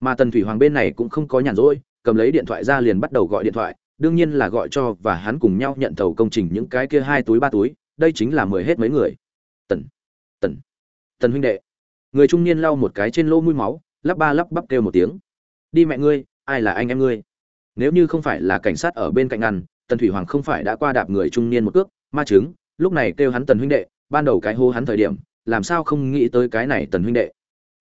mà tần thủy hoàng bên này cũng không có nhàn rỗi, cầm lấy điện thoại ra liền bắt đầu gọi điện thoại, đương nhiên là gọi cho và hắn cùng nhau nhận thầu công trình những cái kia hai túi, ba túi, đây chính là mười hết mấy người. Tần tần tần huynh đệ. Người trung niên lau một cái trên lỗ mũi máu, lắp ba lắp bắp kêu một tiếng. Đi mẹ ngươi, ai là anh em ngươi? Nếu như không phải là cảnh sát ở bên cạnh ăn tần thủy hoàng không phải đã qua đạp người trung niên một cước, ma chứng, lúc này kêu hắn tần huynh đệ, ban đầu cái hô hắn thời điểm, làm sao không nghĩ tới cái này tần huynh đệ?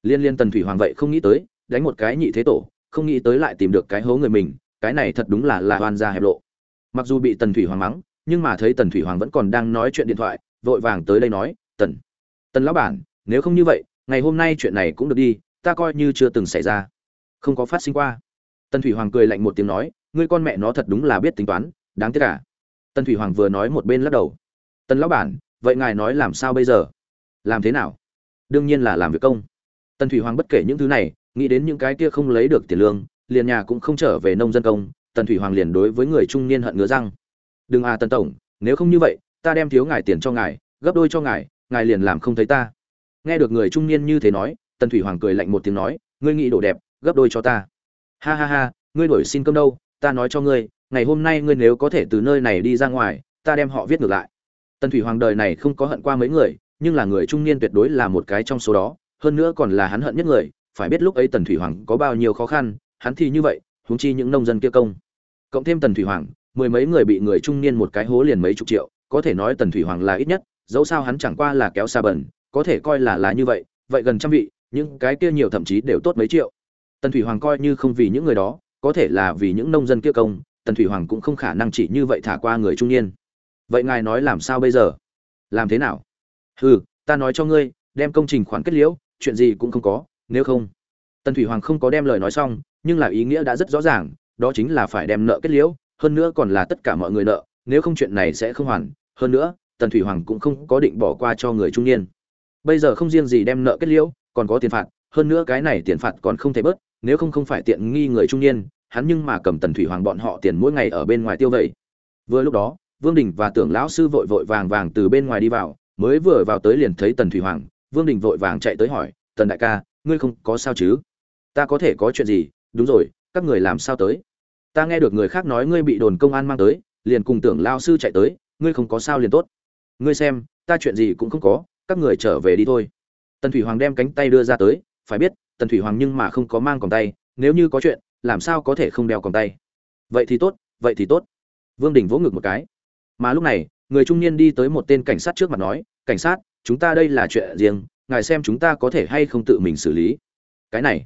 Liên liên tần thủy hoàng vậy không nghĩ tới đánh một cái nhị thế tổ, không nghĩ tới lại tìm được cái hố người mình, cái này thật đúng là là hoàn gia hẹp lộ. Mặc dù bị tần thủy hoàng mắng, nhưng mà thấy tần thủy hoàng vẫn còn đang nói chuyện điện thoại, vội vàng tới đây nói, tần tần lão bản, nếu không như vậy, ngày hôm nay chuyện này cũng được đi, ta coi như chưa từng xảy ra. Không có phát sinh qua. Tần thủy hoàng cười lạnh một tiếng nói, ngươi con mẹ nó thật đúng là biết tính toán, đáng tiếc cả tần thủy hoàng vừa nói một bên lắc đầu. Tần lão bản, vậy ngài nói làm sao bây giờ? Làm thế nào? Đương nhiên là làm việc công. Tần thủy hoàng bất kể những thứ này nghĩ đến những cái kia không lấy được tiền lương, liền nhà cũng không trở về nông dân công, tần thủy hoàng liền đối với người trung niên hận ngứa răng. Đừng à tần tổng, nếu không như vậy, ta đem thiếu ngài tiền cho ngài, gấp đôi cho ngài ngài liền làm không thấy ta. Nghe được người trung niên như thế nói, tần thủy hoàng cười lạnh một tiếng nói, ngươi nghĩ đồ đẹp, gấp đôi cho ta. Ha ha ha, ngươi đổi xin cơm đâu, ta nói cho ngươi, ngày hôm nay ngươi nếu có thể từ nơi này đi ra ngoài, ta đem họ viết ngược lại. Tần thủy hoàng đời này không có hận qua mấy người, nhưng là người trung niên tuyệt đối là một cái trong số đó, hơn nữa còn là hắn hận nhất người phải biết lúc ấy tần thủy hoàng có bao nhiêu khó khăn, hắn thì như vậy, huống chi những nông dân kia công. Cộng thêm tần thủy hoàng, mười mấy người bị người trung niên một cái hố liền mấy chục triệu, có thể nói tần thủy hoàng là ít nhất, dẫu sao hắn chẳng qua là kéo xa bẩn, có thể coi là là như vậy vậy gần trăm vị, những cái kia nhiều thậm chí đều tốt mấy triệu. Tần thủy hoàng coi như không vì những người đó, có thể là vì những nông dân kia công, tần thủy hoàng cũng không khả năng chỉ như vậy thả qua người trung niên. Vậy ngài nói làm sao bây giờ? Làm thế nào? Hừ, ta nói cho ngươi, đem công trình khoản kết liễu, chuyện gì cũng không có nếu không, tần thủy hoàng không có đem lời nói xong, nhưng là ý nghĩa đã rất rõ ràng, đó chính là phải đem nợ kết liễu, hơn nữa còn là tất cả mọi người nợ, nếu không chuyện này sẽ không hoàn. Hơn nữa, tần thủy hoàng cũng không có định bỏ qua cho người trung niên. Bây giờ không riêng gì đem nợ kết liễu, còn có tiền phạt, hơn nữa cái này tiền phạt còn không thể bớt, nếu không không phải tiện nghi người trung niên, hắn nhưng mà cầm tần thủy hoàng bọn họ tiền mỗi ngày ở bên ngoài tiêu vậy. Vừa lúc đó, vương đình và tưởng lão sư vội vội vàng vàng từ bên ngoài đi vào, mới vừa vào tới liền thấy tần thủy hoàng, vương đình vội vàng chạy tới hỏi, tần đại ca ngươi không có sao chứ? Ta có thể có chuyện gì? Đúng rồi, các người làm sao tới? Ta nghe được người khác nói ngươi bị đồn công an mang tới, liền cùng tưởng lao sư chạy tới, ngươi không có sao liền tốt. Ngươi xem, ta chuyện gì cũng không có, các người trở về đi thôi. Tần thủy hoàng đem cánh tay đưa ra tới, phải biết, tần thủy hoàng nhưng mà không có mang còng tay, nếu như có chuyện, làm sao có thể không đeo còng tay? Vậy thì tốt, vậy thì tốt. Vương đình vỗ ngực một cái. Mà lúc này, người trung niên đi tới một tên cảnh sát trước mặt nói, cảnh sát, chúng ta đây là chuyện riêng ngài xem chúng ta có thể hay không tự mình xử lý. Cái này,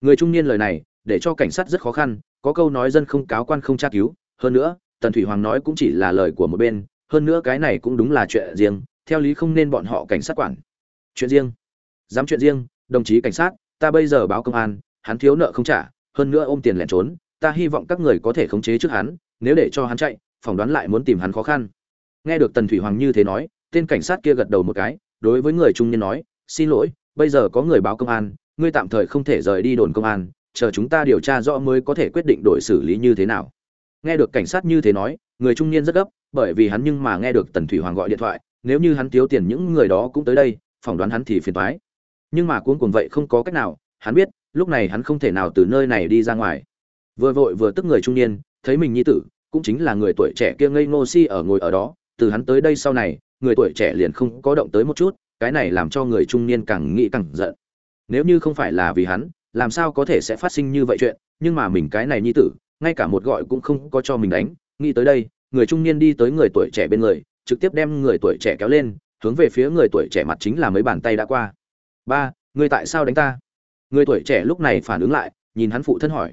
người trung niên lời này, để cho cảnh sát rất khó khăn, có câu nói dân không cáo quan không tra cứu. Hơn nữa, tần thủy hoàng nói cũng chỉ là lời của một bên, hơn nữa cái này cũng đúng là chuyện riêng, theo lý không nên bọn họ cảnh sát quản. Chuyện riêng, dám chuyện riêng, đồng chí cảnh sát, ta bây giờ báo công an, hắn thiếu nợ không trả, hơn nữa ôm tiền lẻn trốn, ta hy vọng các người có thể khống chế trước hắn, nếu để cho hắn chạy, phỏng đoán lại muốn tìm hắn khó khăn. Nghe được tần thủy hoàng như thế nói, tên cảnh sát kia gật đầu một cái, đối với người trung niên nói xin lỗi, bây giờ có người báo công an, ngươi tạm thời không thể rời đi đồn công an, chờ chúng ta điều tra rõ mới có thể quyết định đổi xử lý như thế nào. Nghe được cảnh sát như thế nói, người trung niên rất gấp, bởi vì hắn nhưng mà nghe được tần thủy hoàng gọi điện thoại, nếu như hắn thiếu tiền những người đó cũng tới đây, phỏng đoán hắn thì phiền toái. Nhưng mà cuống cuồng vậy không có cách nào, hắn biết, lúc này hắn không thể nào từ nơi này đi ra ngoài. Vừa vội vừa tức người trung niên, thấy mình nhi tử, cũng chính là người tuổi trẻ kia ngây ngô si ở ngồi ở đó, từ hắn tới đây sau này, người tuổi trẻ liền không có động tới một chút cái này làm cho người trung niên càng nghĩ càng giận. Nếu như không phải là vì hắn, làm sao có thể sẽ phát sinh như vậy chuyện, nhưng mà mình cái này nhi tử, ngay cả một gọi cũng không có cho mình đánh. Nghĩ tới đây, người trung niên đi tới người tuổi trẻ bên người, trực tiếp đem người tuổi trẻ kéo lên, hướng về phía người tuổi trẻ mặt chính là mấy bàn tay đã qua. Ba, ngươi tại sao đánh ta? Người tuổi trẻ lúc này phản ứng lại, nhìn hắn phụ thân hỏi.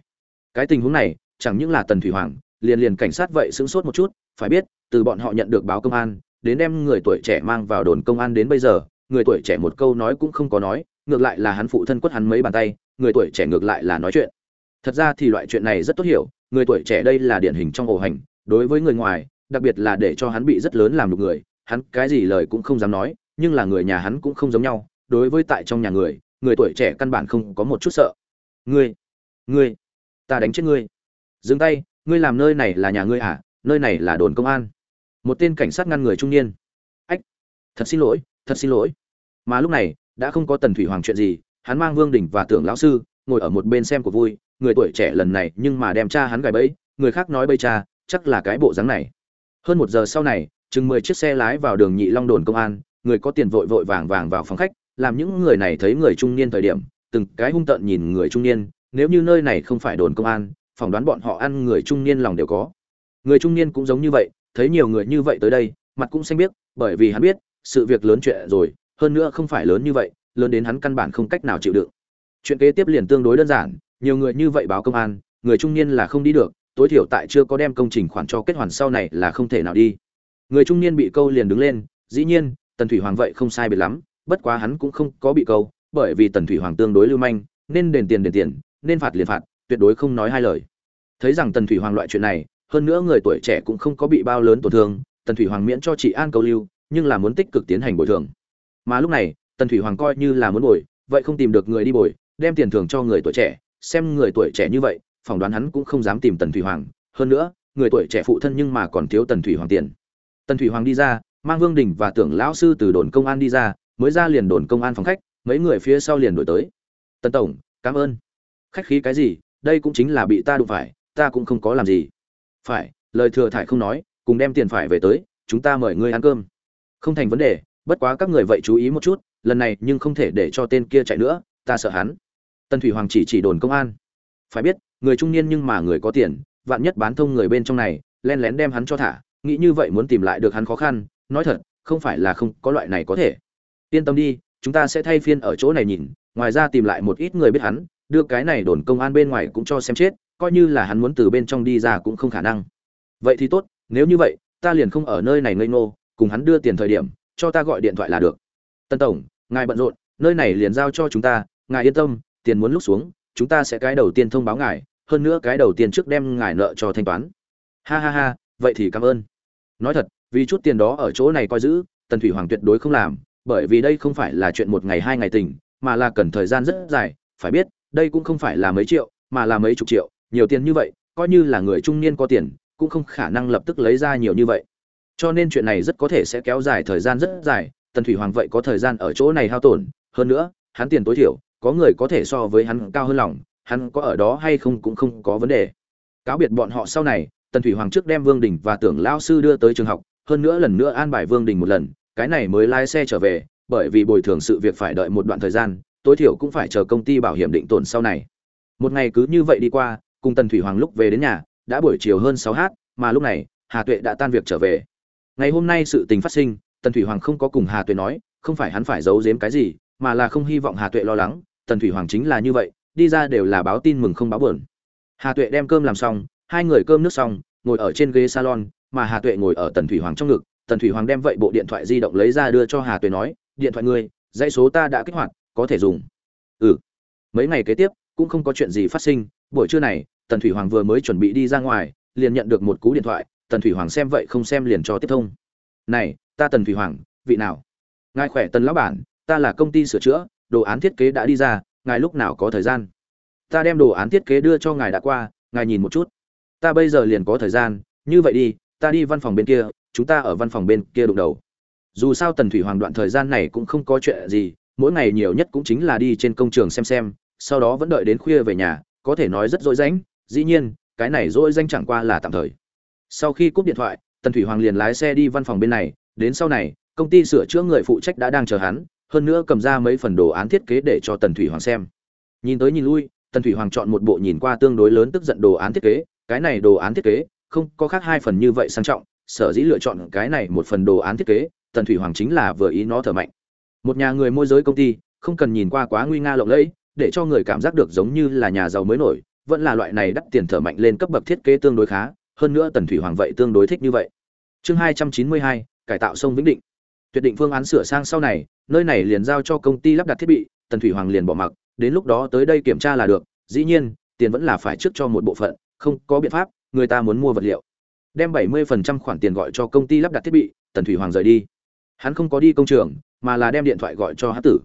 Cái tình huống này, chẳng những là tần thủy hoàng, liền liền cảnh sát vậy sững sốt một chút, phải biết, từ bọn họ nhận được báo công an, đến đem người tuổi trẻ mang vào đồn công an đến bây giờ người tuổi trẻ một câu nói cũng không có nói, ngược lại là hắn phụ thân quất hắn mấy bàn tay, người tuổi trẻ ngược lại là nói chuyện. Thật ra thì loại chuyện này rất tốt hiểu, người tuổi trẻ đây là điển hình trong ổ hành, đối với người ngoài, đặc biệt là để cho hắn bị rất lớn làm được người, hắn cái gì lời cũng không dám nói, nhưng là người nhà hắn cũng không giống nhau, đối với tại trong nhà người người tuổi trẻ căn bản không có một chút sợ. Ngươi ngươi, ta đánh chết ngươi. Dừng tay, ngươi làm nơi này là nhà ngươi à nơi này là đồn công an. Một tên cảnh sát ngăn người trung niên. Ách, thật xin lỗi, thật xin lỗi mà lúc này, đã không có tần thủy hoàng chuyện gì, hắn mang vương đình và tưởng lão sư, ngồi ở một bên xem cuộc vui. Người tuổi trẻ lần này nhưng mà đem cha hắn gài bẫy, người khác nói bây cha, chắc là cái bộ dáng này. Hơn một giờ sau này, chừng mười chiếc xe lái vào đường nhị long đồn công an, người có tiền vội vội vàng vàng vào phòng khách, làm những người này thấy người trung niên thời điểm, từng cái hung tợn nhìn người trung niên, nếu như nơi này không phải đồn công an, phỏng đoán bọn họ ăn người trung niên lòng đều có. Người trung niên cũng giống như vậy, thấy nhiều người như vậy tới đây, mặt cũng xanh biết bởi vì hắn biết, sự việc lớn chuyện rồi hơn nữa không phải lớn như vậy, lớn đến hắn căn bản không cách nào chịu đựng. Chuyện kế tiếp liền tương đối đơn giản, nhiều người như vậy báo công an, người trung niên là không đi được, tối thiểu tại chưa có đem công trình khoản cho kết hoàn sau này là không thể nào đi. Người trung niên bị câu liền đứng lên, dĩ nhiên, tần thủy hoàng vậy không sai biệt lắm, bất quá hắn cũng không có bị câu, bởi vì tần thủy hoàng tương đối lưu manh, nên đền tiền đền tiền, nên phạt liền phạt, tuyệt đối không nói hai lời. Thấy rằng tần thủy hoàng loại chuyện này, hơn nữa người tuổi trẻ cũng không có bị bao lớn tổn thương, tần thủy hoàng miễn cho chị an câu lưu, nhưng là muốn tích cực tiến hành bồi thường mà lúc này, tần thủy hoàng coi như là muốn bồi, vậy không tìm được người đi bồi, đem tiền thưởng cho người tuổi trẻ, xem người tuổi trẻ như vậy, phỏng đoán hắn cũng không dám tìm tần thủy hoàng. Hơn nữa, người tuổi trẻ phụ thân nhưng mà còn thiếu tần thủy hoàng tiền. Tần thủy hoàng đi ra, mang vương đình và tưởng lão sư từ đồn công an đi ra, mới ra liền đồn công an phòng khách, mấy người phía sau liền đổi tới. Tần tổng, cảm ơn. Khách khí cái gì, đây cũng chính là bị ta đụng phải, ta cũng không có làm gì. Phải, lời thừa thải không nói, cùng đem tiền phải về tới, chúng ta mời ngươi ăn cơm. Không thành vấn đề bất quá các người vậy chú ý một chút, lần này nhưng không thể để cho tên kia chạy nữa, ta sợ hắn. Tần thủy hoàng chỉ chỉ đồn công an. Phải biết, người trung niên nhưng mà người có tiền, vạn nhất bán thông người bên trong này len lén đem hắn cho thả, nghĩ như vậy muốn tìm lại được hắn khó khăn, nói thật, không phải là không có loại này có thể. Yên tâm đi, chúng ta sẽ thay phiên ở chỗ này nhìn, ngoài ra tìm lại một ít người biết hắn, đưa cái này đồn công an bên ngoài cũng cho xem chết, coi như là hắn muốn từ bên trong đi ra cũng không khả năng. Vậy thì tốt, nếu như vậy, ta liền không ở nơi này ngây ngô, cùng hắn đưa tiền thời điểm cho ta gọi điện thoại là được. Tân tổng ngài bận rộn nơi này liền giao cho chúng ta ngài yên tâm tiền muốn lúc xuống chúng ta sẽ cái đầu tiên thông báo ngài hơn nữa cái đầu tiên trước đem ngài nợ cho thanh toán. Ha ha ha vậy thì cảm ơn. Nói thật vì chút tiền đó ở chỗ này coi giữ tần thủy hoàng tuyệt đối không làm bởi vì đây không phải là chuyện một ngày hai ngày tỉnh, mà là cần thời gian rất dài phải biết đây cũng không phải là mấy triệu mà là mấy chục triệu nhiều tiền như vậy coi như là người trung niên có tiền cũng không khả năng lập tức lấy ra nhiều như vậy cho nên chuyện này rất có thể sẽ kéo dài thời gian rất dài, tần thủy hoàng vậy có thời gian ở chỗ này hao tổn, hơn nữa, hắn tiền tối thiểu, có người có thể so với hắn cao hơn lòng, hắn có ở đó hay không cũng không có vấn đề. Cáo biệt bọn họ sau này, tần thủy hoàng trước đem vương đình và tưởng lao sư đưa tới trường học, hơn nữa lần nữa an bài vương đình một lần, cái này mới lái xe trở về, bởi vì bồi thường sự việc phải đợi một đoạn thời gian, tối thiểu cũng phải chờ công ty bảo hiểm định tổn sau này. Một ngày cứ như vậy đi qua, cùng tần thủy hoàng lúc về đến nhà, đã buổi chiều hơn sáu h, mà lúc này, hà tuệ đã tan việc trở về ngày hôm nay sự tình phát sinh, tần thủy hoàng không có cùng hà tuệ nói, không phải hắn phải giấu giếm cái gì, mà là không hy vọng hà tuệ lo lắng, tần thủy hoàng chính là như vậy, đi ra đều là báo tin mừng không báo buồn. Hà tuệ đem cơm làm xong, hai người cơm nước xong, ngồi ở trên ghế salon, mà hà tuệ ngồi ở tần thủy hoàng trong ngực. Tần thủy hoàng đem vậy bộ điện thoại di động lấy ra đưa cho hà tuệ nói, điện thoại ngươi, dãy số ta đã kích hoạt, có thể dùng. Ừ. Mấy ngày kế tiếp, cũng không có chuyện gì phát sinh. Buổi trưa này, tần thủy hoàng vừa mới chuẩn bị đi ra ngoài, liền nhận được một cú điện thoại tần thủy hoàng xem vậy không xem liền cho tiếp thông. Này, ta tần thủy hoàng, vị nào? Ngài khỏe tần lão bản, ta là công ty sửa chữa, đồ án thiết kế đã đi ra, ngài lúc nào có thời gian? Ta đem đồ án thiết kế đưa cho ngài đã qua, ngài nhìn một chút. Ta bây giờ liền có thời gian, như vậy đi, ta đi văn phòng bên kia, chúng ta ở văn phòng bên kia đụng đầu. Dù sao tần thủy hoàng đoạn thời gian này cũng không có chuyện gì, mỗi ngày nhiều nhất cũng chính là đi trên công trường xem xem, sau đó vẫn đợi đến khuya về nhà, có thể nói rất dối rãnh dĩ nhiên, cái này dối danh chẳng qua là tạm thời sau khi cúp điện thoại, tần thủy hoàng liền lái xe đi văn phòng bên này. Đến sau này, công ty sửa chữa người phụ trách đã đang chờ hắn, hơn nữa cầm ra mấy phần đồ án thiết kế để cho tần thủy hoàng xem. Nhìn tới nhìn lui, tần thủy hoàng chọn một bộ nhìn qua tương đối lớn tức giận đồ án thiết kế. Cái này đồ án thiết kế, không có khác hai phần như vậy sang trọng. Sở dĩ lựa chọn cái này một phần đồ án thiết kế, tần thủy hoàng chính là vừa ý nó thở mạnh. Một nhà người môi giới công ty, không cần nhìn qua quá nguy nga lộng lẫy, để cho người cảm giác được giống như là nhà giàu mới nổi, vẫn là loại này đắt tiền thở mạnh lên cấp bậc thiết kế tương đối khá hơn nữa tần thủy hoàng vậy tương đối thích như vậy. Chương hai trăm chín mươi hai, cải tạo sông vĩnh định. Tuyệt định phương án sửa sang sau này, nơi này liền giao cho công ty lắp đặt thiết bị, tần thủy hoàng liền bỏ mặc, đến lúc đó tới đây kiểm tra là được, dĩ nhiên, tiền vẫn là phải trước cho một bộ phận, không có biện pháp, người ta muốn mua vật liệu. Đem bảy mươi phần trăm khoản tiền gọi cho công ty lắp đặt thiết bị, tần thủy hoàng rời đi. Hắn không có đi công trường, mà là đem điện thoại gọi cho hát tử.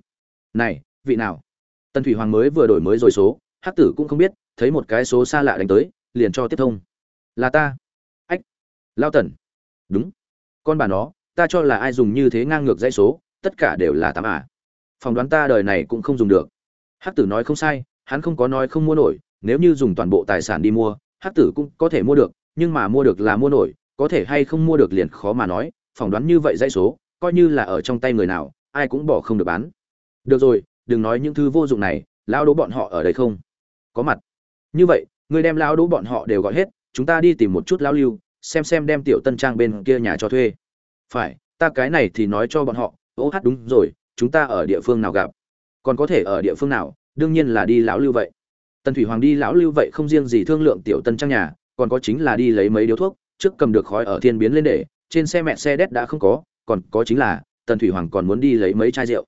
Này, vị nào? Tần thủy hoàng mới vừa đổi mới rồi số hát tử cũng không biết, thấy một cái số xa lạ đánh tới, liền cho tiếp thông là ta. Ách. Lao tần. Đúng. Con bà nó, ta cho là ai dùng như thế ngang ngược dãy số, tất cả đều là tám ả à. phỏng đoán ta đời này cũng không dùng được. Hắc tử nói không sai, hắn không có nói không mua nổi, nếu như dùng toàn bộ tài sản đi mua, hắc tử cũng có thể mua được, nhưng mà mua được là mua nổi, có thể hay không mua được liền khó mà nói, phỏng đoán như vậy dãy số, coi như là ở trong tay người nào, ai cũng bỏ không được bán. Được rồi, đừng nói những thứ vô dụng này, lão đố bọn họ ở đây không? Có mặt. Như vậy ngươi đem lão đố bọn họ đều gọi hết chúng ta đi tìm một chút lão lưu, xem xem đem tiểu tân trang bên kia nhà cho thuê. Phải, ta cái này thì nói cho bọn họ, ô hát đúng rồi, chúng ta ở địa phương nào gặp? Còn có thể ở địa phương nào? Đương nhiên là đi lão lưu vậy. Tần thủy hoàng đi lão lưu vậy không riêng gì thương lượng tiểu tân trang nhà, còn có chính là đi lấy mấy điếu thuốc, trước cầm được khói ở thiên biến lên để, trên xe mẹ xe đét đã không có, còn có chính là, tần thủy hoàng còn muốn đi lấy mấy chai rượu.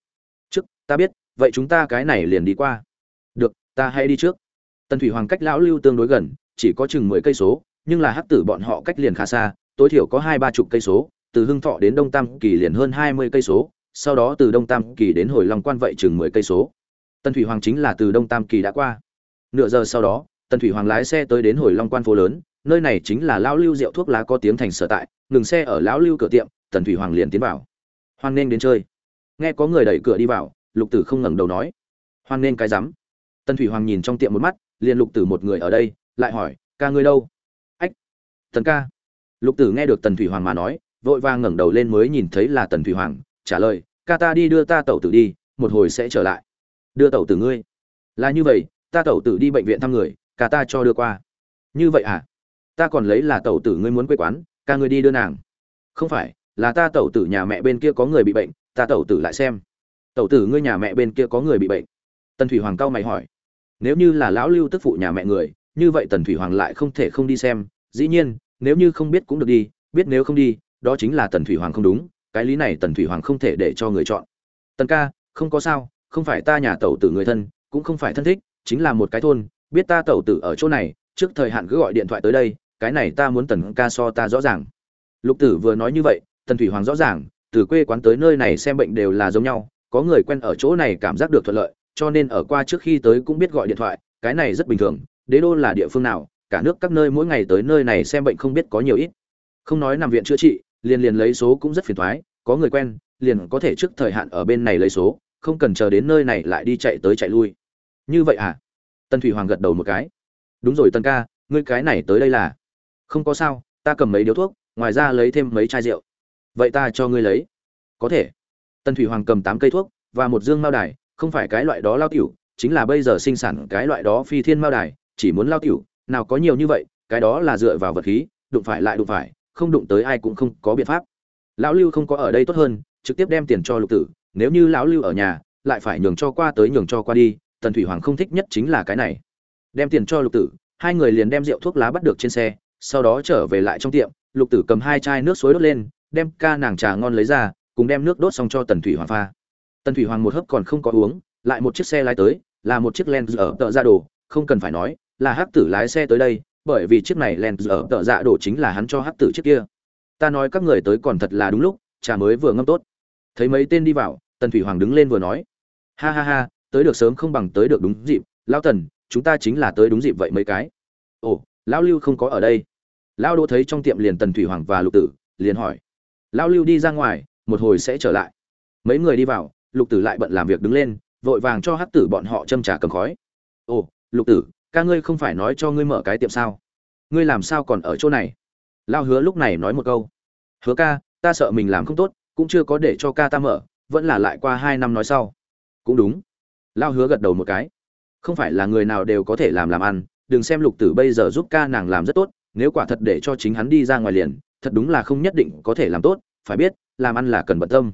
Trước, ta biết, vậy chúng ta cái này liền đi qua. Được, ta hãy đi trước. Tần thủy hoàng cách lão lưu tương đối gần chỉ có chừng mười cây số, nhưng là hắc tử bọn họ cách liền khá xa, tối thiểu có hai ba chục cây số, từ hưng thọ đến đông tam kỳ liền hơn hai mươi cây số, sau đó từ đông tam kỳ đến hồi long quan vậy chừng mười cây số. Tân thủy hoàng chính là từ đông tam kỳ đã qua. Nửa giờ sau đó, tân thủy hoàng lái xe tới đến hồi long quan phố lớn, nơi này chính là lão lưu rượu thuốc lá có tiếng thành sở tại, ngừng xe ở lão lưu cửa tiệm tần thủy hoàng liền tiến vào. Hoan nên đến chơi. Nghe có người đẩy cửa đi vào, lục tử không ngẩng đầu nói. Hoan nên cái rắm. Tần thủy hoàng nhìn trong tiệm một mắt, liền lục tử một người ở đây lại hỏi, ca ngươi đâu? Ách, tần ca. Lục tử nghe được tần thủy hoàng mà nói, vội vàng ngẩng đầu lên mới nhìn thấy là tần thủy hoàng, trả lời, ca ta đi đưa ta tẩu tử đi, một hồi sẽ trở lại. Đưa tẩu tử ngươi? Là như vậy, ta tẩu tử đi bệnh viện thăm người, ca ta cho đưa qua. Như vậy à? Ta còn lấy là tẩu tử ngươi muốn quê quán, ca ngươi đi đưa nàng. Không phải, là ta tẩu tử nhà mẹ bên kia có người bị bệnh, ta tẩu tử lại xem. Tẩu tử ngươi nhà mẹ bên kia có người bị bệnh? Tần thủy hoàng cao mày hỏi. Nếu như là lão lưu tức phụ nhà mẹ người như vậy tần thủy hoàng lại không thể không đi xem. Dĩ nhiên, nếu như không biết cũng được đi, biết nếu không đi, đó chính là tần thủy hoàng không đúng, cái lý này tần thủy hoàng không thể để cho người chọn. Tần ca, không có sao, không phải ta nhà tẩu tử người thân, cũng không phải thân thích, chính là một cái thôn, biết ta tẩu tử ở chỗ này, trước thời hạn cứ gọi điện thoại tới đây, cái này ta muốn tần ca so ta rõ ràng. Lục tử vừa nói như vậy, tần thủy hoàng rõ ràng, từ quê quán tới nơi này xem bệnh đều là giống nhau, có người quen ở chỗ này cảm giác được thuận lợi, cho nên ở qua trước khi tới cũng biết gọi điện thoại, cái này rất bình thường đế đô là địa phương nào, cả nước các nơi mỗi ngày tới nơi này xem bệnh không biết có nhiều ít. Không nói nằm viện chữa trị, liền liền lấy số cũng rất phiền thoái, có người quen, liền có thể trước thời hạn ở bên này lấy số, không cần chờ đến nơi này lại đi chạy tới chạy lui. Như vậy à? Tân thủy hoàng gật đầu một cái. Đúng rồi tân ca, ngươi cái này tới đây là? Không có sao, ta cầm mấy điếu thuốc, ngoài ra lấy thêm mấy chai rượu. Vậy ta cho ngươi lấy. Có thể. Tân thủy hoàng cầm tám cây thuốc và một dương mao đài, không phải cái loại đó lao tiểu, chính là bây giờ sinh sản cái loại đó phi thiên mao đài chỉ muốn lao tiểu, nào có nhiều như vậy, cái đó là dựa vào vật khí, đụng phải lại đụng phải, không đụng tới ai cũng không có biện pháp. Lão lưu không có ở đây tốt hơn, trực tiếp đem tiền cho lục tử, nếu như lão lưu ở nhà, lại phải nhường cho qua tới nhường cho qua đi, tần thủy hoàng không thích nhất chính là cái này. Đem tiền cho lục tử, hai người liền đem rượu thuốc lá bắt được trên xe, sau đó trở về lại trong tiệm, lục tử cầm hai chai nước suối đốt lên, đem ca nàng trà ngon lấy ra, cùng đem nước đốt xong cho tần thủy hoàng pha. Tần thủy hoàng một hớp còn không có uống, lại một chiếc xe lái tới, là một chiếc len ở tợ ra đồ, không cần phải nói là hắc tử lái xe tới đây, bởi vì chiếc này len ở tợ dạ đổ chính là hắn cho hắc tử chiếc kia. Ta nói các người tới còn thật là đúng lúc, trà mới vừa ngâm tốt. Thấy mấy tên đi vào, tần thủy hoàng đứng lên vừa nói. Ha ha ha, tới được sớm không bằng tới được đúng dịp. Lão tần, chúng ta chính là tới đúng dịp vậy mấy cái. Ồ, lão lưu không có ở đây. Lão đỗ thấy trong tiệm liền tần thủy hoàng và lục tử, liền hỏi. Lão lưu đi ra ngoài, một hồi sẽ trở lại. Mấy người đi vào, lục tử lại bận làm việc đứng lên, vội vàng cho hắc tử bọn họ châm trà cầm khói. Ồ, lục tử ca ngươi không phải nói cho ngươi mở cái tiệm sao? Ngươi làm sao còn ở chỗ này? Lao hứa lúc này nói một câu. Hứa ca, ta sợ mình làm không tốt, cũng chưa có để cho ca ta mở, vẫn là lại qua hai năm nói sau. Cũng đúng. Lao hứa gật đầu một cái. Không phải là người nào đều có thể làm làm ăn, đừng xem lục tử bây giờ giúp ca nàng làm rất tốt, nếu quả thật để cho chính hắn đi ra ngoài liền, thật đúng là không nhất định có thể làm tốt, phải biết, làm ăn là cần bận tâm.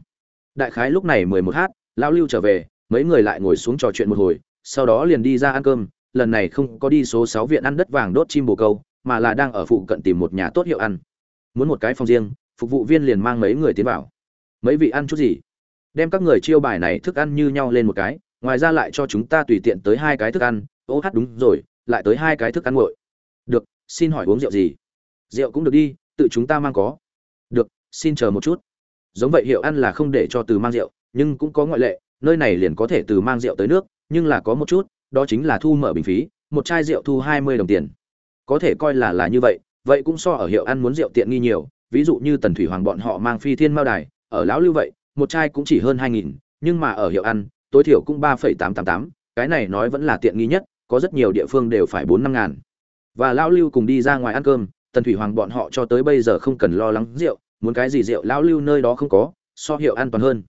Đại khái lúc này mười một h lao lưu trở về, mấy người lại ngồi xuống trò chuyện một hồi, sau đó liền đi ra ăn cơm lần này không có đi số sáu viện ăn đất vàng đốt chim bồ câu, mà là đang ở phụ cận tìm một nhà tốt hiệu ăn. Muốn một cái phòng riêng, phục vụ viên liền mang mấy người tiến vào. Mấy vị ăn chút gì? Đem các người chiêu bài này thức ăn như nhau lên một cái, ngoài ra lại cho chúng ta tùy tiện tới hai cái thức ăn. Ô hát đúng rồi, lại tới hai cái thức ăn nguội. Được, xin hỏi uống rượu gì? Rượu cũng được đi, tự chúng ta mang có. Được, xin chờ một chút. Giống vậy hiệu ăn là không để cho từ mang rượu, nhưng cũng có ngoại lệ, nơi này liền có thể từ mang rượu tới nước, nhưng là có một chút đó chính là thu mở bình phí, một chai rượu thu hai mươi đồng tiền. Có thể coi là là như vậy vậy cũng so ở hiệu ăn muốn rượu tiện nghi nhiều, ví dụ như tần thủy hoàng bọn họ mang phi thiên mao đài, ở lão lưu vậy, một chai cũng chỉ hơn hai nghìn, nhưng mà ở hiệu ăn, tối thiểu cũng ba phẩy tám tám tám, cái này nói vẫn là tiện nghi nhất, có rất nhiều địa phương đều phải bốn năm ngàn. Và lão lưu cùng đi ra ngoài ăn cơm, tần thủy hoàng bọn họ cho tới bây giờ không cần lo lắng rượu, muốn cái gì rượu lão lưu nơi đó không có, so hiệu an toàn hơn.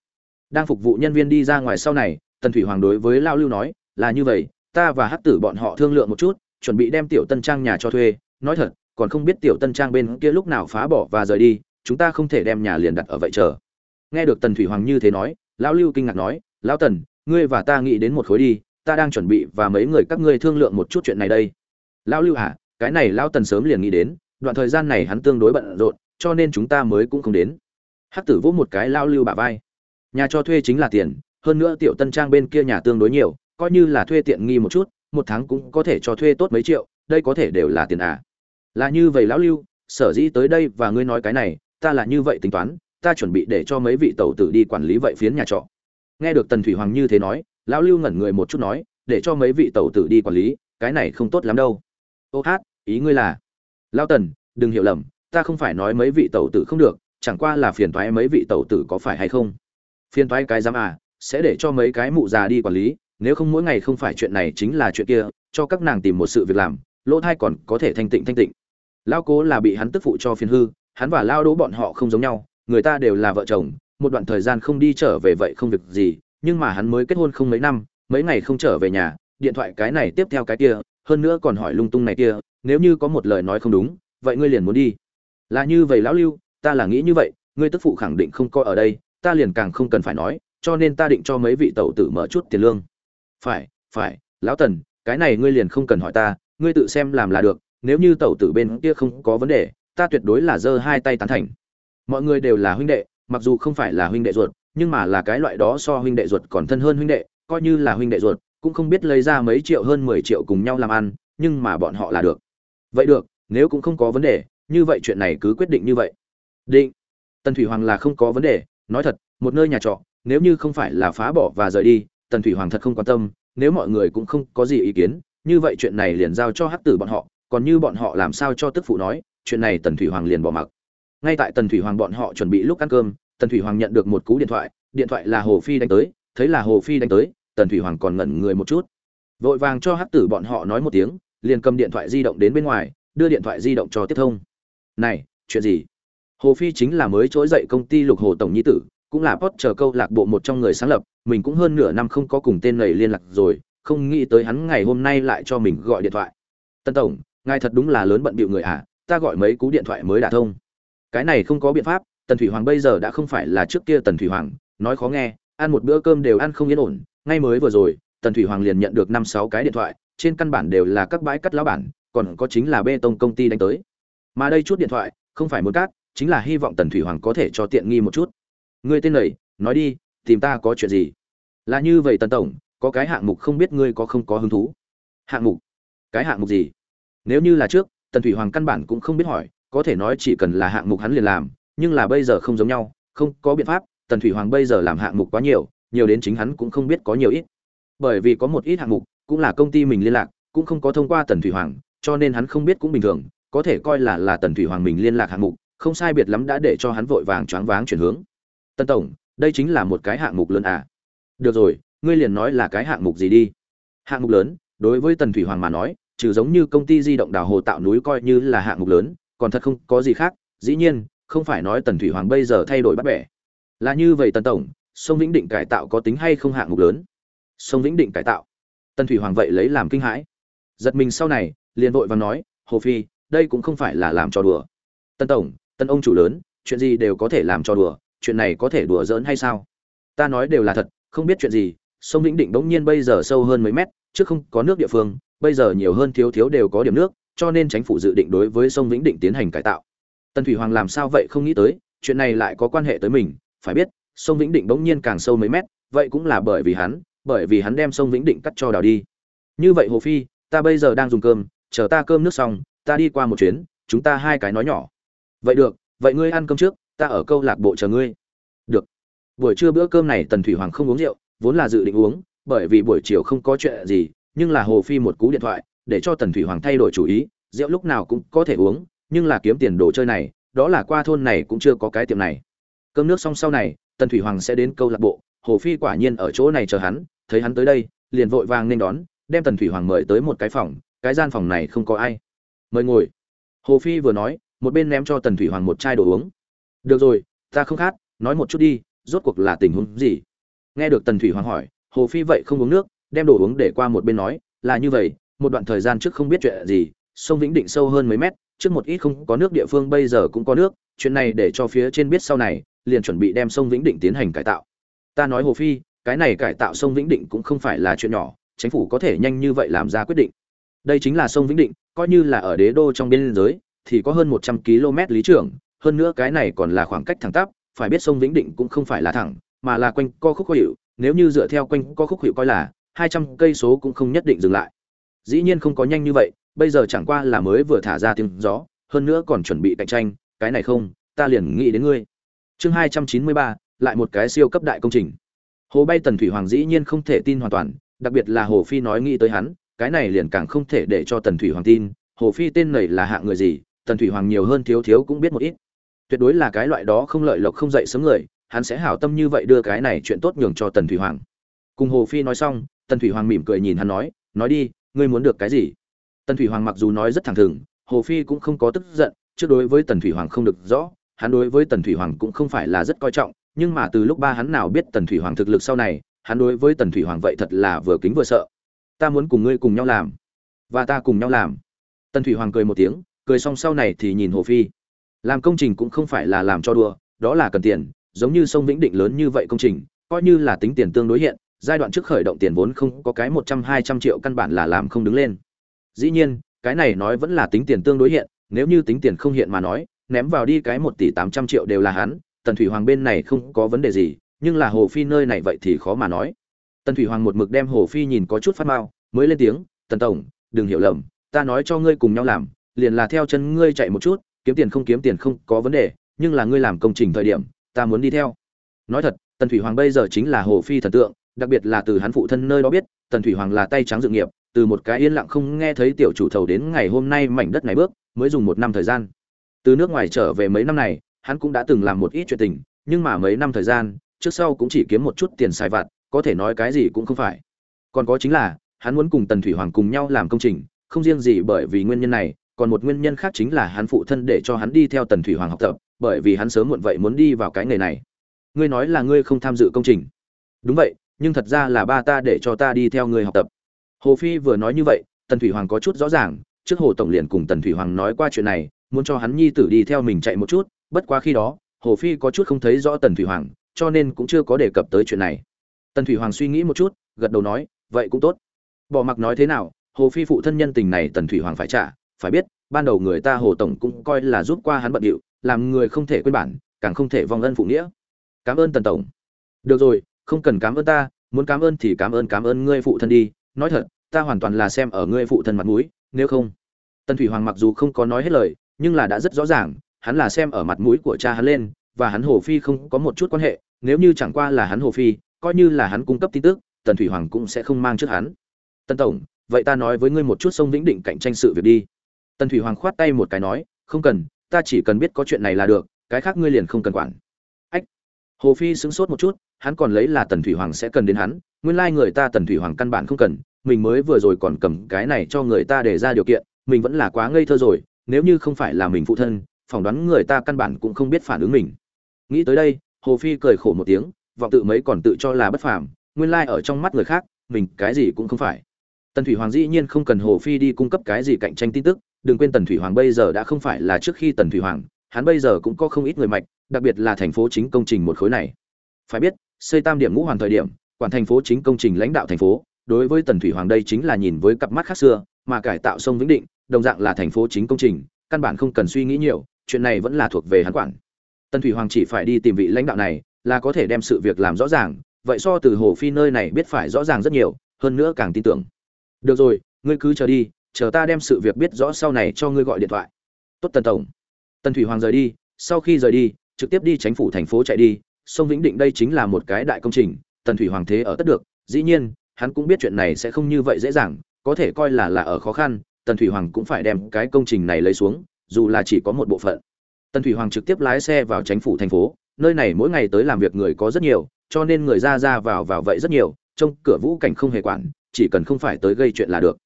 Đang phục vụ nhân viên đi ra ngoài sau này, tần thủy hoàng đối với lão lưu nói là như vậy, ta và hắc tử bọn họ thương lượng một chút, chuẩn bị đem tiểu tân trang nhà cho thuê. Nói thật, còn không biết tiểu tân trang bên kia lúc nào phá bỏ và rời đi, chúng ta không thể đem nhà liền đặt ở vậy chờ. Nghe được tần thủy hoàng như thế nói, lão lưu kinh ngạc nói, lão tần, ngươi và ta nghĩ đến một khối đi, ta đang chuẩn bị và mấy người các ngươi thương lượng một chút chuyện này đây. Lão lưu à cái này lão tần sớm liền nghĩ đến, đoạn thời gian này hắn tương đối bận rộn, cho nên chúng ta mới cũng không đến. Hắc tử vỗ một cái lão lưu bả vai. Nhà cho thuê chính là tiền, hơn nữa tiểu tân trang bên kia nhà tương đối nhiều coi như là thuê tiện nghi một chút, một tháng cũng có thể cho thuê tốt mấy triệu, đây có thể đều là tiền à. Là như vậy lão lưu, sở dĩ tới đây và ngươi nói cái này, ta là như vậy tính toán, ta chuẩn bị để cho mấy vị tẩu tử đi quản lý vậy phiến nhà trọ. Nghe được tần thủy hoàng như thế nói, lão lưu ngẩn người một chút nói, để cho mấy vị tẩu tử đi quản lý, cái này không tốt lắm đâu. Ô hát, ý ngươi là? Lão tần, đừng hiểu lầm, ta không phải nói mấy vị tẩu tử không được, chẳng qua là phiền toái mấy vị tẩu tử có phải hay không? Phiền toái cái dám à sẽ để cho mấy cái mụ già đi quản lý nếu không mỗi ngày không phải chuyện này chính là chuyện kia, cho các nàng tìm một sự việc làm, lỗ thai còn có thể thanh tịnh thanh tịnh. Lao cố là bị hắn tức phụ cho phiền hư, hắn và lao đỗ bọn họ không giống nhau, người ta đều là vợ chồng, một đoạn thời gian không đi trở về vậy không việc gì, nhưng mà hắn mới kết hôn không mấy năm, mấy ngày không trở về nhà, điện thoại cái này tiếp theo cái kia, hơn nữa còn hỏi lung tung này kia, nếu như có một lời nói không đúng, vậy ngươi liền muốn đi. Là như vậy lão lưu, ta là nghĩ như vậy, ngươi tức phụ khẳng định không coi ở đây, ta liền càng không cần phải nói, cho nên ta định cho mấy vị tẩu tử mở chút tiền lương phải phải, lão tần, cái này ngươi liền không cần hỏi ta, ngươi tự xem làm là được, nếu như tẩu tử bên kia không có vấn đề, ta tuyệt đối là giơ hai tay tán thành. Mọi người đều là huynh đệ, mặc dù không phải là huynh đệ ruột, nhưng mà là cái loại đó so huynh đệ ruột còn thân hơn huynh đệ, coi như là huynh đệ ruột, cũng không biết lấy ra mấy triệu hơn mười triệu cùng nhau làm ăn, nhưng mà bọn họ là được. Vậy được, nếu cũng không có vấn đề, như vậy chuyện này cứ quyết định như vậy. Định. Tần thủy hoàng là không có vấn đề, nói thật, một nơi nhà trọ, nếu như không phải là phá bỏ và rời đi, tần thủy hoàng thật không quan tâm nếu mọi người cũng không có gì ý kiến, như vậy chuyện này liền giao cho hắc tử bọn họ, còn như bọn họ làm sao cho tức phụ nói, chuyện này tần thủy hoàng liền bỏ mặc. Ngay tại tần thủy hoàng bọn họ chuẩn bị lúc ăn cơm, tần thủy hoàng nhận được một cú điện thoại điện thoại là hồ phi đánh tới, thấy là hồ phi đánh tới, tần thủy hoàng còn ngẩn người một chút. Vội vàng cho hắc tử bọn họ nói một tiếng, liền cầm điện thoại di động đến bên ngoài, đưa điện thoại di động cho tiếp thông. Này, chuyện gì? Hồ phi chính là mới trỗi dậy công ty lục hồ tổng nhi tử cũng là post chờ câu lạc bộ một trong người sáng lập, mình cũng hơn nửa năm không có cùng tên này liên lạc rồi, không nghĩ tới hắn ngày hôm nay lại cho mình gọi điện thoại. Tân tổng, ngài thật đúng là lớn bận bịu người à ta gọi mấy cú điện thoại mới đả thông. Cái này không có biện pháp, tần thủy hoàng bây giờ đã không phải là trước kia tần thủy hoàng, nói khó nghe, ăn một bữa cơm đều ăn không yên ổn, ngay mới vừa rồi, tần thủy hoàng liền nhận được năm sáu cái điện thoại, trên căn bản đều là các bãi cắt lão bản, còn có chính là bê tông công ty đánh tới. Mà đây chút điện thoại, không phải muốn cắt, chính là hy vọng tần thủy hoàng có thể cho tiện nghi một chút ngươi tên lầy nói đi, tìm ta có chuyện gì? Là như vậy tần tổng, có cái hạng mục không biết ngươi có không có hứng thú. Hạng mục? Cái hạng mục gì? Nếu như là trước, tần thủy hoàng căn bản cũng không biết hỏi, có thể nói chỉ cần là hạng mục hắn liền làm, nhưng là bây giờ không giống nhau, không có biện pháp, tần thủy hoàng bây giờ làm hạng mục quá nhiều nhiều đến chính hắn cũng không biết có nhiều ít. Bởi vì có một ít hạng mục, cũng là công ty mình liên lạc, cũng không có thông qua tần thủy hoàng, cho nên hắn không biết cũng bình thường, có thể coi là là tần thủy hoàng mình liên lạc hạng mục, không sai biệt lắm đã để cho hắn vội vàng choáng váng chuyển hướng tân tổng, đây chính là một cái hạng mục lớn à? Được rồi, ngươi liền nói là cái hạng mục gì đi. Hạng mục lớn, đối với tần thủy hoàng mà nói, trừ giống như công ty di động đào hồ tạo núi coi như là hạng mục lớn, còn thật không có gì khác. Dĩ nhiên, không phải nói tần thủy hoàng bây giờ thay đổi bắt bẻ. Là như vậy tần tổng, sông vĩnh định cải tạo có tính hay không hạng mục lớn? Sông vĩnh định cải tạo. Tần thủy hoàng vậy lấy làm kinh hãi. Giật mình sau này, liền vội và nói, hồ phi, đây cũng không phải là làm cho đùa. Tân tổng tân ông chủ lớn, chuyện gì đều có thể làm cho đùa chuyện này có thể đùa giỡn hay sao? Ta nói đều là thật, không biết chuyện gì, sông vĩnh định bỗng nhiên bây giờ sâu hơn mấy mét, trước không có nước địa phương, bây giờ nhiều hơn thiếu thiếu đều có điểm nước, cho nên chính phủ dự định đối với sông vĩnh định tiến hành cải tạo. Tần thủy hoàng làm sao vậy không nghĩ tới, chuyện này lại có quan hệ tới mình, phải biết, sông vĩnh định bỗng nhiên càng sâu mấy mét, vậy cũng là bởi vì hắn, bởi vì hắn đem sông vĩnh định cắt cho đào đi. Như vậy hồ phi, ta bây giờ đang dùng cơm, chờ ta cơm nước xong, ta đi qua một chuyến, chúng ta hai cái nói nhỏ. Vậy được, vậy ngươi ăn cơm trước ta ở câu lạc bộ chờ ngươi. Được. Buổi trưa bữa cơm này tần thủy hoàng không uống rượu, vốn là dự định uống, bởi vì buổi chiều không có chuyện gì, nhưng là hồ phi một cú điện thoại, để cho tần thủy hoàng thay đổi chủ ý, rượu lúc nào cũng có thể uống, nhưng là kiếm tiền đồ chơi này, đó là qua thôn này cũng chưa có cái tiệm này. Cơm nước xong sau này, tần thủy hoàng sẽ đến câu lạc bộ, hồ phi quả nhiên ở chỗ này chờ hắn, thấy hắn tới đây, liền vội vàng nên đón, đem tần thủy hoàng mời tới một cái phòng, cái gian phòng này không có ai. Mời ngồi. Hồ phi vừa nói, một bên ném cho tần thủy hoàng một chai đồ uống được rồi, ta không khát, nói một chút đi, rốt cuộc là tình huống gì? Nghe được tần thủy hoàng hỏi, hồ phi vậy không uống nước, đem đồ uống để qua một bên nói, là như vậy, một đoạn thời gian trước không biết chuyện gì, sông vĩnh định sâu hơn mấy mét, trước một ít không có nước địa phương bây giờ cũng có nước, chuyện này để cho phía trên biết sau này, liền chuẩn bị đem sông vĩnh định tiến hành cải tạo. Ta nói hồ phi, cái này cải tạo sông vĩnh định cũng không phải là chuyện nhỏ, chính phủ có thể nhanh như vậy làm ra quyết định. Đây chính là sông vĩnh định, coi như là ở đế đô trong biên giới, thì có hơn một trăm km lý trưởng hơn nữa cái này còn là khoảng cách thẳng tắp phải biết sông vĩnh định cũng không phải là thẳng mà là quanh co khúc hữu, nếu như dựa theo quanh co khúc hữu coi là hai trăm cây số cũng không nhất định dừng lại. Dĩ nhiên không có nhanh như vậy bây giờ chẳng qua là mới vừa thả ra tiếng gió hơn nữa còn chuẩn bị cạnh tranh cái này không ta liền nghĩ đến ngươi. Chương hai trăm chín mươi ba lại một cái siêu cấp đại công trình. Hồ bay tần thủy hoàng dĩ nhiên không thể tin hoàn toàn đặc biệt là hồ phi nói nghĩ tới hắn cái này liền càng không thể để cho tần thủy hoàng tin. Hồ phi tên này là hạng người gì tần thủy hoàng nhiều hơn thiếu thiếu cũng biết một ít tuyệt đối là cái loại đó không lợi lộc không dậy sớm người, hắn sẽ hảo tâm như vậy đưa cái này chuyện tốt nhường cho tần thủy hoàng. Cùng hồ phi nói xong, tần thủy hoàng mỉm cười nhìn hắn nói nói đi, ngươi muốn được cái gì? Tần thủy hoàng mặc dù nói rất thẳng thừng, hồ phi cũng không có tức giận, trước đối với tần thủy hoàng không được rõ, hắn đối với tần thủy hoàng cũng không phải là rất coi trọng, nhưng mà từ lúc ba hắn nào biết tần thủy hoàng thực lực sau này, hắn đối với tần thủy hoàng vậy thật là vừa kính vừa sợ. Ta muốn cùng ngươi cùng nhau làm, và ta cùng nhau làm. Tần thủy hoàng cười một tiếng, cười xong sau này thì nhìn hồ phi làm công trình cũng không phải là làm cho đùa, đó là cần tiền, giống như sông vĩnh định lớn như vậy công trình, coi như là tính tiền tương đối hiện, giai đoạn trước khởi động tiền vốn không có cái một trăm, hai trăm triệu căn bản là làm không đứng lên. Dĩ nhiên, cái này nói vẫn là tính tiền tương đối hiện, nếu như tính tiền không hiện mà nói, ném vào đi cái một tỷ tám trăm triệu đều là hắn, tần thủy hoàng bên này không có vấn đề gì, nhưng là hồ phi nơi này vậy thì khó mà nói. Tần thủy hoàng một mực đem hồ phi nhìn có chút phát mao mới lên tiếng, tần tổng, đừng hiểu lầm, ta nói cho ngươi cùng nhau làm, liền là theo chân ngươi chạy một chút kiếm tiền không kiếm tiền không có vấn đề, nhưng là ngươi làm công trình thời điểm, ta muốn đi theo. Nói thật, tần thủy hoàng bây giờ chính là hồ phi thần tượng, đặc biệt là từ hắn phụ thân nơi đó biết, tần thủy hoàng là tay trắng dự nghiệp, từ một cái yên lặng không nghe thấy tiểu chủ thầu đến ngày hôm nay mảnh đất này bước, mới dùng một năm thời gian. Từ nước ngoài trở về mấy năm này, hắn cũng đã từng làm một ít chuyện tình, nhưng mà mấy năm thời gian, trước sau cũng chỉ kiếm một chút tiền xài vặt, có thể nói cái gì cũng không phải. Còn có chính là, hắn muốn cùng tần thủy hoàng cùng nhau làm công trình, không riêng gì bởi vì nguyên nhân này còn một nguyên nhân khác chính là hắn phụ thân để cho hắn đi theo tần thủy hoàng học tập, bởi vì hắn sớm muộn vậy muốn đi vào cái nghề này. Ngươi nói là ngươi không tham dự công trình. Đúng vậy, nhưng thật ra là ba ta để cho ta đi theo ngươi học tập. Hồ phi vừa nói như vậy, tần thủy hoàng có chút rõ ràng, trước hồ tổng liền cùng tần thủy hoàng nói qua chuyện này, muốn cho hắn nhi tử đi theo mình chạy một chút, bất quá khi đó, hồ phi có chút không thấy rõ tần thủy hoàng, cho nên cũng chưa có đề cập tới chuyện này. Tần thủy hoàng suy nghĩ một chút, gật đầu nói, vậy cũng tốt. Bỏ mặc nói thế nào, hồ phi phụ thân nhân tình này tần thủy hoàng phải trả phải biết, ban đầu người ta hồ tổng cũng coi là giúp qua hắn bận điệu, làm người không thể quên bản, càng không thể vong ân phụ nghĩa. Cảm ơn tần tổng. Được rồi, không cần cảm ơn ta, muốn cảm ơn thì cảm ơn cảm ơn ngươi phụ thân đi. Nói thật, ta hoàn toàn là xem ở ngươi phụ thân mặt mũi, nếu không. Tần thủy hoàng mặc dù không có nói hết lời, nhưng là đã rất rõ ràng, hắn là xem ở mặt mũi của cha hắn lên, và hắn hồ phi không có một chút quan hệ, nếu như chẳng qua là hắn hồ phi, coi như là hắn cung cấp tin tức, tần thủy hoàng cũng sẽ không mang trước hắn. Tần tổng, vậy ta nói với ngươi một chút sông vĩnh định cạnh tranh sự việc đi tần thủy hoàng khoát tay một cái nói, không cần, ta chỉ cần biết có chuyện này là được, cái khác ngươi liền không cần quản. Ách. Hồ phi sững sốt một chút, hắn còn lấy là tần thủy hoàng sẽ cần đến hắn, nguyên lai người ta tần thủy hoàng căn bản không cần, mình mới vừa rồi còn cầm cái này cho người ta để ra điều kiện, mình vẫn là quá ngây thơ rồi, nếu như không phải là mình phụ thân, phỏng đoán người ta căn bản cũng không biết phản ứng mình. Nghĩ tới đây, hồ phi cười khổ một tiếng, vọng tự mấy còn tự cho là bất phàm, nguyên lai ở trong mắt người khác, mình cái gì cũng không phải. Tần thủy hoàng dĩ nhiên không cần hồ phi đi cung cấp cái gì cạnh tranh tin tức đừng quên tần thủy hoàng bây giờ đã không phải là trước khi tần thủy hoàng, hắn bây giờ cũng có không ít người mạch, đặc biệt là thành phố chính công trình một khối này. Phải biết, xây tam điểm ngũ hoàn thời điểm, quản thành phố chính công trình lãnh đạo thành phố, đối với tần thủy hoàng đây chính là nhìn với cặp mắt khác xưa, mà cải tạo sông vĩnh định, đồng dạng là thành phố chính công trình, căn bản không cần suy nghĩ nhiều, chuyện này vẫn là thuộc về hắn quản. Tần thủy hoàng chỉ phải đi tìm vị lãnh đạo này, là có thể đem sự việc làm rõ ràng, vậy so từ hồ phi nơi này biết phải rõ ràng rất nhiều, hơn nữa càng tin tưởng. Được rồi, ngươi cứ chờ đi chờ ta đem sự việc biết rõ sau này cho ngươi gọi điện thoại. Tốt, tần tổng. Tần thủy hoàng rời đi, sau khi rời đi, trực tiếp đi chính phủ thành phố chạy đi. Sông vĩnh định đây chính là một cái đại công trình, tần thủy hoàng thế ở tất được. Dĩ nhiên, hắn cũng biết chuyện này sẽ không như vậy dễ dàng, có thể coi là là ở khó khăn, tần thủy hoàng cũng phải đem cái công trình này lấy xuống, dù là chỉ có một bộ phận. Tần thủy hoàng trực tiếp lái xe vào chính phủ thành phố. Nơi này mỗi ngày tới làm việc người có rất nhiều, cho nên người ra ra vào vào vậy rất nhiều, trông cửa vũ cảnh không hề quản, chỉ cần không phải tới gây chuyện là được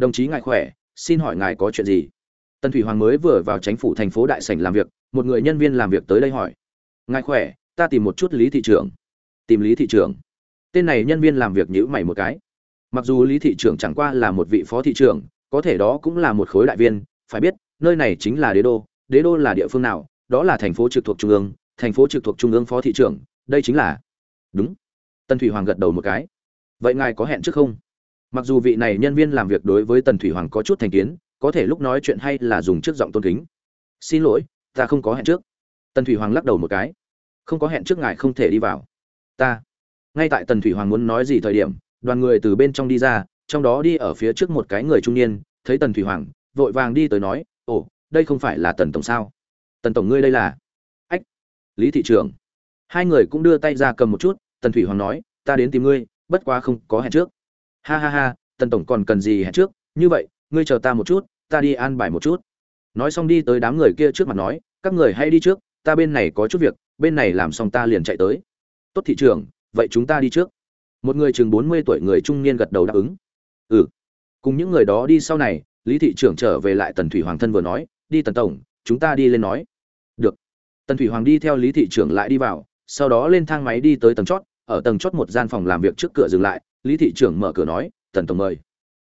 đồng chí ngài khỏe, xin hỏi ngài có chuyện gì? Tần thủy hoàng mới vừa vào chính phủ thành phố đại sảnh làm việc, một người nhân viên làm việc tới đây hỏi. Ngài khỏe, ta tìm một chút lý thị trưởng. Tìm lý thị trưởng? Tên này nhân viên làm việc nhữ mày một cái. Mặc dù lý thị trưởng chẳng qua là một vị phó thị trưởng, có thể đó cũng là một khối đại viên, phải biết, nơi này chính là đế đô. Đế đô là địa phương nào? Đó là thành phố trực thuộc trung ương. Thành phố trực thuộc trung ương phó thị trưởng, đây chính là. Đúng. Tần thủy hoàng gật đầu một cái. Vậy ngài có hẹn trước không? Mặc dù vị này nhân viên làm việc đối với tần thủy hoàng có chút thành kiến, có thể lúc nói chuyện hay là dùng trước giọng tôn kính. Xin lỗi, ta không có hẹn trước. Tần thủy hoàng lắc đầu một cái. Không có hẹn trước ngài không thể đi vào. Ta. Ngay tại tần thủy hoàng muốn nói gì thời điểm, đoàn người từ bên trong đi ra, trong đó đi ở phía trước một cái người trung niên, thấy tần thủy hoàng, vội vàng đi tới nói, ồ, đây không phải là tần tổng sao? Tần tổng ngươi đây là? Ách, lý thị trưởng. Hai người cũng đưa tay ra cầm một chút, tần thủy hoàng nói, ta đến tìm ngươi, bất quá không có hẹn trước ha ha ha, tần tổng còn cần gì hẹn trước? Như vậy, ngươi chờ ta một chút, ta đi an bài một chút. Nói xong đi tới đám người kia trước mặt nói, các người hãy đi trước, ta bên này có chút việc, bên này làm xong ta liền chạy tới. Tốt thị trưởng, vậy chúng ta đi trước. Một người chừng bốn mươi tuổi người trung niên gật đầu đáp ứng. Ừ. Cùng những người đó đi sau này, lý thị trưởng trở về lại tần thủy hoàng thân vừa nói, đi tần tổng, chúng ta đi lên nói. Được. Tần thủy hoàng đi theo lý thị trưởng lại đi vào, sau đó lên thang máy đi tới tầng chót, ở tầng chót một gian phòng làm việc trước cửa dừng lại lý thị trưởng mở cửa nói, tần tổng mời.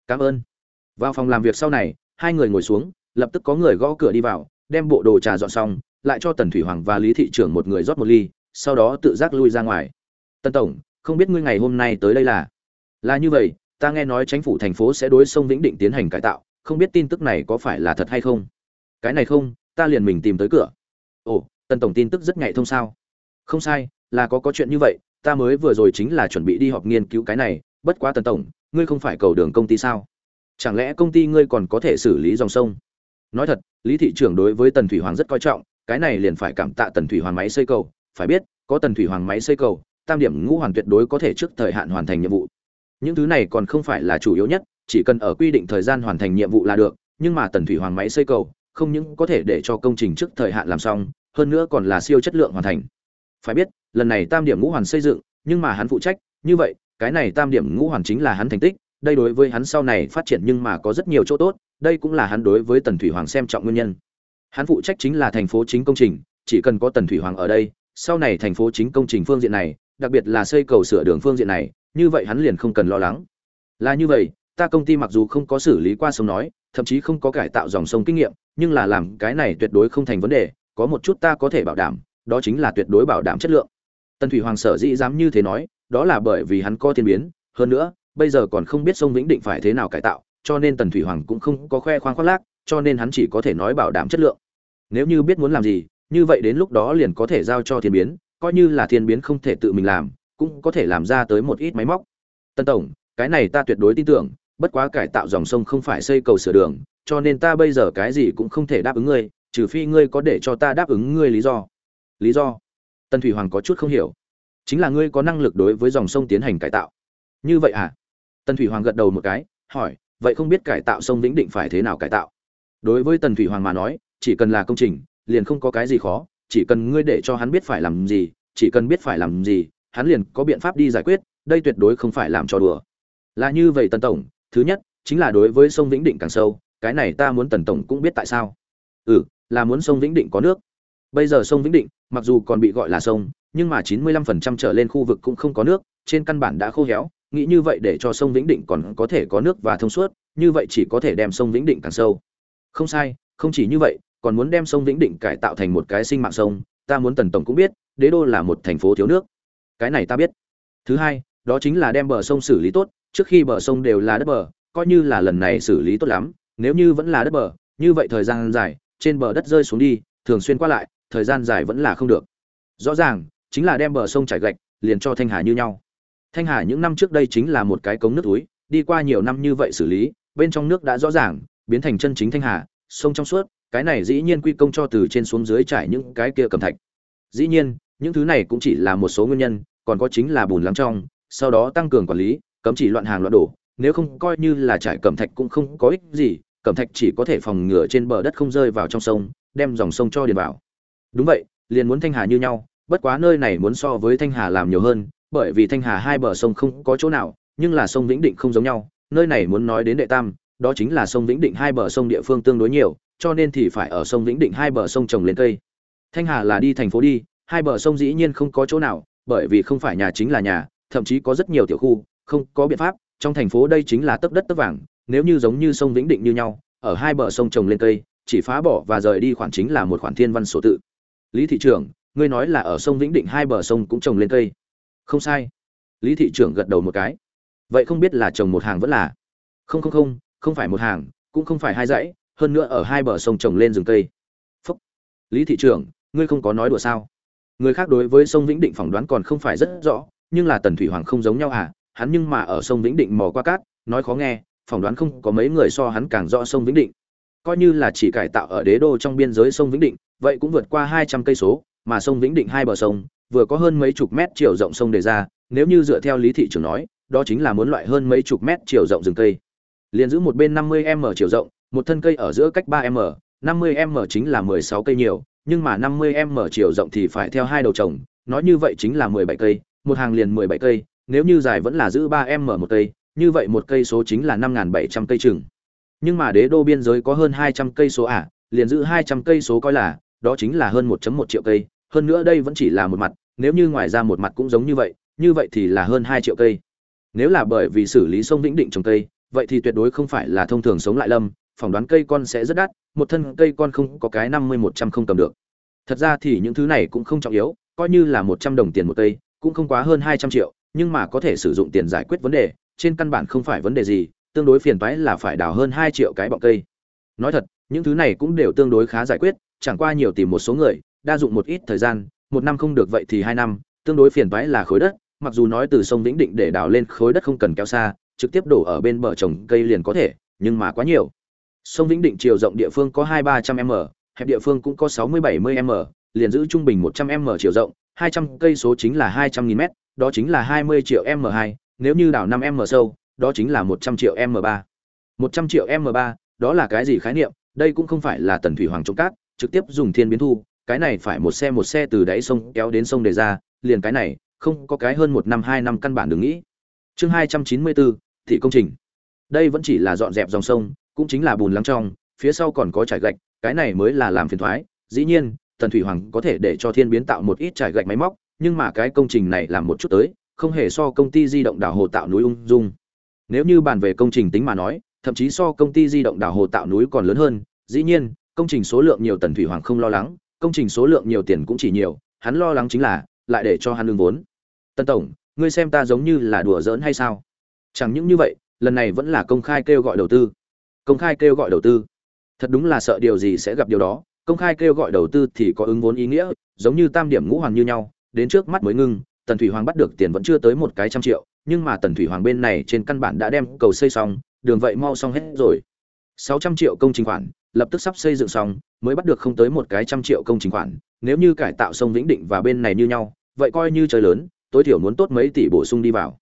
Cảm ơn. Vào phòng làm việc sau này, hai người ngồi xuống, lập tức có người gõ cửa đi vào, đem bộ đồ trà dọn xong, lại cho tần thủy hoàng và lý thị trưởng một người rót một ly, sau đó tự giác lui ra ngoài. Tần tổng, không biết ngươi ngày hôm nay tới đây là? Là như vậy, ta nghe nói chính phủ thành phố sẽ đối sông vĩnh định tiến hành cải tạo, không biết tin tức này có phải là thật hay không? Cái này không, ta liền mình tìm tới cửa. Ồ, tần tổng tin tức rất nhạy thông sao? Không sai, là có có chuyện như vậy ta mới vừa rồi chính là chuẩn bị đi họp nghiên cứu cái này, bất quá tần tổng, ngươi không phải cầu đường công ty sao? Chẳng lẽ công ty ngươi còn có thể xử lý dòng sông? Nói thật, lý thị trưởng đối với tần thủy hoàng rất coi trọng, cái này liền phải cảm tạ tần thủy hoàng máy xây cầu. Phải biết, có tần thủy hoàng máy xây cầu, tam điểm ngũ hoàn tuyệt đối có thể trước thời hạn hoàn thành nhiệm vụ. Những thứ này còn không phải là chủ yếu nhất, chỉ cần ở quy định thời gian hoàn thành nhiệm vụ là được, nhưng mà tần thủy hoàng máy xây cầu, không những có thể để cho công trình trước thời hạn làm xong, hơn nữa còn là siêu chất lượng hoàn thành. Phải biết lần này tam điểm ngũ hoàn xây dựng, nhưng mà hắn phụ trách, như vậy, cái này tam điểm ngũ hoàn chính là hắn thành tích, đây đối với hắn sau này phát triển nhưng mà có rất nhiều chỗ tốt, đây cũng là hắn đối với tần thủy hoàng xem trọng nguyên nhân. Hắn phụ trách chính là thành phố chính công trình, chỉ cần có tần thủy hoàng ở đây, sau này thành phố chính công trình phương diện này, đặc biệt là xây cầu sửa đường phương diện này, như vậy hắn liền không cần lo lắng. Là như vậy, ta công ty mặc dù không có xử lý qua sông nói, thậm chí không có cải tạo dòng sông kinh nghiệm, nhưng là làm cái này tuyệt đối không thành vấn đề, có một chút ta có thể bảo đảm, đó chính là tuyệt đối bảo đảm chất lượng tần thủy hoàng sở dĩ dám như thế nói, đó là bởi vì hắn có thiên biến, hơn nữa, bây giờ còn không biết sông vĩnh định phải thế nào cải tạo, cho nên tần thủy hoàng cũng không có khoe khoang khoác lác, cho nên hắn chỉ có thể nói bảo đảm chất lượng. Nếu như biết muốn làm gì, như vậy đến lúc đó liền có thể giao cho thiên biến, coi như là thiên biến không thể tự mình làm, cũng có thể làm ra tới một ít máy móc. Tân tổng, cái này ta tuyệt đối tin tưởng, bất quá cải tạo dòng sông không phải xây cầu sửa đường, cho nên ta bây giờ cái gì cũng không thể đáp ứng ngươi, trừ phi ngươi có để cho ta đáp ứng ngươi lý do. Lý do? Tần thủy hoàng có chút không hiểu. Chính là ngươi có năng lực đối với dòng sông tiến hành cải tạo. Như vậy à? Tần thủy hoàng gật đầu một cái, hỏi, vậy không biết cải tạo sông vĩnh định phải thế nào cải tạo? Đối với tần thủy hoàng mà nói, chỉ cần là công trình, liền không có cái gì khó, chỉ cần ngươi để cho hắn biết phải làm gì, chỉ cần biết phải làm gì, hắn liền có biện pháp đi giải quyết, đây tuyệt đối không phải làm cho đùa. Là như vậy tần tổng, thứ nhất, chính là đối với sông vĩnh định càng sâu, cái này ta muốn tần tổng cũng biết tại sao. Ừ là muốn sông vĩnh định có nước. Bây giờ sông vĩnh định mặc dù còn bị gọi là sông, nhưng mà 95% trở lên khu vực cũng không có nước, trên căn bản đã khô héo, nghĩ như vậy để cho sông vĩnh định còn có thể có nước và thông suốt, như vậy chỉ có thể đem sông vĩnh định càng sâu. Không sai, không chỉ như vậy, còn muốn đem sông vĩnh định cải tạo thành một cái sinh mạng sông, ta muốn tần tổng cũng biết, đế đô là một thành phố thiếu nước. Cái này ta biết. Thứ hai, đó chính là đem bờ sông xử lý tốt, trước khi bờ sông đều là đất bờ, coi như là lần này xử lý tốt lắm, nếu như vẫn là đất bờ, như vậy thời gian dài, trên bờ đất rơi xuống đi, thường xuyên qua lại thời gian dài vẫn là không được. Rõ ràng, chính là đem bờ sông trải gạch, liền cho thanh hà như nhau. Thanh hà những năm trước đây chính là một cái cống nước túi, đi qua nhiều năm như vậy xử lý, bên trong nước đã rõ ràng, biến thành chân chính thanh hà, sông trong suốt, cái này dĩ nhiên quy công cho từ trên xuống dưới trải những cái kia cầm thạch. Dĩ nhiên, những thứ này cũng chỉ là một số nguyên nhân, còn có chính là bùn lắng trong, sau đó tăng cường quản lý, cấm chỉ loạn hàng loạn đổ, nếu không coi như là trải cẩm thạch cũng không có ích gì, cẩm thạch chỉ có thể phòng ngừa trên bờ đất không rơi vào trong sông, đem dòng sông cho điền vào đúng vậy, liền muốn thanh hà như nhau, bất quá nơi này muốn so với thanh hà làm nhiều hơn, bởi vì thanh hà hai bờ sông không có chỗ nào, nhưng là sông vĩnh định không giống nhau, nơi này muốn nói đến đệ tam, đó chính là sông vĩnh định hai bờ sông địa phương tương đối nhiều, cho nên thì phải ở sông vĩnh định hai bờ sông trồng lên cây. Thanh hà là đi thành phố đi, hai bờ sông dĩ nhiên không có chỗ nào, bởi vì không phải nhà chính là nhà, thậm chí có rất nhiều tiểu khu, không có biện pháp, trong thành phố đây chính là tấp đất tấp vàng, nếu như giống như sông vĩnh định như nhau, ở hai bờ sông trồng lên cây, chỉ phá bỏ và rời đi khoản chính là một khoản thiên văn sổ tự lý thị trưởng, ngươi nói là ở sông vĩnh định hai bờ sông cũng trồng lên cây. Không sai. Lý thị trưởng gật đầu một cái. Vậy không biết là trồng một hàng vẫn là? Không không không không phải một hàng, cũng không phải hai dãy, hơn nữa ở hai bờ sông trồng lên rừng cây. Phúc. Lý thị trưởng, ngươi không có nói đùa sao? Người khác đối với sông vĩnh định phỏng đoán còn không phải rất rõ, nhưng là tần thủy hoàng không giống nhau à? Hắn nhưng mà ở sông vĩnh định mò qua cát, nói khó nghe, phỏng đoán không có mấy người so hắn càng rõ sông vĩnh định coi như là chỉ cải tạo ở đế đô trong biên giới sông vĩnh định, vậy cũng vượt qua hai trăm cây số, mà sông vĩnh định hai bờ sông, vừa có hơn mấy chục mét chiều rộng sông đề ra, nếu như dựa theo lý thị trưởng nói, đó chính là muốn loại hơn mấy chục mét chiều rộng rừng cây. Liên giữ một bên năm mươi m chiều rộng, một thân cây ở giữa cách ba m, năm mươi m chính là mười sáu cây nhiều, nhưng mà năm mươi m chiều rộng thì phải theo hai đầu trồng, nói như vậy chính là mười bảy cây, một hàng liền mười bảy cây, nếu như dài vẫn là giữ ba m một cây, như vậy một cây số chính là năm bảy trăm cây chừng nhưng mà đế đô biên giới có hơn hai trăm cây số ả à, liền giữ hai trăm cây số coi là đó chính là hơn 1 một triệu cây. Hơn nữa đây vẫn chỉ là một mặt nếu như ngoài ra một mặt cũng giống như vậy như vậy thì là hơn hai triệu cây. Nếu là bởi vì xử lý sông vĩnh định trồng cây vậy thì tuyệt đối không phải là thông thường sống lại lâm phỏng đoán cây con sẽ rất đắt một thân cây con không có cái năm mươi một trăm không cầm được. Thật ra thì những thứ này cũng không trọng yếu coi như là một trăm đồng tiền một cây cũng không quá hơn hai trăm triệu nhưng mà có thể sử dụng tiền giải quyết vấn đề trên căn bản không phải vấn đề gì tương đối phiền toái là phải đào hơn hai triệu cái bọng cây. Nói thật những thứ này cũng đều tương đối khá giải quyết chẳng qua nhiều tìm một số người đa dụng một ít thời gian một năm không được vậy thì hai năm tương đối phiền toái là khối đất mặc dù nói từ sông vĩnh định để đào lên khối đất không cần kéo xa trực tiếp đổ ở bên bờ trồng cây liền có thể nhưng mà quá nhiều. Sông vĩnh định chiều rộng địa phương có hai ba trăm m hẹp địa phương cũng có sáu mươi bảy mươi m liền giữ trung bình một trăm m chiều rộng hai trăm cây số chính là hai trăm nghìn m đó chính là hai mươi triệu m2, nếu như đào năm m sâu đó chính là một trăm triệu m ba. Một trăm triệu m ba, đó là cái gì khái niệm? Đây cũng không phải là tần thủy hoàng trộm cát, trực tiếp dùng thiên biến thu, cái này phải một xe một xe từ đáy sông kéo đến sông đề ra, liền cái này, không có cái hơn một năm hai năm căn bản đừng nghĩ. Chương hai trăm chín mươi bốn, thị công trình. Đây vẫn chỉ là dọn dẹp dòng sông, cũng chính là bùn lắng trong, phía sau còn có trải gạch, cái này mới là làm phiền thoái. Dĩ nhiên, tần thủy hoàng có thể để cho thiên biến tạo một ít trải gạch máy móc, nhưng mà cái công trình này làm một chút tới, không hề so công ty di động đảo hồ tạo núi ung dung nếu như bàn về công trình tính mà nói, thậm chí so công ty di động đảo hồ tạo núi còn lớn hơn, dĩ nhiên, công trình số lượng nhiều tần thủy hoàng không lo lắng, công trình số lượng nhiều tiền cũng chỉ nhiều, hắn lo lắng chính là, lại để cho hắn lương vốn. Tân tổng, ngươi xem ta giống như là đùa giỡn hay sao? Chẳng những như vậy, lần này vẫn là công khai kêu gọi đầu tư. Công khai kêu gọi đầu tư. Thật đúng là sợ điều gì sẽ gặp điều đó. Công khai kêu gọi đầu tư thì có ứng vốn ý nghĩa, giống như tam điểm ngũ hoàng như nhau, đến trước mắt mới ngưng, tần thủy hoàng bắt được tiền vẫn chưa tới một cái trăm triệu nhưng mà tần thủy hoàng bên này trên căn bản đã đem cầu xây xong, đường vậy mau xong hết rồi. Sáu trăm triệu công trình khoản, lập tức sắp xây dựng xong, mới bắt được không tới một cái trăm triệu công trình khoản, nếu như cải tạo sông vĩnh định và bên này như nhau, vậy coi như chơi lớn, tối thiểu muốn tốt mấy tỷ bổ sung đi vào.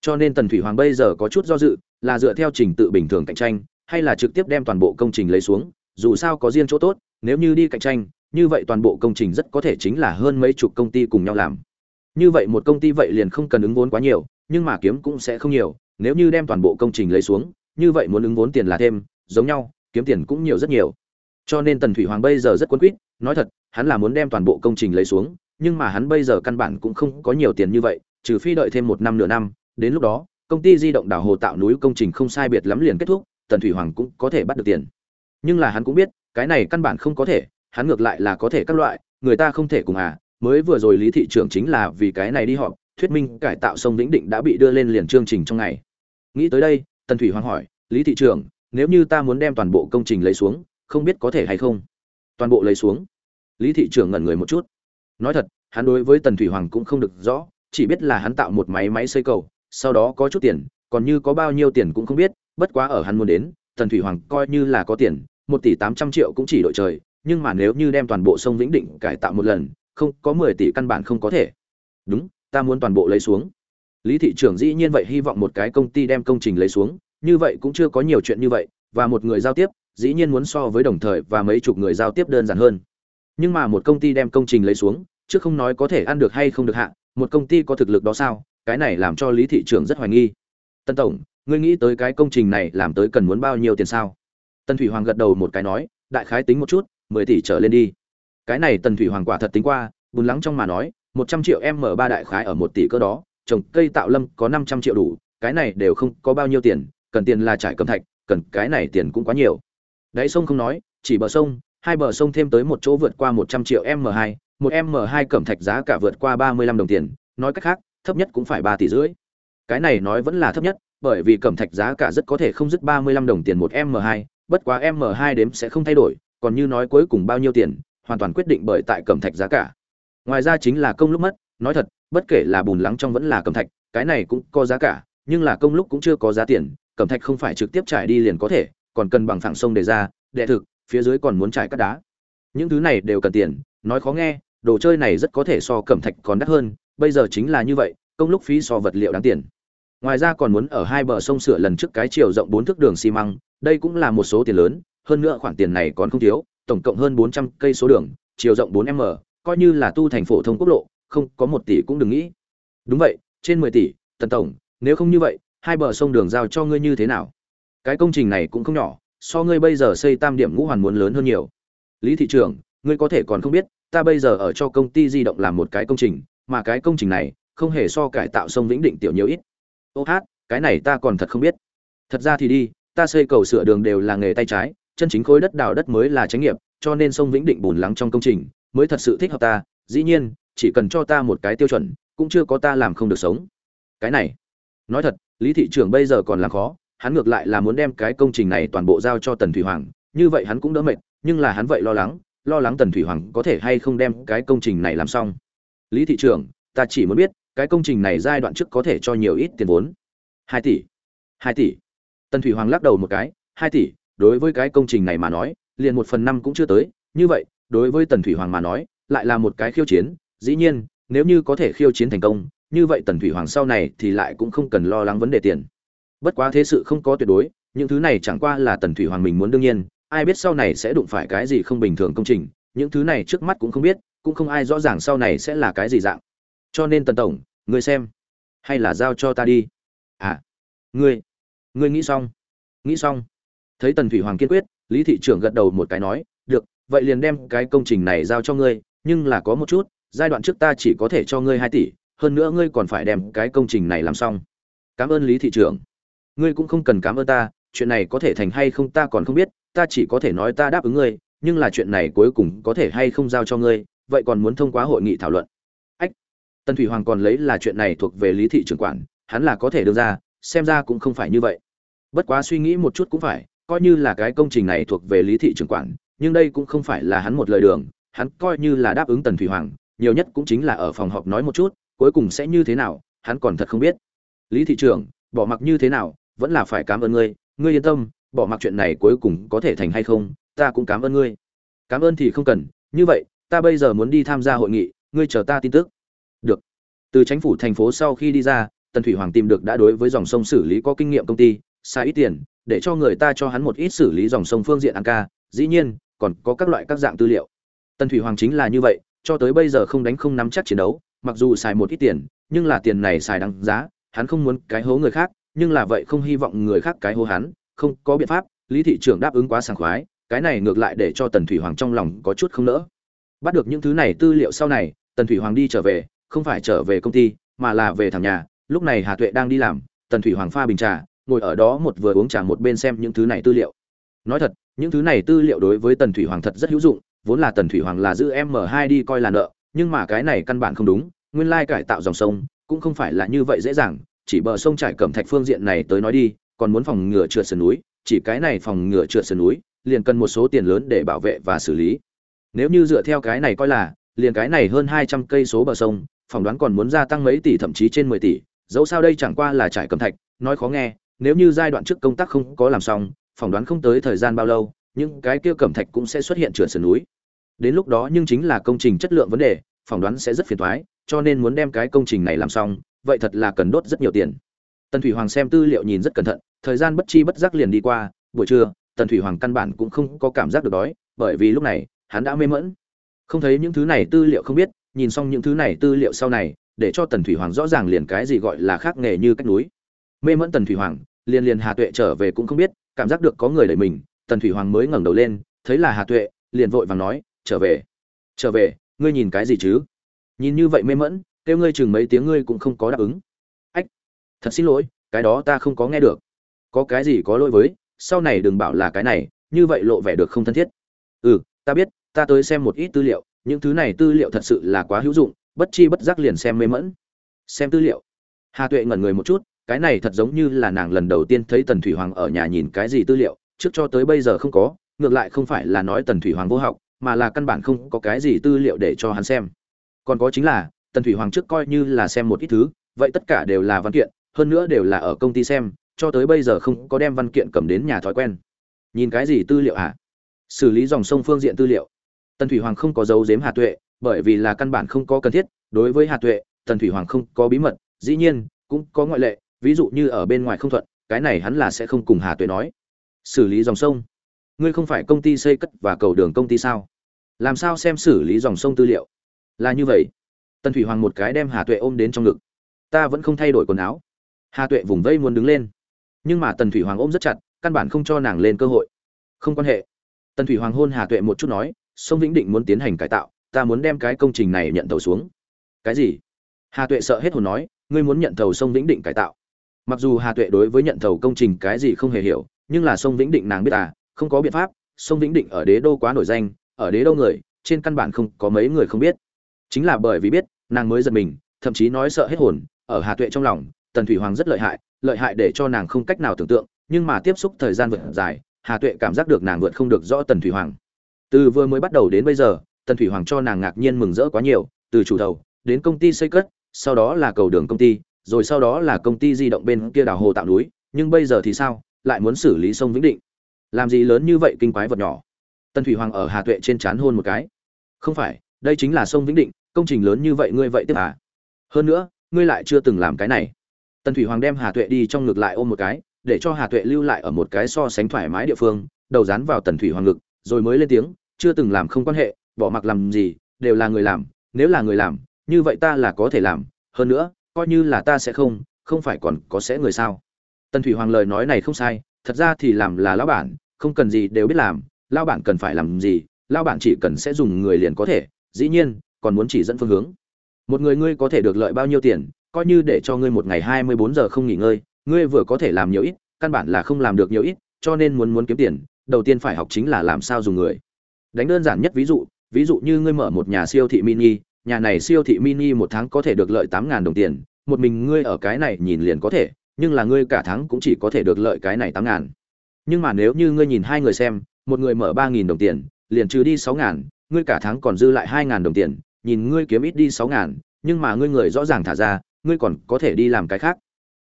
Cho nên tần thủy hoàng bây giờ có chút do dự, là dựa theo trình tự bình thường cạnh tranh, hay là trực tiếp đem toàn bộ công trình lấy xuống, dù sao có riêng chỗ tốt, nếu như đi cạnh tranh, như vậy toàn bộ công trình rất có thể chính là hơn mấy chục công ty cùng nhau làm. Như vậy một công ty vậy liền không cần ứng vốn quá nhiều nhưng mà kiếm cũng sẽ không nhiều, nếu như đem toàn bộ công trình lấy xuống, như vậy muốn ứng vốn tiền là thêm, giống nhau, kiếm tiền cũng nhiều rất nhiều. Cho nên tần thủy hoàng bây giờ rất quấn quýt, nói thật, hắn là muốn đem toàn bộ công trình lấy xuống, nhưng mà hắn bây giờ căn bản cũng không có nhiều tiền như vậy, trừ phi đợi thêm một năm nửa năm, đến lúc đó, công ty di động đảo hồ tạo núi công trình không sai biệt lắm liền kết thúc, tần thủy hoàng cũng có thể bắt được tiền. Nhưng là hắn cũng biết, cái này căn bản không có thể, hắn ngược lại là có thể các loại, người ta không thể cùng à mới vừa rồi lý thị trưởng chính là vì cái này đi họp thuyết minh cải tạo sông vĩnh định đã bị đưa lên liền chương trình trong ngày. Nghĩ tới đây, tần thủy hoàng hỏi, lý thị trưởng, nếu như ta muốn đem toàn bộ công trình lấy xuống, không biết có thể hay không? Toàn bộ lấy xuống? Lý thị trưởng ngẩn người một chút. Nói thật, hắn đối với tần thủy hoàng cũng không được rõ, chỉ biết là hắn tạo một máy máy xây cầu, sau đó có chút tiền, còn như có bao nhiêu tiền cũng không biết, bất quá ở hắn muốn đến, tần thủy hoàng coi như là có tiền, một tỷ tám trăm triệu cũng chỉ đội trời, nhưng mà nếu như đem toàn bộ sông vĩnh định cải tạo một lần, không, có mười tỷ căn bản không có thể. Đúng ta muốn toàn bộ lấy xuống. Lý thị trưởng dĩ nhiên vậy hy vọng một cái công ty đem công trình lấy xuống, như vậy cũng chưa có nhiều chuyện như vậy, và một người giao tiếp, dĩ nhiên muốn so với đồng thời và mấy chục người giao tiếp đơn giản hơn. Nhưng mà một công ty đem công trình lấy xuống, chứ không nói có thể ăn được hay không được hạ, một công ty có thực lực đó sao? Cái này làm cho lý thị trưởng rất hoài nghi. Tân tổng, ngươi nghĩ tới cái công trình này làm tới cần muốn bao nhiêu tiền sao? Tân thủy hoàng gật đầu một cái nói, đại khái tính một chút, mười tỷ trở lên đi. Cái này tần thủy hoàng quả thật tính qua bùn lắng trong mà nói một trăm triệu m ba đại khái ở một tỷ cơ đó, trồng cây tạo lâm có năm trăm triệu đủ, cái này đều không có bao nhiêu tiền, cần tiền là trải cầm thạch, cần cái này tiền cũng quá nhiều. Đáy sông không nói, chỉ bờ sông, hai bờ sông thêm tới một chỗ vượt qua một trăm triệu m hai, một m hai cẩm thạch giá cả vượt qua ba mươi lăm đồng tiền, nói cách khác, thấp nhất cũng phải ba tỷ rưỡi. Cái này nói vẫn là thấp nhất, bởi vì cẩm thạch giá cả rất có thể không dứt ba mươi lăm đồng tiền một m hai, bất quá m hai đếm sẽ không thay đổi, còn như nói cuối cùng bao nhiêu tiền, hoàn toàn quyết định bởi tại cẩm thạch giá cả ngoài ra chính là công lúc mất, nói thật, bất kể là bùn lắng trong vẫn là cẩm thạch, cái này cũng có giá cả, nhưng là công lúc cũng chưa có giá tiền, cẩm thạch không phải trực tiếp trải đi liền có thể, còn cần bằng phẳng sông để ra đệ thực, phía dưới còn muốn trải cắt đá. Những thứ này đều cần tiền, nói khó nghe, đồ chơi này rất có thể so cẩm thạch còn đắt hơn, bây giờ chính là như vậy, công lúc phí so vật liệu đáng tiền. Ngoài ra còn muốn ở hai bờ sông sửa lần trước cái chiều rộng bốn thước đường xi măng, đây cũng là một số tiền lớn, hơn nữa khoản tiền này còn không thiếu, tổng cộng hơn bốn trăm cây số đường, chiều rộng bốn m coi như là tu thành phổ thông quốc lộ, không có một tỷ cũng đừng nghĩ. Đúng vậy, trên mười tỷ, tần tổng, nếu không như vậy, hai bờ sông đường giao cho ngươi như thế nào? Cái công trình này cũng không nhỏ, so ngươi bây giờ xây tam điểm ngũ hoàn muốn lớn hơn nhiều. Lý thị trưởng, ngươi có thể còn không biết, ta bây giờ ở cho công ty di động làm một cái công trình, mà cái công trình này, không hề so cải tạo sông vĩnh định tiểu nhiều ít. Ô hát, cái này ta còn thật không biết. Thật ra thì đi, ta xây cầu sửa đường đều là nghề tay trái, chân chính khối đất đào đất mới là tránh nghiệp, cho nên sông vĩnh định bùn lắng trong công trình mới thật sự thích hợp ta, dĩ nhiên, chỉ cần cho ta một cái tiêu chuẩn, cũng chưa có ta làm không được sống. Cái này, nói thật, lý thị trưởng bây giờ còn làm khó, hắn ngược lại là muốn đem cái công trình này toàn bộ giao cho tần thủy hoàng, như vậy hắn cũng đỡ mệt, nhưng là hắn vậy lo lắng lo lắng tần thủy hoàng có thể hay không đem cái công trình này làm xong. Lý thị trưởng, ta chỉ muốn biết, cái công trình này giai đoạn trước có thể cho nhiều ít tiền vốn. Hai tỷ hai tỷ. Tần thủy hoàng lắc đầu một cái, hai tỷ, đối với cái công trình này mà nói, liền một phần năm cũng chưa tới, như vậy đối với tần thủy hoàng mà nói, lại là một cái khiêu chiến, dĩ nhiên, nếu như có thể khiêu chiến thành công, như vậy tần thủy hoàng sau này thì lại cũng không cần lo lắng vấn đề tiền. Bất quá thế sự không có tuyệt đối, những thứ này chẳng qua là tần thủy hoàng mình muốn đương nhiên, ai biết sau này sẽ đụng phải cái gì không bình thường công trình, những thứ này trước mắt cũng không biết, cũng không ai rõ ràng sau này sẽ là cái gì dạng. Cho nên tần tổng, ngươi xem, hay là giao cho ta đi. À ngươi ngươi nghĩ xong nghĩ xong. Thấy tần thủy hoàng kiên quyết, lý thị trưởng gật đầu một cái nói vậy liền đem cái công trình này giao cho ngươi, nhưng là có một chút, giai đoạn trước ta chỉ có thể cho ngươi hai tỷ, hơn nữa ngươi còn phải đem cái công trình này làm xong. Cảm ơn lý thị trưởng. Ngươi cũng không cần cảm ơn ta, chuyện này có thể thành hay không ta còn không biết, ta chỉ có thể nói ta đáp ứng ngươi, nhưng là chuyện này cuối cùng có thể hay không giao cho ngươi, vậy còn muốn thông qua hội nghị thảo luận. Ách Tân thủy hoàng còn lấy là chuyện này thuộc về lý thị trưởng quản, hắn là có thể đưa ra, xem ra cũng không phải như vậy. Bất quá suy nghĩ một chút cũng phải, coi như là cái công trình này thuộc về lý thị trưởng quản nhưng đây cũng không phải là hắn một lời đường, hắn coi như là đáp ứng tần thủy hoàng, nhiều nhất cũng chính là ở phòng họp nói một chút, cuối cùng sẽ như thế nào, hắn còn thật không biết. Lý thị trưởng, bỏ mặc như thế nào, vẫn là phải cảm ơn ngươi ngươi yên tâm, bỏ mặc chuyện này cuối cùng có thể thành hay không, ta cũng cảm ơn ngươi. Cảm ơn thì không cần, như vậy, ta bây giờ muốn đi tham gia hội nghị, ngươi chờ ta tin tức. Được. Từ chính phủ thành phố sau khi đi ra, tần thủy hoàng tìm được đã đối với dòng sông xử lý có kinh nghiệm công ty sai ít tiền, để cho người ta cho hắn một ít xử lý dòng sông phương diện ăn ca. Dĩ nhiên còn có các loại các dạng tư liệu. Tần thủy hoàng chính là như vậy, cho tới bây giờ không đánh không nắm chắc chiến đấu, mặc dù xài một ít tiền, nhưng là tiền này xài đáng giá, hắn không muốn cái hố người khác, nhưng là vậy không hy vọng người khác cái hố hắn, không có biện pháp, lý thị trưởng đáp ứng quá sảng khoái, cái này ngược lại để cho tần thủy hoàng trong lòng có chút không nỡ. Bắt được những thứ này tư liệu sau này, tần thủy hoàng đi trở về, không phải trở về công ty, mà là về thằng nhà, lúc này hà tuệ đang đi làm, tần thủy hoàng pha bình trà, ngồi ở đó một vừa uống trà một bên xem những thứ này tư liệu. Nói thật những thứ này tư liệu đối với tần thủy hoàng thật rất hữu dụng, vốn là tần thủy hoàng là giữ m hai đi coi là nợ, nhưng mà cái này căn bản không đúng, nguyên lai cải tạo dòng sông cũng không phải là như vậy dễ dàng, chỉ bờ sông trải cẩm thạch phương diện này tới nói đi, còn muốn phòng ngừa trượt sườn núi, chỉ cái này phòng ngừa trượt sườn núi, liền cần một số tiền lớn để bảo vệ và xử lý. Nếu như dựa theo cái này coi là, liền cái này hơn hai trăm cây số bờ sông, phỏng đoán còn muốn gia tăng mấy tỷ thậm chí trên mười tỷ, dẫu sao đây chẳng qua là trải cẩm thạch, nói khó nghe, nếu như giai đoạn trước công tác không có làm xong phỏng đoán không tới thời gian bao lâu, những cái kia cẩm thạch cũng sẽ xuất hiện trượt sườn núi. Đến lúc đó nhưng chính là công trình chất lượng vấn đề, phỏng đoán sẽ rất phiền toái, cho nên muốn đem cái công trình này làm xong, vậy thật là cần đốt rất nhiều tiền. Tần thủy hoàng xem tư liệu nhìn rất cẩn thận, thời gian bất chi bất giác liền đi qua, buổi trưa, tần thủy hoàng căn bản cũng không có cảm giác được đói, bởi vì lúc này, hắn đã mê mẫn không thấy những thứ này tư liệu không biết, nhìn xong những thứ này tư liệu sau này, để cho tần thủy hoàng rõ ràng liền cái gì gọi là khác nghề như cách núi. Mê mẫn tần thủy hoàng, liền liền hà tuệ trở về cũng không biết cảm giác được có người đẩy mình, tần thủy hoàng mới ngẩng đầu lên, thấy là hà tuệ, liền vội vàng nói, trở về trở về, ngươi nhìn cái gì chứ? Nhìn như vậy mê mẫn kêu ngươi chừng mấy tiếng ngươi cũng không có đáp ứng. Ách, thật xin lỗi, cái đó ta không có nghe được. Có cái gì có lỗi với, sau này đừng bảo là cái này, như vậy lộ vẻ được không thân thiết. Ừ ta biết, ta tới xem một ít tư liệu, những thứ này tư liệu thật sự là quá hữu dụng, bất chi bất giác liền xem mê mẫn xem tư liệu? Hà tuệ ngẩn người một chút cái này thật giống như là nàng lần đầu tiên thấy tần thủy hoàng ở nhà nhìn cái gì tư liệu, trước cho tới bây giờ không có, ngược lại không phải là nói tần thủy hoàng vô học, mà là căn bản không có cái gì tư liệu để cho hắn xem. Còn có chính là, tần thủy hoàng trước coi như là xem một ít thứ, vậy tất cả đều là văn kiện, hơn nữa đều là ở công ty xem, cho tới bây giờ không có đem văn kiện cầm đến nhà thói quen. Nhìn cái gì tư liệu hả? À? xử lý dòng sông phương diện tư liệu. Tần thủy hoàng không có dấu giếm hà tuệ, bởi vì là căn bản không có cần thiết, đối với hà tuệ, tần thủy hoàng không có bí mật, dĩ nhiên, cũng có ngoại lệ ví dụ như ở bên ngoài không thuận, cái này hắn là sẽ không cùng hà tuệ nói. Xử lý dòng sông. Ngươi không phải công ty xây cất và cầu đường công ty sao? Làm sao xem xử lý dòng sông tư liệu? Là như vậy. Tần thủy hoàng một cái đem hà tuệ ôm đến trong ngực. Ta vẫn không thay đổi quần áo. Hà tuệ vùng vây muốn đứng lên. Nhưng mà tần thủy hoàng ôm rất chặt, căn bản không cho nàng lên cơ hội. Không quan hệ. Tần thủy hoàng hôn hà tuệ một chút nói, sông vĩnh định muốn tiến hành cải tạo, ta muốn đem cái công trình này nhận tàu xuống. Cái gì? Hà tuệ sợ hết hồn nói, ngươi muốn nhận tàu sông vĩnh định cải tạo? Mặc dù hà tuệ đối với nhận thầu công trình cái gì không hề hiểu, nhưng là sông vĩnh định nàng biết à không có biện pháp, sông vĩnh định ở đế đô quá nổi danh, ở đế đô người, trên căn bản không có mấy người không biết. Chính là bởi vì biết, nàng mới giật mình, thậm chí nói sợ hết hồn, ở hà tuệ trong lòng, tần thủy hoàng rất lợi hại lợi hại để cho nàng không cách nào tưởng tượng, nhưng mà tiếp xúc thời gian vượt dài, hà tuệ cảm giác được nàng vượt không được rõ tần thủy hoàng. Từ vừa mới bắt đầu đến bây giờ, tần thủy hoàng cho nàng ngạc nhiên mừng rỡ quá nhiều, từ chủ đầu đến công ty xây cất, sau đó là cầu đường công ty rồi sau đó là công ty di động bên kia đào hồ tạo núi, nhưng bây giờ thì sao? Lại muốn xử lý sông vĩnh định. Làm gì lớn như vậy kinh quái vật nhỏ? Tần thủy hoàng ở hà tuệ trên chán hôn một cái. Không phải, đây chính là sông vĩnh định, công trình lớn như vậy ngươi vậy tiếp à? Hơn nữa, ngươi lại chưa từng làm cái này. Tần thủy hoàng đem hà tuệ đi trong ngực lại ôm một cái, để cho hà tuệ lưu lại ở một cái so sánh thoải mái địa phương, đầu dán vào tần thủy hoàng ngực, rồi mới lên tiếng, chưa từng làm không quan hệ, bỏ mặc làm gì, đều là người làm, nếu là người làm, như vậy ta là có thể làm, hơn nữa coi như là ta sẽ không không phải còn có sẽ người sao? Tần thủy hoàng lời nói này không sai, thật ra thì làm là lão bản, không cần gì đều biết làm, lão bản cần phải làm gì, lão bản chỉ cần sẽ dùng người liền có thể, dĩ nhiên, còn muốn chỉ dẫn phương hướng. Một người ngươi có thể được lợi bao nhiêu tiền, coi như để cho ngươi một ngày hai mươi bốn giờ không nghỉ ngơi, ngươi vừa có thể làm nhiều ít, căn bản là không làm được nhiều ít, cho nên muốn muốn kiếm tiền, đầu tiên phải học chính là làm sao dùng người. Đánh đơn giản nhất ví dụ ví dụ như ngươi mở một nhà siêu thị mini nhà này siêu thị mini một tháng có thể được lợi tám ngàn đồng tiền, một mình ngươi ở cái này nhìn liền có thể, nhưng là ngươi cả tháng cũng chỉ có thể được lợi cái này tám ngàn. Nhưng mà nếu như ngươi nhìn hai người xem, một người mở ba nghìn đồng tiền, liền trừ đi sáu ngàn, ngươi cả tháng còn dư lại hai ngàn đồng tiền, nhìn ngươi kiếm ít đi sáu ngàn, nhưng mà ngươi người rõ ràng thả ra, ngươi còn có thể đi làm cái khác.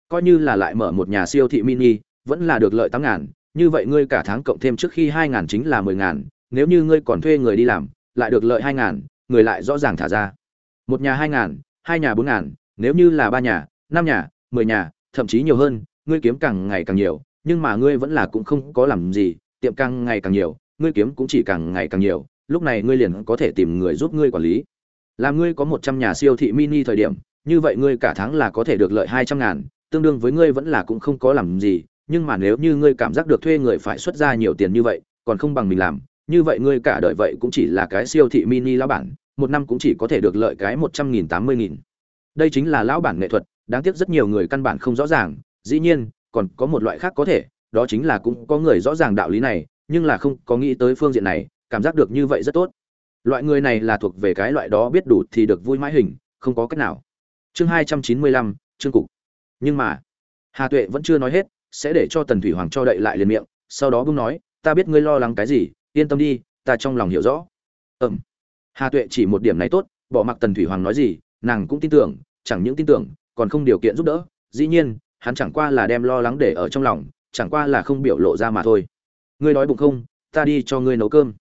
Coi như là lại mở một nhà siêu thị mini, vẫn là được lợi tám ngàn, như vậy ngươi cả tháng cộng thêm trước khi hai ngàn chính là mười ngàn, nếu như ngươi còn thuê người đi làm, lại được lợi hai ngàn người lại rõ ràng thả ra. Một nhà hai ngàn, hai nhà bốn ngàn, nếu như là ba nhà, năm nhà, mười nhà, thậm chí nhiều hơn, ngươi kiếm càng ngày càng nhiều, nhưng mà ngươi vẫn là cũng không có làm gì, tiệm càng ngày càng nhiều, ngươi kiếm cũng chỉ càng ngày càng nhiều, lúc này ngươi liền có thể tìm người giúp ngươi quản lý. Làm ngươi có một trăm nhà siêu thị mini thời điểm, như vậy ngươi cả tháng là có thể được lợi hai trăm ngàn, tương đương với ngươi vẫn là cũng không có làm gì, nhưng mà nếu như ngươi cảm giác được thuê người phải xuất ra nhiều tiền như vậy, còn không bằng mình làm, như vậy ngươi cả đời vậy cũng chỉ là cái siêu thị mini lão bản một năm cũng chỉ có thể được lợi cái một trăm nghìn tám mươi nghìn. Đây chính là lão bản nghệ thuật, đáng tiếc rất nhiều người căn bản không rõ ràng, dĩ nhiên, còn có một loại khác có thể, đó chính là cũng có người rõ ràng đạo lý này, nhưng là không có nghĩ tới phương diện này, cảm giác được như vậy rất tốt. Loại người này là thuộc về cái loại đó biết đủ thì được vui mãi hình, không có cách nào. Chương hai trăm chín mươi lăm, chương cục. Nhưng mà, hà tuệ vẫn chưa nói hết, sẽ để cho tần thủy hoàng cho đậy lại liền miệng, sau đó bưng nói, ta biết ngươi lo lắng cái gì, yên tâm đi, ta trong lòng hiểu rõ. Ừm hà tuệ chỉ một điểm này tốt, bỏ mặc tần thủy hoàng nói gì, nàng cũng tin tưởng, chẳng những tin tưởng, còn không điều kiện giúp đỡ, dĩ nhiên, hắn chẳng qua là đem lo lắng để ở trong lòng, chẳng qua là không biểu lộ ra mà thôi. Ngươi nói bụng không? Ta đi cho ngươi nấu cơm.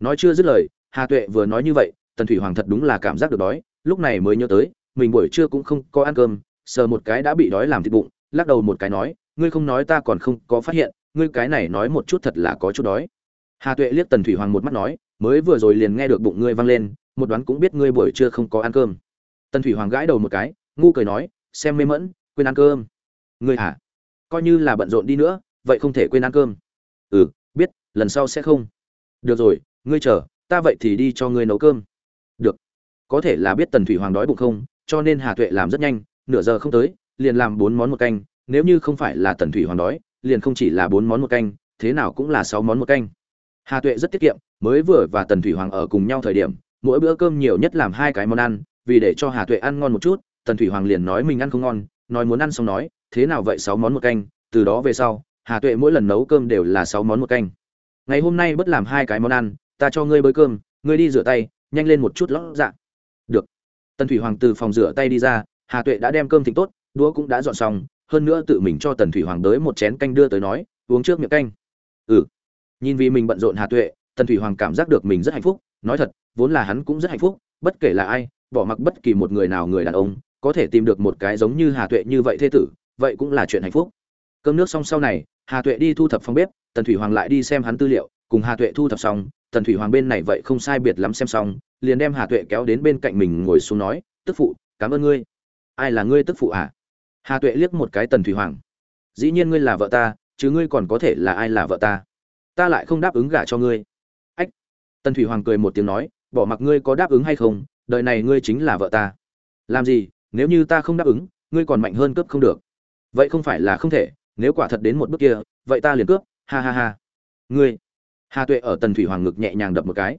Nói chưa dứt lời, hà tuệ vừa nói như vậy, tần thủy hoàng thật đúng là cảm giác được đói, lúc này mới nhớ tới, mình buổi trưa cũng không có ăn cơm, sờ một cái đã bị đói làm thịt bụng, lắc đầu một cái nói, ngươi không nói ta còn không có phát hiện, ngươi cái này nói một chút thật là có chút đói. Hà tuệ liếc tần thủy hoàng một mắt nói mới vừa rồi liền nghe được bụng ngươi vang lên, một đoán cũng biết ngươi buổi trưa không có ăn cơm. Tần thủy hoàng gãi đầu một cái, ngu cười nói, xem mê mẫn quên ăn cơm. Ngươi hả? Coi như là bận rộn đi nữa, vậy không thể quên ăn cơm. Ừ biết, lần sau sẽ không. Được rồi, ngươi chờ, ta vậy thì đi cho ngươi nấu cơm. Được. Có thể là biết tần thủy hoàng đói bụng không, cho nên hà tuệ làm rất nhanh, nửa giờ không tới, liền làm bốn món một canh, nếu như không phải là tần thủy hoàng đói, liền không chỉ là bốn món một canh, thế nào cũng là sáu món một canh hà tuệ rất tiết kiệm, mới vừa và tần thủy hoàng ở cùng nhau thời điểm, mỗi bữa cơm nhiều nhất làm hai cái món ăn, vì để cho hà tuệ ăn ngon một chút, tần thủy hoàng liền nói mình ăn không ngon, nói muốn ăn xong nói, thế nào vậy sáu món một canh? Từ đó về sau, hà tuệ mỗi lần nấu cơm đều là sáu món một canh. Ngày hôm nay bất làm hai cái món ăn, ta cho ngươi bới cơm, ngươi đi rửa tay, nhanh lên một chút lót dạ. Được. Tần thủy hoàng từ phòng rửa tay đi ra, hà tuệ đã đem cơm thịnh tốt, đũa cũng đã dọn xong, hơn nữa tự mình cho tần thủy hoàng đới một chén canh đưa tới nói, uống trước miệng canh. Ừ nhìn vì mình bận rộn hà tuệ, tần thủy hoàng cảm giác được mình rất hạnh phúc. Nói thật, vốn là hắn cũng rất hạnh phúc, bất kể là ai, bỏ mặc bất kỳ một người nào người đàn ông, có thể tìm được một cái giống như hà tuệ như vậy thế tử, vậy cũng là chuyện hạnh phúc. Cơm nước xong sau này, hà tuệ đi thu thập phòng bếp, tần thủy hoàng lại đi xem hắn tư liệu, cùng hà tuệ thu thập xong, tần thủy hoàng bên này vậy không sai biệt lắm xem xong, liền đem hà tuệ kéo đến bên cạnh mình ngồi xuống nói, tức phụ, cảm ơn ngươi. Ai là ngươi tức phụ à? Hà tuệ liếc một cái tần thủy hoàng. Dĩ nhiên ngươi là vợ ta, chứ ngươi còn có thể là ai là vợ ta? Ta lại không đáp ứng gả cho ngươi. Ách, tần thủy hoàng cười một tiếng nói, bỏ mặc ngươi có đáp ứng hay không, đời này ngươi chính là vợ ta. Làm gì, nếu như ta không đáp ứng, ngươi còn mạnh hơn cướp không được. Vậy không phải là không thể, nếu quả thật đến một bước kia, vậy ta liền cướp, ha ha ha. Ngươi, hà tuệ ở tần thủy hoàng ngực nhẹ nhàng đập một cái.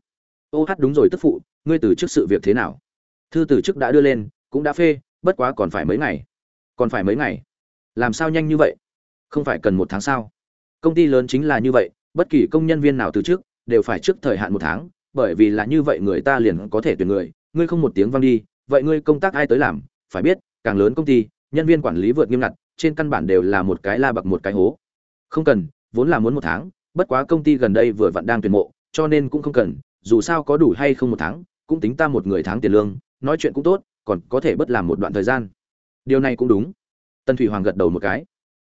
Ô hát đúng rồi tức phụ, ngươi từ trước sự việc thế nào? Thư từ chức đã đưa lên, cũng đã phê, bất quá còn phải mấy ngày. Còn phải mấy ngày. Làm sao nhanh như vậy? Không phải cần một tháng sao? Công ty lớn chính là như vậy bất kỳ công nhân viên nào từ trước, đều phải trước thời hạn một tháng, bởi vì là như vậy người ta liền có thể tuyển người. Ngươi không một tiếng vang đi, vậy ngươi công tác ai tới làm? Phải biết, càng lớn công ty, nhân viên quản lý vượt nghiêm ngặt, trên căn bản đều là một cái la bậc một cái hố. Không cần, vốn là muốn một tháng, bất quá công ty gần đây vừa vặn đang tuyển mộ, cho nên cũng không cần, dù sao có đủ hay không một tháng, cũng tính ta một người tháng tiền lương, nói chuyện cũng tốt, còn có thể bất làm một đoạn thời gian. Điều này cũng đúng. Tần thủy hoàng gật đầu một cái.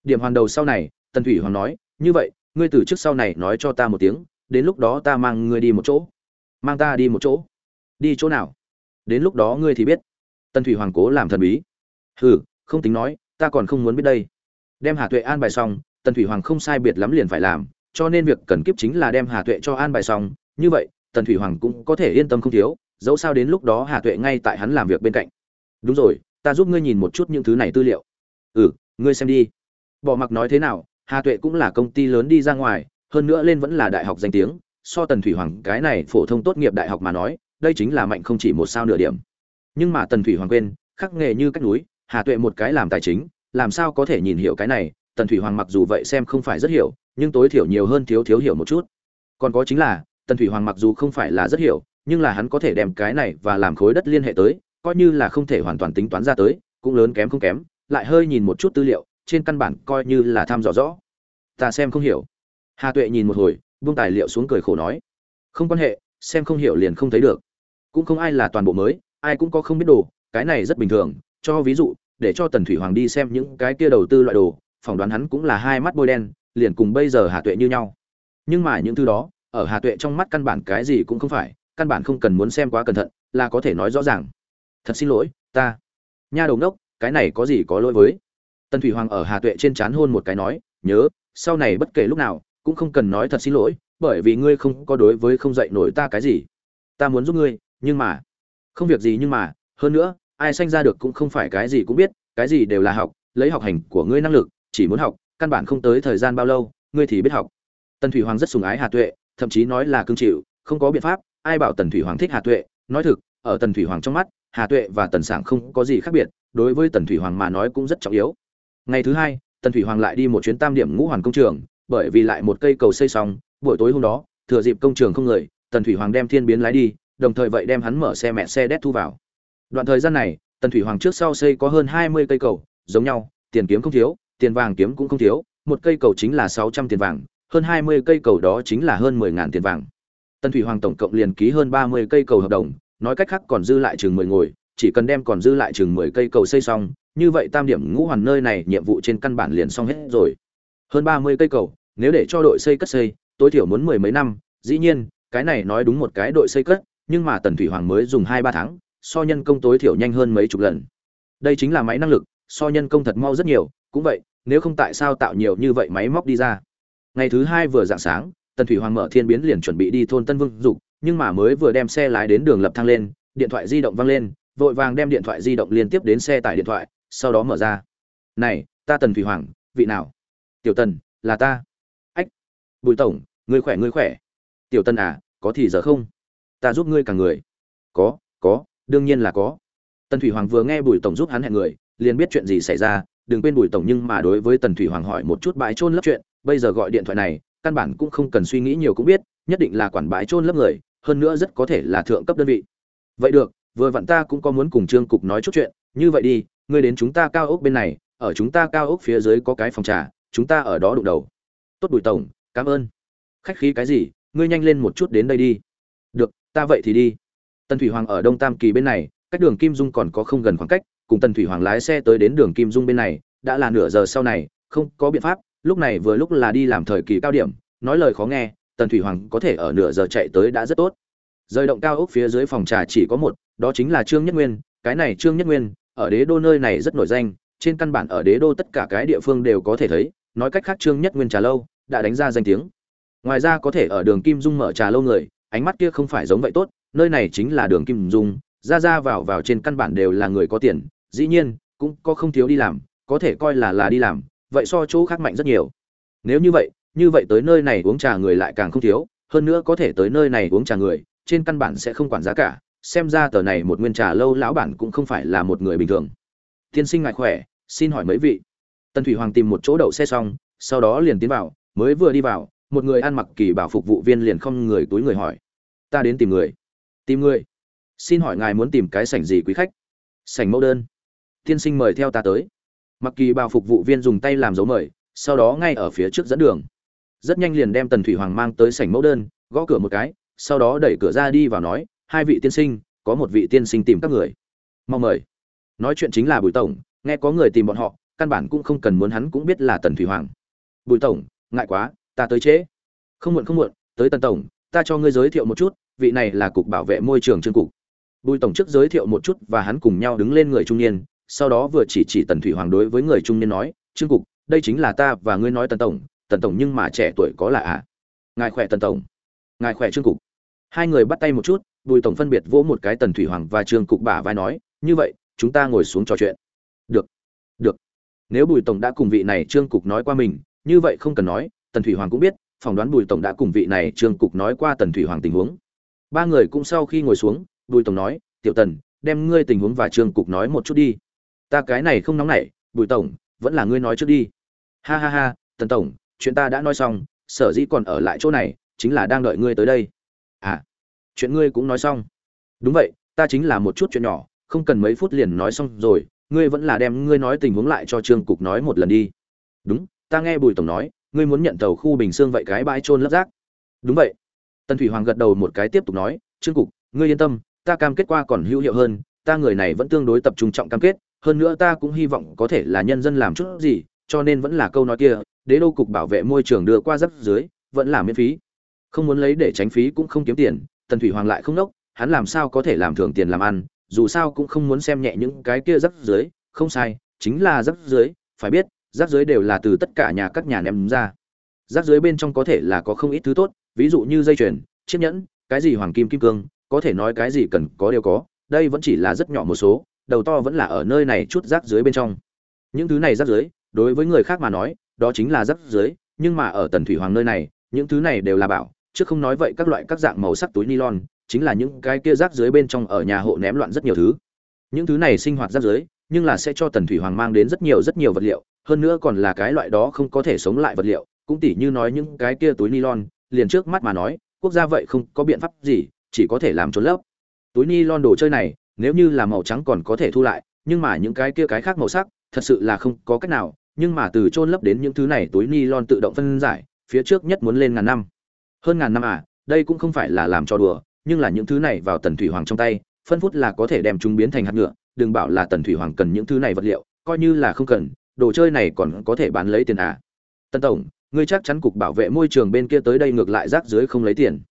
Điểm hoàn đầu sau này, tần thủy hoàng nói, như vậy ngươi từ trước sau này nói cho ta một tiếng, đến lúc đó ta mang ngươi đi một chỗ. Mang ta đi một chỗ. Đi chỗ nào? Đến lúc đó ngươi thì biết. Tần thủy hoàng cố làm thần bí. Hừ, không tính nói, ta còn không muốn biết đây. Đem hà tuệ an bài xong, tần thủy hoàng không sai biệt lắm liền phải làm, cho nên việc cần kiếp chính là đem hà tuệ cho an bài xong. Như vậy, tần thủy hoàng cũng có thể yên tâm không thiếu, dẫu sao đến lúc đó hà tuệ ngay tại hắn làm việc bên cạnh. Đúng rồi, ta giúp ngươi nhìn một chút những thứ này tư liệu. Ừ ngươi xem đi. Bỏ mặc nói thế nào hà tuệ cũng là công ty lớn đi ra ngoài, hơn nữa lên vẫn là đại học danh tiếng, so tần thủy hoàng cái này phổ thông tốt nghiệp đại học mà nói, đây chính là mạnh không chỉ một sao nửa điểm. Nhưng mà tần thủy hoàng quên, khắc nghề như cách núi, hà tuệ một cái làm tài chính, làm sao có thể nhìn hiểu cái này, tần thủy hoàng mặc dù vậy xem không phải rất hiểu, nhưng tối thiểu nhiều hơn thiếu thiếu hiểu một chút. Còn có chính là, tần thủy hoàng mặc dù không phải là rất hiểu, nhưng là hắn có thể đem cái này và làm khối đất liên hệ tới, coi như là không thể hoàn toàn tính toán ra tới, cũng lớn kém không kém, lại hơi nhìn một chút tư liệu trên căn bản coi như là tham dò rõ. Ta xem không hiểu. Hà tuệ nhìn một hồi, buông tài liệu xuống cười khổ nói. Không quan hệ, xem không hiểu liền không thấy được. Cũng không ai là toàn bộ mới, ai cũng có không biết đồ, cái này rất bình thường. Cho ví dụ, để cho tần thủy hoàng đi xem những cái kia đầu tư loại đồ, phỏng đoán hắn cũng là hai mắt bôi đen, liền cùng bây giờ hà tuệ như nhau. Nhưng mà những thứ đó, ở hà tuệ trong mắt căn bản cái gì cũng không phải, căn bản không cần muốn xem quá cẩn thận, là có thể nói rõ ràng. Thật xin lỗi, ta. Nha đầu ngốc, cái này có gì có lỗi với? Tần thủy hoàng ở hà tuệ trên c hôn một cái nói, nhớ, sau này bất kể lúc nào, cũng không cần nói thật xin lỗi, bởi vì ngươi không có đối với không dạy nổi ta cái gì. Ta muốn giúp ngươi, nhưng mà, không việc gì nhưng mà, hơn nữa, ai sanh ra được cũng không phải cái gì cũng biết, cái gì đều là học, lấy học hành của ngươi năng lực, chỉ muốn học, căn bản không tới thời gian bao lâu, ngươi thì biết học. Tần thủy hoàng rất sùng ái hà tuệ, thậm chí nói là cương chịu, không có biện pháp, ai bảo tần thủy hoàng thích hà tuệ? Nói thực, ở tần thủy hoàng trong mắt, hà tuệ và tần sảng không có gì khác biệt, đối với tần thủy hoàng mà nói cũng rất trọng yếu ngày thứ hai, tần thủy hoàng lại đi một chuyến tam điểm ngũ hoàn công trường, bởi vì lại một cây cầu xây xong, buổi tối hôm đó, thừa dịp công trường không người, tần thủy hoàng đem thiên biến lái đi, đồng thời vậy đem hắn mở xe mẹ xe đét thu vào. Đoạn thời gian này, tần thủy hoàng trước sau xây có hơn hai mươi cây cầu, giống nhau, tiền kiếm không thiếu, tiền vàng kiếm cũng không thiếu, một cây cầu chính là sáu trăm tiền vàng, hơn hai mươi cây cầu đó chính là hơn mười ngàn tiền vàng. Tần thủy hoàng tổng cộng liền ký hơn ba mươi cây cầu hợp đồng, nói cách khác còn dư lại chừng mười ngồi, chỉ cần đem còn dư lại chừng mười cây cầu xây xong như vậy tam điểm ngũ hoàn nơi này nhiệm vụ trên căn bản liền xong hết rồi. Hơn ba mươi cây cầu, nếu để cho đội xây cất xây, tối thiểu muốn mười mấy năm. Dĩ nhiên, cái này nói đúng một cái đội xây cất, nhưng mà tần thủy hoàng mới dùng hai ba tháng, so nhân công tối thiểu nhanh hơn mấy chục lần. Đây chính là máy năng lực, so nhân công thật mau rất nhiều. Cũng vậy, nếu không tại sao tạo nhiều như vậy máy móc đi ra? Ngày thứ hai vừa dạng sáng, tần thủy hoàng mở thiên biến liền chuẩn bị đi thôn tân vương dục, nhưng mà mới vừa đem xe lái đến đường lập thang lên, điện thoại di động văng lên, vội vàng đem điện thoại di động liên tiếp đến xe tải điện thoại sau đó mở ra. Này, ta tần thủy hoàng, vị nào? Tiểu tần, là ta. Ách. Bùi tổng, ngươi khỏe ngươi khỏe. Tiểu tần à có thì giờ không? Ta giúp ngươi cả người. Có có, đương nhiên là có. Tần thủy hoàng vừa nghe bùi tổng giúp hắn hẹn người, liền biết chuyện gì xảy ra. Đừng quên bùi tổng nhưng mà đối với tần thủy hoàng hỏi một chút bãi trôn lấp chuyện. Bây giờ gọi điện thoại này, căn bản cũng không cần suy nghĩ nhiều cũng biết, nhất định là quản bãi trôn lấp người, hơn nữa rất có thể là thượng cấp đơn vị. Vậy được, vừa vặn ta cũng có muốn cùng trương cục nói chút chuyện. Như vậy đi ngươi đến chúng ta cao ốc bên này, ở chúng ta cao ốc phía dưới có cái phòng trà, chúng ta ở đó đụng đầu. Tốt bùi tổng, cảm ơn. Khách khí cái gì, ngươi nhanh lên một chút đến đây đi. Được, ta vậy thì đi. Tần thủy hoàng ở đông tam kỳ bên này, cách đường kim dung còn có không gần khoảng cách, cùng tần thủy hoàng lái xe tới đến đường kim dung bên này, đã là nửa giờ sau này, không có biện pháp, lúc này vừa lúc là đi làm thời kỳ cao điểm, nói lời khó nghe, tần thủy hoàng có thể ở nửa giờ chạy tới đã rất tốt. Rời động cao ốc phía dưới phòng trà chỉ có một, đó chính là trương nhất nguyên, cái này trương nhất nguyên ở đế đô nơi này rất nổi danh, trên căn bản ở đế đô tất cả cái địa phương đều có thể thấy, nói cách khác trương nhất nguyên trà lâu đã đánh ra danh tiếng. Ngoài ra có thể ở đường kim dung mở trà lâu người, ánh mắt kia không phải giống vậy tốt, nơi này chính là đường kim dung, ra ra vào vào trên căn bản đều là người có tiền, dĩ nhiên, cũng có không thiếu đi làm, có thể coi là là đi làm, vậy so chỗ khác mạnh rất nhiều. Nếu như vậy như vậy tới nơi này uống trà người lại càng không thiếu, hơn nữa có thể tới nơi này uống trà người, trên căn bản sẽ không quản giá cả xem ra tờ này một nguyên trà lâu lão bản cũng không phải là một người bình thường. Tiên sinh ngại khỏe, xin hỏi mấy vị. Tần thủy hoàng tìm một chỗ đậu xe xong, sau đó liền tiến vào, mới vừa đi vào, một người ăn mặc kỳ bảo phục vụ viên liền không người túi người hỏi. Ta đến tìm người. Tìm người? Xin hỏi ngài muốn tìm cái sảnh gì quý khách? Sảnh mẫu đơn. Tiên sinh mời theo ta tới. Mặc kỳ bảo phục vụ viên dùng tay làm dấu mời, sau đó ngay ở phía trước dẫn đường. Rất nhanh liền đem tần thủy hoàng mang tới sảnh mẫu đơn, gõ cửa một cái, sau đó đẩy cửa ra đi vào nói hai vị tiên sinh, có một vị tiên sinh tìm các người. Mong mời. Nói chuyện chính là bùi tổng, nghe có người tìm bọn họ, căn bản cũng không cần muốn hắn cũng biết là tần thủy hoàng. Bùi tổng, ngại quá, ta tới trễ. Không muộn không muộn, tới tần tổng, ta cho ngươi giới thiệu một chút, vị này là cục bảo vệ môi trường trương cục. Bùi tổng trước giới thiệu một chút và hắn cùng nhau đứng lên người trung niên, sau đó vừa chỉ chỉ tần thủy hoàng đối với người trung niên nói, trương cục, đây chính là ta và ngươi nói tần tổng tần tổng nhưng mà trẻ tuổi có là ạ à? ngài khỏe tần tổng. Ngài khỏe trương cục. Hai người bắt tay một chút bùi tổng phân biệt vỗ một cái tần thủy hoàng và trương cục bả vai nói, như vậy, chúng ta ngồi xuống trò chuyện. Được được. Nếu bùi tổng đã cùng vị này trương cục nói qua mình, như vậy không cần nói, tần thủy hoàng cũng biết, phỏng đoán bùi tổng đã cùng vị này trương cục nói qua tần thủy hoàng tình huống. Ba người cũng sau khi ngồi xuống, bùi tổng nói, tiểu tần, đem ngươi tình huống và trương cục nói một chút đi. Ta cái này không nóng nảy, bùi tổng, vẫn là ngươi nói trước đi. Ha ha ha, tần tổng, chuyện ta đã nói xong, sở dĩ còn ở lại chỗ này, chính là đang đợi ngươi tới đây. À chuyện ngươi cũng nói xong. Đúng vậy, ta chính là một chút chuyện nhỏ, không cần mấy phút liền nói xong rồi, ngươi vẫn là đem ngươi nói tình huống lại cho trương cục nói một lần đi. Đúng, ta nghe bùi tổng nói, ngươi muốn nhận tàu khu bình xương vậy cái bãi trôn lấp rác. Đúng vậy. Tần thủy hoàng gật đầu một cái tiếp tục nói, trương cục, ngươi yên tâm, ta cam kết qua còn hữu hiệu hơn, ta người này vẫn tương đối tập trung trọng cam kết, hơn nữa ta cũng hy vọng có thể là nhân dân làm chút gì, cho nên vẫn là câu nói kia, đế đô cục bảo vệ môi trường đưa qua rắp dưới, vẫn là miễn phí. Không muốn lấy để tránh phí cũng không kiếm tiền tần thủy hoàng lại không đốc, hắn làm sao có thể làm thường tiền làm ăn, dù sao cũng không muốn xem nhẹ những cái kia rắc dưới không sai, chính là rắc dưới phải biết rác dưới đều là từ tất cả nhà các nhà ném ra. Rác dưới bên trong có thể là có không ít thứ tốt, ví dụ như dây chuyền, chiếc nhẫn, cái gì hoàng kim kim cương, có thể nói cái gì cần có đều có, đây vẫn chỉ là rất nhỏ một số, đầu to vẫn là ở nơi này chút rác dưới bên trong. Những thứ này rác dưới đối với người khác mà nói, đó chính là rác dưới nhưng mà ở tần thủy hoàng nơi này, những thứ này đều là bảo chứ không nói vậy các loại các dạng màu sắc túi nylon, chính là những cái kia rác dưới bên trong ở nhà hộ ném loạn rất nhiều thứ. Những thứ này sinh hoạt rác dưới, nhưng là sẽ cho tần thủy hoàng mang đến rất nhiều rất nhiều vật liệu, hơn nữa còn là cái loại đó không có thể sống lại vật liệu, cũng tỉ như nói những cái kia túi nylon, liền trước mắt mà nói, quốc gia vậy không có biện pháp gì, chỉ có thể làm trốn lấp. Túi nylon đồ chơi này, nếu như là màu trắng còn có thể thu lại, nhưng mà những cái kia cái khác màu sắc, thật sự là không có cách nào, nhưng mà từ trôn lấp đến những thứ này túi nylon tự động phân giải, phía trước nhất muốn lên ngàn năm hơn ngàn năm à đây cũng không phải là làm cho đùa, nhưng là những thứ này vào tần thủy hoàng trong tay, phân phút là có thể đem chúng biến thành hạt ngựa, đừng bảo là tần thủy hoàng cần những thứ này vật liệu, coi như là không cần, đồ chơi này còn có thể bán lấy tiền à. Tân tổng, ngươi chắc chắn cục bảo vệ môi trường bên kia tới đây ngược lại rác dưới không lấy tiền.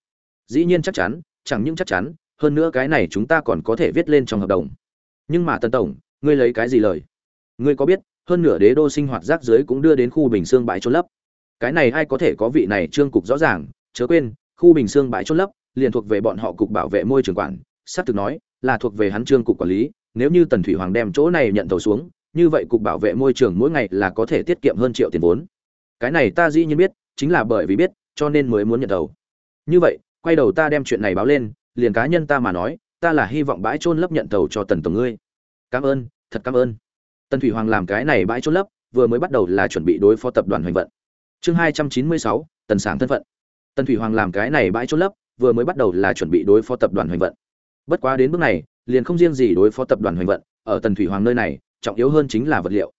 Dĩ nhiên chắc chắn, chẳng những chắc chắn, hơn nữa cái này chúng ta còn có thể viết lên trong hợp đồng. Nhưng mà tân tổng, ngươi lấy cái gì lời? Ngươi có biết, hơn nửa đế đô sinh hoạt rác dưới cũng đưa đến khu bình xương bãi trôn lấp. Cái này ai có thể có vị này trương cục rõ ràng chớ quên, khu bình xương bãi trôn lấp liền thuộc về bọn họ cục bảo vệ môi trường quản. Xác thực nói là thuộc về hắn trương cục quản lý, nếu như tần thủy hoàng đem chỗ này nhận tàu xuống, như vậy cục bảo vệ môi trường mỗi ngày là có thể tiết kiệm hơn triệu tiền vốn. Cái này ta dĩ nhiên biết, chính là bởi vì biết, cho nên mới muốn nhận tàu như vậy, quay đầu ta đem chuyện này báo lên, liền cá nhân ta mà nói, ta là hy vọng bãi trôn lấp nhận tàu cho tần tổng ngươi. Cảm ơn, thật cảm ơn. Tần thủy hoàng làm cái này bãi trôn lấp, vừa mới bắt đầu là chuẩn bị đối phó tập đoàn hoành vận. Chương hai trăm chín mươi sáu, tần sáng thân phận tần thủy hoàng làm cái này bãi trôn lấp, vừa mới bắt đầu là chuẩn bị đối phó tập đoàn hoành vận. Bất quá đến bước này, liền không riêng gì đối phó tập đoàn hoành vận, ở tần thủy hoàng nơi này, trọng yếu hơn chính là vật liệu.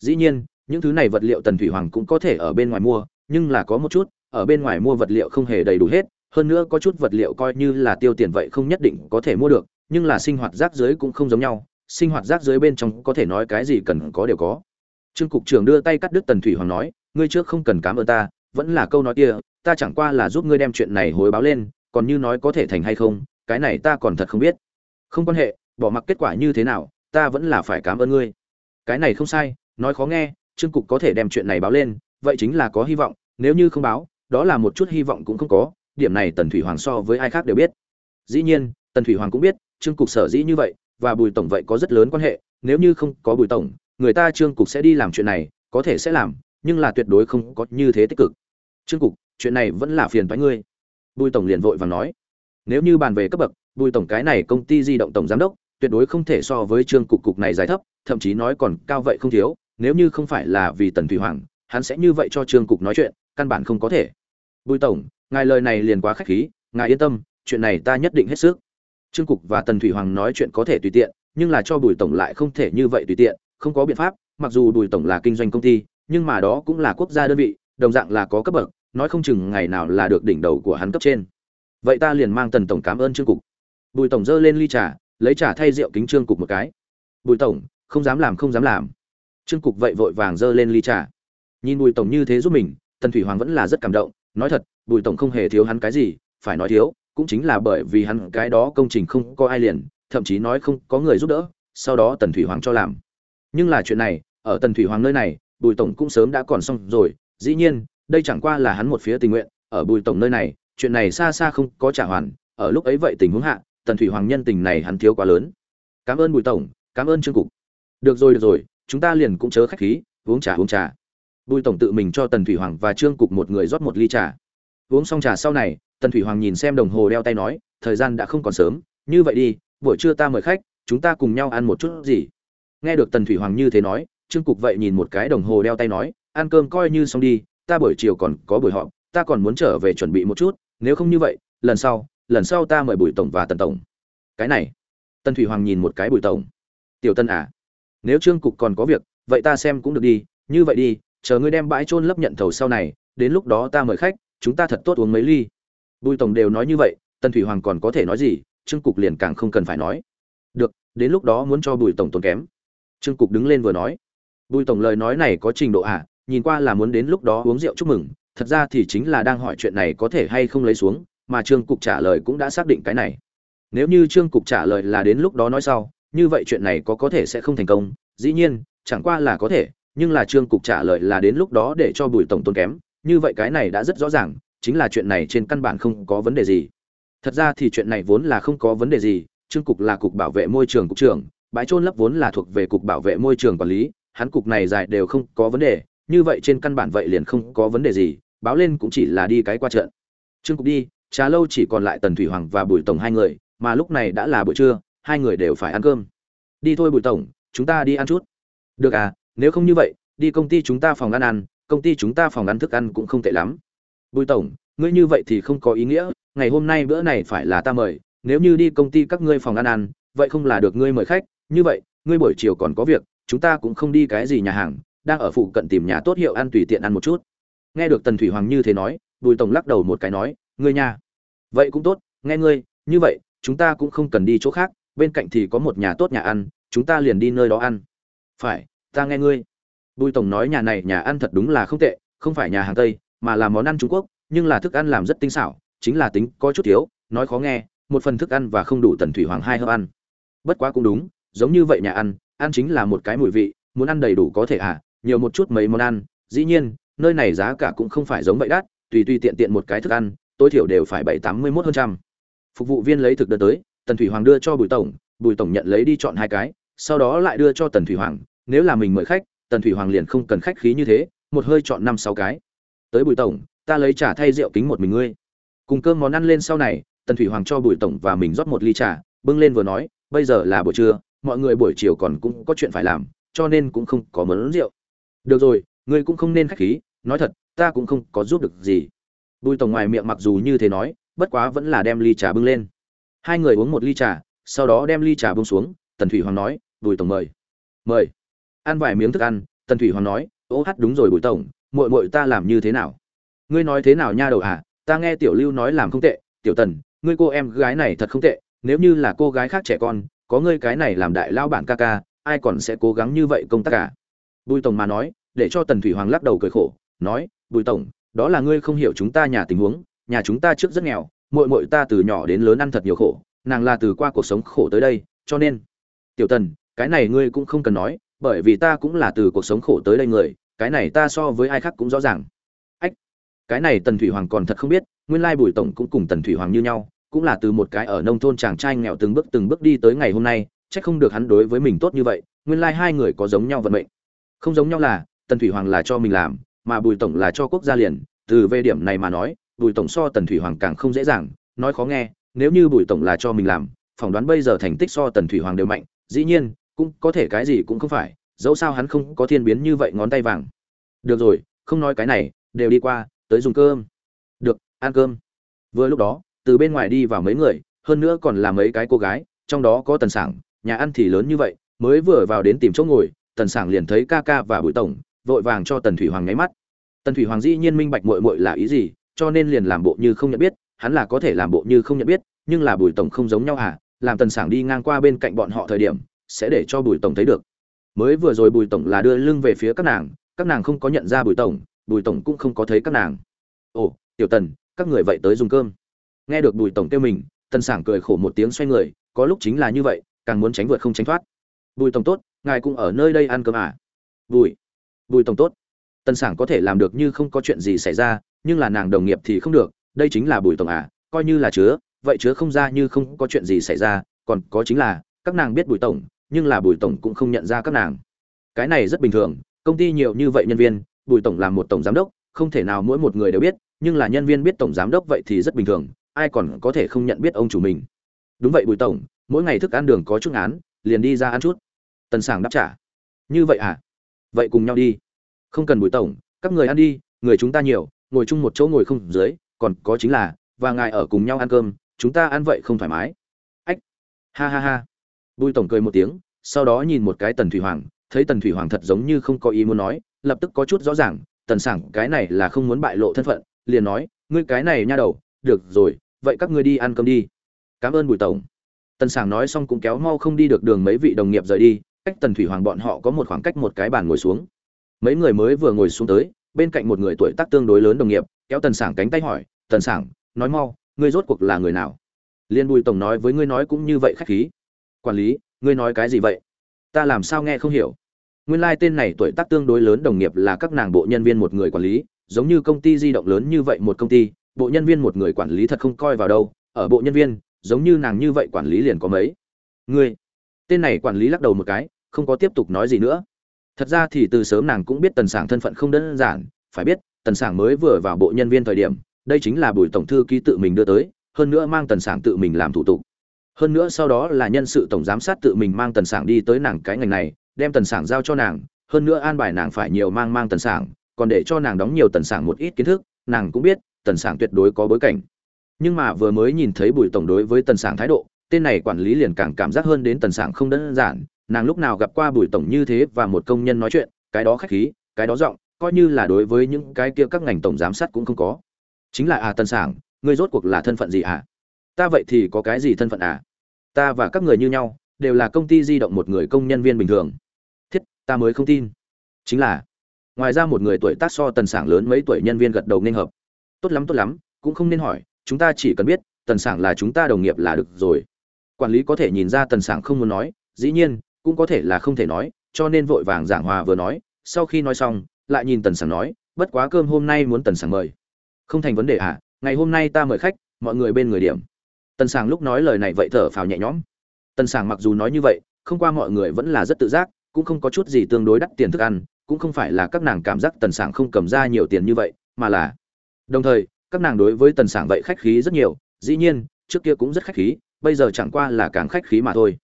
Dĩ nhiên, những thứ này vật liệu tần thủy hoàng cũng có thể ở bên ngoài mua, nhưng là có một chút, ở bên ngoài mua vật liệu không hề đầy đủ hết, hơn nữa có chút vật liệu coi như là tiêu tiền vậy không nhất định có thể mua được, nhưng là sinh hoạt rác dưới cũng không giống nhau, sinh hoạt rác dưới bên trong có thể nói cái gì cần có đều có. Trương cục trưởng đưa tay cắt đứt tần thủy hoàng nói, ngươi trước không cần cám ơn ta, vẫn là câu nói kia ta chẳng qua là giúp ngươi đem chuyện này hối báo lên, còn như nói có thể thành hay không, cái này ta còn thật không biết. Không quan hệ, bỏ mặc kết quả như thế nào, ta vẫn là phải cảm ơn ngươi. Cái này không sai, nói khó nghe, trương cục có thể đem chuyện này báo lên, vậy chính là có hy vọng, nếu như không báo, đó là một chút hy vọng cũng không có, điểm này tần thủy hoàng so với ai khác đều biết. Dĩ nhiên, tần thủy hoàng cũng biết, trương cục sở dĩ như vậy, và bùi tổng vậy có rất lớn quan hệ, nếu như không có bùi tổng, người ta trương cục sẽ đi làm chuyện này, có thể sẽ làm, nhưng là tuyệt đối không có như thế tích cực. Trương cục chuyện này vẫn là phiền toái ngươi. Bùi tổng liền vội vàng nói, nếu như bàn về cấp bậc, bùi tổng cái này công ty di động tổng giám đốc, tuyệt đối không thể so với trương cục cục này giải thấp, thậm chí nói còn cao vậy không thiếu, nếu như không phải là vì tần thủy hoàng, hắn sẽ như vậy cho trương cục nói chuyện, căn bản không có thể. Bùi tổng, ngài lời này liền quá khách khí, ngài yên tâm, chuyện này ta nhất định hết sức. Trương cục và tần thủy hoàng nói chuyện có thể tùy tiện, nhưng là cho bùi tổng lại không thể như vậy tùy tiện, không có biện pháp, mặc dù bùi tổng là kinh doanh công ty, nhưng mà đó cũng là quốc gia đơn vị, đồng dạng là có cấp bậc nói không chừng ngày nào là được đỉnh đầu của hắn cấp trên. Vậy ta liền mang tần tổng cảm ơn trương cục. Bùi tổng giơ lên ly trà, lấy trà thay rượu kính trương cục một cái. Bùi tổng, không dám làm, không dám làm. Trương cục vậy vội vàng giơ lên ly trà. Nhìn bùi tổng như thế giúp mình, tần thủy hoàng vẫn là rất cảm động. Nói thật, bùi tổng không hề thiếu hắn cái gì, phải nói thiếu, cũng chính là bởi vì hắn cái đó công trình không có ai liền, thậm chí nói không có người giúp đỡ, sau đó tần thủy hoàng cho làm. Nhưng là chuyện này, ở tần thủy hoàng nơi này, bùi tổng cũng sớm đã còn xong rồi. Dĩ nhiên đây chẳng qua là hắn một phía tình nguyện, ở bùi tổng nơi này, chuyện này xa xa không có trả hoàn, ở lúc ấy vậy tình huống hạ, tần thủy hoàng nhân tình này hắn thiếu quá lớn. Cảm ơn bùi tổng, cảm ơn trương cục. Được rồi được rồi, chúng ta liền cũng chớ khách khí, uống trà uống trà. Bùi tổng tự mình cho tần thủy hoàng và trương cục một người rót một ly trà. Uống xong trà sau này, tần thủy hoàng nhìn xem đồng hồ đeo tay nói, thời gian đã không còn sớm, như vậy đi, buổi trưa ta mời khách, chúng ta cùng nhau ăn một chút gì. Nghe được tần thủy hoàng như thế nói, trương cục vậy nhìn một cái đồng hồ đeo tay nói, ăn cơm coi như xong đi ta buổi chiều còn có buổi họp, ta còn muốn trở về chuẩn bị một chút, nếu không như vậy, lần sau lần sau ta mời bùi tổng và tần tổng. Cái này, tần thủy hoàng nhìn một cái bùi tổng. Tiểu tân à nếu trương cục còn có việc, vậy ta xem cũng được đi, như vậy đi, chờ ngươi đem bãi trôn lấp nhận thầu sau này, đến lúc đó ta mời khách, chúng ta thật tốt uống mấy ly. Bùi tổng đều nói như vậy, tần thủy hoàng còn có thể nói gì, trương cục liền càng không cần phải nói. Được, đến lúc đó muốn cho bùi tổng tốn kém. Trương cục đứng lên vừa nói. Bùi tổng lời nói này có trình độ à nhìn qua là muốn đến lúc đó uống rượu chúc mừng, thật ra thì chính là đang hỏi chuyện này có thể hay không lấy xuống, mà trương cục trả lời cũng đã xác định cái này. Nếu như trương cục trả lời là đến lúc đó nói sau, như vậy chuyện này có có thể sẽ không thành công, dĩ nhiên, chẳng qua là có thể, nhưng là trương cục trả lời là đến lúc đó để cho bùi tổng tốn kém, như vậy cái này đã rất rõ ràng, chính là chuyện này trên căn bản không có vấn đề gì. Thật ra thì chuyện này vốn là không có vấn đề gì, trương cục là cục bảo vệ môi trường cục trưởng, bãi trôn lấp vốn là thuộc về cục bảo vệ môi trường quản lý, hắn cục này dài đều không có vấn đề như vậy trên căn bản vậy liền không có vấn đề gì, báo lên cũng chỉ là đi cái qua trận. Trương cục đi, trà lâu chỉ còn lại tần thủy hoàng và bùi tổng hai người, mà lúc này đã là buổi trưa, hai người đều phải ăn cơm. Đi thôi bùi tổng, chúng ta đi ăn chút. Được à nếu không như vậy, đi công ty chúng ta phòng ăn ăn, công ty chúng ta phòng ăn thức ăn cũng không tệ lắm. Bùi tổng, ngươi như vậy thì không có ý nghĩa, ngày hôm nay bữa này phải là ta mời, nếu như đi công ty các ngươi phòng ăn ăn, vậy không là được ngươi mời khách, như vậy, ngươi buổi chiều còn có việc, chúng ta cũng không đi cái gì nhà hàng đang ở phụ cận tìm nhà tốt hiệu ăn tùy tiện ăn một chút. Nghe được tần thủy hoàng như thế nói, bùi tổng lắc đầu một cái nói, ngươi nha. Vậy cũng tốt, nghe ngươi, như vậy, chúng ta cũng không cần đi chỗ khác, bên cạnh thì có một nhà tốt nhà ăn, chúng ta liền đi nơi đó ăn. Phải, ta nghe ngươi. Bùi tổng nói, nhà này nhà ăn thật đúng là không tệ, không phải nhà hàng tây, mà là món ăn trung quốc, nhưng là thức ăn làm rất tinh xảo, chính là tính có chút thiếu, nói khó nghe, một phần thức ăn và không đủ tần thủy hoàng hai hớp ăn. Bất quá cũng đúng, giống như vậy nhà ăn ăn chính là một cái mùi vị, muốn ăn đầy đủ có thể à nhiều một chút mấy món ăn, dĩ nhiên, nơi này giá cả cũng không phải giống vậy đắt, tùy tùy tiện tiện một cái thức ăn, tối thiểu đều phải bảy tám mươi mốt hơn trăm. Phục vụ viên lấy thực đơn tới, tần thủy hoàng đưa cho bùi tổng bùi tổng nhận lấy đi chọn hai cái, sau đó lại đưa cho tần thủy hoàng, nếu là mình mời khách, tần thủy hoàng liền không cần khách khí như thế, một hơi chọn năm sáu cái. Tới bùi tổng, ta lấy trả thay rượu kính một mình ngươi. Cùng cơm món ăn lên sau này, tần thủy hoàng cho bùi tổng và mình rót một ly trà, bưng lên vừa nói, bây giờ là buổi trưa, mọi người buổi chiều còn cũng có chuyện phải làm, cho nên cũng không có mớn rượu được rồi, ngươi cũng không nên khách khí, nói thật, ta cũng không có giúp được gì. Bùi tổng ngoài miệng mặc dù như thế nói, bất quá vẫn là đem ly trà bưng lên. Hai người uống một ly trà, sau đó đem ly trà bưng xuống, tần thủy hoàng nói, bùi tổng mời. Mời. Ăn vài miếng thức ăn, tần thủy hoàng nói, ô hát đúng rồi bùi tổng, muội muội ta làm như thế nào? Ngươi nói thế nào nha đầu à ta nghe tiểu lưu nói làm không tệ, tiểu tần, ngươi cô em gái này thật không tệ, nếu như là cô gái khác trẻ con, có ngươi cái này làm đại lao bản ca ca, ai còn sẽ cố gắng như vậy công tác cả bùi tổng mà nói, để cho tần thủy hoàng lắc đầu cười khổ, nói, bùi tổng, đó là ngươi không hiểu chúng ta nhà tình huống, nhà chúng ta trước rất nghèo, muội muội ta từ nhỏ đến lớn ăn thật nhiều khổ, nàng là từ qua cuộc sống khổ tới đây, cho nên tiểu tần, cái này ngươi cũng không cần nói, bởi vì ta cũng là từ cuộc sống khổ tới đây người, cái này ta so với ai khác cũng rõ ràng. Ách, cái này tần thủy hoàng còn thật không biết, nguyên lai bùi tổng cũng cùng tần thủy hoàng như nhau, cũng là từ một cái ở nông thôn chàng trai nghèo từng bước từng bước đi tới ngày hôm nay, chắc không được hắn đối với mình tốt như vậy, nguyên lai hai người có giống nhau vận mệnh không giống nhau là, tần thủy hoàng là cho mình làm, mà bùi tổng là cho quốc gia liền. Từ về điểm này mà nói, bùi tổng so tần thủy hoàng càng không dễ dàng. Nói khó nghe, nếu như bùi tổng là cho mình làm, phỏng đoán bây giờ thành tích so tần thủy hoàng đều mạnh, dĩ nhiên, cũng có thể cái gì cũng không phải, dẫu sao hắn không có thiên biến như vậy ngón tay vàng. Được rồi, không nói cái này, đều đi qua, tới dùng cơm. Được, ăn cơm. Vừa lúc đó, từ bên ngoài đi vào mấy người, hơn nữa còn là mấy cái cô gái, trong đó có tần sảng, nhà ăn thì lớn như vậy, mới vừa vào đến tìm chỗ ngồi tần sảng liền thấy ca ca và bùi tổng, vội vàng cho tần thủy hoàng nháy mắt. Tần thủy hoàng dĩ nhiên minh bạch mội mội là ý gì, cho nên liền làm bộ như không nhận biết, hắn là có thể làm bộ như không nhận biết, nhưng là bùi tổng không giống nhau à làm tần sảng đi ngang qua bên cạnh bọn họ thời điểm, sẽ để cho bùi tổng thấy được. Mới vừa rồi bùi tổng là đưa lưng về phía các nàng các nàng không có nhận ra bùi tổng bùi tổng cũng không có thấy các nàng. Ồ, tiểu tần, các người vậy tới dùng cơm. Nghe được bùi tổng kêu mình, tần sảng cười khổ một tiếng xoay người, có lúc chính là như vậy, càng muốn tránh vượt không tránh thoát. Bùi tổng tốt ngài cũng ở nơi đây ăn cơm à? Bùi. Bùi tổng tốt. Tần sảng có thể làm được như không có chuyện gì xảy ra, nhưng là nàng đồng nghiệp thì không được, đây chính là bùi tổng à coi như là chứa, vậy chứa không ra như không có chuyện gì xảy ra, còn có chính là, các nàng biết bùi tổng, nhưng là bùi tổng cũng không nhận ra các nàng. Cái này rất bình thường, công ty nhiều như vậy nhân viên, bùi tổng làm một tổng giám đốc, không thể nào mỗi một người đều biết, nhưng là nhân viên biết tổng giám đốc vậy thì rất bình thường, ai còn có thể không nhận biết ông chủ mình. Đúng vậy bùi tổng, mỗi ngày thức ăn đường có chút án liền đi ra ăn chút tần sảng đáp trả. Như vậy à? Vậy cùng nhau đi. Không cần bùi tổng, các người ăn đi, người chúng ta nhiều, ngồi chung một chỗ ngồi không dưới, còn có chính là, và ngài ở cùng nhau ăn cơm, chúng ta ăn vậy không thoải mái. Ách! Ha ha ha. Bùi tổng cười một tiếng, sau đó nhìn một cái tần thủy hoàng, thấy tần thủy hoàng thật giống như không có ý muốn nói, lập tức có chút rõ ràng, tần sảng cái này là không muốn bại lộ thân phận, liền nói, ngươi cái này nha đầu, được rồi, vậy các ngươi đi ăn cơm đi. Cảm ơn bùi tổng. Tần sảng nói xong cũng kéo mau không đi được đường mấy vị đồng nghiệp rời đi cách tần thủy hoàng bọn họ có một khoảng cách một cái bàn ngồi xuống. Mấy người mới vừa ngồi xuống tới, bên cạnh một người tuổi tác tương đối lớn đồng nghiệp, kéo tần sảng cánh tay hỏi, tần sảng, nói mau, ngươi rốt cuộc là người nào? Liên bùi tổng nói với ngươi nói cũng như vậy khách khí. Quản lý, ngươi nói cái gì vậy? Ta làm sao nghe không hiểu? Nguyên lai、like、tên này tuổi tác tương đối lớn đồng nghiệp là các nàng bộ nhân viên một người quản lý, giống như công ty di động lớn như vậy một công ty, bộ nhân viên một người quản lý thật không coi vào đâu, ở bộ nhân viên, giống như nàng như vậy quản lý liền có mấy? Ngươi tên này quản lý lắc đầu một cái, không có tiếp tục nói gì nữa. Thật ra thì từ sớm nàng cũng biết tần sảng thân phận không đơn giản, phải biết, tần sảng mới vừa vào bộ nhân viên thời điểm, đây chính là buổi tổng thư ký tự mình đưa tới, hơn nữa mang tần sảng tự mình làm thủ tục. Hơn nữa sau đó là nhân sự tổng giám sát tự mình mang tần sảng đi tới nàng cái ngành này, đem tần sảng giao cho nàng, hơn nữa an bài nàng phải nhiều mang mang tần sảng, còn để cho nàng đóng nhiều tần sảng một ít kiến thức, nàng cũng biết, tần sảng tuyệt đối có bối cảnh. Nhưng mà vừa mới nhìn thấy bùi tổng đối với tần sảng thái độ tên này quản lý liền càng cảm giác hơn đến tần sảng không đơn giản, nàng lúc nào gặp qua bùi tổng như thế và một công nhân nói chuyện, cái đó khách khí, cái đó giọng, coi như là đối với những cái kia các ngành tổng giám sát cũng không có. Chính là à tần sảng, ngươi rốt cuộc là thân phận gì à? Ta vậy thì có cái gì thân phận à? Ta và các người như nhau, đều là công ty di động một người công nhân viên bình thường. Thiết, ta mới không tin. Chính là, ngoài ra một người tuổi tác so tần sảng lớn mấy tuổi nhân viên gật đầu nên hợp. Tốt lắm tốt lắm, cũng không nên hỏi, chúng ta chỉ cần biết, tần sảng là chúng ta đồng nghiệp là được rồi quản lý có thể nhìn ra tần sảng không muốn nói, dĩ nhiên, cũng có thể là không thể nói, cho nên vội vàng giảng hòa vừa nói, sau khi nói xong, lại nhìn tần sảng nói, bất quá cơm hôm nay muốn tần sảng mời. Không thành vấn đề à ngày hôm nay ta mời khách, mọi người bên người điểm. Tần sảng lúc nói lời này vậy thở phào nhẹ nhõm. Tần sảng mặc dù nói như vậy, không qua mọi người vẫn là rất tự giác, cũng không có chút gì tương đối đắt tiền thức ăn, cũng không phải là các nàng cảm giác tần sảng không cầm ra nhiều tiền như vậy, mà là, đồng thời, các nàng đối với tần sảng vậy khách khí rất nhiều, dĩ nhiên, trước kia cũng rất khách khí bây giờ chẳng qua là càng khách khí mà thôi.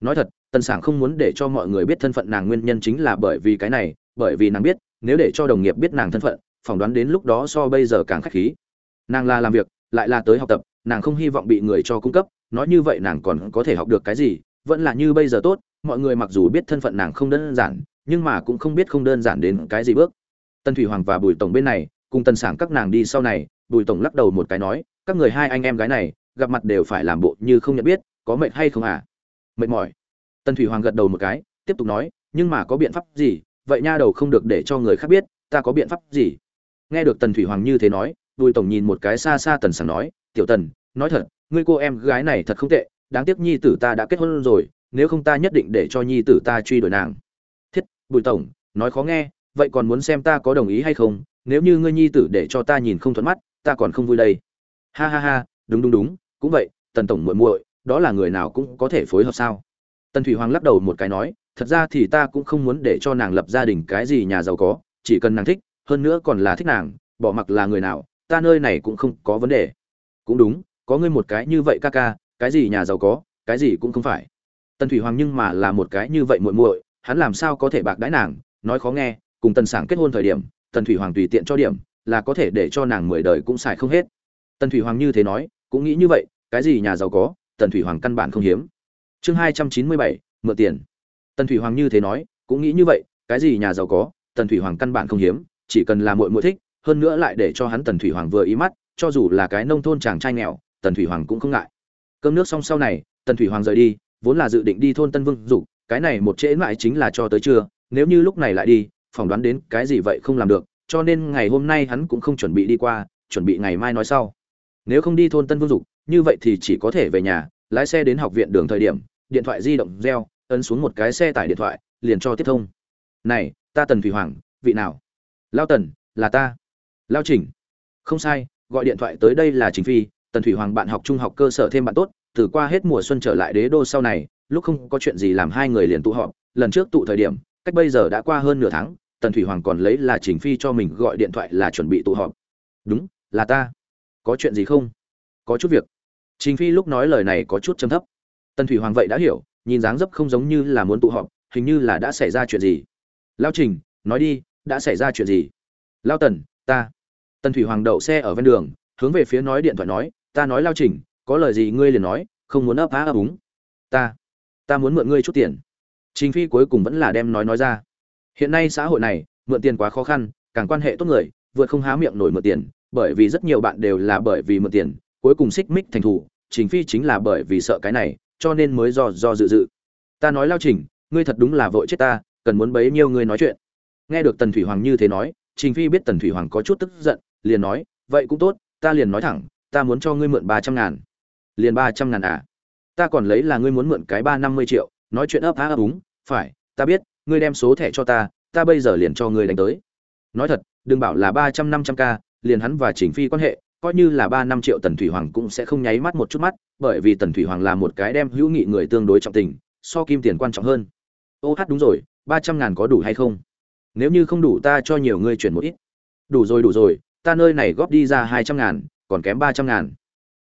Nói thật, tần sảng không muốn để cho mọi người biết thân phận nàng nguyên nhân chính là bởi vì cái này, bởi vì nàng biết, nếu để cho đồng nghiệp biết nàng thân phận, phỏng đoán đến lúc đó so bây giờ càng khách khí. Nàng là làm việc, lại là tới học tập, nàng không hy vọng bị người cho cung cấp, nói như vậy nàng còn có thể học được cái gì, vẫn là như bây giờ tốt, mọi người mặc dù biết thân phận nàng không đơn giản, nhưng mà cũng không biết không đơn giản đến cái gì bước. Tân thủy hoàng và bùi tổng bên này, cùng tần sảng các nàng đi sau này, bùi tổng lắc đầu một cái nói, các người hai anh em gái này gặp mặt đều phải làm bộ như không nhận biết, có mệt hay không à? Mệt mỏi. Tần thủy hoàng gật đầu một cái, tiếp tục nói, nhưng mà có biện pháp gì? Vậy nha đầu không được để cho người khác biết, ta có biện pháp gì? Nghe được tần thủy hoàng như thế nói, bùi tổng nhìn một cái xa xa tần sảng nói, tiểu tần, nói thật, ngươi cô em gái này thật không tệ, đáng tiếc nhi tử ta đã kết hôn rồi, nếu không ta nhất định để cho nhi tử ta truy đuổi nàng. Thiết, bùi tổng, nói khó nghe, vậy còn muốn xem ta có đồng ý hay không? Nếu như ngươi nhi tử để cho ta nhìn không thuận mắt, ta còn không vui đây. Ha ha ha, đúng đúng đúng cũng vậy, tần tổng muội muội, đó là người nào cũng có thể phối hợp sao? Tần thủy hoàng lắc đầu một cái nói, thật ra thì ta cũng không muốn để cho nàng lập gia đình cái gì nhà giàu có, chỉ cần nàng thích, hơn nữa còn là thích nàng, bỏ mặc là người nào, ta nơi này cũng không có vấn đề. Cũng đúng, có ngươi một cái như vậy ca ca, cái gì nhà giàu có, cái gì cũng không phải. Tần thủy hoàng nhưng mà là một cái như vậy muội muội, hắn làm sao có thể bạc đãi nàng, nói khó nghe, cùng tần sảng kết hôn thời điểm, tần thủy hoàng tùy tiện cho điểm, là có thể để cho nàng mười đời cũng xài không hết. Tần thủy hoàng như thế nói, cũng nghĩ như vậy cái gì nhà giàu có, tần thủy hoàng căn bản không hiếm. Chương hai trăm chín mươi bảy, mượn tiền. Tần thủy hoàng như thế nói, cũng nghĩ như vậy, cái gì nhà giàu có, tần thủy hoàng căn bản không hiếm, chỉ cần là muội muội thích, hơn nữa lại để cho hắn tần thủy hoàng vừa ý mắt, cho dù là cái nông thôn chàng trai nghèo, tần thủy hoàng cũng không ngại. Cơm nước xong sau này, tần thủy hoàng rời đi, vốn là dự định đi thôn tân vương dục, cái này một trễ mãi chính là cho tới trưa, nếu như lúc này lại đi, phỏng đoán đến cái gì vậy không làm được, cho nên ngày hôm nay hắn cũng không chuẩn bị đi qua, chuẩn bị ngày mai nói sau. Nếu không đi thôn tân vương dục như vậy thì chỉ có thể về nhà lái xe đến học viện đường thời điểm điện thoại di động reo ấn xuống một cái xe tải điện thoại liền cho tiếp thông. Này ta tần thủy hoàng vị nào? Lao tần là ta. Lao Trình, không sai gọi điện thoại tới đây là chính phi tần thủy hoàng bạn học trung học cơ sở thêm bạn tốt từ qua hết mùa xuân trở lại đế đô sau này lúc không có chuyện gì làm hai người liền tụ họp lần trước tụ thời điểm cách bây giờ đã qua hơn nửa tháng tần thủy hoàng còn lấy là trình phi cho mình gọi điện thoại là chuẩn bị tụ họp. Đúng là ta. Có chuyện gì không? Có chút việc trình phi lúc nói lời này có chút trầm thấp. Tần thủy hoàng vậy đã hiểu, nhìn dáng dấp không giống như là muốn tụ họp, hình như là đã xảy ra chuyện gì. Lão trình, nói đi, đã xảy ra chuyện gì? Lão tần, ta. Tần thủy hoàng đậu xe ở ven đường, hướng về phía nói điện thoại nói, ta nói Lão trình, có lời gì ngươi liền nói, không muốn ấp há ấp úng. Ta ta muốn mượn ngươi chút tiền. Trình phi cuối cùng vẫn là đem nói nói ra. Hiện nay xã hội này, mượn tiền quá khó khăn, càng quan hệ tốt người, vượt không há miệng nổi mượn tiền, bởi vì rất nhiều bạn đều là bởi vì mượn tiền cuối cùng xích mích thành thủ, trình phi chính là bởi vì sợ cái này, cho nên mới do do dự dự. Ta nói lao trình, ngươi thật đúng là vội chết ta, cần muốn bấy nhiêu ngươi nói chuyện. Nghe được tần thủy hoàng như thế nói, trình phi biết tần thủy hoàng có chút tức giận, liền nói, vậy cũng tốt, ta liền nói thẳng, ta muốn cho ngươi mượn ba trăm ngàn. Liền ba trăm ngàn à? Ta còn lấy là ngươi muốn mượn cái ba năm mươi triệu, nói chuyện ấp á ấp úng, phải, ta biết, ngươi đem số thẻ cho ta ta bây giờ liền cho ngươi đánh tới. Nói thật, đừng bảo là ba trăm năm trăm k liền hắn và Trình phi quan hệ coi như là ba năm triệu tần thủy hoàng cũng sẽ không nháy mắt một chút mắt, bởi vì tần thủy hoàng là một cái đem hữu nghị người tương đối trọng tình, so kim tiền quan trọng hơn. Ô hát, đúng rồi, ba trăm ngàn có đủ hay không? Nếu như không đủ ta cho nhiều ngươi chuyển một ít. Đủ rồi đủ rồi, ta nơi này góp đi ra hai trăm ngàn, còn kém ba trăm ngàn.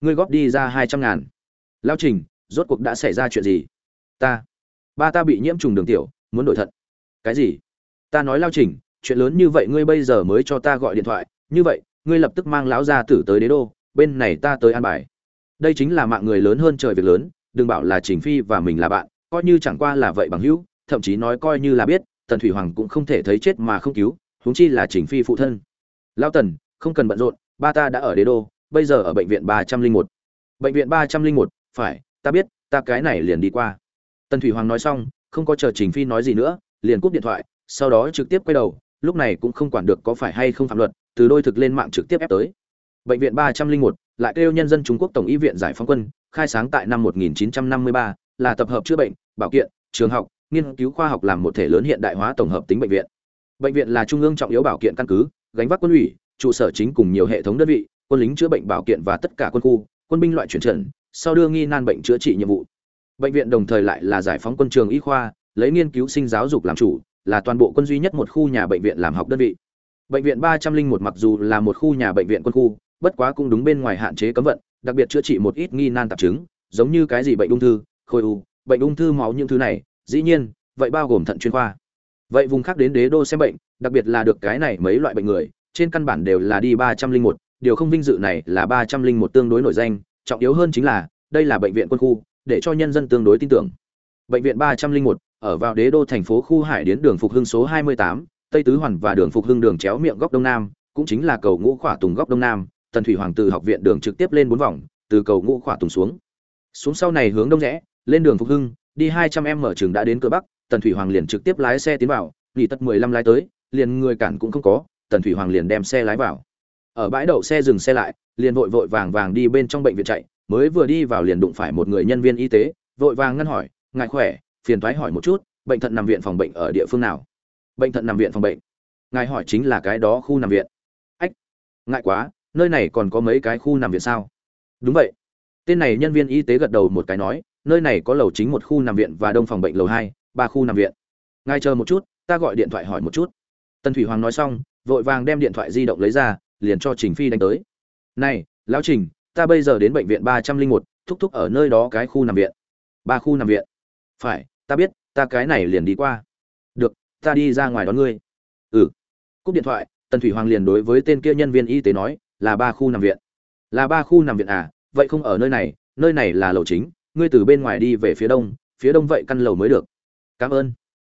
Ngươi góp đi ra hai trăm ngàn. Lao trình, rốt cuộc đã xảy ra chuyện gì? Ta, ba ta bị nhiễm trùng đường tiểu, muốn đổi thận. Cái gì? Ta nói lao trình, chuyện lớn như vậy ngươi bây giờ mới cho ta gọi điện thoại, như vậy ngươi lập tức mang lão gia tử tới đế đô, bên này ta tới an bài. Đây chính là mạng người lớn hơn trời việc lớn, đừng bảo là trình phi và mình là bạn, coi như chẳng qua là vậy bằng hữu, thậm chí nói coi như là biết, tần thủy hoàng cũng không thể thấy chết mà không cứu, huống chi là trình phi phụ thân. Lão tần, không cần bận rộn, ba ta đã ở đế đô, bây giờ ở bệnh viện ba trăm linh một. Bệnh viện ba trăm linh một, phải, ta biết, ta cái này liền đi qua. Tần thủy hoàng nói xong, không có chờ trình phi nói gì nữa, liền cúp điện thoại, sau đó trực tiếp quay đầu, lúc này cũng không quản được có phải hay không phạm luật từ đôi thực lên mạng trực tiếp ép tới. Bệnh viện ba trăm linh một lại kêu nhân dân trung quốc tổng y viện giải phóng quân khai sáng tại năm 1953, là tập hợp chữa bệnh bảo kiện trường học nghiên cứu khoa học làm một thể lớn hiện đại hóa tổng hợp tính bệnh viện. Bệnh viện là trung ương trọng yếu bảo kiện căn cứ gánh vác quân ủy trụ sở chính cùng nhiều hệ thống đơn vị quân lính chữa bệnh bảo kiện và tất cả quân khu quân binh loại chuyển trận sau đưa nghi nan bệnh chữa trị nhiệm vụ. Bệnh viện đồng thời lại là giải phóng quân trường y khoa lấy nghiên cứu sinh giáo dục làm chủ là toàn bộ quân duy nhất một khu nhà bệnh viện làm học đơn vị bệnh viện ba trăm linh một mặc dù là một khu nhà bệnh viện quân khu, bất quá cũng đúng bên ngoài hạn chế cấm vận, đặc biệt chữa trị một ít nghi nan tạp chứng, giống như cái gì bệnh ung thư, khối u, bệnh ung thư máu những thứ này, dĩ nhiên, vậy bao gồm thận chuyên khoa. Vậy vùng khác đến đế đô xem bệnh, đặc biệt là được cái này mấy loại bệnh người, trên căn bản đều là đi ba trăm linh một, điều không vinh dự này là ba trăm linh một tương đối nổi danh, trọng yếu hơn chính là, đây là bệnh viện quân khu, để cho nhân dân tương đối tin tưởng. Bệnh viện ba trăm linh một, ở vào đế đô thành phố khu hải điến đường phục hưng số hai mươi tám tây tứ hoàn và đường phục hưng đường chéo miệng góc đông nam, cũng chính là cầu ngũ khỏa tùng góc đông nam, tần thủy hoàng từ học viện đường trực tiếp lên bốn vòng, từ cầu ngũ khỏa tùng xuống. Xuống sau này hướng đông rẽ, lên đường phục hưng, đi hai trăm em mở trường đã đến cửa bắc, tần thủy hoàng liền trực tiếp lái xe tiến vào, nghỉ tất mười lăm lái tới, liền người cản cũng không có, tần thủy hoàng liền đem xe lái vào. Ở bãi đậu xe dừng xe lại, liền vội vội vàng vàng đi bên trong bệnh viện chạy, mới vừa đi vào liền đụng phải một người nhân viên y tế, vội vàng ngăn hỏi ngại khỏe? Phiền thoái hỏi một chút, bệnh thận nằm viện phòng bệnh ở địa phương nào? Bệnh thận nằm viện phòng bệnh. Ngài hỏi chính là cái đó khu nằm viện. Ách, ngại quá, nơi này còn có mấy cái khu nằm viện sao? Đúng vậy. Tên này nhân viên y tế gật đầu một cái nói, nơi này có lầu chính một khu nằm viện và đông phòng bệnh lầu hai, ba khu nằm viện. Ngài chờ một chút, ta gọi điện thoại hỏi một chút. Tần thủy hoàng nói xong, vội vàng đem điện thoại di động lấy ra, liền cho trình phi đánh tới. Này, lão trình, ta bây giờ đến bệnh viện ba trăm linh một, thúc thúc ở nơi đó cái khu nằm viện. Ba khu nằm viện. Phải, ta biết, ta cái này liền đi qua. Được ta đi ra ngoài đón ngươi. Ừ. Cúp điện thoại, tần thủy hoàng liền đối với tên kia nhân viên y tế nói, là ba khu nằm viện. Là ba khu nằm viện à? Vậy không ở nơi này nơi này là lầu chính, ngươi từ bên ngoài đi về phía đông phía đông vậy căn lầu mới được. Cảm ơn.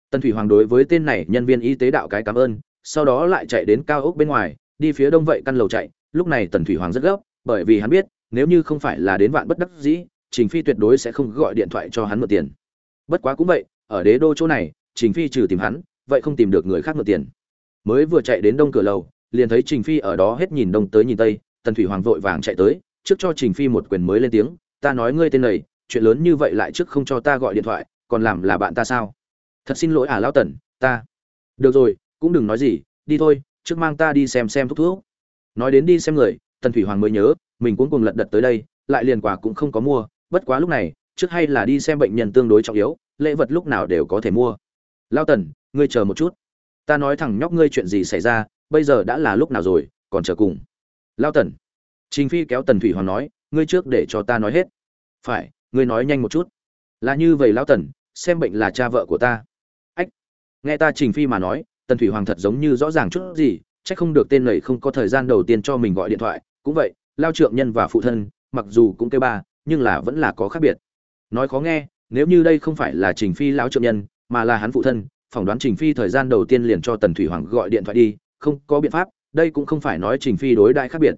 Tần thủy hoàng đối với tên này nhân viên y tế đạo cái cảm ơn, sau đó lại chạy đến cao ốc bên ngoài, đi phía đông vậy căn lầu chạy. Lúc này tần thủy hoàng rất gấp, bởi vì hắn biết, nếu như không phải là đến vạn bất đắc dĩ, trình phi tuyệt đối sẽ không gọi điện thoại cho hắn mượn tiền. Bất quá cũng vậy, ở đế đô chỗ này, trình phi trừ tìm hắn vậy không tìm được người khác mượn tiền. Mới vừa chạy đến đông cửa lầu, liền thấy trình phi ở đó hết nhìn đông tới nhìn tây, tần thủy hoàng vội vàng chạy tới, trước cho trình phi một quyền mới lên tiếng, ta nói ngươi tên này, chuyện lớn như vậy lại trước không cho ta gọi điện thoại, còn làm là bạn ta sao? Thật xin lỗi à lão tần, ta được rồi, cũng đừng nói gì, đi thôi, trước mang ta đi xem xem thuốc thuốc nói đến đi xem người, tần thủy hoàng mới nhớ, mình cũng cùng lật đật tới đây, lại liền quà cũng không có mua, bất quá lúc này, trước hay là đi xem bệnh nhân tương đối trọng yếu, lễ vật lúc nào đều có thể mua lao tần, ngươi chờ một chút. Ta nói thẳng nhóc ngươi chuyện gì xảy ra, bây giờ đã là lúc nào rồi, còn chờ cùng. Lao tần. Trình phi kéo tần thủy hoàng nói, ngươi trước để cho ta nói hết. Phải, ngươi nói nhanh một chút. Là như vậy lao tần, xem bệnh là cha vợ của ta. Ách. Nghe ta trình phi mà nói, tần thủy hoàng thật giống như rõ ràng chút gì, chắc không được tên lầy không có thời gian đầu tiên cho mình gọi điện thoại. Cũng vậy, lao trượng nhân và phụ thân, mặc dù cũng kêu ba, nhưng là vẫn là có khác biệt. Nói khó nghe, nếu như đây không phải là trình phi lão trượng nhân mà là hắn phụ thân, phỏng đoán trình phi thời gian đầu tiên liền cho tần thủy hoàng gọi điện thoại đi, không có biện pháp, đây cũng không phải nói trình phi đối đại khác biệt.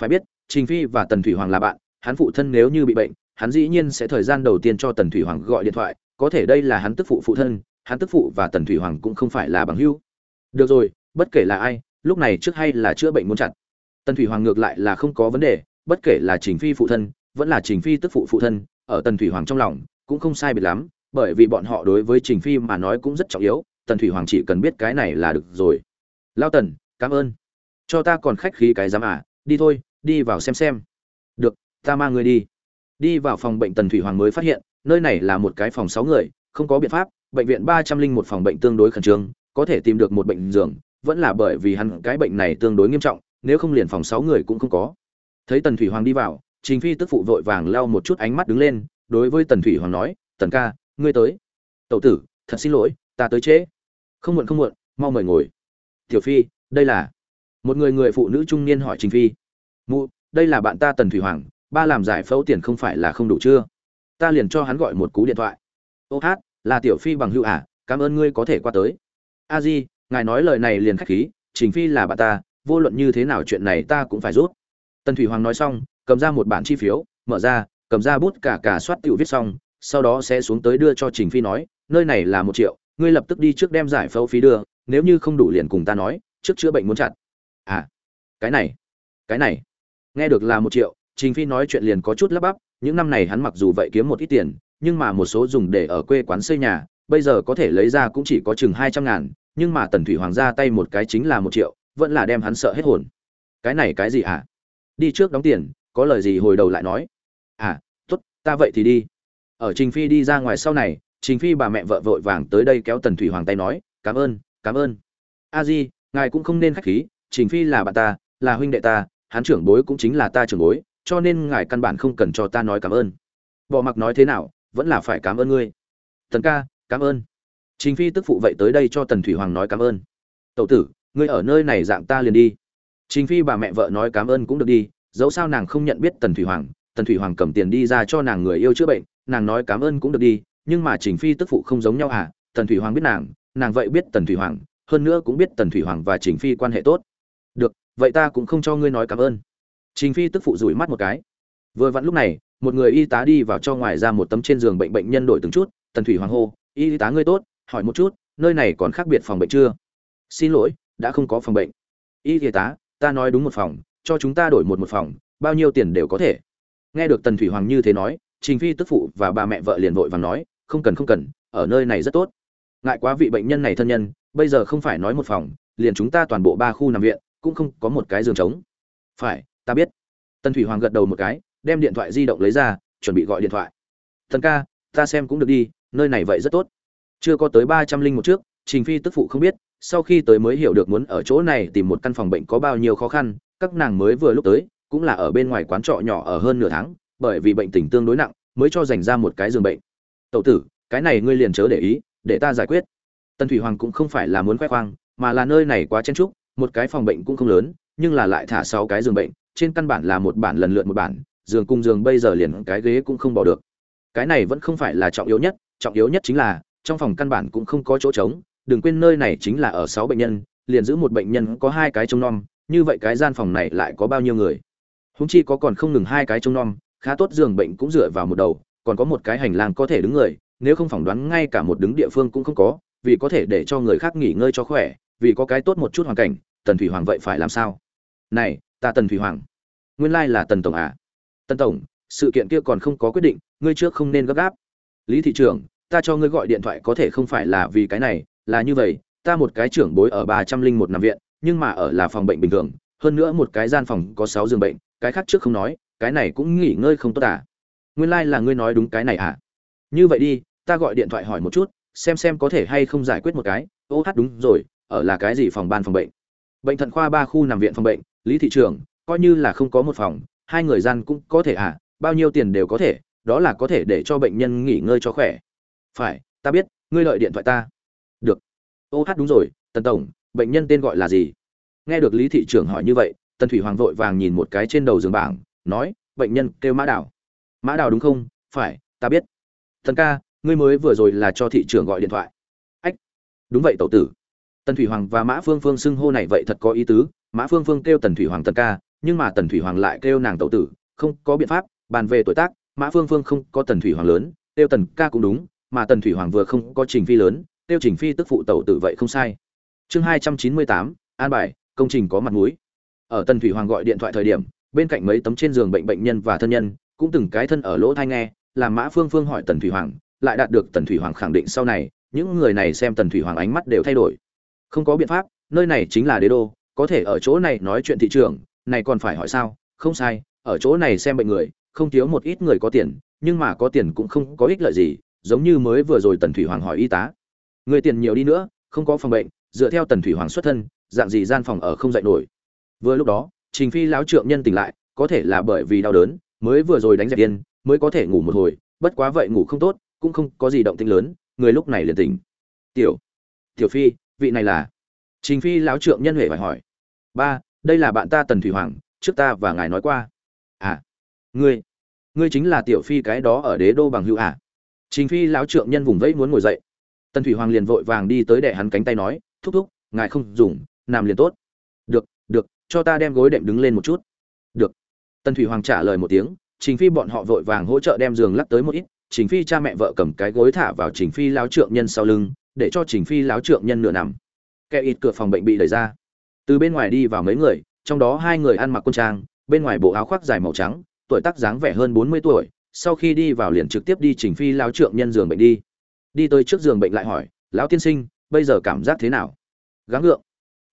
Phải biết, trình phi và tần thủy hoàng là bạn, hắn phụ thân nếu như bị bệnh, hắn dĩ nhiên sẽ thời gian đầu tiên cho tần thủy hoàng gọi điện thoại, có thể đây là hắn tức phụ phụ thân, hắn tức phụ và tần thủy hoàng cũng không phải là bằng hữu. Được rồi, bất kể là ai, lúc này trước hay là chữa bệnh muốn chặt. Tần thủy hoàng ngược lại là không có vấn đề, bất kể là trình phi phụ thân, vẫn là trình phi tức phụ phụ thân, ở tần thủy hoàng trong lòng, cũng không sai biệt lắm bởi vì bọn họ đối với trình phi mà nói cũng rất trọng yếu, tần thủy hoàng chỉ cần biết cái này là được rồi. Lao tần, cảm ơn. Cho ta còn khách khí cái dám à đi thôi, đi vào xem xem. Được, ta mang người đi. Đi vào phòng bệnh tần thủy hoàng mới phát hiện, nơi này là một cái phòng sáu người, không có biện pháp, bệnh viện ba trăm linh một phòng bệnh tương đối khẩn trương, có thể tìm được một bệnh giường, vẫn là bởi vì hắn cái bệnh này tương đối nghiêm trọng, nếu không liền phòng sáu người cũng không có. Thấy tần thủy hoàng đi vào, trình phi tức phụ vội vàng lau một chút ánh mắt đứng lên, đối với tần thủy hoàng nói, tần ca ngươi tới. Tậu tử thật xin lỗi ta tới trễ. Không muộn không muộn mau mời ngồi. Tiểu phi đây là. Một người người phụ nữ trung niên hỏi trình phi. Mụ đây là bạn ta tần thủy hoàng ba làm giải phẫu tiền không phải là không đủ chưa? Ta liền cho hắn gọi một cú điện thoại. Ô hát là tiểu phi bằng hữu ả à, cảm ơn ngươi có thể qua tới. A di ngài nói lời này liền khách khí trình phi là bạn ta vô luận như thế nào chuyện này ta cũng phải rút tần thủy hoàng nói xong cầm ra một bản chi phiếu mở ra cầm ra bút cả cả soát tiểu viết xong sau đó sẽ xuống tới đưa cho trình phi nói nơi này là một triệu ngươi lập tức đi trước đem giải phẫu phí đưa nếu như không đủ liền cùng ta nói trước chữa bệnh muốn chặt à cái này cái này nghe được là một triệu trình phi nói chuyện liền có chút lắp bắp những năm này hắn mặc dù vậy kiếm một ít tiền nhưng mà một số dùng để ở quê quán xây nhà bây giờ có thể lấy ra cũng chỉ có chừng hai trăm ngàn nhưng mà tần thủy hoàng ra tay một cái chính là một triệu vẫn là đem hắn sợ hết hồn cái này cái gì ạ? à? đi trước đóng tiền có lời gì hồi đầu lại nói à tốt, ta vậy thì đi ở trình phi đi ra ngoài sau này, trình phi bà mẹ vợ vội vàng tới đây kéo tần thủy hoàng tay nói, cảm ơn cảm ơn. A di, ngài cũng không nên k h á c h khí, trình phi là bạn ta, là huynh đệ ta, hắn trưởng bối cũng chính là ta trưởng bối, cho nên ngài căn bản không cần cho ta nói cảm ơn. Bỏ mặc nói thế nào, vẫn là phải cảm ơn ngươi. Tần ca, cảm ơn. Trình phi tức phụ vậy tới đây cho tần thủy hoàng nói cảm ơn. Tậu tử, ngươi ở nơi này dạng ta liền đi. Trình phi bà mẹ vợ nói cảm ơn cũng được đi, dẫu sao nàng không nhận biết tần thủy hoàng, tần thủy hoàng cầm tiền đi ra cho nàng người yêu chữa bệnh nàng nói cảm ơn cũng được đi, nhưng mà trình phi tức phụ không giống nhau à tần thủy hoàng biết nàng nàng vậy biết tần thủy hoàng, hơn nữa cũng biết tần thủy hoàng và trình phi quan hệ tốt. Được, vậy ta cũng không cho ngươi nói cảm ơn. Trình phi tức phụ rủi mắt một cái. Vừa vặn lúc này, một người y tá đi vào cho ngoài ra một tấm trên giường bệnh bệnh nhân đổi từng chút, tần thủy hoàng hô, y tá ngươi tốt, hỏi một chút, nơi này còn khác biệt phòng bệnh chưa? Xin lỗi, đã không có phòng bệnh. Y y tá, ta nói đúng một phòng, cho chúng ta đổi một một phòng, bao nhiêu tiền đều có thể. Nghe được tần thủy hoàng như thế nói trình phi tức phụ và bà mẹ vợ liền vội vàng nói, không cần không cần, ở nơi này rất tốt. Ngại quá vị bệnh nhân này thân nhân, bây giờ không phải nói một phòng, liền chúng ta toàn bộ ba khu nằm viện, cũng không có một cái giường trống. Phải, ta biết. Tần thủy hoàng gật đầu một cái, đem điện thoại di động lấy ra, chuẩn bị gọi điện thoại. Thần ca, ta xem cũng được đi, nơi này vậy rất tốt. Chưa có tới ba trăm linh một trước, trình phi tức phụ không biết, sau khi tới mới hiểu được muốn ở chỗ này tìm một căn phòng bệnh có bao nhiêu khó khăn, các nàng mới vừa lúc tới, cũng là ở bên ngoài quán trọ nhỏ ở hơn nửa tháng bởi vì bệnh tình tương đối nặng, mới cho dành ra một cái giường bệnh. Tậu tử, cái này ngươi liền chớ để ý, để ta giải quyết. Tân thủy hoàng cũng không phải là muốn khoe khoang, mà là nơi này quá chen trúc một cái phòng bệnh cũng không lớn, nhưng là lại thả sáu cái giường bệnh, trên căn bản là một bản lần lượt một bản, giường cung giường bây giờ liền cái ghế cũng không bỏ được. Cái này vẫn không phải là trọng yếu nhất, trọng yếu nhất chính là, trong phòng căn bản cũng không có chỗ trống, đừng quên nơi này chính là ở sáu bệnh nhân, liền giữ một bệnh nhân có hai cái trông nom, như vậy cái gian phòng này lại có bao nhiêu người? Húng chi có còn không ngừng hai cái trông nom khá tốt giường bệnh cũng dựa vào một đầu, còn có một cái hành lang có thể đứng người, nếu không phỏng đoán ngay cả một đứng địa phương cũng không có, vì có thể để cho người khác nghỉ ngơi cho khỏe, vì có cái tốt một chút hoàn cảnh, tần thủy hoàng vậy phải làm sao? Này, ta tần thủy hoàng, nguyên lai là tần tổng à? Tần tổng, sự kiện kia còn không có quyết định, ngươi trước không nên gấp gáp. Lý thị trưởng, ta cho ngươi gọi điện thoại có thể không phải là vì cái này, là như vậy, ta một cái trưởng bối ở ba trăm linh một nằm viện, nhưng mà ở là phòng bệnh bình thường, hơn nữa một cái gian phòng có sáu giường bệnh, cái khác trước không nói cái này cũng nghỉ ngơi không tốt à? Nguyên lai là ngươi nói đúng cái này à? Như vậy đi, ta gọi điện thoại hỏi một chút, xem xem có thể hay không giải quyết một cái. Ô hát đúng rồi, ở là cái gì phòng ban phòng bệnh? Bệnh thận khoa ba khu nằm viện phòng bệnh, lý thị trường coi như là không có một phòng, hai người gian cũng có thể à? Bao nhiêu tiền đều có thể, đó là có thể để cho bệnh nhân nghỉ ngơi cho khỏe. Phải, ta biết, ngươi lợi điện thoại ta. Được. Ô hát đúng rồi, tần tổng, bệnh nhân tên gọi là gì? Nghe được lý thị trưởng hỏi như vậy, tần thủy hoàng vội vàng nhìn một cái trên đầu giường bảng nói, bệnh nhân kêu mã đào. Mã đào đúng không? Phải, ta biết. Thần ca, ngươi mới vừa rồi là cho thị trưởng gọi điện thoại. Ách, đúng vậy tẩu tử. Tần thủy hoàng và mã phương phương xưng hô này vậy thật có ý tứ. Mã phương phương kêu tần thủy hoàng tần ca, nhưng mà tần thủy hoàng lại kêu nàng tẩu tử. Không có biện pháp, bàn về tuổi tác, mã phương phương không có tần thủy hoàng lớn, kêu tần ca cũng đúng, mà tần thủy hoàng vừa không có trình phi lớn, kêu trình phi tức phụ tẩu tử vậy không sai. Chương hai trăm chín mươi tám, an bài, công trình có mặt mũi. Ở tần thủy hoàng gọi điện thoại thời điểm bên cạnh mấy tấm trên giường bệnh bệnh nhân và thân nhân, cũng từng cái thân ở lỗ thai nghe làm mã phương phương hỏi tần thủy hoàng, lại đạt được tần thủy hoàng khẳng định sau này, những người này xem tần thủy hoàng ánh mắt đều thay đổi. Không có biện pháp, nơi này chính là đế đô, có thể ở chỗ này nói chuyện thị trường, này còn phải hỏi sao? Không sai, ở chỗ này xem bệnh người, không thiếu một ít người có tiền, nhưng mà có tiền cũng không có ích lợi gì, giống như mới vừa rồi tần thủy hoàng hỏi y tá. Người tiền nhiều đi nữa, không có phòng bệnh, dựa theo tần thủy hoàng xuất thân, dạng gì gian phòng ở không dạy nổi. Vừa lúc đó trình phi lão trượng nhân tỉnh lại có thể là bởi vì đau đớn mới vừa rồi đánh dẹp điên, mới có thể ngủ một hồi bất quá vậy ngủ không tốt cũng không có gì động tĩnh lớn người lúc này liền tỉnh. Tiểu tiểu phi vị này là? Trình phi lão trượng nhân huệ phải hỏi. Ba đây là bạn ta tần thủy hoàng trước ta và ngài nói qua. À ngươi ngươi chính là tiểu phi cái đó ở đế đô bằng hữu à? Trình phi lão trượng nhân vùng vẫy muốn ngồi dậy. Tần thủy hoàng liền vội vàng đi tới đè hắn cánh tay nói thúc thúc ngài không dùng nằm liền tốt. Được cho ta đem gối đệm đứng lên một chút. Được. Tần thủy hoàng trả lời một tiếng, trình phi bọn họ vội vàng hỗ trợ đem giường lắc tới một ít. Trình phi cha mẹ vợ cầm cái gối thả vào trình phi láo trượng nhân sau lưng, để cho trình phi láo trượng nhân nửa nằm. Kẻ ít cửa phòng bệnh bị đẩy ra. Từ bên ngoài đi vào mấy người, trong đó hai người ăn mặc quân trang, bên ngoài bộ áo khoác dài màu trắng, tuổi tác dáng vẻ hơn bốn mươi tuổi. Sau khi đi vào liền trực tiếp đi trình phi láo trượng nhân giường bệnh đi. Đi tới trước giường bệnh lại hỏi, lão tiên sinh, bây giờ cảm giác thế nào? Gắng gượng.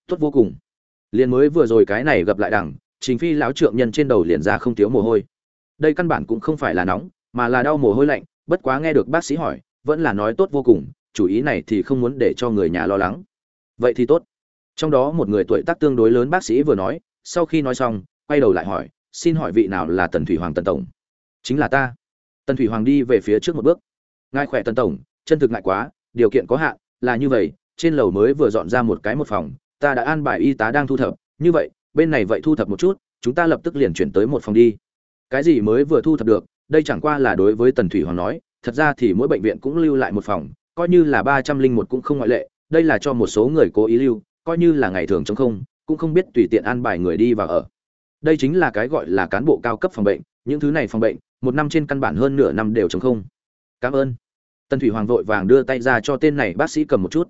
Tốt vô cùng liền mới vừa rồi cái này gặp lại đằng chính phi lão trượng nhân trên đầu liền ra không thiếu mồ hôi. Đây căn bản cũng không phải là nóng, mà là đau mồ hôi lạnh, bất quá nghe được bác sĩ hỏi, vẫn là nói tốt vô cùng, chủ ý này thì không muốn để cho người nhà lo lắng. Vậy thì tốt. Trong đó một người tuổi tác tương đối lớn bác sĩ vừa nói, sau khi nói xong, quay đầu lại hỏi, xin hỏi vị nào là tần thủy hoàng tần tổng? Chính là ta. Tần thủy hoàng đi về phía trước một bước. Ngài khỏe tần tổng, chân thực ngại quá, điều kiện có hạn, là như vậy, trên lầu mới vừa dọn ra một cái một phòng ta đã an bài y tá đang thu thập, như vậy, bên này vậy thu thập một chút, chúng ta lập tức liền chuyển tới một phòng đi. Cái gì mới vừa thu thập được, đây chẳng qua là đối với tần thủy hoàng nói, thật ra thì mỗi bệnh viện cũng lưu lại một phòng, coi như là ba trăm linh một cũng không ngoại lệ, đây là cho một số người cố ý lưu, coi như là ngày thường chống không, cũng không biết tùy tiện an bài người đi và ở. Đây chính là cái gọi là cán bộ cao cấp phòng bệnh, những thứ này phòng bệnh, một năm trên căn bản hơn nửa năm đều chống không. Cảm ơn. Tần thủy hoàng vội vàng đưa tay ra cho tên này bác sĩ cầm một chút.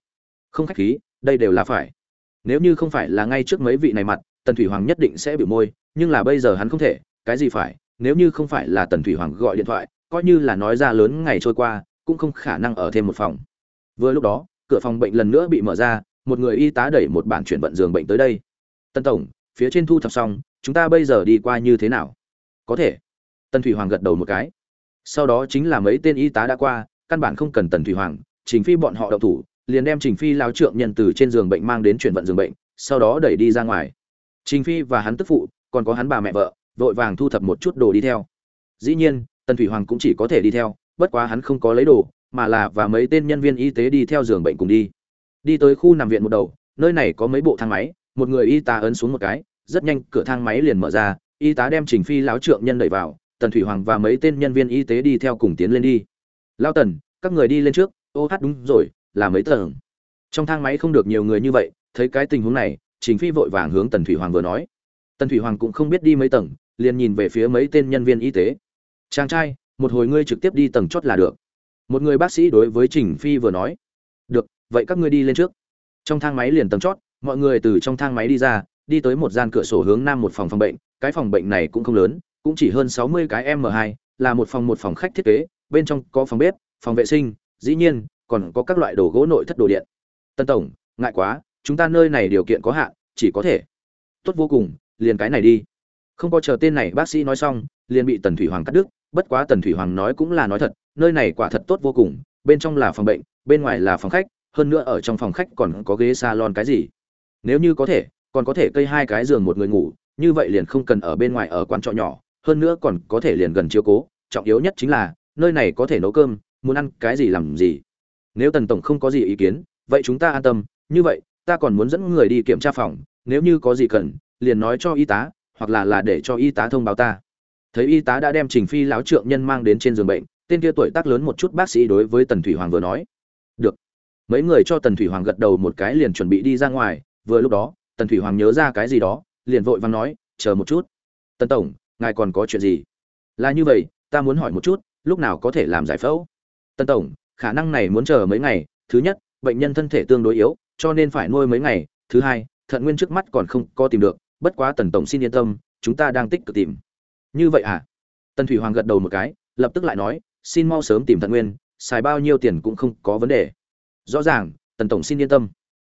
Không khách khí, đây đều là phải nếu như không phải là ngay trước mấy vị này mặt, tần thủy hoàng nhất định sẽ biểu môi, nhưng là bây giờ hắn không thể, cái gì phải? Nếu như không phải là tần thủy hoàng gọi điện thoại, coi như là nói ra lớn ngày trôi qua, cũng không khả năng ở thêm một phòng. Vừa lúc đó, cửa phòng bệnh lần nữa bị mở ra, một người y tá đẩy một bản chuyển vận giường bệnh tới đây. Tân tổng, phía trên thu thập xong, chúng ta bây giờ đi qua như thế nào? Có thể. Tần thủy hoàng gật đầu một cái. Sau đó chính là mấy tên y tá đã qua, căn bản không cần tần thủy hoàng chính phi bọn họ đậu thủ liền đem trình phi lão trượng nhân từ trên giường bệnh mang đến chuyển vận giường bệnh, sau đó đẩy đi ra ngoài. Trình phi và hắn tức phụ, còn có hắn bà mẹ vợ, vội vàng thu thập một chút đồ đi theo. Dĩ nhiên, tần thủy hoàng cũng chỉ có thể đi theo, bất quá hắn không có lấy đồ, mà là và mấy tên nhân viên y tế đi theo giường bệnh cùng đi. Đi tới khu nằm viện một đầu, nơi này có mấy bộ thang máy, một người y tá ấn xuống một cái, rất nhanh cửa thang máy liền mở ra, y tá đem trình phi lão trượng nhân đẩy vào, tần thủy hoàng và mấy tên nhân viên y tế đi theo cùng tiến lên đi. Lao tần, các người đi lên trước, ô hát đúng rồi là mấy tầng. Trong thang máy không được nhiều người như vậy thấy cái tình huống này chính phi vội vàng hướng tần thủy hoàng vừa nói. Tần thủy hoàng cũng không biết đi mấy tầng liền nhìn về phía mấy tên nhân viên y tế. Chàng trai một hồi ngươi trực tiếp đi tầng chót là được. Một người bác sĩ đối với trình phi vừa nói. Được vậy các ngươi đi lên trước. Trong thang máy liền tầng chót mọi người từ trong thang máy đi ra đi tới một gian cửa sổ hướng nam một phòng phòng bệnh. Cái phòng bệnh này cũng không lớn cũng chỉ hơn sáu mươi cái m hai, là một phòng một phòng khách thiết kế bên trong có phòng bếp phòng vệ sinh. Dĩ nhiên còn có các loại đồ gỗ nội thất đồ điện. Tân tổng, ngại quá, chúng ta nơi này điều kiện có hạn, chỉ có thể. Tốt vô cùng, liền cái này đi. Không có chờ tên này, bác sĩ nói xong, liền bị tần thủy hoàng cắt đứt, bất quá tần thủy hoàng nói cũng là nói thật, nơi này quả thật tốt vô cùng, bên trong là phòng bệnh, bên ngoài là phòng khách, hơn nữa ở trong phòng khách còn có ghế salon cái gì. Nếu như có thể, còn có thể cây hai cái giường một người ngủ, như vậy liền không cần ở bên ngoài ở quán trọ nhỏ, hơn nữa còn có thể liền gần chiếu cố, trọng yếu nhất chính là, nơi này có thể nấu cơm, muốn ăn cái gì làm gì nếu tần tổng không có gì ý kiến, vậy chúng ta an tâm. Như vậy, ta còn muốn dẫn người đi kiểm tra phòng. Nếu như có gì cần, liền nói cho y tá, hoặc là là để cho y tá thông báo ta. Thấy y tá đã đem trình phi láo trượng nhân mang đến trên giường bệnh, tên kia tuổi tác lớn một chút bác sĩ đối với tần thủy hoàng vừa nói. Được. Mấy người cho tần thủy hoàng gật đầu một cái liền chuẩn bị đi ra ngoài. Vừa lúc đó, tần thủy hoàng nhớ ra cái gì đó, liền vội vàng nói, chờ một chút. Tần tổng, ngài còn có chuyện gì? Là như vậy, ta muốn hỏi một chút, lúc nào có thể làm giải phẫu? Tần tổng khả năng này muốn chờ mấy ngày. Thứ nhất, bệnh nhân thân thể tương đối yếu, cho nên phải nuôi mấy ngày. Thứ hai, thận nguyên trước mắt còn không có tìm được, bất quá tần tổng xin yên tâm, chúng ta đang tích cực tìm. Như vậy à? Tần thủy hoàng gật đầu một cái, lập tức lại nói, xin mau sớm tìm thận nguyên, xài bao nhiêu tiền cũng không có vấn đề. Rõ ràng, tần tổng xin yên tâm.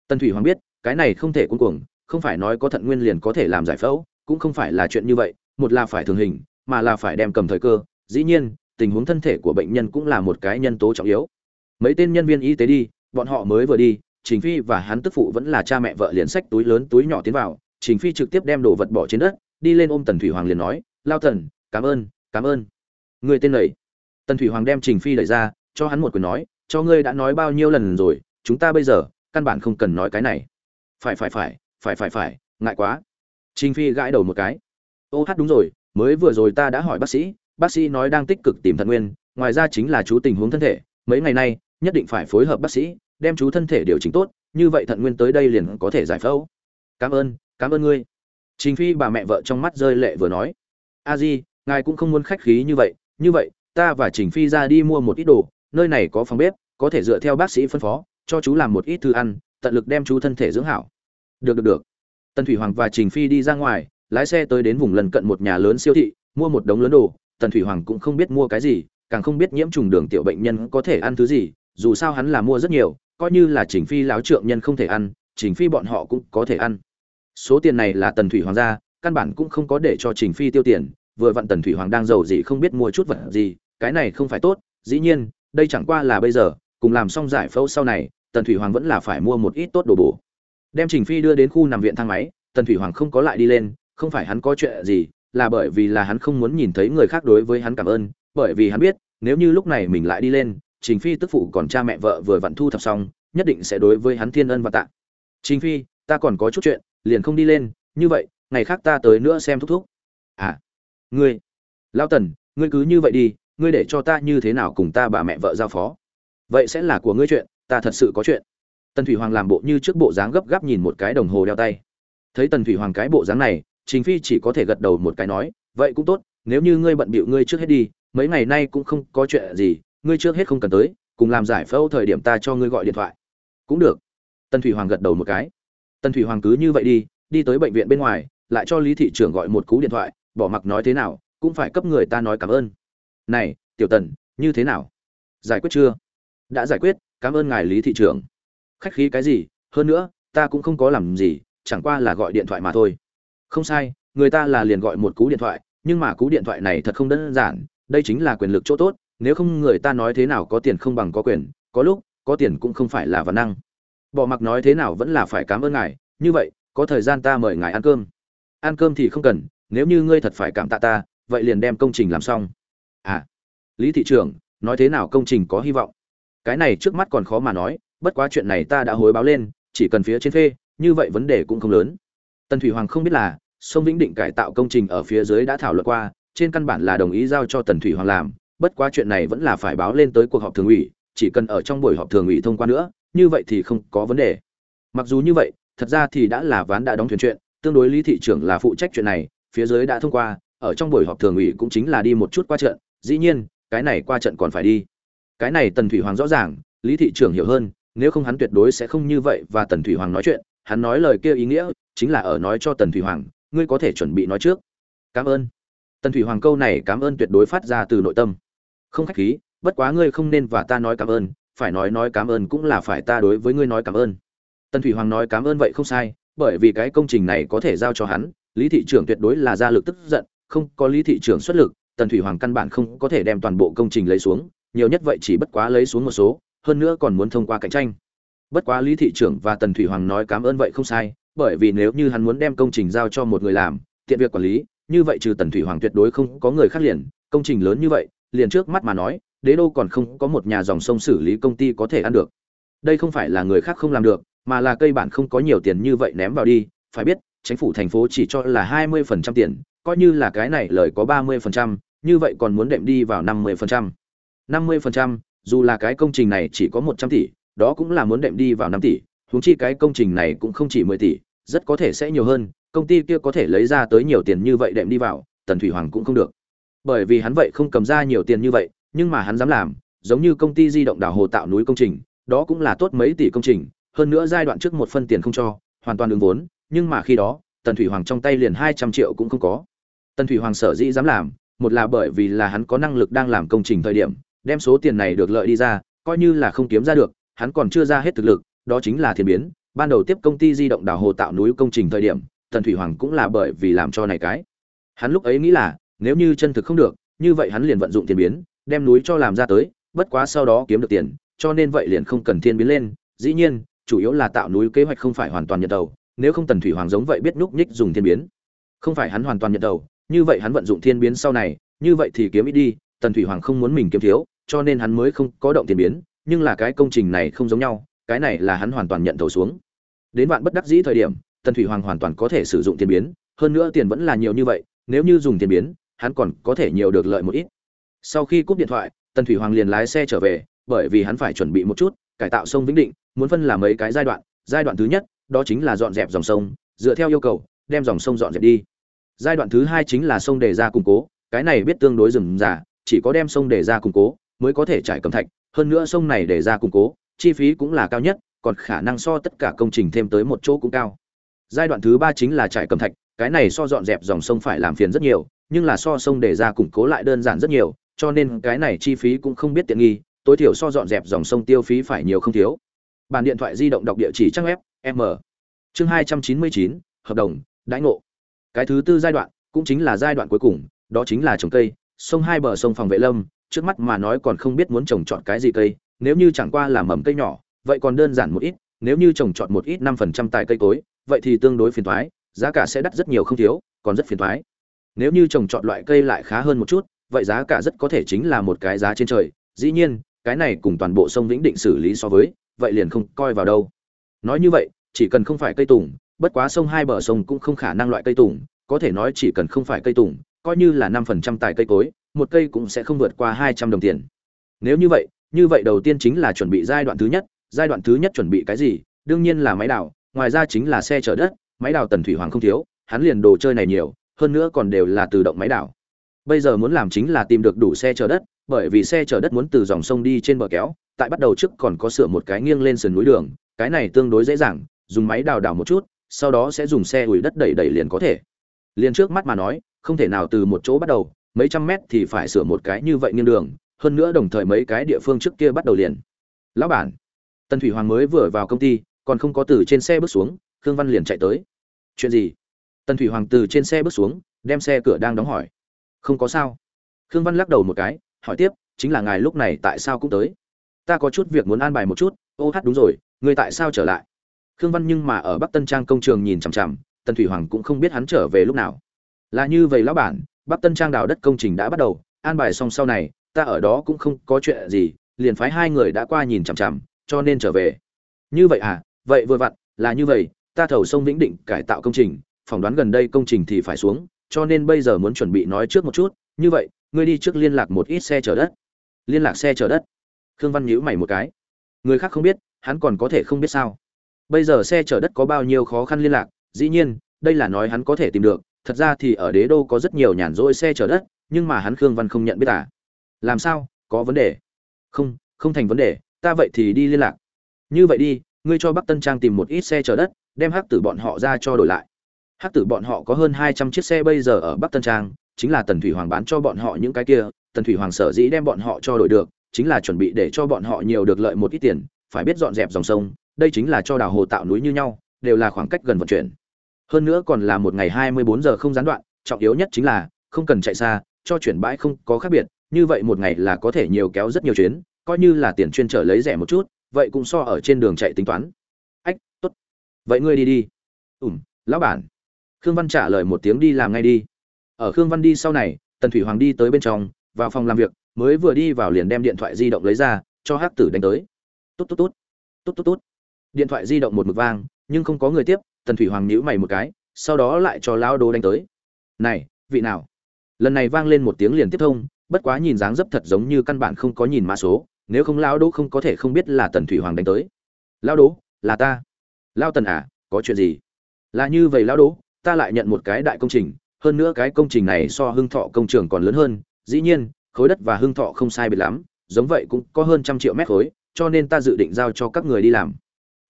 Tần thủy hoàng biết, cái này không thể cuống cuồng, không phải nói có thận nguyên liền có thể làm giải phẫu, cũng không phải là chuyện như vậy, một là phải thường hình, mà là phải đem cầm thời cơ. Dĩ nhiên tình huống thân thể của bệnh nhân cũng là một cái nhân tố trọng yếu. Mấy tên nhân viên y tế đi, bọn họ mới vừa đi, trình phi và hắn tức phụ vẫn là cha mẹ vợ liền sách túi lớn túi nhỏ tiến vào, trình phi trực tiếp đem đồ vật bỏ trên đất, đi lên ôm tần thủy hoàng liền nói, lao thần cảm ơn cảm ơn. Người tên này. tần thủy hoàng đem trình phi đẩy ra, cho hắn một quyền nói, cho ngươi đã nói bao nhiêu lần rồi, chúng ta bây giờ, căn bản không cần nói cái này. Phải phải phải phải phải phải, ngại quá. Trình phi gãi đầu một cái. Ô hát, đúng rồi, mới vừa rồi ta đã hỏi bác sĩ bác sĩ nói đang tích cực tìm thận nguyên, ngoài ra chính là chú tình huống thân thể. Mấy ngày nay, nhất định phải phối hợp bác sĩ, đem chú thân thể điều chỉnh tốt, như vậy thận nguyên tới đây liền có thể giải phẫu. Cảm ơn cảm ơn ngươi. Trình phi bà mẹ vợ trong mắt rơi lệ vừa nói. A di, ngài cũng không muốn khách khí như vậy như vậy, ta và trình phi ra đi mua một ít đồ, nơi này có phòng bếp, có thể dựa theo bác sĩ phân phó, cho chú làm một ít thư ăn, tận lực đem chú thân thể dưỡng hảo. Được được được. Tần thủy hoàng và trình phi đi ra ngoài, lái xe tới đến vùng lần cận một nhà lớn siêu thị, mua một đống lớn đồ tần thủy hoàng cũng không biết mua cái gì càng không biết nhiễm trùng đường tiểu bệnh nhân có thể ăn thứ gì dù sao hắn là mua rất nhiều coi như là chỉnh phi láo trượng nhân không thể ăn chỉnh phi bọn họ cũng có thể ăn. Số tiền này là tần thủy hoàng ra, căn bản cũng không có để cho chỉnh phi tiêu tiền vừa vặn tần thủy hoàng đang giàu gì không biết mua chút vật gì cái này không phải tốt dĩ nhiên đây chẳng qua là bây giờ cùng làm xong giải phẫu sau này tần thủy hoàng vẫn là phải mua một ít tốt đồ bổ. Đem trình phi đưa đến khu nằm viện thang máy tần thủy hoàng không có lại đi lên không phải hắn có chuyện gì là bởi vì là hắn không muốn nhìn thấy người khác đối với hắn cảm ơn, bởi vì hắn biết, nếu như lúc này mình lại đi lên, trình phi tức phụ còn cha mẹ vợ vừa vặn thu thập xong, nhất định sẽ đối với hắn thiên ân và tạ. Trình phi, ta còn có chút chuyện, liền không đi lên, như vậy, ngày khác ta tới nữa xem thúc thúc. À ngươi, Lão tần, ngươi cứ như vậy đi, ngươi để cho ta như thế nào cùng ta bà mẹ vợ giao phó? Vậy sẽ là của ngươi chuyện, ta thật sự có chuyện. Tần thủy hoàng làm bộ như trước bộ dáng gấp gáp nhìn một cái đồng hồ đeo tay. Thấy tần thủy hoàng cái bộ dáng này chính phi chỉ có thể gật đầu một cái nói, vậy cũng tốt, nếu như ngươi bận bịu ngươi trước hết đi, mấy ngày nay cũng không có chuyện gì, ngươi trước hết không cần tới, cùng làm giải phẫu thời điểm ta cho ngươi gọi điện thoại. Cũng được. Tân thủy hoàng gật đầu một cái. Tân thủy hoàng cứ như vậy đi đi tới bệnh viện bên ngoài, lại cho lý thị trưởng gọi một cú điện thoại, bỏ mặc nói thế nào, cũng phải cấp người ta nói cảm ơn. Này, tiểu tần, như thế nào? Giải quyết chưa? Đã giải quyết, cảm ơn ngài, lý thị trưởng. Khách khí cái gì, hơn nữa, ta cũng không có làm gì, chẳng qua là gọi điện thoại mà thôi không sai, người ta là liền gọi một cú điện thoại, nhưng mà cú điện thoại này thật không đơn giản, đây chính là quyền lực chỗ tốt, nếu không người ta nói thế nào có tiền không bằng có quyền, có lúc, có tiền cũng không phải là văn năng. Bỏ mặc nói thế nào vẫn là phải cảm ơn ngài, như vậy, có thời gian ta mời ngài ăn cơm. Ăn cơm thì không cần, nếu như ngươi thật phải cảm tạ ta, vậy liền đem công trình làm xong. À lý thị trưởng, nói thế nào công trình có hy vọng? Cái này trước mắt còn khó mà nói, bất quá chuyện này ta đã hối báo lên, chỉ cần phía trên phê, như vậy vấn đề cũng không lớn tần thủy hoàng không biết là, sông vĩnh định cải tạo công trình ở phía dưới đã thảo luận qua, trên căn bản là đồng ý giao cho tần thủy hoàng làm, bất quá chuyện này vẫn là phải báo lên tới cuộc họp thường ủy, chỉ cần ở trong buổi họp thường ủy thông qua nữa, như vậy thì không có vấn đề. Mặc dù như vậy, thật ra thì đã là ván đã đóng thuyền chuyện, tương đối lý thị trưởng là phụ trách chuyện này, phía dưới đã thông qua, ở trong buổi họp thường ủy cũng chính là đi một chút qua trận, dĩ nhiên, cái này qua trận còn phải đi. Cái này tần thủy hoàng rõ ràng, lý thị trưởng hiểu hơn, nếu không hắn tuyệt đối sẽ không như vậy và tần thủy hoàng nói chuyện hắn nói lời kia ý nghĩa chính là ở nói cho tần thủy hoàng, ngươi có thể chuẩn bị nói trước. Cảm ơn. Tần thủy hoàng câu này cảm ơn tuyệt đối phát ra từ nội tâm. Không khách khí, bất quá ngươi không nên và ta nói cảm ơn, phải nói nói cảm ơn cũng là phải ta đối với ngươi nói cảm ơn. Tần thủy hoàng nói cảm ơn vậy không sai, bởi vì cái công trình này có thể giao cho hắn, lý thị trưởng tuyệt đối là ra lực tức giận, không có lý thị trưởng xuất lực, tần thủy hoàng căn bản không có thể đem toàn bộ công trình lấy xuống, nhiều nhất vậy chỉ bất quá lấy xuống một số, hơn nữa còn muốn thông qua cạnh tranh bất quá lý thị trưởng và tần thủy hoàng nói cảm ơn vậy không sai, bởi vì nếu như hắn muốn đem công trình giao cho một người làm, tiện việc quản lý, như vậy trừ tần thủy hoàng tuyệt đối không có người khác liền, công trình lớn như vậy, liền trước mắt mà nói, đế đô còn không có một nhà dòng sông xử lý công ty có thể ăn được. Đây không phải là người khác không làm được, mà là cây bản không có nhiều tiền như vậy ném vào đi, phải biết, chính phủ thành phố chỉ cho là hai mươi phần trăm tiền, coi như là cái này lời có ba mươi phần trăm, như vậy còn muốn đệm đi vào năm mươi phần trăm. năm mươi phần trăm, dù là cái công trình này chỉ có một trăm tỷ đó cũng là muốn đệm đi vào năm tỷ, huống chi cái công trình này cũng không chỉ mười tỷ, rất có thể sẽ nhiều hơn, công ty kia có thể lấy ra tới nhiều tiền như vậy đệm đi vào, tần thủy hoàng cũng không được. Bởi vì hắn vậy không cầm ra nhiều tiền như vậy, nhưng mà hắn dám làm, giống như công ty di động đảo hồ tạo núi công trình, đó cũng là tốt mấy tỷ công trình, hơn nữa giai đoạn trước một phân tiền không cho, hoàn toàn ứng vốn, nhưng mà khi đó, tần thủy hoàng trong tay liền hai trăm triệu cũng không có. Tần thủy hoàng sở dĩ dám làm, một là bởi vì là hắn có năng lực đang làm công trình thời điểm, đem số tiền này được lợi đi ra, coi như là không kiếm ra được hắn còn chưa ra hết thực lực, đó chính là thiên biến. Ban đầu tiếp công ty di động đào hồ tạo núi công trình thời điểm, tần thủy hoàng cũng là bởi vì làm cho này cái. Hắn lúc ấy nghĩ là, nếu như chân thực không được, như vậy hắn liền vận dụng thiên biến, đem núi cho làm ra tới, bất quá sau đó kiếm được tiền, cho nên vậy liền không cần thiên biến lên. Dĩ nhiên, chủ yếu là tạo núi kế hoạch không phải hoàn toàn nhận đầu, nếu không tần thủy hoàng giống vậy biết núp nhích dùng thiên biến. Không phải hắn hoàn toàn nhận đầu, như vậy hắn vận dụng thiên biến sau này, như vậy thì kiếm ít đi, tần thủy hoàng không muốn mình kiếm thiếu, cho nên hắn mới không có động thiên biến nhưng là cái công trình này không giống nhau, cái này là hắn hoàn toàn nhận thầu xuống. Đến vạn bất đắc dĩ thời điểm, tần thủy hoàng hoàn toàn có thể sử dụng tiền biến, hơn nữa tiền vẫn là nhiều như vậy, nếu như dùng tiền biến, hắn còn có thể nhiều được lợi một ít. Sau khi cúp điện thoại, tần thủy hoàng liền lái xe trở về, bởi vì hắn phải chuẩn bị một chút, cải tạo sông vĩnh định, muốn phân làm mấy cái giai đoạn. Giai đoạn thứ nhất, đó chính là dọn dẹp dòng sông, dựa theo yêu cầu, đem dòng sông dọn dẹp đi. Giai đoạn thứ hai chính là sông đề ra củng cố, cái này biết tương đối rườm rà, chỉ có đem sông đề ra củng cố, mới có thể trải cầm thạch hơn nữa sông này để ra củng cố, chi phí cũng là cao nhất, còn khả năng so tất cả công trình thêm tới một chỗ cũng cao. Giai đoạn thứ ba chính là trải cầm thạch, cái này so dọn dẹp dòng sông phải làm phiền rất nhiều, nhưng là so sông để ra củng cố lại đơn giản rất nhiều, cho nên cái này chi phí cũng không biết tiện nghi, tối thiểu so dọn dẹp dòng sông tiêu phí phải nhiều không thiếu. Bàn điện thoại di động đọc địa chỉ trang web, m. Chương hai trăm chín mươi chín, hợp đồng, đãi ngộ. Cái thứ tư giai đoạn, cũng chính là giai đoạn cuối cùng, đó chính là trồng cây, sông hai bờ sông phòng vệ lâm trước mắt mà nói còn không biết muốn trồng chọn cái gì cây, nếu như chẳng qua là mầm cây nhỏ, vậy còn đơn giản một ít, nếu như trồng chọn một ít năm phần trăm tài cây cối, vậy thì tương đối phiền thoái, giá cả sẽ đắt rất nhiều không thiếu, còn rất phiền thoái. Nếu như trồng chọn loại cây lại khá hơn một chút, vậy giá cả rất có thể chính là một cái giá trên trời, dĩ nhiên, cái này cùng toàn bộ sông vĩnh định xử lý so với, vậy liền không coi vào đâu. Nói như vậy, chỉ cần không phải cây tùng, bất quá sông hai bờ sông cũng không khả năng loại cây tùng, có thể nói chỉ cần không phải cây tùng, coi như là năm phần trăm tài cây cối một cây cũng sẽ không vượt qua hai trăm đồng tiền. Nếu như vậy như vậy đầu tiên chính là chuẩn bị giai đoạn thứ nhất, giai đoạn thứ nhất chuẩn bị cái gì? Đương nhiên là máy đào, ngoài ra chính là xe chở đất, máy đào tần thủy hoàng không thiếu, hắn liền đồ chơi này nhiều, hơn nữa còn đều là tự động máy đào. Bây giờ muốn làm chính là tìm được đủ xe chở đất, bởi vì xe chở đất muốn từ dòng sông đi trên bờ kéo, tại bắt đầu trước còn có sửa một cái nghiêng lên sườn núi đường, cái này tương đối dễ dàng, dùng máy đào đào một chút, sau đó sẽ dùng xe ủi đất đẩy đẩy liền có thể. Liền trước mắt mà nói, không thể nào từ một chỗ bắt đầu mấy trăm mét thì phải sửa một cái như vậy nghiêng đường, hơn nữa đồng thời mấy cái địa phương trước kia bắt đầu liền. Lão bản, tần thủy hoàng mới vừa vào công ty, còn không có từ trên xe bước xuống, khương văn liền chạy tới. Chuyện gì? Tần thủy hoàng từ trên xe bước xuống, đem xe cửa đang đóng hỏi. Không có sao. Khương văn lắc đầu một cái, hỏi tiếp, chính là ngài lúc này tại sao cũng tới? Ta có chút việc muốn an bài một chút. Ô hát đúng rồi ngươi tại sao trở lại? Khương văn nhưng mà ở bắc tân trang công trường nhìn chằm chằm, tần thủy hoàng cũng không biết hắn trở về lúc nào. Là như vậy lão bản bắc tân trang đào đất công trình đã bắt đầu, an bài xong sau này, ta ở đó cũng không có chuyện gì, liền phái hai người đã qua nhìn chằm chằm, cho nên trở về. Như vậy à vậy vừa vặn, là như vậy, ta thầu sông vĩnh định cải tạo công trình, phỏng đoán gần đây công trình thì phải xuống, cho nên bây giờ muốn chuẩn bị nói trước một chút, như vậy, ngươi đi trước liên lạc một ít xe chở đất. Liên lạc xe chở đất. Khương văn nhữ mày một cái. Người khác không biết, hắn còn có thể không biết sao. Bây giờ xe chở đất có bao nhiêu khó khăn liên lạc, dĩ nhiên, đây là nói hắn có thể tìm được thật ra thì ở đế đô có rất nhiều nhàn rỗi xe chở đất, nhưng mà hắn khương văn không nhận biết à. Làm sao? Có vấn đề? Không không thành vấn đề, ta vậy thì đi liên lạc. Như vậy đi, ngươi cho bắc tân trang tìm một ít xe chở đất, đem hắc tử bọn họ ra cho đổi lại. Hắc tử bọn họ có hơn hai trăm chiếc xe bây giờ ở bắc tân trang, chính là tần thủy hoàng bán cho bọn họ những cái kia, tần thủy hoàng sở dĩ đem bọn họ cho đổi được, chính là chuẩn bị để cho bọn họ nhiều được lợi một ít tiền, phải biết dọn dẹp dòng sông, đây chính là cho đào hồ tạo núi như nhau, đều là khoảng cách gần vận chuyển hơn nữa còn là một ngày hai mươi bốn giờ không gián đoạn, trọng yếu nhất chính là, không cần chạy xa, cho chuyển bãi không có khác biệt, như vậy một ngày là có thể nhiều kéo rất nhiều chuyến, coi như là tiền chuyên trở lấy rẻ một chút, vậy cũng so ở trên đường chạy tính toán. Ách, tốt. Vậy ngươi đi đi. Ủm lão bản. Khương văn trả lời một tiếng đi làm ngay đi. Ở khương văn đi sau này, tần thủy hoàng đi tới bên trong, vào phòng làm việc, mới vừa đi vào liền đem điện thoại di động lấy ra, cho hắc tử đánh tới. Tốt tốt tốt. Tốt tốt tốt. Điện thoại di động một mực vang, nhưng không có người tiếp tần thủy hoàng nhíu mày một cái, sau đó lại cho lão đô đánh tới. Này, vị nào? Lần này vang lên một tiếng liền tiếp thông, bất quá nhìn dáng dấp thật giống như căn bản không có nhìn mã số, nếu không lão đô không có thể không biết là tần thủy hoàng đánh tới. Lão đô là ta. Lão tần à có chuyện gì? Là như vậy lão đô ta lại nhận một cái đại công trình, hơn nữa cái công trình này so hưng thọ công trường còn lớn hơn, dĩ nhiên, khối đất và hưng thọ không sai biệt lắm, giống vậy cũng có hơn trăm triệu mét khối, cho nên ta dự định giao cho các người đi làm.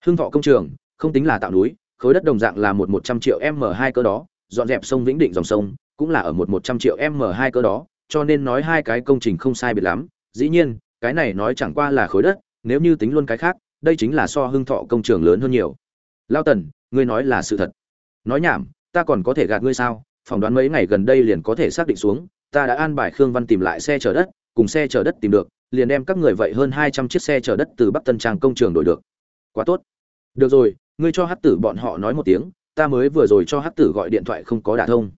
Hưng thọ công trường, không tính là tạo núi khối đất đồng dạng là một một trăm triệu m hai cơ đó, dọn dẹp sông vĩnh định dòng sông cũng là ở một một trăm triệu m hai cơ đó, cho nên nói hai cái công trình không sai biệt lắm. Dĩ nhiên, cái này nói chẳng qua là khối đất, nếu như tính luôn cái khác, đây chính là so hưng thọ công trường lớn hơn nhiều. Lao tần, ngươi nói là sự thật. Nói nhảm, ta còn có thể gạt ngươi sao? Phỏng đoán mấy ngày gần đây liền có thể xác định xuống, ta đã an bài khương văn tìm lại xe chở đất, cùng xe chở đất tìm được, liền đem các người vậy hơn hai trăm chiếc xe chở đất từ bắc tân trang công trường đổi được. Quá tốt. Được rồi ngươi cho hát tử bọn họ nói một tiếng, ta mới vừa rồi cho hát tử gọi điện thoại không có đả thông.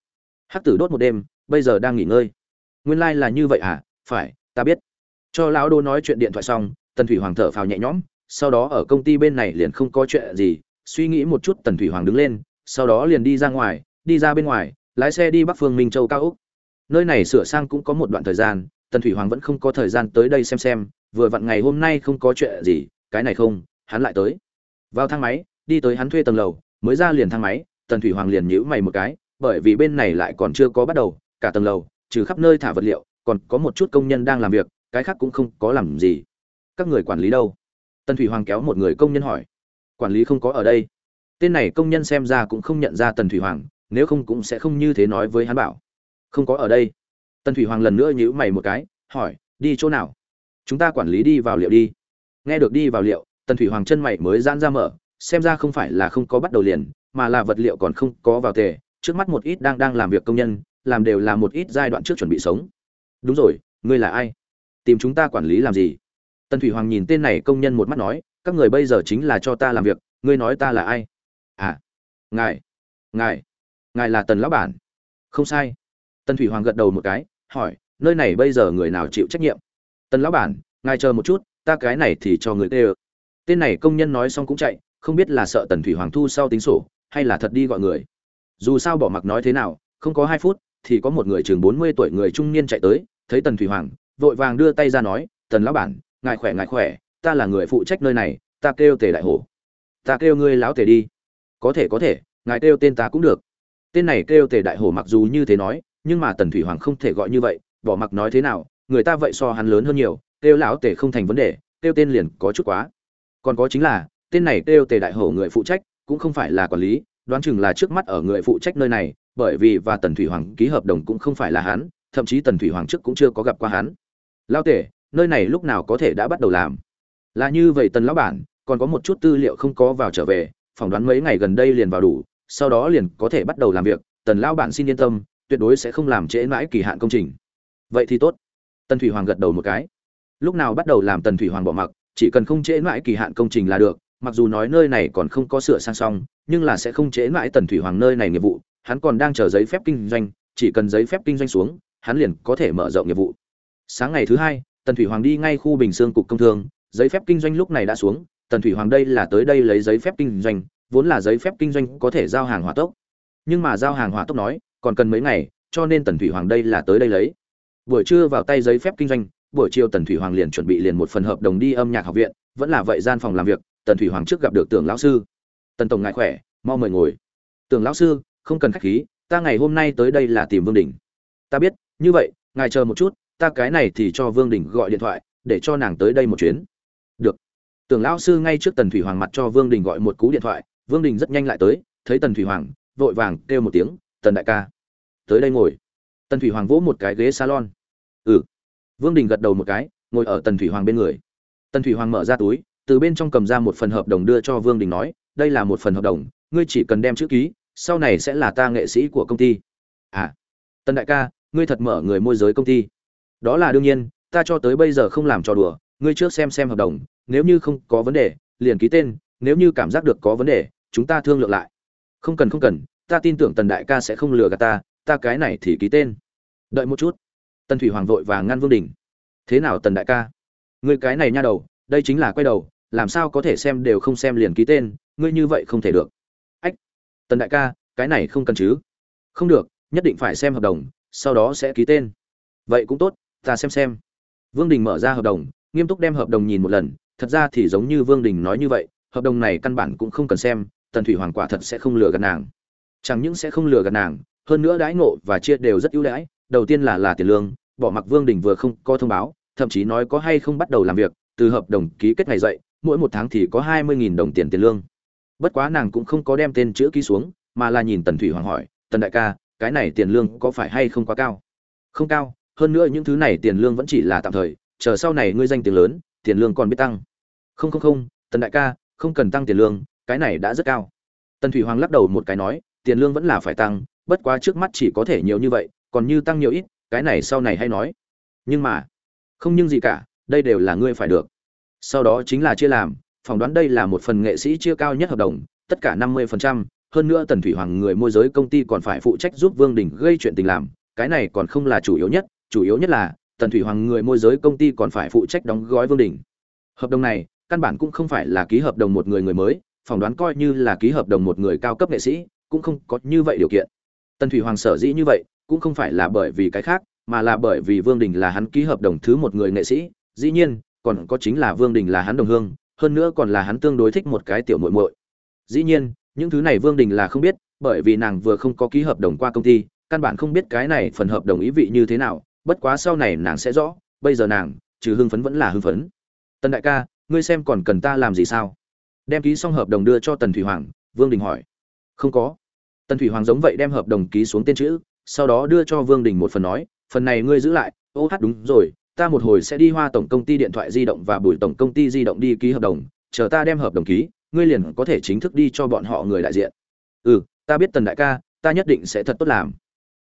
Hát tử đốt một đêm, bây giờ đang nghỉ ngơi. Nguyên lai、like、là như vậy à? Phải, ta biết. Cho lão đô nói chuyện điện thoại xong, tần thủy hoàng thở phào nhẹ nhõm, sau đó ở công ty bên này liền không có chuyện gì, suy nghĩ một chút tần thủy hoàng đứng lên, sau đó liền đi ra ngoài, đi ra bên ngoài, lái xe đi bắc phương minh châu cao úc nơi này sửa sang cũng có một đoạn thời gian, tần thủy hoàng vẫn không có thời gian tới đây xem xem, vừa vặn ngày hôm nay không có chuyện gì, cái này không, hắn lại tới. Vào thang máy đi tới hắn thuê tầng lầu, mới ra liền thang máy, tần thủy hoàng liền nhíu mày một cái, bởi vì bên này lại còn chưa có bắt đầu, cả tầng lầu, trừ khắp nơi thả vật liệu, còn có một chút công nhân đang làm việc, cái khác cũng không có làm gì. Các người quản lý đâu? Tần thủy hoàng kéo một người công nhân hỏi. Quản lý không có ở đây. Tên này công nhân xem ra cũng không nhận ra tần thủy hoàng, nếu không cũng sẽ không như thế nói với hắn bảo. Không có ở đây. Tần thủy hoàng lần nữa nhíu mày một cái, hỏi, đi chỗ nào? Chúng ta quản lý đi vào liệu đi. Nghe được đi vào liệu, tần thủy hoàng chân mày mới giãn ra mở xem ra không phải là không có bắt đầu liền, mà là vật liệu còn không có vào tề, trước mắt một ít đang đang làm việc công nhân, làm đều là một ít giai đoạn trước chuẩn bị sống. Đúng rồi, ngươi là ai? Tìm chúng ta quản lý làm gì? Tần thủy hoàng nhìn tên này công nhân một mắt nói, các người bây giờ chính là cho ta làm việc, ngươi nói ta là ai? À ngài ngài ngài là tần lão bản. Không sai. Tần thủy hoàng gật đầu một cái, hỏi, nơi này bây giờ người nào chịu trách nhiệm? Tần lão bản, ngài chờ một chút, ta cái này thì cho người tê ơ. Tên này công nhân nói xong cũng chạy không biết là sợ tần thủy hoàng thu sau tính sổ, hay là thật đi gọi người. Dù sao bỏ mặc nói thế nào, không có hai phút, thì có một người chừng bốn mươi tuổi người trung niên chạy tới, thấy tần thủy hoàng, vội vàng đưa tay ra nói, tần lão bản, ngài khỏe ngài khỏe, ta là người phụ trách nơi này, ta kêu tề đại hổ. Ta kêu ngươi lão tề đi. Có thể có thể, ngài kêu tên ta cũng được. Tên này kêu tề đại hổ mặc dù như thế nói, nhưng mà tần thủy hoàng không thể gọi như vậy, bỏ mặc nói thế nào, người ta vậy so hắn lớn hơn nhiều, kêu lão tề không thành vấn đề, kêu tên liền có chút quá. Còn có chính là tên này kêu tề đại hổ người phụ trách, cũng không phải là quản lý, đoán chừng là trước mắt ở người phụ trách nơi này, bởi vì và tần thủy hoàng ký hợp đồng cũng không phải là hắn, thậm chí tần thủy hoàng trước cũng chưa có gặp qua hắn. Lao tể nơi này lúc nào có thể đã bắt đầu làm? Là như vậy tần lão bản, còn có một chút tư liệu không có vào trở về, phỏng đoán mấy ngày gần đây liền vào đủ, sau đó liền có thể bắt đầu làm việc. Tần lão bản xin yên tâm, tuyệt đối sẽ không làm trễ mãi kỳ hạn công trình. Vậy thì tốt. Tần thủy hoàng gật đầu một cái. Lúc nào bắt đầu làm tần thủy hoàng bỏ mặc, chỉ cần không trễ mãi kỳ hạn công trình là được mặc dù nói nơi này còn không có sửa sang xong, nhưng là sẽ không chế mãi tần thủy hoàng nơi này nghiệp vụ, hắn còn đang chờ giấy phép kinh doanh, chỉ cần giấy phép kinh doanh xuống, hắn liền có thể mở rộng nghiệp vụ. Sáng ngày thứ hai, tần thủy hoàng đi ngay khu bình Dương cục công thương, giấy phép kinh doanh lúc này đã xuống, tần thủy hoàng đây là tới đây lấy giấy phép kinh doanh, vốn là giấy phép kinh doanh có thể giao hàng hỏa tốc. Nhưng mà giao hàng hỏa tốc nói, còn cần mấy ngày, cho nên tần thủy hoàng đây là tới đây lấy. Buổi trưa vào tay giấy phép kinh doanh, buổi chiều tần thủy hoàng liền chuẩn bị liền một phần hợp đồng đi âm nhạc học viện, vẫn là vậy gian phòng làm việc tần thủy hoàng trước gặp được tưởng lão sư. Tần tổng ngại khỏe, mau mời ngồi. Tưởng lão sư, không cần khách khí, ta ngày hôm nay tới đây là tìm vương đình. Ta biết, như vậy, ngài chờ một chút, ta cái này thì cho vương đình gọi điện thoại, để cho nàng tới đây một chuyến. Được. Tưởng lão sư ngay trước tần thủy hoàng mặt cho vương đình gọi một cú điện thoại, vương đình rất nhanh lại tới, thấy tần thủy hoàng, vội vàng kêu một tiếng, tần đại ca, tới đây ngồi. Tần thủy hoàng vỗ một cái ghế salon. Ừ. Vương đình gật đầu một cái, ngồi ở tần thủy hoàng bên người. Tần thủy hoàng mở ra túi từ bên trong cầm ra một phần hợp đồng đưa cho vương đình nói, đây là một phần hợp đồng, ngươi chỉ cần đem chữ ký, sau này sẽ là ta nghệ sĩ của công ty. À tần đại ca, ngươi thật mở người môi giới công ty. Đó là đương nhiên, ta cho tới bây giờ không làm trò đùa, ngươi trước xem xem hợp đồng, nếu như không có vấn đề, liền ký tên, nếu như cảm giác được có vấn đề, chúng ta thương lượng lại. Không cần không cần, ta tin tưởng tần đại ca sẽ không lừa gạt ta ta cái này thì ký tên. Đợi một chút. Tần thủy hoàng vội và ngăn vương đình. Thế nào tần đại ca? Ngươi cái này nha đầu, đây chính là quay đầu làm sao có thể xem đều không xem liền ký tên, ngươi như vậy không thể được. Ách, tần đại ca, cái này không cần chứ? Không được, nhất định phải xem hợp đồng, sau đó sẽ ký tên. Vậy cũng tốt, ta xem xem. Vương đình mở ra hợp đồng, nghiêm túc đem hợp đồng nhìn một lần, thật ra thì giống như vương đình nói như vậy, hợp đồng này căn bản cũng không cần xem, tần thủy hoàng quả thật sẽ không lừa gạt nàng. Chẳng những sẽ không lừa gạt nàng, hơn nữa đãi ngộ và chia đều rất ưu đãi, đầu tiên là là tiền lương, bỏ mặc vương đình vừa không có thông báo, thậm chí nói có hay không bắt đầu làm việc, từ hợp đồng ký kết ngày dậy mỗi một tháng thì có hai mươi đồng tiền tiền lương. Bất quá nàng cũng không có đem tên chữ ký xuống, mà là nhìn tần thủy hoàng hỏi, tần đại ca, cái này tiền lương có phải hay không quá cao? Không cao, hơn nữa những thứ này tiền lương vẫn chỉ là tạm thời, chờ sau này ngươi danh tiếng lớn, tiền lương còn biết tăng. Không không không, tần đại ca, không cần tăng tiền lương, cái này đã rất cao. Tần thủy hoàng lắc đầu một cái nói, tiền lương vẫn là phải tăng, bất quá trước mắt chỉ có thể nhiều như vậy, còn như tăng nhiều ít, cái này sau này hay nói. Nhưng mà, không nhưng gì cả, đây đều là ngươi phải được sau đó chính là chia làm, phỏng đoán đây là một phần nghệ sĩ chia cao nhất hợp đồng, tất cả năm mươi phần trăm. Hơn nữa tần thủy hoàng người môi giới công ty còn phải phụ trách giúp vương đình gây chuyện tình làm, cái này còn không là chủ yếu nhất, chủ yếu nhất là tần thủy hoàng người môi giới công ty còn phải phụ trách đóng gói vương đình. Hợp đồng này, căn bản cũng không phải là ký hợp đồng một người người mới, phỏng đoán coi như là ký hợp đồng một người cao cấp nghệ sĩ, cũng không có như vậy điều kiện. Tần thủy hoàng sở dĩ như vậy, cũng không phải là bởi vì cái khác, mà là bởi vì vương đình là hắn ký hợp đồng thứ một người nghệ sĩ. Dĩ nhiên còn có chính là vương đình là hắn đồng hương, hơn nữa còn là hắn tương đối thích một cái tiểu muội muội. Dĩ nhiên, những thứ này vương đình là không biết, bởi vì nàng vừa không có ký hợp đồng qua công ty, căn bản không biết cái này phần hợp đồng ý vị như thế nào, bất quá sau này nàng sẽ rõ, bây giờ nàng, trừ hưng phấn vẫn là hưng phấn. Tần đại ca, ngươi xem còn cần ta làm gì sao? Đem ký xong hợp đồng đưa cho tần thủy hoàng, vương đình hỏi. Không có. Tần thủy hoàng giống vậy đem hợp đồng ký xuống tên chữ, sau đó đưa cho vương đình một phần nói, phần này ngươi giữ lại, ô hát đúng rồi ta một hồi sẽ đi hoa tổng công ty điện thoại di động và bùi tổng công ty di động đi ký hợp đồng chờ ta đem hợp đồng ký ngươi liền có thể chính thức đi cho bọn họ người đại diện ừ ta biết tần đại ca ta nhất định sẽ thật tốt làm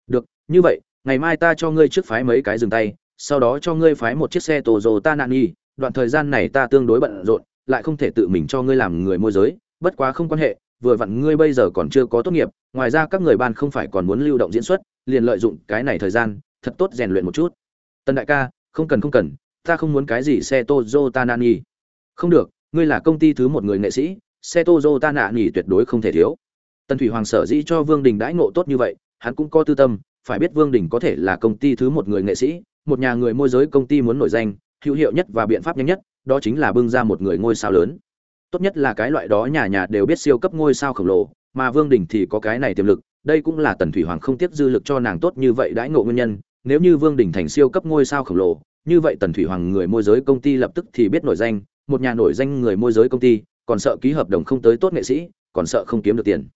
được như vậy ngày mai ta cho ngươi trước phái mấy cái dừng tay sau đó cho ngươi phái một chiếc xe Toyota Nani, đoạn thời gian này ta tương đối bận rộn, lại không thể tự mình cho ngươi làm người môi giới, bất quá không quan hệ, vừa vặn ngươi bây giờ còn chưa có tốt nghiệp, ngoài ra các người ban không phải còn muốn lưu động diễn xuất, liền lợi dụng cái này thời gian, thật tốt rèn luyện một chút. Tần đại ca, không cần không cần, ta không muốn cái gì xe Toyota Nani. Không được, ngươi là công ty thứ một người nghệ sĩ, xe Toyota Nani tuyệt đối không thể thiếu. Tần Thủy Hoàng sở dĩ cho Vương Đình đãi ngộ tốt như vậy, hắn cũng có tư tâm, phải biết Vương Đình có thể là công ty thứ một người nghệ sĩ, một nhà người môi giới công ty muốn nổi danh, hữu hiệu nhất và biện pháp nhanh nhất, đó chính là bưng ra một người ngôi sao lớn. Tốt nhất là cái loại đó nhà nhà đều biết siêu cấp ngôi sao khổng lồ, mà Vương Đình thì có cái này tiềm lực, đây cũng là Tần Thủy Hoàng không tiếp dư lực cho nàng tốt như vậy đãi ngộ nguyên nhân, nếu như Vương Đình thành siêu cấp ngôi sao khổng lồ, như vậy Tần Thủy Hoàng người môi giới công ty lập tức thì biết nổi danh, một nhà nổi danh người môi giới công ty, còn sợ ký hợp đồng không tới tốt nghệ sĩ, còn sợ không kiếm được tiền.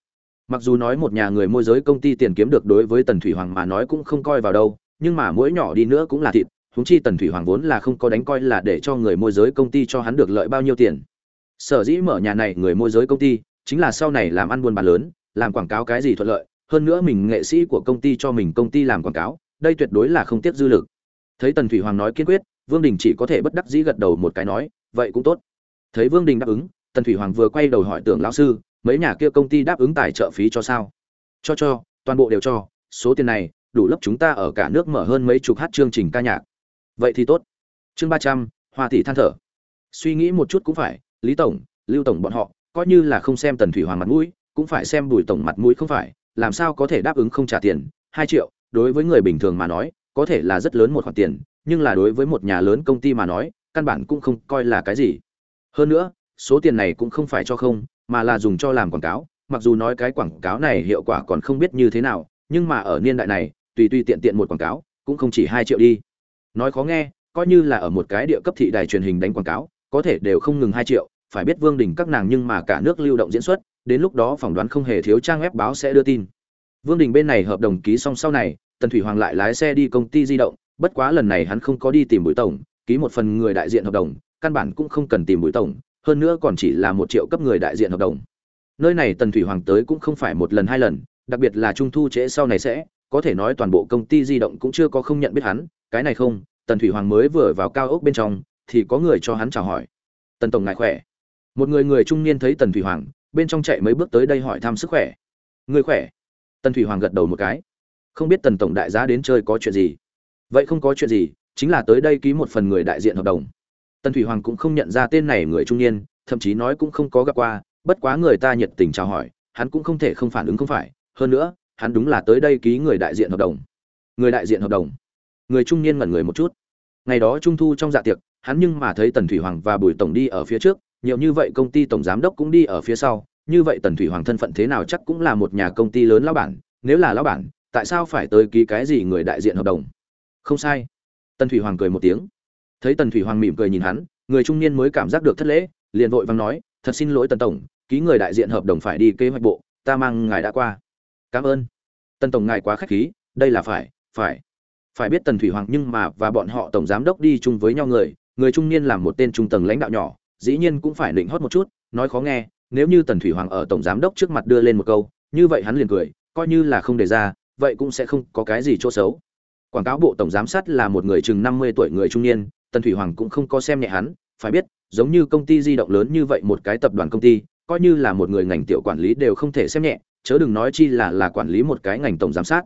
Mặc dù nói một nhà người môi giới công ty tiền kiếm được đối với Tần Thủy Hoàng mà nói cũng không coi vào đâu, nhưng mà mỗi nhỏ đi nữa cũng là thịt huống chi tần thủy hoàng vốn là không có đánh coi là để cho người môi giới công ty cho hắn được lợi bao nhiêu tiền sở dĩ mở nhà này người môi giới công ty chính là sau này làm ăn buôn bán lớn làm quảng cáo cái gì thuận lợi hơn nữa mình nghệ sĩ của công ty cho mình công ty làm quảng cáo đây tuyệt đối là không tiếc dư lực. Thấy tần thủy hoàng nói kiên quyết, vương đình chỉ có thể bất đắc dĩ gật đầu một cái nói, vậy cũng tốt. Thấy vương đình đáp ứng, tần thủy hoàng vừa quay đầu hỏi tưởng lão sư, mấy nhà kia công ty đáp ứng tài trợ phí cho sao? Cho cho, toàn bộ đều cho, số tiền này, đủ lớp chúng ta ở cả nước mở hơn mấy chục hát chương trình ca nhạc. Vậy thì tốt. Chương ba trăm, hoa thị than thở. Suy nghĩ một chút cũng phải, lý tổng, lưu tổng bọn họ, coi như là không xem tần thủy hoàng mặt mũi, cũng phải xem bùi tổng mặt mũi không phải, làm sao có thể đáp ứng không trả tiền, hai triệu đối với người bình thường mà nói, có thể là rất lớn một khoản tiền, nhưng là đối với một nhà lớn công ty mà nói, căn bản cũng không coi là cái gì. Hơn nữa, số tiền này cũng không phải cho không, mà là dùng cho làm quảng cáo. Mặc dù nói cái quảng cáo này hiệu quả còn không biết như thế nào, nhưng mà ở niên đại này, tùy tùy tiện tiện một quảng cáo, cũng không chỉ hai triệu đi. Nói khó nghe, coi như là ở một cái địa cấp thị đài truyền hình đánh quảng cáo, có thể đều không ngừng hai triệu, phải biết vương đình các nàng nhưng mà cả nước lưu động diễn xuất, đến lúc đó phỏng đoán không hề thiếu trang web báo sẽ đưa tin. Vương đình bên này hợp đồng ký xong sau này tần thủy hoàng lại lái xe đi công ty di động, bất quá lần này hắn không có đi tìm bùi tổng, ký một phần người đại diện hợp đồng, căn bản cũng không cần tìm bùi tổng, hơn nữa còn chỉ là một triệu cấp người đại diện hợp đồng. Nơi này tần thủy hoàng tới cũng không phải một lần hai lần, đặc biệt là trung thu trễ sau này sẽ, có thể nói toàn bộ công ty di động cũng chưa có không nhận biết hắn, cái này không, tần thủy hoàng mới vừa vào cao ốc bên trong, thì có người cho hắn chào hỏi. Tần tổng ngại khỏe? Một người người trung niên thấy tần thủy hoàng, bên trong chạy mấy bước tới đây hỏi thăm sức khỏe. Người khỏe? Tần thủy hoàng gật đầu một cái không biết tần tổng đại giá đến chơi có chuyện gì? Vậy không có chuyện gì, chính là tới đây ký một phần người đại diện hợp đồng. Tần thủy hoàng cũng không nhận ra tên này người trung niên, thậm chí nói cũng không có gặp qua, bất quá người ta nhiệt tình chào hỏi, hắn cũng không thể không phản ứng không phải. Hơn nữa, hắn đúng là tới đây ký người đại diện hợp đồng. Người đại diện hợp đồng. Người trung niên ngẩn người một chút. Ngày đó trung thu trong dạ tiệc, hắn nhưng mà thấy tần thủy hoàng và bùi tổng đi ở phía trước, nhiều như vậy công ty tổng giám đốc cũng đi ở phía sau, như vậy tần thủy hoàng thân phận thế nào chắc cũng là một nhà công ty lớn lão bản, nếu là lão bản tại sao phải tới ký cái gì người đại diện hợp đồng? Không sai. Tần thủy hoàng cười một tiếng. Thấy tần thủy hoàng mỉm cười nhìn hắn, người trung niên mới cảm giác được thất lễ, liền vội vàng nói, thật xin lỗi tần tổng, ký người đại diện hợp đồng phải đi kế hoạch bộ, ta mang ngài đã qua. Cảm ơn. Tần tổng ngài quá khách khí, đây là phải phải. Phải biết tần thủy hoàng nhưng mà và bọn họ tổng giám đốc đi chung với nhau người người trung niên làm một tên trung tầng lãnh đạo nhỏ, dĩ nhiên cũng phải định hót một chút, nói khó nghe, nếu như tần thủy hoàng ở tổng giám đốc trước mặt đưa lên một câu, như vậy hắn liền cười, coi như là không đề ra vậy cũng sẽ không có cái gì chỗ xấu. Quảng cáo bộ tổng giám sát là một người chừng năm mươi tuổi người trung niên, tần thủy hoàng cũng không có xem nhẹ hắn, phải biết, giống như công ty di động lớn như vậy một cái tập đoàn công ty, coi như là một người ngành tiểu quản lý đều không thể xem nhẹ, chớ đừng nói chi là là quản lý một cái ngành tổng giám sát.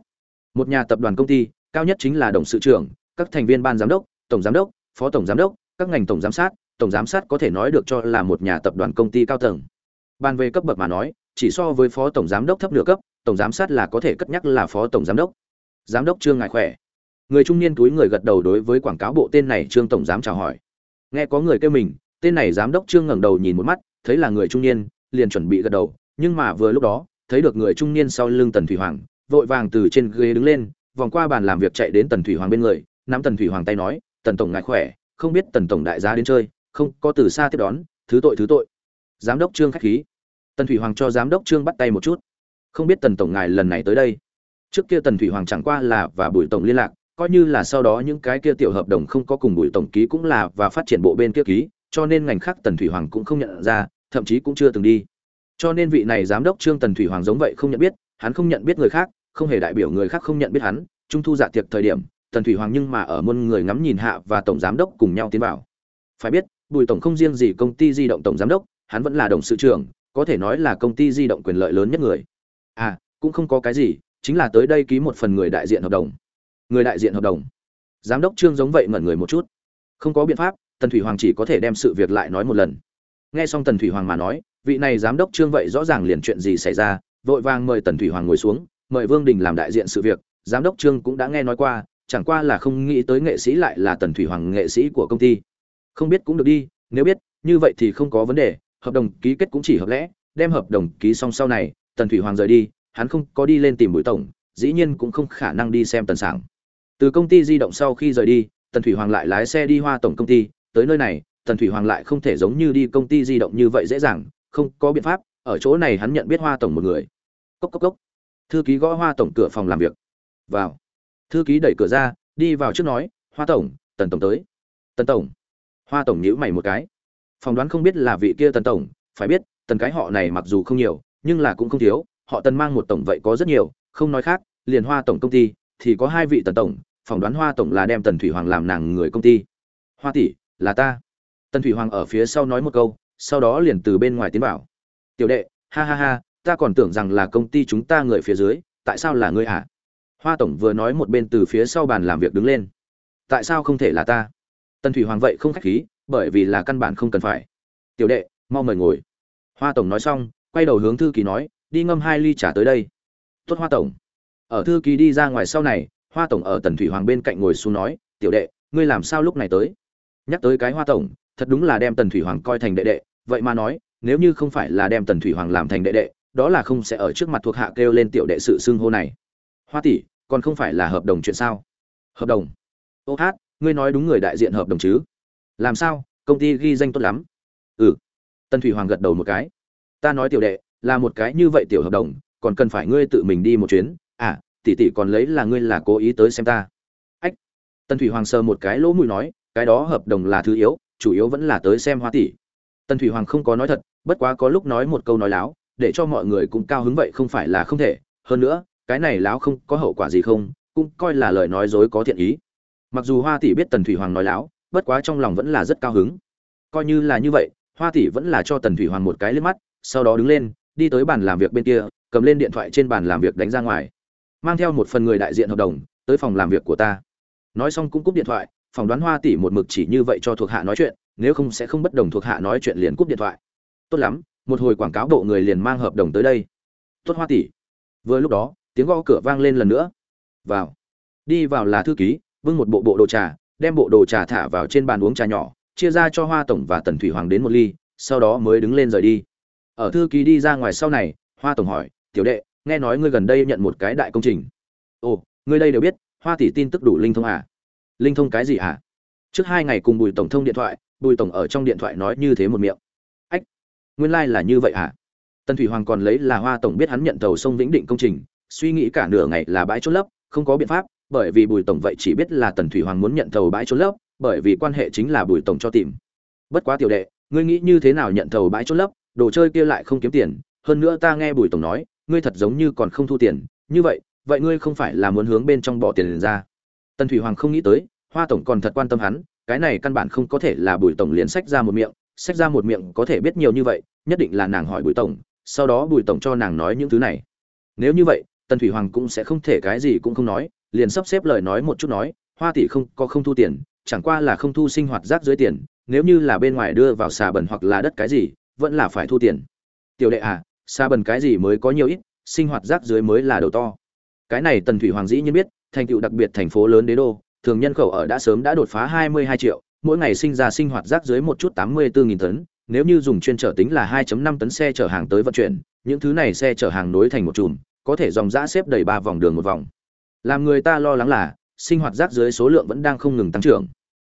Một nhà tập đoàn công ty, cao nhất chính là đồng sự trưởng, các thành viên ban giám đốc, tổng giám đốc, phó tổng giám đốc, các ngành tổng giám sát, tổng giám sát có thể nói được cho là một nhà tập đoàn công ty cao tầng. Ban về cấp bậc mà nói, chỉ so với phó tổng giám đốc thấp nửa cấp tổng giám sát là có thể cất nhắc là phó tổng giám đốc. Giám đốc trương ngại khỏe. Người trung niên túi người gật đầu đối với quảng cáo bộ tên này trương tổng giám chào hỏi. Nghe có người kêu mình, tên này giám đốc trương ngẩng đầu nhìn một mắt, thấy là người trung niên, liền chuẩn bị gật đầu, nhưng mà vừa lúc đó, thấy được người trung niên sau lưng tần thủy hoàng, vội vàng từ trên ghế đứng lên, vòng qua bàn làm việc chạy đến tần thủy hoàng bên người, nắm tần thủy hoàng tay nói, tần tổng ngại khỏe, không biết tần tổng đại gia đến chơi, không có từ xa tiếp đón, thứ tội thứ tội. Giám đốc trương khách khí. Tần thủy hoàng cho giám đốc trương bắt tay một chút không biết tần tổng ngài lần này tới đây. Trước kia tần thủy hoàng chẳng qua là và bùi tổng liên lạc, coi như là sau đó những cái kia tiểu hợp đồng không có cùng bùi tổng ký cũng là và phát triển bộ bên kia ký, cho nên ngành khác tần thủy hoàng cũng không nhận ra, thậm chí cũng chưa từng đi. Cho nên vị này giám đốc trương tần thủy hoàng giống vậy không nhận biết, hắn không nhận biết người khác, không hề đại biểu người khác không nhận biết hắn, trung thu dạ tiệc thời điểm, tần thủy hoàng nhưng mà ở muôn người ngắm nhìn hạ và tổng giám đốc cùng nhau tiến vào. Phải biết, bùi tổng không riêng gì công ty di động tổng giám đốc, hắn vẫn là đồng sự trưởng, có thể nói là công ty di động quyền lợi lớn nhất người à cũng không có cái gì, chính là tới đây ký một phần người đại diện hợp đồng. Người đại diện hợp đồng. Giám đốc trương giống vậy ngẩn người một chút. Không có biện pháp, tần thủy hoàng chỉ có thể đem sự việc lại nói một lần. Nghe xong tần thủy hoàng mà nói, vị này giám đốc trương vậy rõ ràng liền chuyện gì xảy ra, vội vàng mời tần thủy hoàng ngồi xuống, mời vương đình làm đại diện sự việc. Giám đốc trương cũng đã nghe nói qua, chẳng qua là không nghĩ tới nghệ sĩ lại là tần thủy hoàng nghệ sĩ của công ty. Không biết cũng được đi, nếu biết, như vậy thì không có vấn đề, hợp đồng ký kết cũng chỉ hợp lẽ, đem hợp đồng ký xong sau này tần thủy hoàng rời đi, hắn không có đi lên tìm bùi tổng, dĩ nhiên cũng không khả năng đi xem tần sảng. Từ công ty di động sau khi rời đi, tần thủy hoàng lại lái xe đi hoa tổng công ty, tới nơi này, tần thủy hoàng lại không thể giống như đi công ty di động như vậy dễ dàng, không có biện pháp, ở chỗ này hắn nhận biết hoa tổng một người. Cốc cốc cốc. Thư ký gõ hoa tổng cửa phòng làm việc. Vào. Thư ký đẩy cửa ra, đi vào trước nói, hoa tổng, tần tổng tới. Tần tổng. Hoa tổng nhíu mày một cái. Phỏng đoán không biết là vị kia tần tổng, phải biết, tần cái họ này mặc dù không nhiều nhưng là cũng không thiếu, họ tần mang một tổng vậy có rất nhiều, không nói khác, liền hoa tổng công ty, thì có hai vị tần tổng, phỏng đoán hoa tổng là đem tần thủy hoàng làm nàng người công ty. Hoa tỷ, là ta. Tần thủy hoàng ở phía sau nói một câu, sau đó liền từ bên ngoài tiến vào. Tiểu đệ, ha ha ha, ta còn tưởng rằng là công ty chúng ta người phía dưới, tại sao là ngươi hả? Hoa tổng vừa nói một bên từ phía sau bàn làm việc đứng lên. Tại sao không thể là ta? Tần thủy hoàng vậy không khách khí, bởi vì là căn bản không cần phải. Tiểu đệ, mau mời ngồi. Hoa tổng nói xong quay đầu hướng thư ký nói, đi ngâm hai ly trà tới đây. Tốt, hoa tổng. Ở thư ký đi ra ngoài sau này, hoa tổng ở tần thủy hoàng bên cạnh ngồi xuống nói, tiểu đệ, ngươi làm sao lúc này tới? Nhắc tới cái hoa tổng, thật đúng là đem tần thủy hoàng coi thành đệ đệ, vậy mà nói, nếu như không phải là đem tần thủy hoàng làm thành đệ đệ, đó là không sẽ ở trước mặt thuộc hạ kêu lên tiểu đệ sự xưng hô này. Hoa tỷ, còn không phải là hợp đồng chuyện sao? Hợp đồng. Ô hát, ngươi nói đúng người đại diện hợp đồng chứ. Làm sao? Công ty ghi danh tốt lắm. Ừ. Tần thủy hoàng gật đầu một cái ta nói tiểu đệ, là một cái như vậy tiểu hợp đồng, còn cần phải ngươi tự mình đi một chuyến. À tỷ tỷ còn lấy là ngươi là cố ý tới xem ta. Ách. Tần thủy hoàng sờ một cái lỗ mũi nói, cái đó hợp đồng là thứ yếu, chủ yếu vẫn là tới xem hoa tỷ. Tần thủy hoàng không có nói thật, bất quá có lúc nói một câu nói láo, để cho mọi người cũng cao hứng vậy không phải là không thể. Hơn nữa, cái này láo không có hậu quả gì không, cũng coi là lời nói dối có thiện ý. Mặc dù hoa tỷ biết tần thủy hoàng nói láo, bất quá trong lòng vẫn là rất cao hứng. Coi như là như vậy, hoa tỷ vẫn là cho tần thủy hoàng một cái liếc mắt sau đó đứng lên, đi tới bàn làm việc bên kia, cầm lên điện thoại trên bàn làm việc đánh ra ngoài. Mang theo một phần người đại diện hợp đồng, tới phòng làm việc của ta. Nói xong cũng cúp điện thoại phỏng đoán hoa tỷ một mực chỉ như vậy cho thuộc hạ nói chuyện, nếu không sẽ không bất đồng thuộc hạ nói chuyện liền cúp điện thoại. Tốt lắm, một hồi quảng cáo bộ người liền mang hợp đồng tới đây. Tốt hoa tỷ vừa lúc đó, tiếng gõ cửa vang lên lần nữa. Vào. Đi vào là thư ký vưng một bộ bộ đồ trà, đem bộ đồ trà thả vào trên bàn uống trà nhỏ, chia ra cho hoa tổng và tần thủy hoàng đến một ly, sau đó mới đứng lên rời đi ở thư ký đi ra ngoài sau này, hoa tổng hỏi, tiểu đệ, nghe nói ngươi gần đây nhận một cái đại công trình. Ồ, ngươi đây đều biết, hoa tỷ tin tức đủ linh thông à? Linh thông cái gì à trước hai ngày cùng bùi tổng thông điện thoại, bùi tổng ở trong điện thoại nói như thế một miệng. Ách, nguyên lai、like、là như vậy à tần thủy hoàng còn lấy là hoa tổng biết hắn nhận tàu sông vĩnh định công trình, suy nghĩ cả nửa ngày là bãi trôn lấp, không có biện pháp, bởi vì bùi tổng vậy chỉ biết là tần thủy hoàng muốn nhận tàu bãi trôn lấp, bởi vì quan hệ chính là bùi tổng cho tìm. Bất quá tiểu đệ, ngươi nghĩ như thế nào nhận tàu bãi trôn lấp? Đồ chơi kia lại không kiếm tiền, hơn nữa ta nghe bùi tổng nói, ngươi thật giống như còn không thu tiền, như vậy vậy ngươi không phải là muốn hướng bên trong bỏ tiền ra. Tần thủy hoàng không nghĩ tới, hoa tổng còn thật quan tâm hắn, cái này căn bản không có thể là bùi tổng liền sách ra một miệng, sách ra một miệng có thể biết nhiều như vậy, nhất định là nàng hỏi bùi tổng, sau đó bùi tổng cho nàng nói những thứ này. Nếu như vậy, tần thủy hoàng cũng sẽ không thể cái gì cũng không nói, liền sắp xếp lời nói một chút nói, hoa tỷ không có không thu tiền, chẳng qua là không thu sinh hoạt rác dưới tiền, nếu như là bên ngoài đưa vào xà bẩn hoặc là đất cái gì vẫn là phải thu tiền. Tiểu đệ à xa bần cái gì mới có nhiều ít, sinh hoạt rác dưới mới là đầu to. Cái này tần thủy hoàng dĩ nhiên biết, thành tựu đặc biệt thành phố lớn đế đô, thường nhân khẩu ở đã sớm đã đột phá 22 triệu, mỗi ngày sinh ra sinh hoạt rác dưới một chút 84.000 tấn, nếu như dùng chuyên trở tính là 2.5 tấn xe chở hàng tới vận chuyển, những thứ này xe chở hàng nối thành một chùm, có thể dòng dã xếp đầy ba vòng đường một vòng. Làm người ta lo lắng là, sinh hoạt rác dưới số lượng vẫn đang không ngừng tăng trưởng.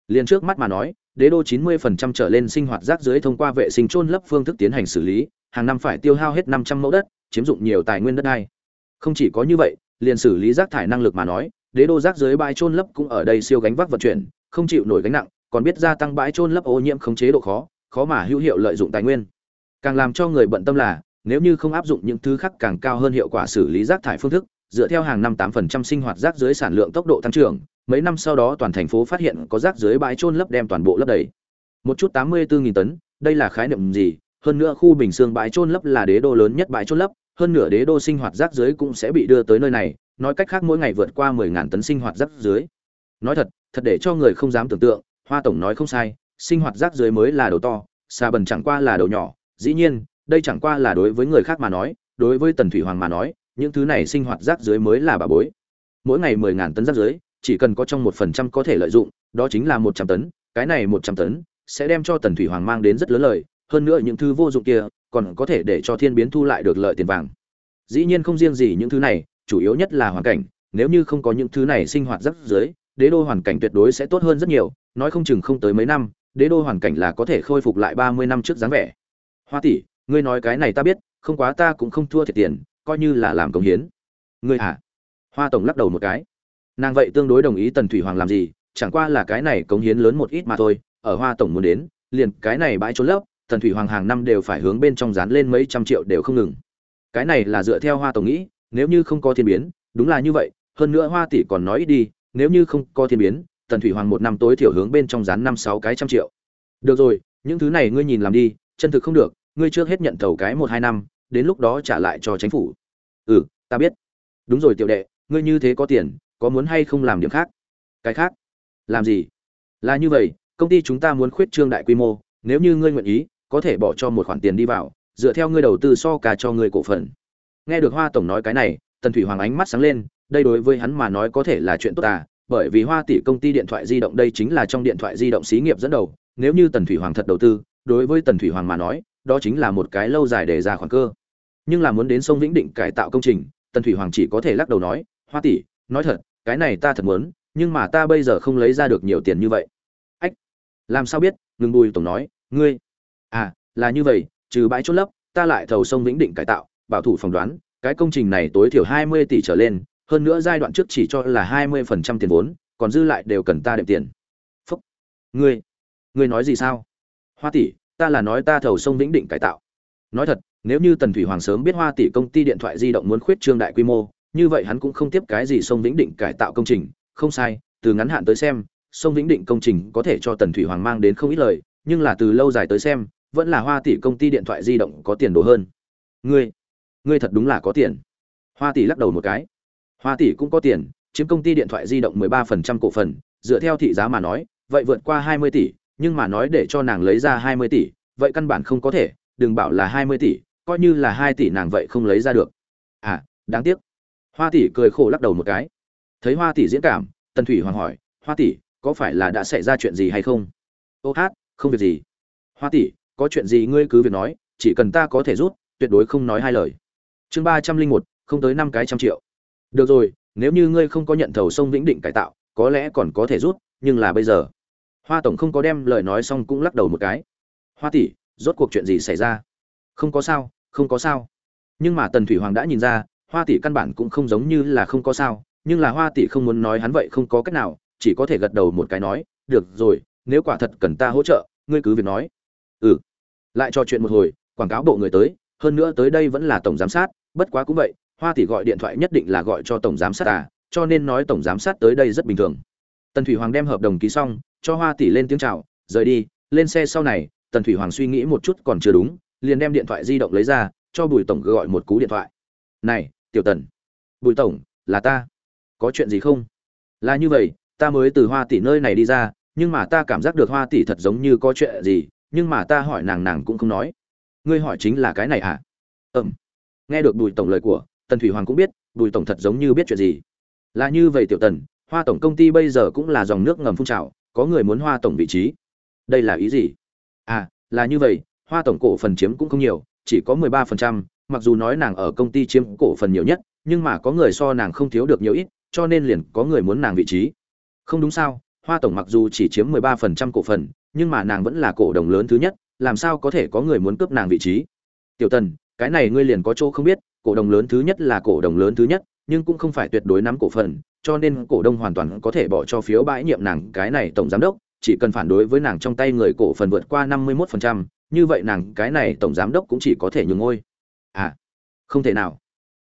Liền trước mắt mà nói đế đô 90% trở lên sinh hoạt rác dưới thông qua vệ sinh trôn lấp phương thức tiến hành xử lý, hàng năm phải tiêu hao hết 500 mẫu đất, chiếm dụng nhiều tài nguyên đất đai. Không chỉ có như vậy, liền xử lý rác thải năng lực mà nói, đế đô rác dưới bãi trôn lấp cũng ở đây siêu gánh vác vận chuyển, không chịu nổi gánh nặng, còn biết gia tăng bãi trôn lấp ô nhiễm khống chế độ khó khó mà hữu hiệu lợi dụng tài nguyên. Càng làm cho người bận tâm là, nếu như không áp dụng những thứ khác càng cao hơn hiệu quả xử lý rác thải phương thức, dựa theo hàng năm 8% sinh hoạt rác dưới sản lượng tốc độ tăng trưởng mấy năm sau đó toàn thành phố phát hiện có rác dưới bãi trôn lấp đem toàn bộ lấp đầy. Một chút 84.000 tấn, đây là khái niệm gì? Hơn nữa khu bình xương bãi trôn lấp là đế đô lớn nhất bãi trôn lấp, hơn nửa đế đô sinh hoạt rác dưới cũng sẽ bị đưa tới nơi này, nói cách khác mỗi ngày vượt qua mười ngàn tấn sinh hoạt rác dưới. Nói thật thật để cho người không dám tưởng tượng, hoa tổng nói không sai, sinh hoạt rác dưới mới là đầu to, xà bần chẳng qua là đầu nhỏ, dĩ nhiên, đây chẳng qua là đối với người khác mà nói, đối với tần thủy hoàng mà nói, những thứ này sinh hoạt rác dưới mới là bà bối. Mỗi ngày mười ngàn tấn rác dưới chỉ cần có trong một phần trăm có thể lợi dụng, đó chính là 100 tấn, cái này 100 tấn sẽ đem cho tần thủy hoàng mang đến rất lớn lợi hơn nữa những thứ vô dụng kia còn có thể để cho thiên biến thu lại được lợi tiền vàng. Dĩ nhiên không riêng gì những thứ này, chủ yếu nhất là hoàn cảnh, nếu như không có những thứ này sinh hoạt rất dưới đế đô hoàn cảnh tuyệt đối sẽ tốt hơn rất nhiều, nói không chừng không tới mấy năm, đế đô hoàn cảnh là có thể khôi phục lại ba mươi năm trước dáng vẻ. Hoa tỷ, ngươi nói cái này ta biết, không quá ta cũng không thua thiệt tiền, coi như là làm công hiến. Ngươi hả hoa tổng lắc đầu một cái nàng vậy tương đối đồng ý tần thủy hoàng làm gì, chẳng qua là cái này cống hiến lớn một ít mà thôi, ở hoa tổng muốn đến, liền cái này bãi trốn lấp, tần thủy hoàng hàng năm đều phải hướng bên trong dán lên mấy trăm triệu đều không ngừng. Cái này là dựa theo hoa tổng nghĩ, nếu như không có thiên biến, đúng là như vậy, hơn nữa hoa tỷ còn nói ít đi, nếu như không có thiên biến, tần thủy hoàng một năm tối thiểu hướng bên trong dán năm sáu cái trăm triệu. Được rồi, những thứ này ngươi nhìn làm đi, chân thực không được, ngươi trước hết nhận thầu cái một hai năm, đến lúc đó trả lại cho chính phủ. Ừ ta biết. Đúng rồi tiểu đệ, ngươi như thế có tiền có muốn hay không làm điểm khác? Cái khác? Làm gì? Là như vậy, công ty chúng ta muốn khuyết trương đại quy mô, nếu như ngươi nguyện ý, có thể bỏ cho một khoản tiền đi vào, dựa theo ngươi đầu tư so cả cho ngươi cổ phần. Nghe được hoa tổng nói cái này, tần thủy hoàng ánh mắt sáng lên, đây đối với hắn mà nói có thể là chuyện tốt à bởi vì hoa tỷ công ty điện thoại di động đây chính là trong điện thoại di động xí nghiệp dẫn đầu, nếu như tần thủy hoàng thật đầu tư, đối với tần thủy hoàng mà nói, đó chính là một cái lâu dài để ra khoản cơ. Nhưng là muốn đến sông vĩnh định cải tạo công trình, tần thủy hoàng chỉ có thể lắc đầu nói, hoa tỷ, nói thật cái này ta thật muốn, nhưng mà ta bây giờ không lấy ra được nhiều tiền như vậy. Ách, làm sao biết? Ngừng bùi tổng nói, ngươi. À là như vậy, trừ bãi chốt lấp, ta lại thầu sông vĩnh định cải tạo, bảo thủ phỏng đoán, cái công trình này tối thiểu hai mươi tỷ trở lên, hơn nữa giai đoạn trước chỉ cho là hai mươi phần trăm tiền vốn, còn dư lại đều cần ta đệm tiền. Phúc. Ngươi ngươi nói gì sao? Hoa tỷ, ta là nói ta thầu sông vĩnh định cải tạo. Nói thật, nếu như tần thủy hoàng sớm biết hoa tỷ công ty điện thoại di động muốn khuyết trương đại quy mô như vậy hắn cũng không tiếp cái gì sông vĩnh định cải tạo công trình. Không sai, từ ngắn hạn tới xem, sông vĩnh định công trình có thể cho tần thủy hoàng mang đến không ít lời, nhưng là từ lâu dài tới xem, vẫn là hoa tỷ công ty điện thoại di động có tiền đồ hơn. Ngươi ngươi thật đúng là có tiền. Hoa tỷ lắc đầu một cái. Hoa tỷ cũng có tiền, chiếm công ty điện thoại di động 13% cổ phần, dựa theo thị giá mà nói, vậy vượt qua 20 tỷ, nhưng mà nói để cho nàng lấy ra 20 tỷ, vậy căn bản không có thể, đừng bảo là 20 tỷ, coi như là 2 tỷ nàng vậy không lấy ra được. À đáng tiếc hoa tỷ cười khổ lắc đầu một cái. Thấy hoa tỷ diễn cảm, tần thủy hoàng hỏi, hoa tỷ, có phải là đã xảy ra chuyện gì hay không? Ô hát, không việc gì. Hoa tỷ, có chuyện gì ngươi cứ việc nói, chỉ cần ta có thể rút, tuyệt đối không nói hai lời. Chương ba trăm linh một, không tới năm cái trăm triệu. Được rồi, nếu như ngươi không có nhận thầu sông vĩnh định cải tạo, có lẽ còn có thể rút, nhưng là bây giờ. Hoa tổng không có đem lời nói xong cũng lắc đầu một cái. Hoa tỷ, rốt cuộc chuyện gì xảy ra? Không có sao, không có sao. Nhưng mà tần thủy hoàng đã nhìn ra hoa tỷ căn bản cũng không giống như là không có sao, nhưng là hoa tỷ không muốn nói hắn vậy không có cách nào, chỉ có thể gật đầu một cái nói, được rồi, nếu quả thật cần ta hỗ trợ, ngươi cứ việc nói. Ừ. Lại trò chuyện một hồi, quảng cáo bộ người tới, hơn nữa tới đây vẫn là tổng giám sát, bất quá cũng vậy, hoa tỷ gọi điện thoại nhất định là gọi cho tổng giám sát à cho nên nói tổng giám sát tới đây rất bình thường. Tần thủy hoàng đem hợp đồng ký xong, cho hoa tỷ lên tiếng chào, rời đi, lên xe sau này. Tần thủy hoàng suy nghĩ một chút còn chưa đúng, liền đem điện thoại di động lấy ra, cho bùi tổng gọi một cú điện thoại. Này tiểu tần. Bùi tổng, là ta. Có chuyện gì không? Là như vậy, ta mới từ hoa tỷ nơi này đi ra, nhưng mà ta cảm giác được hoa tỷ thật giống như có chuyện gì, nhưng mà ta hỏi nàng nàng cũng không nói. Ngươi hỏi chính là cái này à ừm. Nghe được bùi tổng lời của, tần thủy hoàng cũng biết, bùi tổng thật giống như biết chuyện gì. Là như vậy tiểu tần, hoa tổng công ty bây giờ cũng là dòng nước ngầm phun trào, có người muốn hoa tổng vị trí. Đây là ý gì? À là như vậy, hoa tổng cổ phần chiếm cũng không nhiều, chỉ có mười ba phần trăm mặc dù nói nàng ở công ty chiếm cổ phần nhiều nhất nhưng mà có người so nàng không thiếu được nhiều ít cho nên liền có người muốn nàng vị trí. Không đúng sao hoa tổng mặc dù chỉ chiếm mười ba phần trăm cổ phần nhưng mà nàng vẫn là cổ đồng lớn thứ nhất làm sao có thể có người muốn cướp nàng vị trí? Tiểu tần cái này ngươi liền có chỗ không biết cổ đồng lớn thứ nhất là cổ đồng lớn thứ nhất nhưng cũng không phải tuyệt đối nắm cổ phần cho nên cổ đông hoàn toàn có thể bỏ cho phiếu bãi nhiệm nàng cái này tổng giám đốc chỉ cần phản đối với nàng trong tay người cổ phần vượt qua 51%, như vậy nàng cái này tổng giám đốc cũng chỉ có thể nhường ngôi à không thể nào.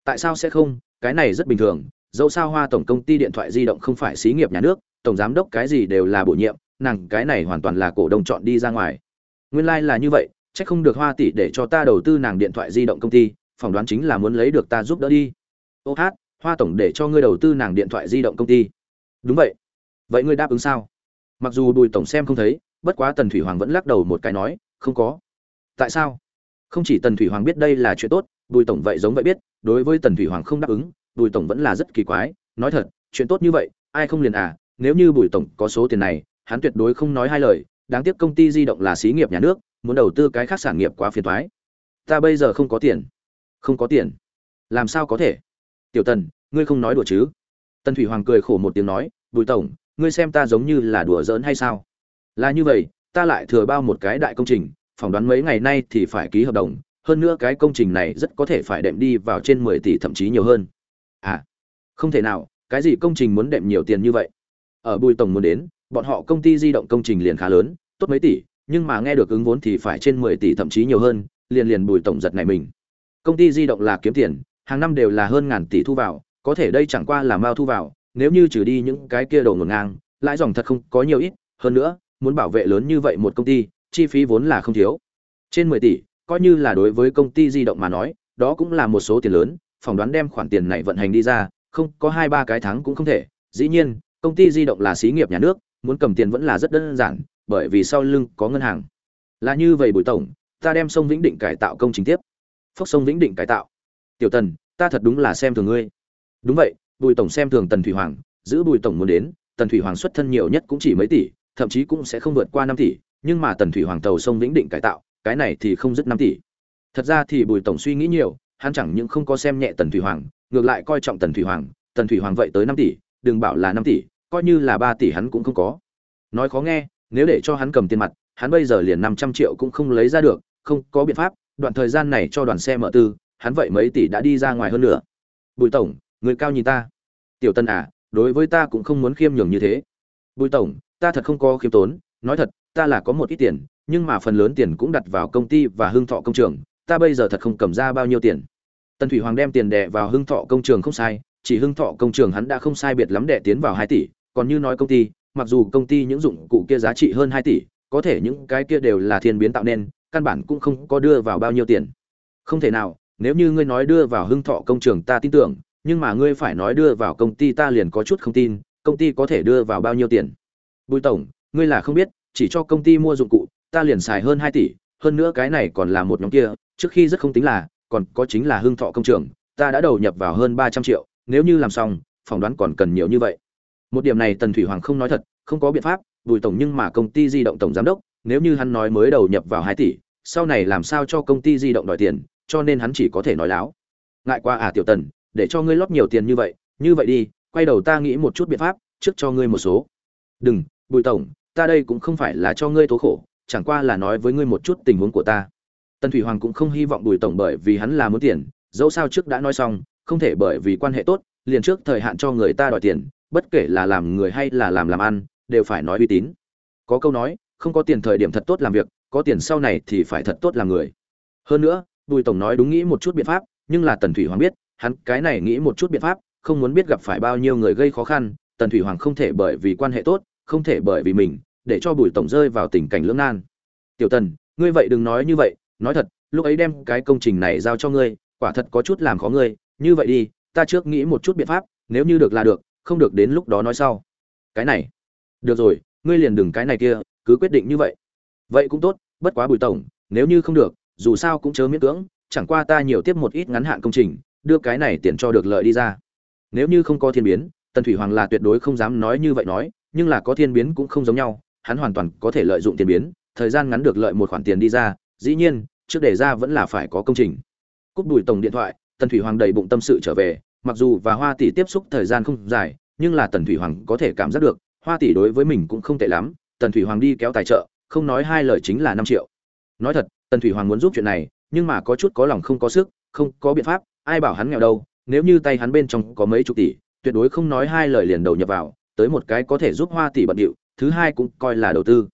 Tại sao sẽ không? Cái này rất bình thường. Dẫu sao hoa tổng công ty điện thoại di động không phải xí nghiệp nhà nước, tổng giám đốc cái gì đều là bổ nhiệm, nàng cái này hoàn toàn là cổ đông chọn đi ra ngoài. Nguyên lai là như vậy, chắc không được hoa tỷ để cho ta đầu tư nàng điện thoại di động công ty, phỏng đoán chính là muốn lấy được ta giúp đỡ đi. Ô hát, hoa tổng để cho ngươi đầu tư nàng điện thoại di động công ty. Đúng vậy. Vậy ngươi đáp ứng sao? Mặc dù bùi tổng xem không thấy, bất quá tần thủy hoàng vẫn lắc đầu một cái nói, không có. Tại sao? Không chỉ tần thủy hoàng biết đây là chuyện tốt, bùi tổng vậy giống vậy biết, đối với tần thủy hoàng không đáp ứng, bùi tổng vẫn là rất kỳ quái, nói thật, chuyện tốt như vậy, ai không liền à nếu như bùi tổng có số tiền này, hắn tuyệt đối không nói hai lời, đáng tiếc công ty di động là xí nghiệp nhà nước, muốn đầu tư cái khác sản nghiệp quá phiền thoái ta bây giờ không có tiền. Không có tiền. Làm sao có thể? Tiểu tần, ngươi không nói đùa chứ? Tần thủy hoàng cười khổ một tiếng nói, bùi tổng, ngươi xem ta giống như là đùa giỡn hay sao? Là như vậy, ta lại thừa bao một cái đại công trình phỏng đoán mấy ngày nay thì phải ký hợp đồng, hơn nữa cái công trình này rất có thể phải đệm đi vào trên mười tỷ thậm chí nhiều hơn. À không thể nào, cái gì công trình muốn đệm nhiều tiền như vậy? Ở bùi tổng muốn đến, bọn họ công ty di động công trình liền khá lớn, tốt mấy tỷ, nhưng mà nghe được ứng vốn thì phải trên mười tỷ thậm chí nhiều hơn, liền liền bùi tổng giật này mình. Công ty di động là kiếm tiền, hàng năm đều là hơn ngàn tỷ thu vào, có thể đây chẳng qua là mao thu vào, nếu như trừ đi những cái kia đầu ngổn ngang, lãi dòng thật không có nhiều ít, hơn nữa, muốn bảo vệ lớn như vậy một công ty chi phí vốn là không thiếu. Trên mười tỷ, coi như là đối với công ty di động mà nói, đó cũng là một số tiền lớn, phỏng đoán đem khoản tiền này vận hành đi ra, không, có hai ba cái tháng cũng không thể. Dĩ nhiên, công ty di động là xí nghiệp nhà nước, muốn cầm tiền vẫn là rất đơn giản, bởi vì sau lưng có ngân hàng. Là như vậy bùi tổng, ta đem sông vĩnh định cải tạo công trình tiếp. Phốc sông vĩnh định cải tạo. Tiểu tần, ta thật đúng là xem thường ngươi. Đúng vậy, bùi tổng xem thường tần thủy hoàng, giữ bùi tổng muốn đến, tần thủy hoàng xuất thân nhiều nhất cũng chỉ mấy tỷ, thậm chí cũng sẽ không vượt qua năm tỷ nhưng mà tần thủy hoàng tàu sông vĩnh định cải tạo, cái này thì không dứt năm tỷ. Thật ra thì bùi tổng suy nghĩ nhiều, hắn chẳng những không có xem nhẹ tần thủy hoàng, ngược lại coi trọng tần thủy hoàng, tần thủy hoàng vậy tới năm tỷ, đừng bảo là năm tỷ, coi như là ba tỷ hắn cũng không có. Nói khó nghe, nếu để cho hắn cầm tiền mặt, hắn bây giờ liền năm trăm triệu cũng không lấy ra được, không có biện pháp, đoạn thời gian này cho đoàn xe mở tư, hắn vậy mấy tỷ đã đi ra ngoài hơn nữa bùi tổng, người cao nhìn ta. Tiểu tân à đối với ta cũng không muốn khiêm nhường như thế. Bùi tổng, ta thật không có khiêm tốn, nói thật ta là có một ít tiền, nhưng mà phần lớn tiền cũng đặt vào công ty và hưng thọ công trường, ta bây giờ thật không cầm ra bao nhiêu tiền. Tần thủy hoàng đem tiền đẻ vào hưng thọ công trường không sai, chỉ hưng thọ công trường hắn đã không sai biệt lắm đẻ tiến vào hai tỷ, còn như nói công ty, mặc dù công ty những dụng cụ kia giá trị hơn hai tỷ, có thể những cái kia đều là thiên biến tạo nên, căn bản cũng không có đưa vào bao nhiêu tiền. Không thể nào, nếu như ngươi nói đưa vào hưng thọ công trường ta tin tưởng, nhưng mà ngươi phải nói đưa vào công ty ta liền có chút không tin, công ty có thể đưa vào bao nhiêu tiền. Bùi tổng, ngươi là không biết chỉ cho công ty mua dụng cụ, ta liền xài hơn hai tỷ, hơn nữa cái này còn là một nhóm kia, trước khi rất không tính là, còn có chính là hương thọ công trường, ta đã đầu nhập vào hơn ba trăm triệu, nếu như làm xong, phỏng đoán còn cần nhiều như vậy. Một điểm này tần thủy hoàng không nói thật, không có biện pháp, bùi tổng nhưng mà công ty di động tổng giám đốc, nếu như hắn nói mới đầu nhập vào hai tỷ, sau này làm sao cho công ty di động đòi tiền, cho nên hắn chỉ có thể nói láo. Ngại qua à tiểu tần, để cho ngươi lót nhiều tiền như vậy như vậy đi, quay đầu ta nghĩ một chút biện pháp, trước cho ngươi một số. Đừng, bùi tổng ta đây cũng không phải là cho ngươi tố khổ, chẳng qua là nói với ngươi một chút tình huống của ta. Tần thủy hoàng cũng không hy vọng bùi tổng bởi vì hắn là muốn tiền, dẫu sao trước đã nói xong, không thể bởi vì quan hệ tốt, liền trước thời hạn cho người ta đòi tiền, bất kể là làm người hay là làm làm ăn, đều phải nói uy tín. Có câu nói, không có tiền thời điểm thật tốt làm việc, có tiền sau này thì phải thật tốt làm người. Hơn nữa, bùi tổng nói đúng nghĩ một chút biện pháp, nhưng là tần thủy hoàng biết, hắn cái này nghĩ một chút biện pháp, không muốn biết gặp phải bao nhiêu người gây khó khăn, tần thủy hoàng không thể bởi vì quan hệ tốt, không thể bởi vì mình để cho bùi tổng rơi vào tình cảnh lưỡng nan. Tiểu tần, ngươi vậy đừng nói như vậy, nói thật, lúc ấy đem cái công trình này giao cho ngươi, quả thật có chút làm khó ngươi, như vậy đi, ta trước nghĩ một chút biện pháp, nếu như được là được, không được đến lúc đó nói sau. Cái này. Được rồi, ngươi liền đừng cái này kia, cứ quyết định như vậy. Vậy cũng tốt, bất quá bùi tổng, nếu như không được, dù sao cũng chớ miễn cưỡng, chẳng qua ta nhiều tiếp một ít ngắn hạn công trình, đưa cái này tiền cho được lợi đi ra. Nếu như không có thiên biến, tần thủy hoàng là tuyệt đối không dám nói như vậy nói, nhưng là có thiên biến cũng không giống nhau hắn hoàn toàn có thể lợi dụng tiền biến, thời gian ngắn được lợi một khoản tiền đi ra, dĩ nhiên, trước đề ra vẫn là phải có công trình. Cúp đùi tổng điện thoại, tần thủy hoàng đầy bụng tâm sự trở về, mặc dù và hoa tỷ tiếp xúc thời gian không dài, nhưng là tần thủy hoàng có thể cảm giác được, hoa tỷ đối với mình cũng không tệ lắm, tần thủy hoàng đi kéo tài trợ, không nói hai lời chính là năm triệu. Nói thật, tần thủy hoàng muốn giúp chuyện này, nhưng mà có chút có lòng không có sức, không có biện pháp, ai bảo hắn nghèo đâu, nếu như tay hắn bên trong có mấy chục tỷ, tuyệt đối không nói hai lời liền đầu nhập vào, tới một cái có thể giúp hoa tỷ bận điệu thứ hai cũng coi là đầu tư.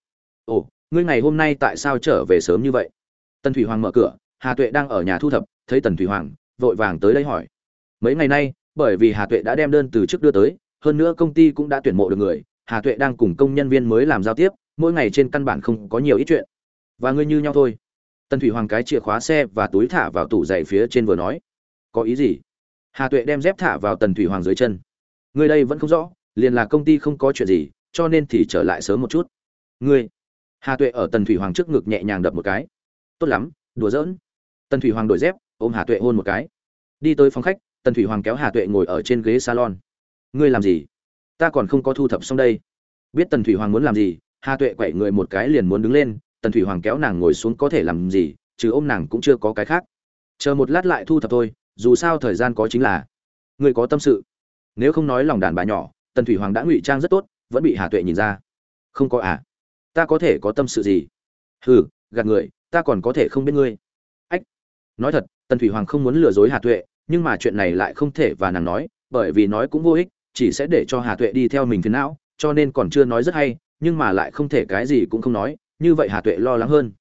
Ồ, ngươi ngày hôm nay tại sao trở về sớm như vậy? Tần thủy hoàng mở cửa, hà tuệ đang ở nhà thu thập, thấy tần thủy hoàng, vội vàng tới đây hỏi. Mấy ngày nay, bởi vì hà tuệ đã đem đơn từ trước đưa tới, hơn nữa công ty cũng đã tuyển mộ được người, hà tuệ đang cùng công nhân viên mới làm giao tiếp, mỗi ngày trên căn bản không có nhiều ít chuyện. Và ngươi như nhau thôi. Tần thủy hoàng cái chìa khóa xe và túi thả vào tủ giày phía trên vừa nói. Có ý gì? Hà tuệ đem dép thả vào tần thủy hoàng dưới chân. Ngươi đây vẫn không rõ, liền là công ty không có chuyện gì cho nên thì trở lại sớm một chút. Ngươi, hà tuệ ở tần thủy hoàng trước ngực nhẹ nhàng đập một cái. Tốt lắm, đùa giỡn. Tần thủy hoàng đổi dép, ôm hà tuệ hôn một cái. Đi tới phòng khách, tần thủy hoàng kéo hà tuệ ngồi ở trên ghế salon. Ngươi làm gì? Ta còn không có thu thập xong đây. Biết tần thủy hoàng muốn làm gì, hà tuệ quậy người một cái liền muốn đứng lên. Tần thủy hoàng kéo nàng ngồi xuống có thể làm gì, trừ ôm nàng cũng chưa có cái khác. Chờ một lát lại thu thập thôi, dù sao thời gian có chính là. Ngươi có tâm sự. Nếu không nói lòng đàn bà nhỏ, tần thủy hoàng đã ngụy trang rất tốt vẫn bị hà tuệ nhìn ra. Không có à? Ta có thể có tâm sự gì? Hừ, gạt người, ta còn có thể không biết ngươi. Ách! Nói thật, tần thủy hoàng không muốn lừa dối hà tuệ, nhưng mà chuyện này lại không thể và nàng nói, bởi vì nói cũng vô ích, chỉ sẽ để cho hà tuệ đi theo mình phiền não, cho nên còn chưa nói rất hay, nhưng mà lại không thể cái gì cũng không nói, như vậy hà tuệ lo lắng hơn.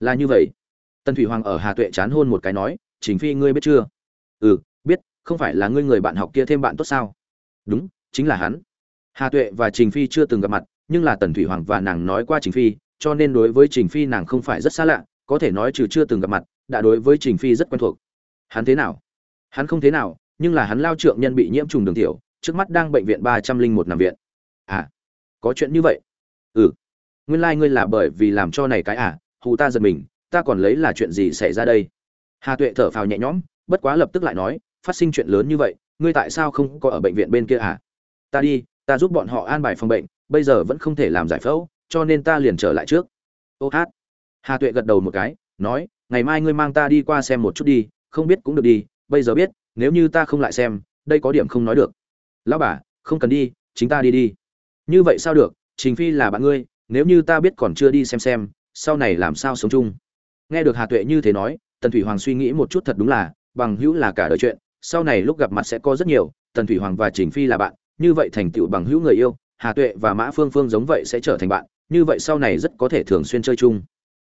Là như vậy. Tần thủy hoàng ở hà tuệ chán hôn một cái nói chính phi ngươi biết chưa? Ừ biết, không phải là ngươi người bạn học kia thêm bạn tốt sao? Đúng, chính là hắn hà tuệ và trình phi chưa từng gặp mặt, nhưng là tần thủy hoàng và nàng nói qua trình phi, cho nên đối với trình phi nàng không phải rất xa lạ, có thể nói trừ chưa từng gặp mặt, đã đối với trình phi rất quen thuộc. Hắn thế nào? Hắn không thế nào, nhưng là hắn lao trượng nhân bị nhiễm trùng đường tiểu, trước mắt đang bệnh viện ba trăm linh một nằm viện. À có chuyện như vậy? Ừ. Nguyên lai ngươi là bởi vì làm cho này cái à hù ta giật mình, ta còn lấy là chuyện gì xảy ra đây? Hà tuệ thở phào nhẹ nhõm, bất quá lập tức lại nói, phát sinh chuyện lớn như vậy, ngươi tại sao không có ở bệnh viện bên kia à? Ta đi ta giúp bọn họ an bài phòng bệnh, bây giờ vẫn không thể làm giải phẫu, cho nên ta liền trở lại trước. Ô hát. Hà tuệ gật đầu một cái, nói, ngày mai ngươi mang ta đi qua xem một chút đi, không biết cũng được đi, bây giờ biết, nếu như ta không lại xem, đây có điểm không nói được. Lão bà, không cần đi, chính ta đi đi. Như vậy sao được, trình phi là bạn ngươi, nếu như ta biết còn chưa đi xem xem, sau này làm sao sống chung? Nghe được hà tuệ như thế nói, tần thủy hoàng suy nghĩ một chút thật đúng là, bằng hữu là cả đời chuyện, sau này lúc gặp mặt sẽ có rất nhiều, tần thủy hoàng và trình phi là bạn như vậy thành tựu bằng hữu người yêu, hà tuệ và mã phương phương giống vậy sẽ trở thành bạn, như vậy sau này rất có thể thường xuyên chơi chung.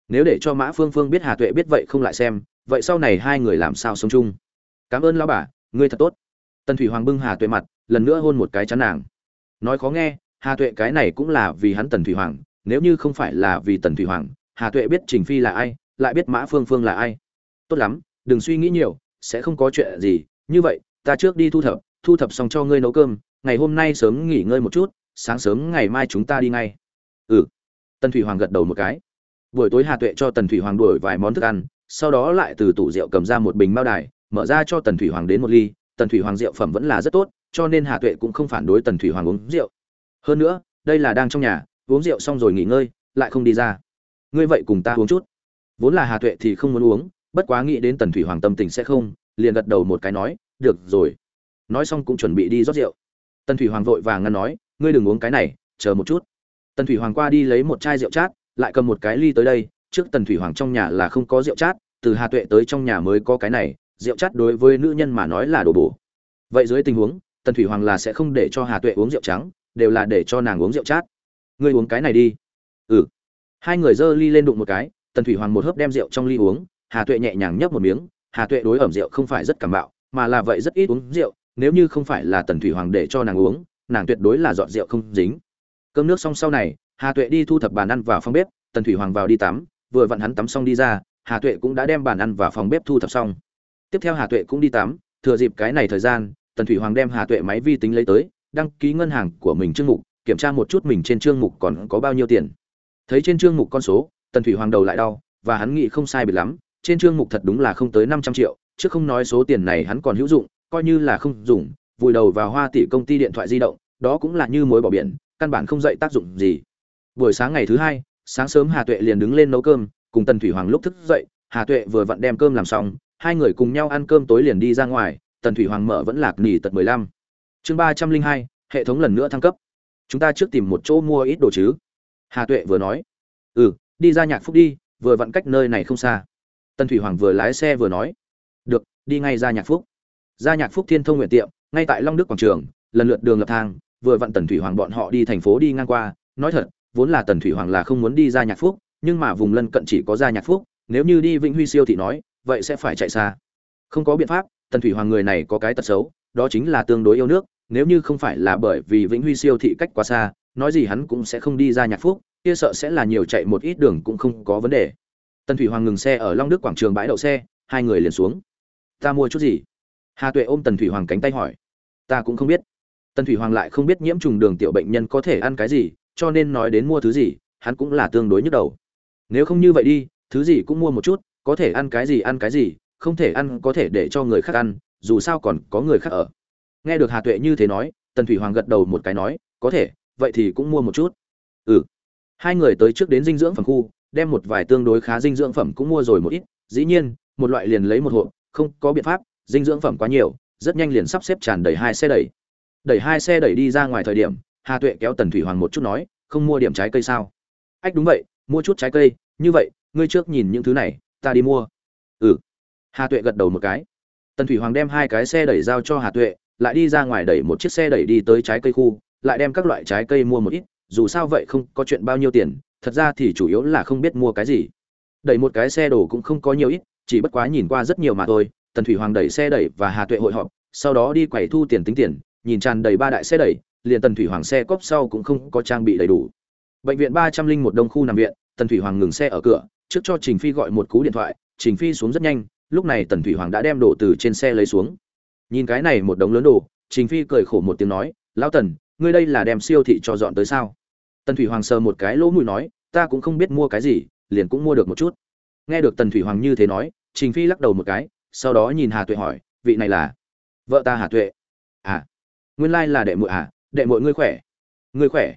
Nếu để cho mã phương phương biết hà tuệ biết vậy không lại xem, vậy sau này hai người làm sao sống chung? Cảm ơn lão bà, ngươi thật tốt. Tần thủy hoàng bưng hà tuệ mặt, lần nữa hôn một cái chắn nàng. Nói khó nghe, hà tuệ cái này cũng là vì hắn tần thủy hoàng, nếu như không phải là vì tần thủy hoàng, hà tuệ biết trình phi là ai, lại biết mã phương phương là ai. Tốt lắm, đừng suy nghĩ nhiều, sẽ không có chuyện gì, như vậy, ta trước đi thu thập thu thập xong cho ngươi nấu cơm ngày hôm nay sớm nghỉ ngơi một chút, sáng sớm ngày mai chúng ta đi ngay. Ừ. Tần thủy hoàng gật đầu một cái. Buổi tối hà tuệ cho tần thủy hoàng đuổi vài món thức ăn, sau đó lại từ tủ rượu cầm ra một bình bao đài, mở ra cho tần thủy hoàng đến một ly. Tần thủy hoàng rượu phẩm vẫn là rất tốt, cho nên hà tuệ cũng không phản đối tần thủy hoàng uống rượu. Hơn nữa, đây là đang trong nhà, uống rượu xong rồi nghỉ ngơi, lại không đi ra. Ngươi vậy cùng ta uống chút. Vốn là hà tuệ thì không muốn uống, bất quá nghĩ đến tần thủy hoàng tâm tình sẽ không, liền gật đầu một cái nói, được rồi. Nói xong cũng chuẩn bị đi rót rượu tần thủy hoàng vội vàng ngăn nói, ngươi đừng uống cái này, chờ một chút. Tần thủy hoàng qua đi lấy một chai rượu chát, lại cầm một cái ly tới đây. Trước tần thủy hoàng trong nhà là không có rượu chát, từ hà tuệ tới trong nhà mới có cái này. Rượu chát đối với nữ nhân mà nói là đồ bổ. Vậy dưới tình huống, tần thủy hoàng là sẽ không để cho hà tuệ uống rượu trắng, đều là để cho nàng uống rượu chát. Ngươi uống cái này đi. Ừ. Hai người giơ ly lên đụng một cái, tần thủy hoàng một hớp đem rượu trong ly uống. Hà tuệ nhẹ nhàng nhấp một miếng. Hà tuệ đối ẩm rượu không phải rất cảm bạo, mà là vậy rất ít uống rượu nếu như không phải là tần thủy hoàng để cho nàng uống, nàng tuyệt đối là dọn rượu không dính. Cơm nước xong sau này, hà tuệ đi thu thập bàn ăn vào phòng bếp, tần thủy hoàng vào đi tắm, vừa vặn hắn tắm xong đi ra, hà tuệ cũng đã đem bàn ăn vào phòng bếp thu thập xong. Tiếp theo hà tuệ cũng đi tắm, thừa dịp cái này thời gian, tần thủy hoàng đem hà tuệ máy vi tính lấy tới, đăng ký ngân hàng của mình chương mục, kiểm tra một chút mình trên chương mục còn có bao nhiêu tiền. Thấy trên chương mục con số, tần thủy hoàng đầu lại đau, và hắn nghĩ không sai biệt lắm, trên chương mục thật đúng là không tới năm trăm triệu, chứ không nói số tiền này hắn còn hữu dụng coi như là không dùng, vùi đầu vào hoa tỷ công ty điện thoại di động, đó cũng là như mối bỏ biển, căn bản không dậy tác dụng gì. Buổi sáng ngày thứ hai, sáng sớm hà tuệ liền đứng lên nấu cơm, cùng tần thủy hoàng lúc thức dậy, hà tuệ vừa vặn đem cơm làm xong, hai người cùng nhau ăn cơm tối liền đi ra ngoài, tần thủy hoàng mở vẫn lạc nỉ tật mười lăm. Chương ba trăm linh hai, hệ thống lần nữa thăng cấp. Chúng ta trước tìm một chỗ mua ít đồ chứ? Hà tuệ vừa nói. Ừ đi ra nhạc phúc đi, vừa vặn cách nơi này không xa. Tần thủy hoàng vừa lái xe vừa nói. Được, đi ngay ra nhạc phúc gia nhạc phúc thiên thông nguyện tiệm, ngay tại long đức quảng trường, lần lượt đường lập thang, vừa vặn tần thủy hoàng bọn họ đi thành phố đi ngang qua. Nói thật, vốn là tần thủy hoàng là không muốn đi ra nhạc phúc, nhưng mà vùng lân cận chỉ có gia nhạc phúc, nếu như đi vĩnh huy siêu thị nói, vậy sẽ phải chạy xa. Không có biện pháp, tần thủy hoàng người này có cái tật xấu, đó chính là tương đối yêu nước, nếu như không phải là bởi vì vĩnh huy siêu thị cách quá xa, nói gì hắn cũng sẽ không đi ra nhạc phúc, kia sợ sẽ là nhiều chạy một ít đường cũng không có vấn đề. Tần thủy hoàng ngừng xe ở long đức quảng trường bãi đậu xe, hai người liền xuống. Ta mua chút gì? Hà tuệ ôm tần thủy hoàng cánh tay hỏi. Ta cũng không biết. Tần thủy hoàng lại không biết nhiễm trùng đường tiểu bệnh nhân có thể ăn cái gì, cho nên nói đến mua thứ gì, hắn cũng là tương đối nhức đầu. Nếu không như vậy đi, thứ gì cũng mua một chút, có thể ăn cái gì ăn cái gì, không thể ăn có thể để cho người khác ăn, dù sao còn có người khác ở. Nghe được hà tuệ như thế nói, tần thủy hoàng gật đầu một cái nói, có thể, vậy thì cũng mua một chút. Ừ. Hai người tới trước đến dinh dưỡng phẩm khu, đem một vài tương đối khá dinh dưỡng phẩm cũng mua rồi một ít, dĩ nhiên, một loại liền lấy một hộp, không có biện pháp dinh dưỡng phẩm quá nhiều, rất nhanh liền sắp xếp tràn đầy hai xe đẩy. Đẩy hai xe đẩy đi ra ngoài thời điểm, hà tuệ kéo tần thủy hoàng một chút nói, không mua điểm trái cây sao? Ách, đúng vậy, mua chút trái cây, như vậy, ngươi trước nhìn những thứ này, ta đi mua. Ừ. Hà tuệ gật đầu một cái. Tần thủy hoàng đem hai cái xe đẩy giao cho hà tuệ, lại đi ra ngoài đẩy một chiếc xe đẩy đi tới trái cây khu, lại đem các loại trái cây mua một ít, dù sao vậy không có chuyện bao nhiêu tiền, thật ra thì chủ yếu là không biết mua cái gì. Đẩy một cái xe đồ cũng không có nhiều ít, chỉ bất quá nhìn qua rất nhiều mà thôi tần thủy hoàng đẩy xe đẩy và hà tuệ hội họp, sau đó đi quầy thu tiền tính tiền, nhìn tràn đầy ba đại xe đẩy, liền tần thủy hoàng xe cốp sau cũng không có trang bị đầy đủ. Bệnh viện ba trăm linh một đông khu nằm viện, tần thủy hoàng ngừng xe ở cửa, trước cho trình phi gọi một cú điện thoại, trình phi xuống rất nhanh, lúc này tần thủy hoàng đã đem đồ từ trên xe lấy xuống. Nhìn cái này một đống lớn đồ, trình phi cười khổ một tiếng nói, lão tần, ngươi đây là đem siêu thị cho dọn tới sao? Tần thủy hoàng sờ một cái lỗ mũi nói, ta cũng không biết mua cái gì, liền cũng mua được một chút. Nghe được tần thủy hoàng như thế nói, trình phi lắc đầu một cái sau đó nhìn hà tuệ hỏi, vị này là vợ ta hà tuệ. À nguyên lai là đệ muội à đệ muội ngươi khỏe? Ngươi khỏe?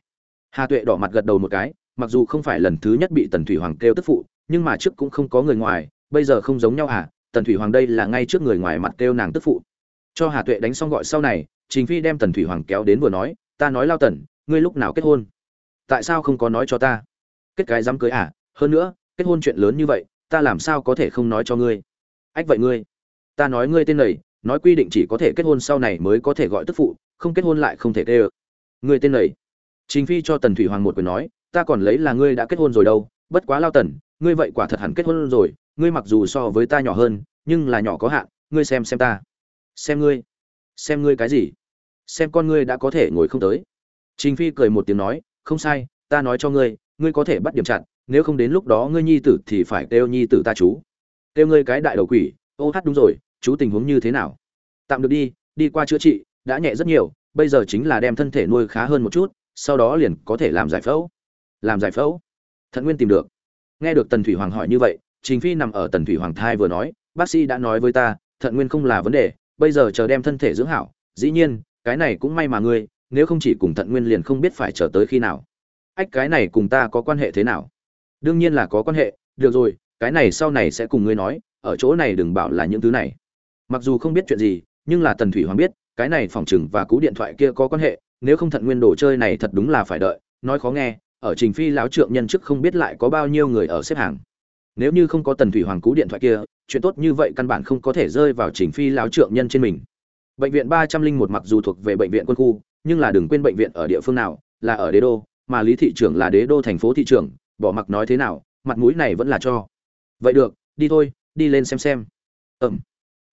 Hà tuệ đỏ mặt gật đầu một cái, mặc dù không phải lần thứ nhất bị tần thủy hoàng kêu tức phụ, nhưng mà trước cũng không có người ngoài, bây giờ không giống nhau à tần thủy hoàng đây là ngay trước người ngoài mặt kêu nàng tức phụ. Cho hà tuệ đánh xong gọi sau này, trình phi đem tần thủy hoàng kéo đến vừa nói, ta nói lao tần, ngươi lúc nào kết hôn? Tại sao không có nói cho ta? Kết cái dám cưới à? Hơn nữa, kết hôn chuyện lớn như vậy, ta làm sao có thể không nói cho ngươi? Ách vậy ngươi, ta nói ngươi tên này, nói quy định chỉ có thể kết hôn sau này mới có thể gọi tức phụ, không kết hôn lại không thể tê ơ. Ngươi tên này? Chính phi cho tần thủy hoàng một quyền nói, ta còn lấy là ngươi đã kết hôn rồi đâu, bất quá lao tần, ngươi vậy quả thật hẳn kết hôn rồi, ngươi mặc dù so với ta nhỏ hơn, nhưng là nhỏ có hạn, ngươi xem xem ta. Xem ngươi xem ngươi cái gì? Xem con ngươi đã có thể ngồi không tới. Chính phi cười một tiếng nói, không sai, ta nói cho ngươi ngươi có thể bắt điểm chặn nếu không đến lúc đó ngươi nhi tử thì phải kêu nhi tử ta chú kêu ngươi cái đại đầu quỷ, ô hát đúng rồi, chú tình huống như thế nào? Tạm được đi đi qua chữa trị, đã nhẹ rất nhiều, bây giờ chính là đem thân thể nuôi khá hơn một chút, sau đó liền có thể làm giải phẫu. Làm giải phẫu? Thận nguyên tìm được. Nghe được tần thủy hoàng hỏi như vậy, trình phi nằm ở tần thủy hoàng thai vừa nói, bác sĩ đã nói với ta, thận nguyên không là vấn đề, bây giờ chờ đem thân thể dưỡng hảo, dĩ nhiên, cái này cũng may mà ngươi, nếu không chỉ cùng thận nguyên liền không biết phải chờ tới khi nào. Ách, cái này cùng ta có quan hệ thế nào? Đương nhiên là có quan hệ, được rồi cái này sau này sẽ cùng ngươi nói, ở chỗ này đừng bảo là những thứ này. Mặc dù không biết chuyện gì, nhưng là tần thủy hoàng biết, cái này phòng chừng và cú điện thoại kia có quan hệ, nếu không thận nguyên đồ chơi này thật đúng là phải đợi, nói khó nghe, ở trình phi lão trượng nhân trước không biết lại có bao nhiêu người ở xếp hàng. Nếu như không có tần thủy hoàng cú điện thoại kia, chuyện tốt như vậy căn bản không có thể rơi vào trình phi lão trượng nhân trên mình. Bệnh viện ba trăm linh một mặc dù thuộc về bệnh viện quân khu, nhưng là đừng quên bệnh viện ở địa phương nào, là ở đế đô, mà lý thị trưởng là đế đô thành phố thị trưởng, bỏ mặc nói thế nào, mặt mũi này vẫn là cho vậy được, đi thôi, đi lên xem xem. Ẩm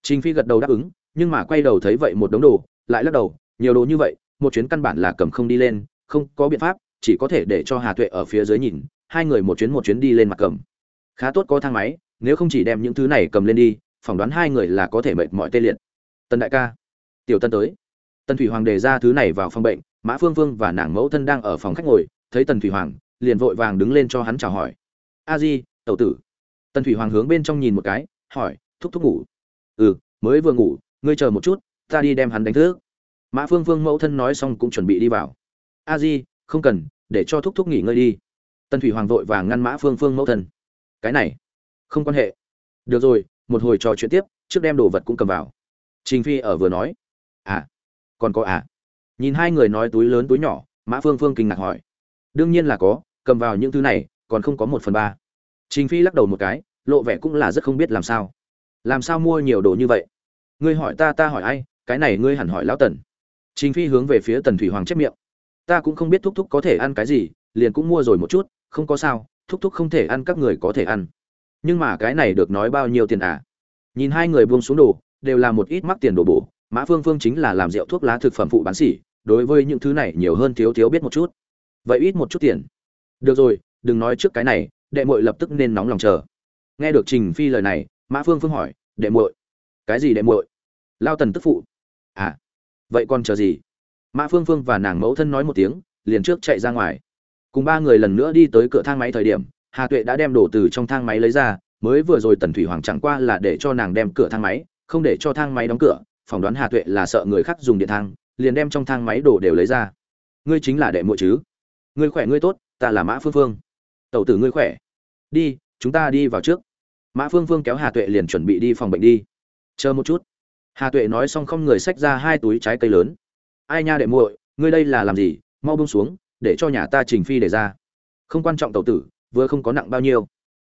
trình phi gật đầu đáp ứng, nhưng mà quay đầu thấy vậy một đống đồ, lại lắc đầu, nhiều đồ như vậy, một chuyến căn bản là cầm không đi lên, không có biện pháp, chỉ có thể để cho hà tuệ ở phía dưới nhìn, hai người một chuyến một chuyến đi lên mặt cầm. Khá tốt có thang máy, nếu không chỉ đem những thứ này cầm lên đi, phỏng đoán hai người là có thể mệt mỏi tê liệt. Tân đại ca. Tiểu tân tới. Tân thủy hoàng đề ra thứ này vào phòng bệnh, mã phương phương và nàng mẫu thân đang ở phòng khách ngồi, thấy tần thủy hoàng, liền vội vàng đứng lên cho hắn chào hỏi. A di, tẩu tử tần thủy hoàng hướng bên trong nhìn một cái, hỏi, thúc thúc ngủ? Ừ mới vừa ngủ, ngươi chờ một chút, ta đi đem hắn đánh thức. Mã phương phương mẫu thân nói xong cũng chuẩn bị đi vào. A di, không cần, để cho thúc thúc nghỉ ngơi đi. Tần thủy hoàng vội vàng ngăn mã phương phương mẫu thân. Cái này, không quan hệ. Được rồi, một hồi trò chuyện tiếp, trước đem đồ vật cũng cầm vào. Trình phi ở vừa nói. À còn có à? Nhìn hai người nói túi lớn túi nhỏ, mã phương phương kinh ngạc hỏi. Đương nhiên là có, cầm vào những thứ này, còn không có một phần ba trình phi lắc đầu một cái, lộ vẻ cũng là rất không biết làm sao. Làm sao mua nhiều đồ như vậy? Ngươi hỏi ta ta hỏi ai, cái này ngươi hẳn hỏi lão tần. Trình phi hướng về phía tần thủy hoàng chép miệng. Ta cũng không biết thúc thúc có thể ăn cái gì, liền cũng mua rồi một chút, không có sao, thúc thúc không thể ăn, các người có thể ăn. Nhưng mà cái này được nói bao nhiêu tiền à? Nhìn hai người buông xuống đồ, đều là một ít mắc tiền đồ bổ, mã phương phương chính là làm rượu thuốc lá thực phẩm phụ bán xỉ đối với những thứ này nhiều hơn thiếu thiếu biết một chút. Vậy ít một chút tiền. Được rồi, đừng nói trước cái này đệ muội lập tức nên nóng lòng chờ. Nghe được trình phi lời này, mã phương phương hỏi, đệ muội, cái gì đệ muội? Lao tần tức phụ. À vậy còn chờ gì? Mã phương phương và nàng mẫu thân nói một tiếng, liền trước chạy ra ngoài. Cùng ba người lần nữa đi tới cửa thang máy thời điểm, hà tuệ đã đem đồ từ trong thang máy lấy ra, mới vừa rồi tần thủy hoàng chẳng qua là để cho nàng đem cửa thang máy, không để cho thang máy đóng cửa, phỏng đoán hà tuệ là sợ người khác dùng điện thang, liền đem trong thang máy đồ đều lấy ra. Ngươi chính là đệ muội chứ? Ngươi khỏe ngươi tốt, ta là mã phương phương tẩu tử ngươi khỏe. Đi, chúng ta đi vào trước. Mã phương phương kéo hà tuệ liền chuẩn bị đi phòng bệnh đi. Chờ một chút. Hà tuệ nói xong không người xách ra hai túi trái cây lớn. Ai nha đệ muội, ngươi đây là làm gì? Mau bông xuống, để cho nhà ta trình phi để ra. Không quan trọng tẩu tử, vừa không có nặng bao nhiêu.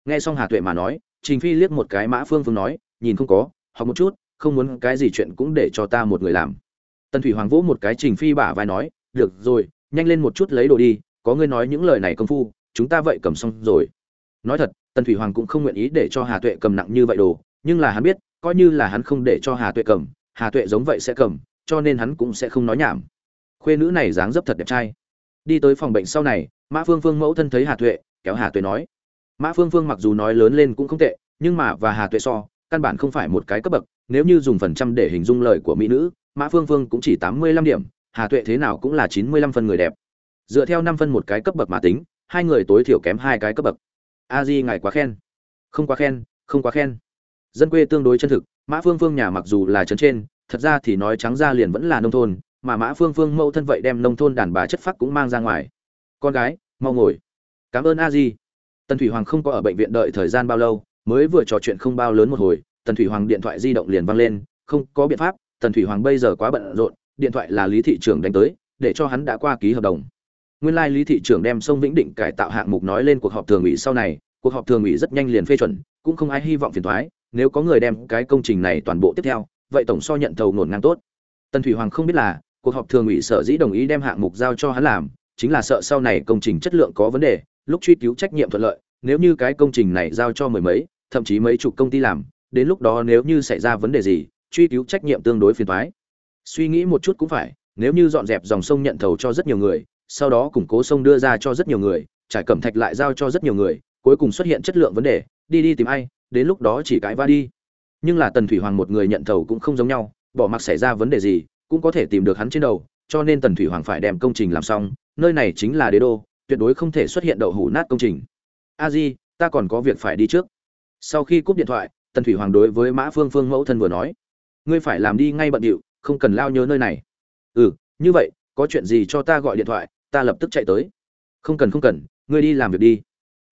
Nghe xong hà tuệ mà nói, trình phi liếc một cái mã phương phương nói, nhìn không có, học một chút, không muốn cái gì chuyện cũng để cho ta một người làm. Tần thủy hoàng vỗ một cái trình phi bả vai nói, được rồi, nhanh lên một chút lấy đồ đi, có ngươi nói những lời này công phu chúng ta vậy cầm xong rồi. Nói thật, tần thủy hoàng cũng không nguyện ý để cho hà tuệ cầm nặng như vậy đồ, nhưng là hắn biết, coi như là hắn không để cho hà tuệ cầm, hà tuệ giống vậy sẽ cầm, cho nên hắn cũng sẽ không nói nhảm. Khuê nữ này dáng dấp thật đẹp trai. Đi tới phòng bệnh sau này, mã phương phương mẫu thân thấy hà tuệ, kéo hà tuệ nói. Mã phương phương mặc dù nói lớn lên cũng không tệ, nhưng mà và hà tuệ so, căn bản không phải một cái cấp bậc, nếu như dùng phần trăm để hình dung lời của mỹ nữ, mã phương phương cũng chỉ tám mươi lăm điểm, hà tuệ thế nào cũng là chín mươi lăm phân người đẹp. Dựa theo năm phân một cái cấp bậc mà tính hai người tối thiểu kém hai cái cấp bậc. A di ngài quá khen. Không quá khen, không quá khen. Dân quê tương đối chân thực, mã phương phương nhà mặc dù là trấn trên, thật ra thì nói trắng ra liền vẫn là nông thôn, mà mã phương phương mẫu thân vậy đem nông thôn đàn bà chất phác cũng mang ra ngoài. Con gái, mau ngồi. Cảm ơn a di. Tần thủy hoàng không có ở bệnh viện đợi thời gian bao lâu, mới vừa trò chuyện không bao lớn một hồi, tần thủy hoàng điện thoại di động liền văng lên, không có biện pháp, tần thủy hoàng bây giờ quá bận rộn, điện thoại là lý thị Trường đánh tới, để cho hắn đã qua ký hợp đồng nguyên lai lý thị trưởng đem sông vĩnh định cải tạo hạng mục nói lên cuộc họp thường ủy sau này, cuộc họp thường ủy rất nhanh liền phê chuẩn, cũng không ai hy vọng phiền thoái nếu có người đem cái công trình này toàn bộ tiếp theo, vậy tổng so nhận thầu nổn ngang tốt. Tần thủy hoàng không biết là, cuộc họp thường ủy sở dĩ đồng ý đem hạng mục giao cho hắn làm, chính là sợ sau này công trình chất lượng có vấn đề, lúc truy cứu trách nhiệm thuận lợi, nếu như cái công trình này giao cho mười mấy, thậm chí mấy chục công ty làm, đến lúc đó nếu như xảy ra vấn đề gì, truy cứu trách nhiệm tương đối phiền thoái suy nghĩ một chút cũng phải, nếu như dọn dẹp dòng sông nhận thầu cho rất nhiều người sau đó củng cố sông đưa ra cho rất nhiều người, trải cẩm thạch lại giao cho rất nhiều người, cuối cùng xuất hiện chất lượng vấn đề, đi đi tìm ai, đến lúc đó chỉ cãi va đi. Nhưng là tần thủy hoàng một người nhận thầu cũng không giống nhau, bỏ mặc xảy ra vấn đề gì, cũng có thể tìm được hắn trên đầu, cho nên tần thủy hoàng phải đem công trình làm xong, nơi này chính là đế đô, tuyệt đối không thể xuất hiện đậu hủ nát công trình. A di, ta còn có việc phải đi trước. Sau khi cúp điện thoại, tần thủy hoàng đối với mã phương phương mẫu thân vừa nói, ngươi phải làm đi ngay bận điệu, không cần lao nhớ nơi này. Ừ như vậy, có chuyện gì cho ta gọi điện thoại ta lập tức chạy tới. Không cần không cần ngươi đi làm việc đi.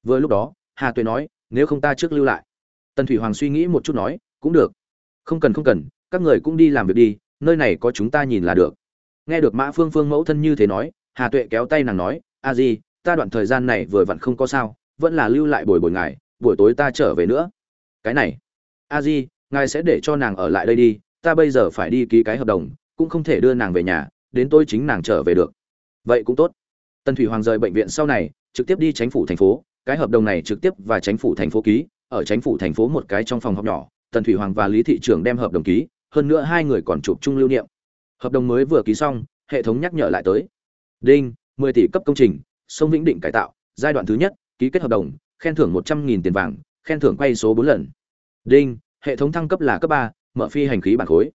Vừa lúc đó hà tuệ nói nếu không ta trước lưu lại. Tần thủy hoàng suy nghĩ một chút nói cũng được. Không cần không cần các người cũng đi làm việc đi nơi này có chúng ta nhìn là được. Nghe được mã phương phương mẫu thân như thế nói hà tuệ kéo tay nàng nói a di ta đoạn thời gian này vừa vặn không có sao vẫn là lưu lại buổi buổi ngày, buổi tối ta trở về nữa. Cái này. A di ngài sẽ để cho nàng ở lại đây đi ta bây giờ phải đi ký cái hợp đồng cũng không thể đưa nàng về nhà đến tôi chính nàng trở về được vậy cũng tốt. Tần thủy hoàng rời bệnh viện sau này, trực tiếp đi chánh phủ thành phố. Cái hợp đồng này trực tiếp và chánh phủ thành phố ký. Ở chánh phủ thành phố một cái trong phòng họp nhỏ, tần thủy hoàng và lý thị trưởng đem hợp đồng ký. Hơn nữa hai người còn chụp chung lưu niệm. Hợp đồng mới vừa ký xong, hệ thống nhắc nhở lại tới. Đinh, mười tỷ cấp công trình, sông vĩnh định cải tạo, giai đoạn thứ nhất, ký kết hợp đồng, khen thưởng một trăm nghìn tiền vàng, khen thưởng quay số bốn lần. Đinh, hệ thống thăng cấp là cấp ba, mở phi hành khí bản khối.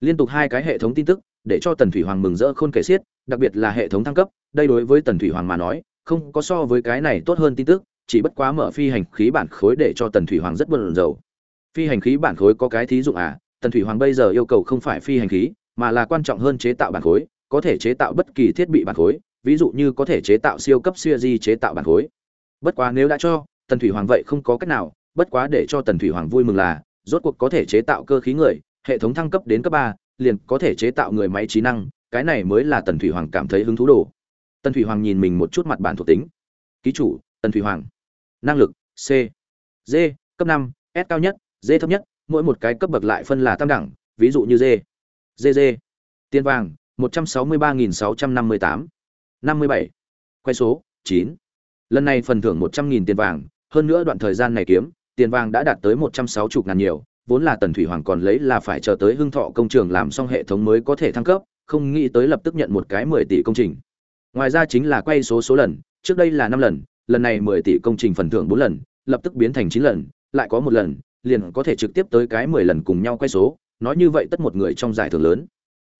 Liên tục hai cái hệ thống tin tức để cho tần thủy hoàng mừng rỡ khôn kể xiết, đặc biệt là hệ thống thăng cấp, đây đối với tần thủy hoàng mà nói, không có so với cái này tốt hơn tin tức, chỉ bất quá mở phi hành khí bản khối để cho tần thủy hoàng rất buồn rầu. Phi hành khí bản khối có cái thí dụng à tần thủy hoàng bây giờ yêu cầu không phải phi hành khí, mà là quan trọng hơn chế tạo bản khối, có thể chế tạo bất kỳ thiết bị bản khối, ví dụ như có thể chế tạo siêu cấp siêu di chế tạo bản khối. Bất quá nếu đã cho, tần thủy hoàng vậy không có cách nào, bất quá để cho tần thủy hoàng vui mừng là, rốt cuộc có thể chế tạo cơ khí người, hệ thống thăng cấp đến cấp ba liền có thể chế tạo người máy trí năng, cái này mới là tần thủy hoàng cảm thấy hứng thú đồ. Tần thủy hoàng nhìn mình một chút mặt bản thuộc tính. Ký chủ, tần thủy hoàng. Năng lực, c. D, cấp năm, s cao nhất, d thấp nhất, mỗi một cái cấp bậc lại phân là tam đẳng, ví dụ như d. D d. Tiền vàng, một trăm sáu mươi ba nghìn sáu trăm năm mươi tám. năm mươi bảy. Quay số, chín. Lần này phần thưởng một trăm nghìn tiền vàng, hơn nữa đoạn thời gian này kiếm, tiền vàng đã đạt tới một trăm sáu mươi ngàn nhiều vốn là tần thủy hoàng còn lấy là phải chờ tới hưng thọ công trường làm xong hệ thống mới có thể thăng cấp, không nghĩ tới lập tức nhận một cái mười tỷ công trình. Ngoài ra chính là quay số số lần, trước đây là năm lần lần này mười tỷ công trình phần thưởng bốn lần, lập tức biến thành chín lần, lại có một lần, liền có thể trực tiếp tới cái mười lần cùng nhau quay số, nói như vậy tất một người trong giải thưởng lớn.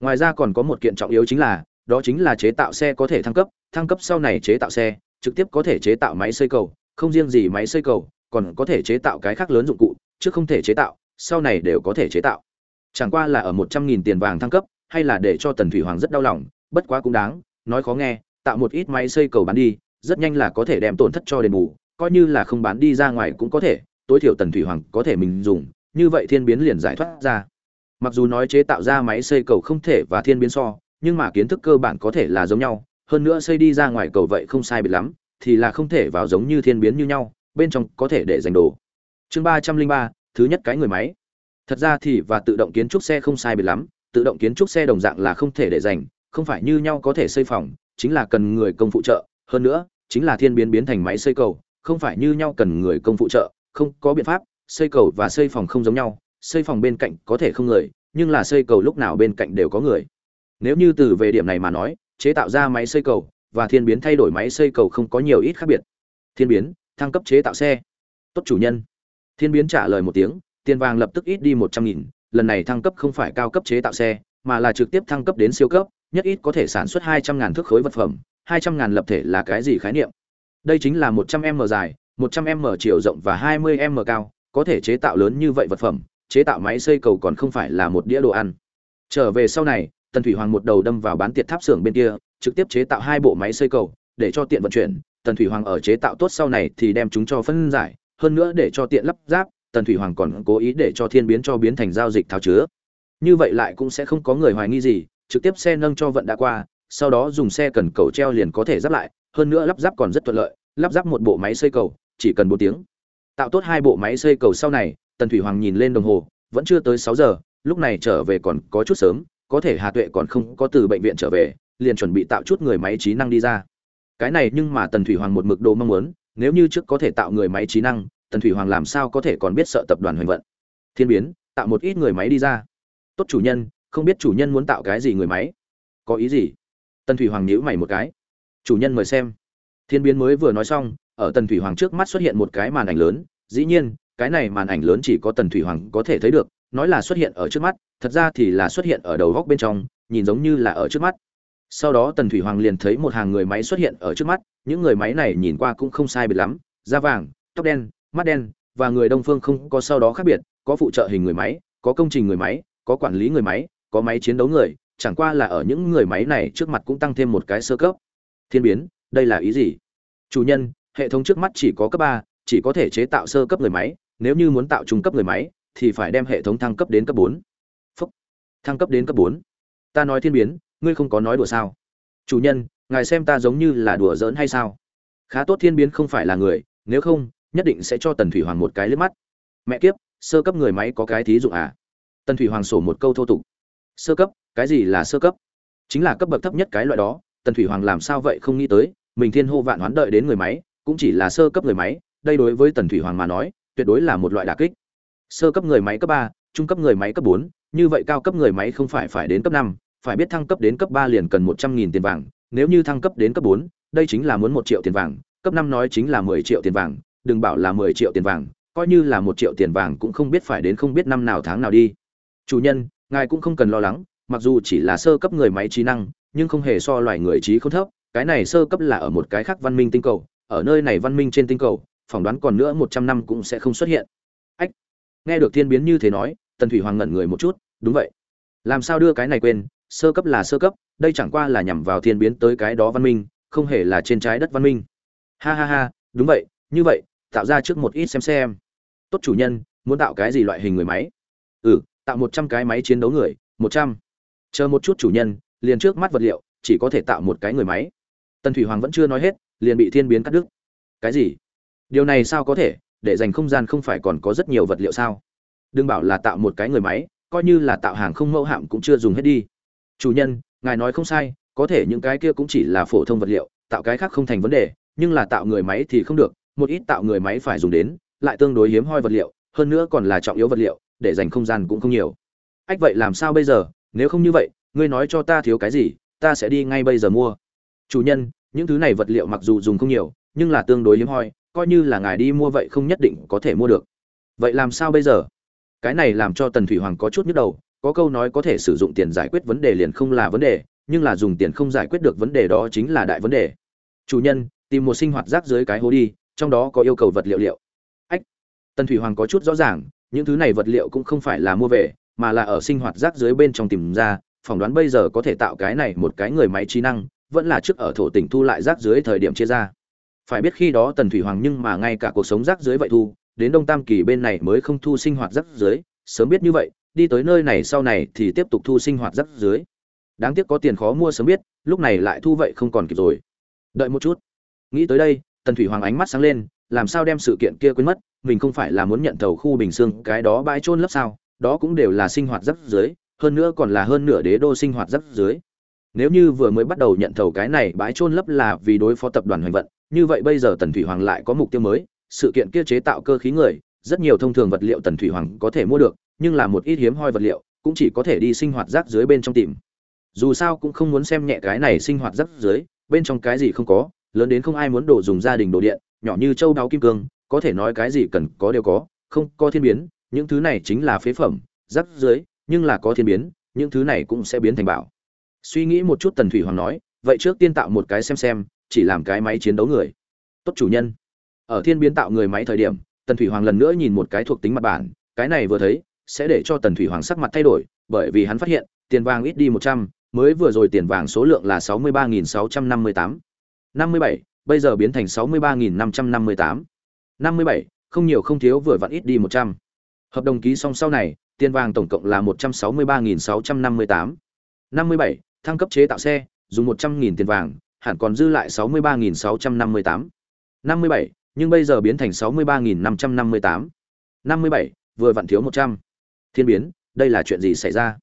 Ngoài ra còn có một kiện trọng yếu chính là, đó chính là chế tạo xe có thể thăng cấp thăng cấp sau này chế tạo xe, trực tiếp có thể chế tạo máy xây cầu, không riêng gì máy xây cầu, còn có thể chế tạo cái khác lớn dụng cụ, chứ không thể chế tạo sau này đều có thể chế tạo. Chẳng qua là ở một trăm nghìn tiền vàng thăng cấp, hay là để cho tần thủy hoàng rất đau lòng, bất quá cũng đáng, nói khó nghe, tạo một ít máy xây cầu bán đi, rất nhanh là có thể đem tổn thất cho đền bù, coi như là không bán đi ra ngoài cũng có thể, tối thiểu tần thủy hoàng có thể mình dùng, như vậy thiên biến liền giải thoát ra. Mặc dù nói chế tạo ra máy xây cầu không thể và thiên biến so, nhưng mà kiến thức cơ bản có thể là giống nhau, hơn nữa xây đi ra ngoài cầu vậy không sai biệt lắm, thì là không thể vào giống như thiên biến như nhau, bên trong có thể để dành đồ. Chương ba trăm linh ba thứ nhất cái người máy. Thật ra thì và tự động kiến trúc xe không sai biệt lắm, tự động kiến trúc xe đồng dạng là không thể để dành, không phải như nhau có thể xây phòng, chính là cần người công phụ trợ, hơn nữa, chính là thiên biến biến thành máy xây cầu, không phải như nhau cần người công phụ trợ, không có biện pháp, xây cầu và xây phòng không giống nhau, xây phòng bên cạnh có thể không người, nhưng là xây cầu lúc nào bên cạnh đều có người. Nếu như từ về điểm này mà nói, chế tạo ra máy xây cầu và thiên biến thay đổi máy xây cầu không có nhiều ít khác biệt. Thiên biến, thăng cấp chế tạo xe. Tốt chủ nhân thiên biến trả lời một tiếng, tiền vàng lập tức ít đi một trăm nghìn, lần này thăng cấp không phải cao cấp chế tạo xe, mà là trực tiếp thăng cấp đến siêu cấp, nhất ít có thể sản xuất hai trăm ngàn thước khối vật phẩm, hai trăm ngàn lập thể là cái gì khái niệm? Đây chính là một trăm m dài, một trăm m chiều rộng và hai mươi m cao, có thể chế tạo lớn như vậy vật phẩm, chế tạo máy xây cầu còn không phải là một đĩa đồ ăn. Trở về sau này, tần thủy hoàng một đầu đâm vào bán tiệt tháp xưởng bên kia, trực tiếp chế tạo hai bộ máy xây cầu, để cho tiện vận chuyển. Tần thủy hoàng ở chế tạo tốt sau này thì đem chúng cho phân giải hơn nữa để cho tiện lắp ráp, tần thủy hoàng còn cố ý để cho thiên biến cho biến thành giao dịch tháo chứa. Như vậy lại cũng sẽ không có người hoài nghi gì, trực tiếp xe nâng cho vận đã qua, sau đó dùng xe cần cầu treo liền có thể ráp lại, hơn nữa lắp ráp còn rất thuận lợi, lắp ráp một bộ máy xây cầu, chỉ cần bốn tiếng. Tạo tốt hai bộ máy xây cầu sau này, tần thủy hoàng nhìn lên đồng hồ, vẫn chưa tới sáu giờ, lúc này trở về còn có chút sớm, có thể hà tuệ còn không có từ bệnh viện trở về, liền chuẩn bị tạo chút người máy trí năng đi ra. Cái này nhưng mà tần thủy hoàng một mực đồ mong muốn nếu như trước có thể tạo người máy trí năng, tần thủy hoàng làm sao có thể còn biết sợ tập đoàn hoành vận? Thiên biến, tạo một ít người máy đi ra. Tốt chủ nhân, không biết chủ nhân muốn tạo cái gì người máy. Có ý gì? Tần thủy hoàng nhíu mày một cái. Chủ nhân mời xem. Thiên biến mới vừa nói xong, ở tần thủy hoàng trước mắt xuất hiện một cái màn ảnh lớn. Dĩ nhiên, cái này màn ảnh lớn chỉ có tần thủy hoàng có thể thấy được. Nói là xuất hiện ở trước mắt, thật ra thì là xuất hiện ở đầu góc bên trong, nhìn giống như là ở trước mắt sau đó tần thủy hoàng liền thấy một hàng người máy xuất hiện ở trước mắt, những người máy này nhìn qua cũng không sai biệt lắm, da vàng, tóc đen, mắt đen, và người đông phương không có sau đó khác biệt, có phụ trợ hình người máy, có công trình người máy, có quản lý người máy, có máy chiến đấu người, chẳng qua là ở những người máy này trước mặt cũng tăng thêm một cái sơ cấp. Thiên biến, đây là ý gì? Chủ nhân, hệ thống trước mắt chỉ có cấp ba, chỉ có thể chế tạo sơ cấp người máy, nếu như muốn tạo trung cấp người máy, thì phải đem hệ thống thăng cấp đến cấp bốn. Thăng cấp đến cấp bốn. Ta nói thiên biến ngươi không có nói đùa sao? Chủ nhân, ngài xem ta giống như là đùa giỡn hay sao? Khá tốt thiên biến không phải là người, nếu không, nhất định sẽ cho tần thủy hoàng một cái liếc mắt. Mẹ kiếp, sơ cấp người máy có cái thí dụ à? Tần thủy hoàng sổ một câu thô tục. Sơ cấp, cái gì là sơ cấp? Chính là cấp bậc thấp nhất cái loại đó, tần thủy hoàng làm sao vậy không nghĩ tới, mình thiên hô vạn hoán đợi đến người máy, cũng chỉ là sơ cấp người máy, đây đối với tần thủy hoàng mà nói, tuyệt đối là một loại đà kích. Sơ cấp người máy cấp ba, trung cấp người máy cấp bốn, như vậy cao cấp người máy không phải phải đến cấp năm phải biết thăng cấp đến cấp ba liền cần một trăm nghìn tiền vàng, nếu như thăng cấp đến cấp bốn, đây chính là muốn một triệu tiền vàng, cấp năm nói chính là mười triệu tiền vàng, đừng bảo là mười triệu tiền vàng, coi như là một triệu tiền vàng cũng không biết phải đến không biết năm nào tháng nào đi. Chủ nhân, ngài cũng không cần lo lắng, mặc dù chỉ là sơ cấp người máy trí năng, nhưng không hề so loài người trí không thấp, cái này sơ cấp là ở một cái khác văn minh tinh cầu, ở nơi này văn minh trên tinh cầu, phỏng đoán còn nữa một trăm năm cũng sẽ không xuất hiện. Ách, nghe được thiên biến như thế nói, tần thủy hoàng ngẩn người một chút, đúng vậy. Làm sao đưa cái này quên sơ cấp là sơ cấp, đây chẳng qua là nhằm vào thiên biến tới cái đó văn minh, không hề là trên trái đất văn minh. Ha ha ha, đúng vậy, như vậy, tạo ra trước một ít xem xem. Tốt chủ nhân, muốn tạo cái gì loại hình người máy? Ừ tạo một trăm cái máy chiến đấu người, một trăm. Chờ một chút chủ nhân, liền trước mắt vật liệu, chỉ có thể tạo một cái người máy. Tần thủy hoàng vẫn chưa nói hết, liền bị thiên biến cắt đứt. Cái gì? Điều này sao có thể? Để dành không gian không phải còn có rất nhiều vật liệu sao? Đừng bảo là tạo một cái người máy, coi như là tạo hàng không mẫu hạm cũng chưa dùng hết đi chủ nhân, ngài nói không sai, có thể những cái kia cũng chỉ là phổ thông vật liệu, tạo cái khác không thành vấn đề, nhưng là tạo người máy thì không được, một ít tạo người máy phải dùng đến, lại tương đối hiếm hoi vật liệu, hơn nữa còn là trọng yếu vật liệu, để dành không gian cũng không nhiều. Ách, vậy làm sao bây giờ? Nếu không như vậy, ngươi nói cho ta thiếu cái gì, ta sẽ đi ngay bây giờ mua. Chủ nhân, những thứ này vật liệu mặc dù dùng không nhiều, nhưng là tương đối hiếm hoi, coi như là ngài đi mua vậy không nhất định có thể mua được. Vậy làm sao bây giờ? Cái này làm cho tần thủy hoàng có chút nhức đầu có câu nói có thể sử dụng tiền giải quyết vấn đề liền không là vấn đề, nhưng là dùng tiền không giải quyết được vấn đề đó chính là đại vấn đề. Chủ nhân, tìm một sinh hoạt rác dưới cái hố đi, trong đó có yêu cầu vật liệu liệu. Ách, tần thủy hoàng có chút rõ ràng, những thứ này vật liệu cũng không phải là mua về, mà là ở sinh hoạt rác dưới bên trong tìm ra, phỏng đoán bây giờ có thể tạo cái này một cái người máy trí năng, vẫn là trước ở thổ tỉnh thu lại rác dưới thời điểm chia ra. Phải biết khi đó tần thủy hoàng nhưng mà ngay cả cuộc sống rác dưới vậy thu, đến đông tam kỳ bên này mới không thu sinh hoạt rác dưới sớm biết như vậy đi tới nơi này sau này thì tiếp tục thu sinh hoạt rất dưới đáng tiếc có tiền khó mua sớm biết, lúc này lại thu vậy không còn kịp rồi. Đợi một chút. Nghĩ tới đây, tần thủy hoàng ánh mắt sáng lên, làm sao đem sự kiện kia quên mất, mình không phải là muốn nhận thầu khu bình xương, cái đó bãi trôn lấp sao? Đó cũng đều là sinh hoạt rất dưới hơn nữa còn là hơn nửa đế đô sinh hoạt rất dưới nếu như vừa mới bắt đầu nhận thầu cái này bãi trôn lấp là vì đối phó tập đoàn hoành vận, như vậy bây giờ tần thủy hoàng lại có mục tiêu mới, sự kiện kia chế tạo cơ khí người, rất nhiều thông thường vật liệu tần thủy hoàng có thể mua được nhưng là một ít hiếm hoi vật liệu cũng chỉ có thể đi sinh hoạt rác dưới bên trong tìm. Dù sao cũng không muốn xem nhẹ cái này sinh hoạt rác dưới, bên trong cái gì không có, lớn đến không ai muốn đồ dùng gia đình đồ điện, nhỏ như châu đáo kim cương, có thể nói cái gì cần có đều có, không có thiên biến, những thứ này chính là phế phẩm, rác dưới, nhưng là có thiên biến, những thứ này cũng sẽ biến thành bảo. Suy nghĩ một chút tần thủy hoàng nói, vậy trước tiên tạo một cái xem xem, chỉ làm cái máy chiến đấu người. Tốt chủ nhân. Ở thiên biến tạo người máy thời điểm, tần thủy hoàng lần nữa nhìn một cái thuộc tính mặt bản, cái này vừa thấy sẽ để cho tần thủy hoàng sắc mặt thay đổi bởi vì hắn phát hiện tiền vàng ít đi một trăm mới vừa rồi tiền vàng số lượng là sáu mươi ba nghìn sáu trăm năm mươi tám năm mươi bảy bây giờ biến thành sáu mươi ba nghìn năm trăm năm mươi tám năm mươi bảy không nhiều không thiếu vừa vặn ít đi một trăm hợp đồng ký xong sau này tiền vàng tổng cộng là một trăm sáu mươi ba nghìn sáu trăm năm mươi tám năm mươi bảy thăng cấp chế tạo xe dùng một trăm nghìn tiền vàng hẳn còn dư lại sáu mươi ba nghìn sáu trăm năm mươi tám năm mươi bảy nhưng bây giờ biến thành sáu mươi ba nghìn năm trăm năm mươi tám năm mươi bảy vừa vặn thiếu một trăm thiên biến, đây là chuyện gì xảy ra?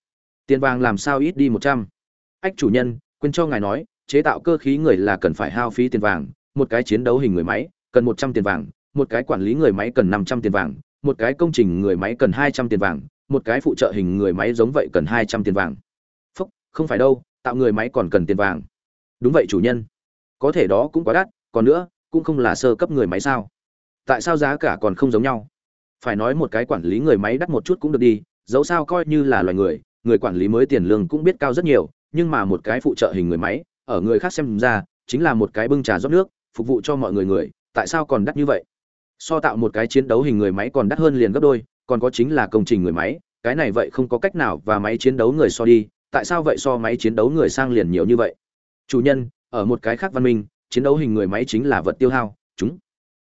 Tiền vàng làm sao ít đi một trăm? Ách chủ nhân, quên cho ngài nói, chế tạo cơ khí người là cần phải hao phí tiền vàng, một cái chiến đấu hình người máy cần một trăm tiền vàng, một cái quản lý người máy cần năm trăm tiền vàng, một cái công trình người máy cần hai trăm tiền vàng, một cái phụ trợ hình người máy giống vậy cần hai trăm tiền vàng. Phúc, không phải đâu, tạo người máy còn cần tiền vàng. Đúng vậy chủ nhân. Có thể đó cũng quá đắt, còn nữa, cũng không là sơ cấp người máy sao? Tại sao giá cả còn không giống nhau? Phải nói một cái quản lý người máy đắt một chút cũng được đi, dẫu sao coi như là loài người người quản lý mới tiền lương cũng biết cao rất nhiều, nhưng mà một cái phụ trợ hình người máy, ở người khác xem ra, chính là một cái bưng trà rót nước, phục vụ cho mọi người người, tại sao còn đắt như vậy? So tạo một cái chiến đấu hình người máy còn đắt hơn liền gấp đôi, còn có chính là công trình người máy, cái này vậy không có cách nào và máy chiến đấu người so đi, tại sao vậy so máy chiến đấu người sang liền nhiều như vậy? Chủ nhân, ở một cái khác văn minh, chiến đấu hình người máy chính là vật tiêu hao, chúng.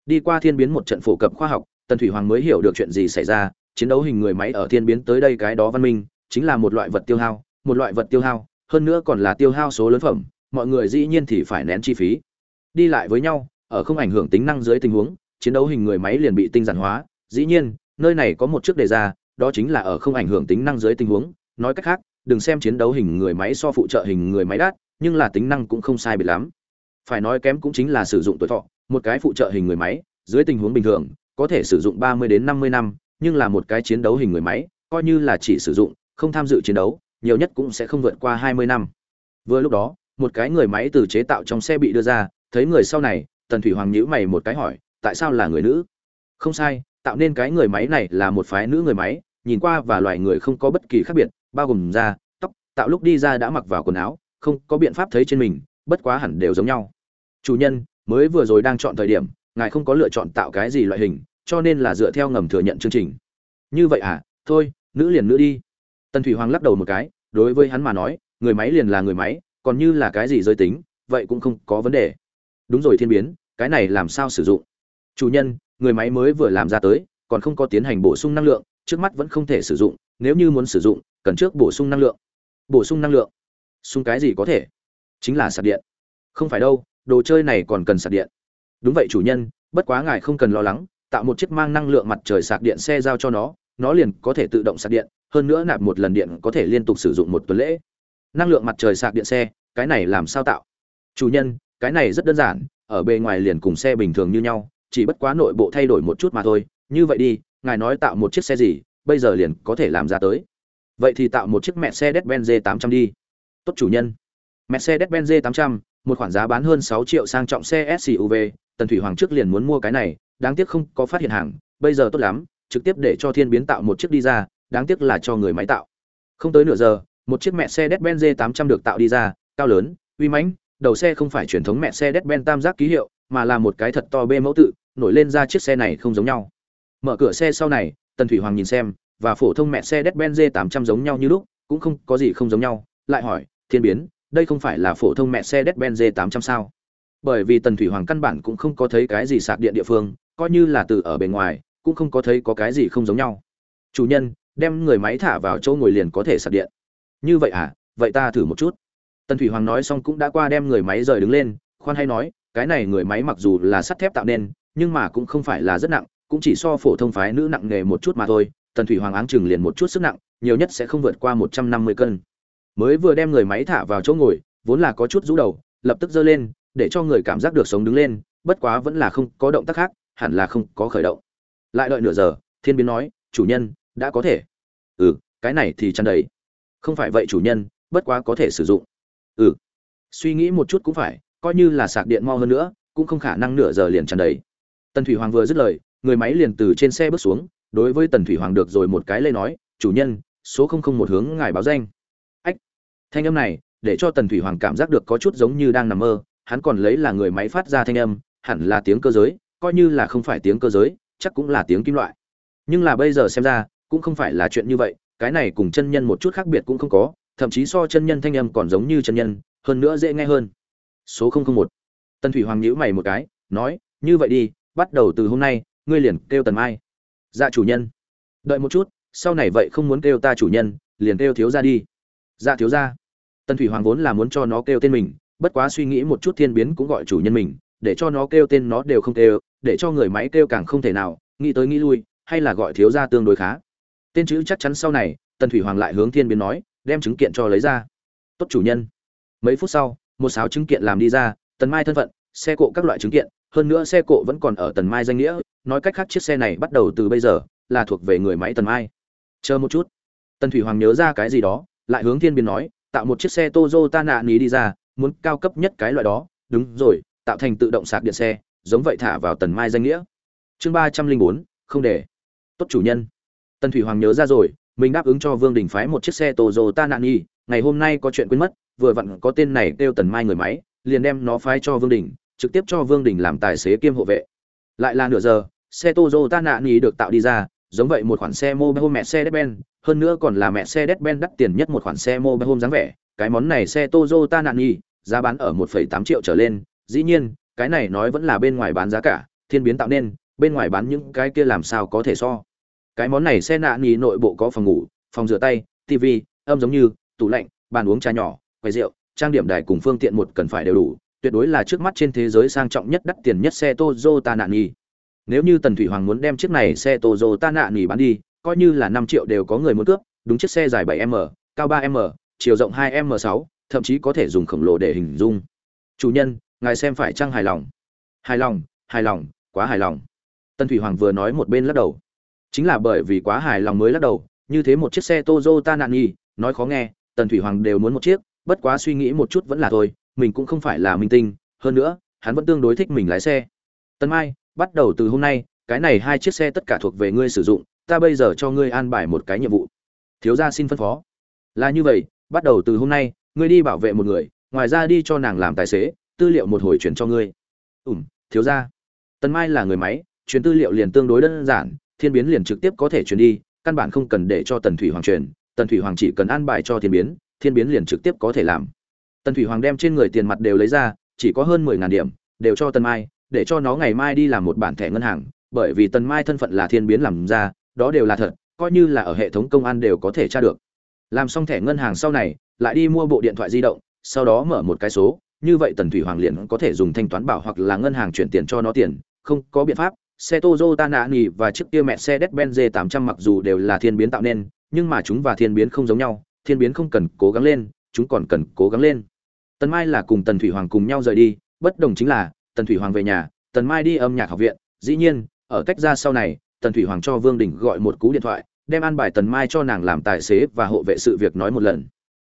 Đi qua thiên biến một trận phổ cập khoa học tần thủy hoàng mới hiểu được chuyện gì xảy ra, chiến đấu hình người máy ở thiên biến tới đây cái đó văn minh, chính là một loại vật tiêu hao, một loại vật tiêu hao, hơn nữa còn là tiêu hao số lớn phẩm, mọi người dĩ nhiên thì phải nén chi phí. Đi lại với nhau, ở không ảnh hưởng tính năng dưới tình huống, chiến đấu hình người máy liền bị tinh giản hóa. Dĩ nhiên, nơi này có một trước đề ra, đó chính là ở không ảnh hưởng tính năng dưới tình huống. Nói cách khác, đừng xem chiến đấu hình người máy so phụ trợ hình người máy đắt, nhưng là tính năng cũng không sai biệt lắm. Phải nói kém cũng chính là sử dụng tuổi thọ, một cái phụ trợ hình người máy, dưới tình huống bình thường có thể sử dụng 30 đến 50 năm, nhưng là một cái chiến đấu hình người máy, coi như là chỉ sử dụng, không tham dự chiến đấu, nhiều nhất cũng sẽ không vượt qua 20 năm. Vừa lúc đó, một cái người máy từ chế tạo trong xe bị đưa ra, thấy người sau này, tần thủy hoàng nhíu mày một cái hỏi, tại sao là người nữ? Không sai, tạo nên cái người máy này là một phái nữ người máy, nhìn qua và loài người không có bất kỳ khác biệt, bao gồm da, tóc, tạo lúc đi ra đã mặc vào quần áo, không có biện pháp thấy trên mình, bất quá hẳn đều giống nhau. Chủ nhân, mới vừa rồi đang chọn thời điểm ngài không có lựa chọn tạo cái gì loại hình, cho nên là dựa theo ngầm thừa nhận chương trình. Như vậy à? Thôi, nữ liền nữ đi. Tần thủy hoàng lắc đầu một cái, đối với hắn mà nói, người máy liền là người máy, còn như là cái gì giới tính, vậy cũng không có vấn đề. Đúng rồi thiên biến, cái này làm sao sử dụng? Chủ nhân, người máy mới vừa làm ra tới, còn không có tiến hành bổ sung năng lượng, trước mắt vẫn không thể sử dụng, nếu như muốn sử dụng, cần trước bổ sung năng lượng. Bổ sung năng lượng? Sung cái gì có thể? Chính là sạc điện. Không phải đâu, đồ chơi này còn cần sạc điện đúng vậy chủ nhân, bất quá ngài không cần lo lắng, tạo một chiếc mang năng lượng mặt trời sạc điện xe giao cho nó nó liền có thể tự động sạc điện, hơn nữa nạp một lần điện có thể liên tục sử dụng một tuần lễ. Năng lượng mặt trời sạc điện xe, cái này làm sao tạo? Chủ nhân, cái này rất đơn giản, ở bề ngoài liền cùng xe bình thường như nhau, chỉ bất quá nội bộ thay đổi một chút mà thôi. Như vậy đi, ngài nói tạo một chiếc xe gì, bây giờ liền có thể làm ra tới. Vậy thì tạo một chiếc mẹ xe Mercedes-Benz G800 đi. Tốt chủ nhân. Mercedes-Benz G800 một khoản giá bán hơn 6 triệu sang trọng xe SUV tần thủy hoàng trước liền muốn mua cái này, đáng tiếc không có phát hiện hàng, bây giờ tốt lắm, trực tiếp để cho thiên biến tạo một chiếc đi ra, đáng tiếc là cho người máy tạo. Không tới nửa giờ, một chiếc mẹ xe Mercedes-Benz 800 được tạo đi ra, cao lớn, uy mãnh, đầu xe không phải truyền thống mẹ xe Mercedes-Benz tam giác ký hiệu, mà là một cái thật to bê mẫu tự, nổi lên ra chiếc xe này không giống nhau. Mở cửa xe sau này, tần thủy hoàng nhìn xem, và phổ thông mẹ xe Mercedes-Benz 800 giống nhau như lúc, cũng không có gì không giống nhau, lại hỏi, thiên biến, đây không phải là phổ thông mẹ xe Mercedes-Benz 800 sao? Bởi vì tần thủy hoàng căn bản cũng không có thấy cái gì sạc điện địa phương, coi như là từ ở bề ngoài, cũng không có thấy có cái gì không giống nhau. Chủ nhân, đem người máy thả vào chỗ ngồi liền có thể sạc điện. Như vậy à? Vậy ta thử một chút. Tần thủy hoàng nói xong cũng đã qua đem người máy rời đứng lên, khoan hay nói, cái này người máy mặc dù là sắt thép tạo nên, nhưng mà cũng không phải là rất nặng, cũng chỉ so phổ thông phái nữ nặng nghề một chút mà thôi. Tần thủy hoàng áng chừng liền một chút sức nặng, nhiều nhất sẽ không vượt qua một trăm năm mươi cân. Mới vừa đem người máy thả vào chỗ ngồi, vốn là có chút rũ đầu, lập tức giơ lên để cho người cảm giác được sống đứng lên, bất quá vẫn là không có động tác khác, hẳn là không có khởi động. Lại đợi nửa giờ, thiên biến nói, chủ nhân, đã có thể. Ừ cái này thì chăn đầy. Không phải vậy, chủ nhân, bất quá có thể sử dụng. Ừ. Suy nghĩ một chút cũng phải, coi như là sạc điện mau hơn nữa, cũng không khả năng nửa giờ liền tràn đầy. Tần thủy hoàng vừa dứt lời, người máy liền từ trên xe bước xuống, đối với tần thủy hoàng được rồi một cái lê nói, chủ nhân, số không không một hướng ngài báo danh. Ách, thanh âm này để cho tần thủy hoàng cảm giác được có chút giống như đang nằm mơ hắn còn lấy là người máy phát ra thanh âm, hẳn là tiếng cơ giới, coi như là không phải tiếng cơ giới, chắc cũng là tiếng kim loại. Nhưng là bây giờ xem ra, cũng không phải là chuyện như vậy, cái này cùng chân nhân một chút khác biệt cũng không có, thậm chí so chân nhân thanh âm còn giống như chân nhân, hơn nữa dễ nghe hơn. Số một. Tân thủy hoàng nhíu mày một cái, nói, như vậy đi, bắt đầu từ hôm nay, ngươi liền kêu tần mai. Dạ chủ nhân. Đợi một chút, sau này vậy không muốn kêu ta chủ nhân, liền kêu thiếu gia đi. Dạ thiếu gia. Tân thủy hoàng vốn là muốn cho nó kêu tên mình bất quá suy nghĩ một chút thiên biến cũng gọi chủ nhân mình, để cho nó kêu tên nó đều không kêu, để cho người máy kêu càng không thể nào, nghĩ tới nghĩ lui, hay là gọi thiếu gia tương đối khá. Tên chữ chắc chắn sau này, tần thủy hoàng lại hướng thiên biến nói, đem chứng kiện cho lấy ra. Tốt chủ nhân. Mấy phút sau, một sáu chứng kiện làm đi ra, tần mai thân phận, xe cộ các loại chứng kiện, hơn nữa xe cộ vẫn còn ở tần mai danh nghĩa, nói cách khác chiếc xe này bắt đầu từ bây giờ, là thuộc về người máy tần mai. Chờ một chút. Tần thủy hoàng nhớ ra cái gì đó, lại hướng thiên biến nói, tạo một chiếc xe Toyota nạ ní đi ra muốn cao cấp nhất cái loại đó. Đúng rồi tạo thành tự động sạc điện xe giống vậy thả vào tần mai danh nghĩa. Chương ba trăm linh bốn không để. Tốt chủ nhân. Tần thủy hoàng nhớ ra rồi mình đáp ứng cho vương đình phái một chiếc xe Toyota nạn nghi ngày hôm nay có chuyện quên mất vừa vặn có tên này kêu tần mai người máy liền đem nó phái cho vương đình trực tiếp cho vương đình làm tài xế kiêm hộ vệ. Lại là nửa giờ xe Toyota nạn nghi được tạo đi ra giống vậy một khoản xe mobile home mẹ xe đét ben hơn nữa còn là mẹ xe đét ben đắt tiền nhất một khoản xe mobile home dáng vẻ, cái món này xe Toyota nạn nghi, giá bán ở 1.8 triệu trở lên, dĩ nhiên, cái này nói vẫn là bên ngoài bán giá cả, thiên biến tạo nên, bên ngoài bán những cái kia làm sao có thể so. Cái món này xe nạn nghi nội bộ có phòng ngủ, phòng rửa tay, tivi, âm giống như tủ lạnh, bàn uống trà nhỏ, quầy rượu, trang điểm đài cùng phương tiện một cần phải đều đủ, tuyệt đối là trước mắt trên thế giới sang trọng nhất đắt tiền nhất xe Toyota nạn nghi. Nếu như Tần Thủy Hoàng muốn đem chiếc này xe Toyota nạn nghỉ bán đi, coi như là 5 triệu đều có người muốn cướp, đúng chiếc xe dài 7m, cao 3m, chiều rộng 2m6, thậm chí có thể dùng khổng lồ để hình dung. Chủ nhân, ngài xem phải chăng hài lòng? Hài lòng, hài lòng, quá hài lòng. Tần Thủy Hoàng vừa nói một bên lắc đầu. Chính là bởi vì quá hài lòng mới lắc đầu, như thế một chiếc xe Toyota nạn nghỉ, nói khó nghe, Tần Thủy Hoàng đều muốn một chiếc, bất quá suy nghĩ một chút vẫn là thôi, mình cũng không phải là minh tinh, hơn nữa, hắn vẫn tương đối thích mình lái xe. Tần Mai, bắt đầu từ hôm nay cái này hai chiếc xe tất cả thuộc về ngươi sử dụng ta bây giờ cho ngươi an bài một cái nhiệm vụ thiếu gia xin phân phó là như vậy bắt đầu từ hôm nay, ngươi đi bảo vệ một người, ngoài ra đi cho nàng làm tài xế, tư liệu một hồi chuyển cho ngươi. Ủm thiếu gia. Tần mai là người máy, chuyển tư liệu liền tương đối đơn giản, thiên biến liền trực tiếp có thể chuyển đi, căn bản không cần để cho tần thủy hoàng chuyển, tần thủy hoàng chỉ cần an bài cho thiên biến thiên biến liền trực tiếp có thể làm. Tần thủy hoàng đem trên người tiền mặt đều lấy ra, chỉ có hơn mười ngàn điểm, đều cho tần mai, để cho nó ngày mai đi làm một bản thẻ ngân hàng, bởi vì tần mai thân phận là thiên biến làm ra, đó đều là thật, coi như là ở hệ thống công an đều có thể tra được làm xong thẻ ngân hàng sau này lại đi mua bộ điện thoại di động sau đó mở một cái số. Như vậy tần thủy hoàng liền có thể dùng thanh toán bảo hoặc là ngân hàng chuyển tiền cho nó tiền. Không có biện pháp xe Toyota Nỉ và chiếc kia mẹ xe Mercedes-Benz 800 mặc dù đều là thiên biến tạo nên, nhưng mà chúng và thiên biến không giống nhau, thiên biến không cần cố gắng lên, chúng còn cần cố gắng lên. Tần mai là cùng tần thủy hoàng cùng nhau rời đi. Bất đồng chính là tần thủy hoàng về nhà tần mai đi âm nhạc học viện. Dĩ nhiên ở cách ra sau này tần thủy hoàng cho vương đình gọi một cú điện thoại đem an bài tần mai cho nàng làm tài xế và hộ vệ sự việc nói một lần.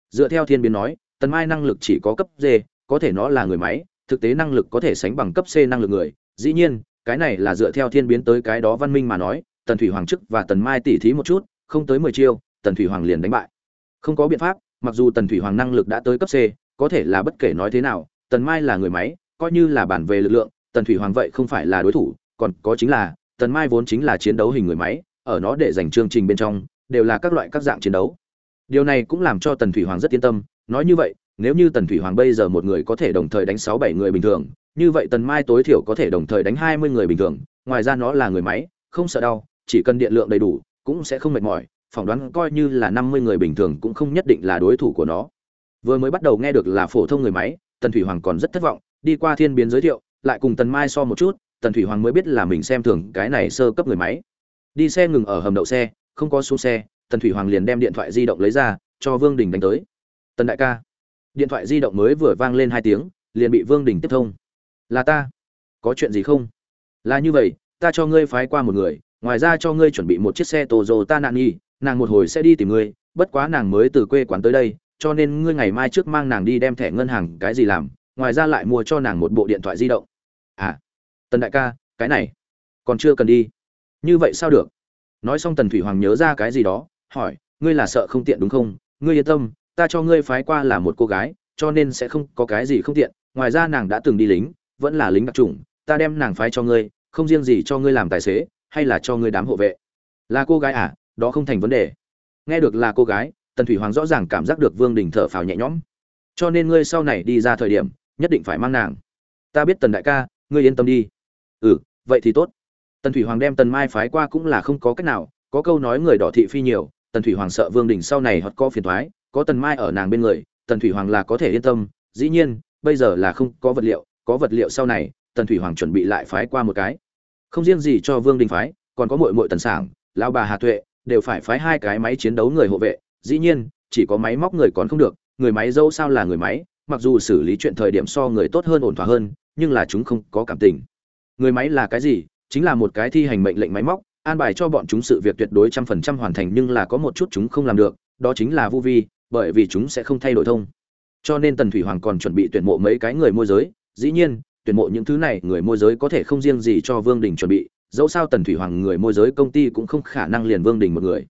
Dựa theo thiên biến nói, tần mai năng lực chỉ có cấp d, có thể nó là người máy, thực tế năng lực có thể sánh bằng cấp c năng lực người. Dĩ nhiên, cái này là dựa theo thiên biến tới cái đó văn minh mà nói, tần thủy hoàng chức và tần mai tỉ thí một chút, không tới mười chiêu, tần thủy hoàng liền đánh bại. Không có biện pháp, mặc dù tần thủy hoàng năng lực đã tới cấp c, có thể là bất kể nói thế nào, tần mai là người máy, coi như là bản về lực lượng, tần thủy hoàng vậy không phải là đối thủ, còn có chính là, tần mai vốn chính là chiến đấu hình người máy ở nó để dành chương trình bên trong, đều là các loại các dạng chiến đấu. Điều này cũng làm cho tần thủy hoàng rất yên tâm, nói như vậy, nếu như tần thủy hoàng bây giờ một người có thể đồng thời đánh sáu bảy người bình thường, như vậy tần mai tối thiểu có thể đồng thời đánh hai mươi người bình thường, ngoài ra nó là người máy, không sợ đau, chỉ cần điện lượng đầy đủ, cũng sẽ không mệt mỏi, phỏng đoán coi như là năm mươi người bình thường cũng không nhất định là đối thủ của nó. Vừa mới bắt đầu nghe được là phổ thông người máy, tần thủy hoàng còn rất thất vọng, đi qua thiên biến giới thiệu, lại cùng tần mai so một chút, tần thủy hoàng mới biết là mình xem thường cái này sơ cấp người máy đi xe ngừng ở hầm đậu xe không có xuống xe tần thủy hoàng liền đem điện thoại di động lấy ra cho vương đình đánh tới. Tần đại ca. Điện thoại di động mới vừa vang lên hai tiếng liền bị vương đình tiếp thông. Là ta. Có chuyện gì không? Là như vậy ta cho ngươi phái qua một người ngoài ra cho ngươi chuẩn bị một chiếc xe tổ rồ ta nạn nghi nàng một hồi sẽ đi tìm ngươi, bất quá nàng mới từ quê quán tới đây, cho nên ngươi ngày mai trước mang nàng đi đem thẻ ngân hàng cái gì làm, ngoài ra lại mua cho nàng một bộ điện thoại di động. À, Tần đại ca, cái này còn chưa cần đi. Như vậy sao được? Nói xong Tần Thủy Hoàng nhớ ra cái gì đó, hỏi, ngươi là sợ không tiện đúng không? Ngươi yên tâm, ta cho ngươi phái qua là một cô gái, cho nên sẽ không có cái gì không tiện, ngoài ra nàng đã từng đi lính, vẫn là lính đặc chủng, ta đem nàng phái cho ngươi, không riêng gì cho ngươi làm tài xế, hay là cho ngươi đám hộ vệ. Là cô gái à? Đó không thành vấn đề. Nghe được là cô gái tần thủy hoàng rõ ràng cảm giác được vương đình thở phào nhẹ nhõm. Cho nên ngươi sau này đi ra thời điểm nhất định phải mang nàng. Ta biết tần đại ca ngươi yên tâm đi. Ừ vậy thì tốt tần thủy hoàng đem tần mai phái qua cũng là không có cách nào, có câu nói người đỏ thị phi nhiều, tần thủy hoàng sợ vương đình sau này hoặc có phiền thoái có tần mai ở nàng bên người, tần thủy hoàng là có thể yên tâm, dĩ nhiên, bây giờ là không có vật liệu, có vật liệu sau này, tần thủy hoàng chuẩn bị lại phái qua một cái. Không riêng gì cho vương đình phái, còn có mội mội tần sảng, lão bà hà tuệ, đều phải phái hai cái máy chiến đấu người hộ vệ, dĩ nhiên, chỉ có máy móc người còn không được, người máy dâu sao là người máy, mặc dù xử lý chuyện thời điểm so người tốt hơn ổn thỏa hơn, nhưng là chúng không có cảm tình. Người máy là cái gì chính là một cái thi hành mệnh lệnh máy móc an bài cho bọn chúng sự việc tuyệt đối trăm phần trăm hoàn thành nhưng là có một chút chúng không làm được đó chính là vô vi bởi vì chúng sẽ không thay đổi thông cho nên tần thủy hoàng còn chuẩn bị tuyển mộ mấy cái người môi giới dĩ nhiên tuyển mộ những thứ này người môi giới có thể không riêng gì cho Vương Đình chuẩn bị, dẫu sao Tần Thủy Hoàng người môi giới công ty cũng không khả năng liền Vương Đình một người.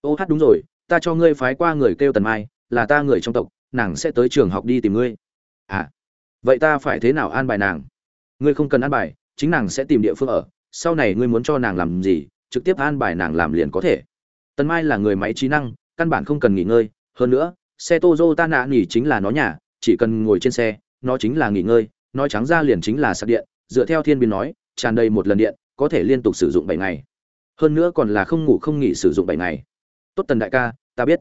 Ô hát đúng rồi, ta cho ngươi phái qua người kêu Tần Mai, là ta người trong tộc, nàng sẽ tới trường học đi tìm ngươi. À, vậy ta phải thế nào an bài nàng? Ngươi không cần an bài, chính nàng sẽ tìm địa phương ở, sau này ngươi muốn cho nàng làm gì, trực tiếp an bài nàng làm liền có thể. Tần Mai là người máy trí năng, căn bản không cần nghỉ ngơi, hơn nữa, xe Toyota nạ nghỉ chính là nó nhà, chỉ cần ngồi trên xe, nó chính là nghỉ ngơi, nói trắng ra liền chính là sạc điện. Dựa theo thiên biến nói tràn đầy một lần điện có thể liên tục sử dụng bảy ngày. Hơn nữa còn là không ngủ không nghỉ sử dụng bảy ngày. Tốt tần đại ca ta biết.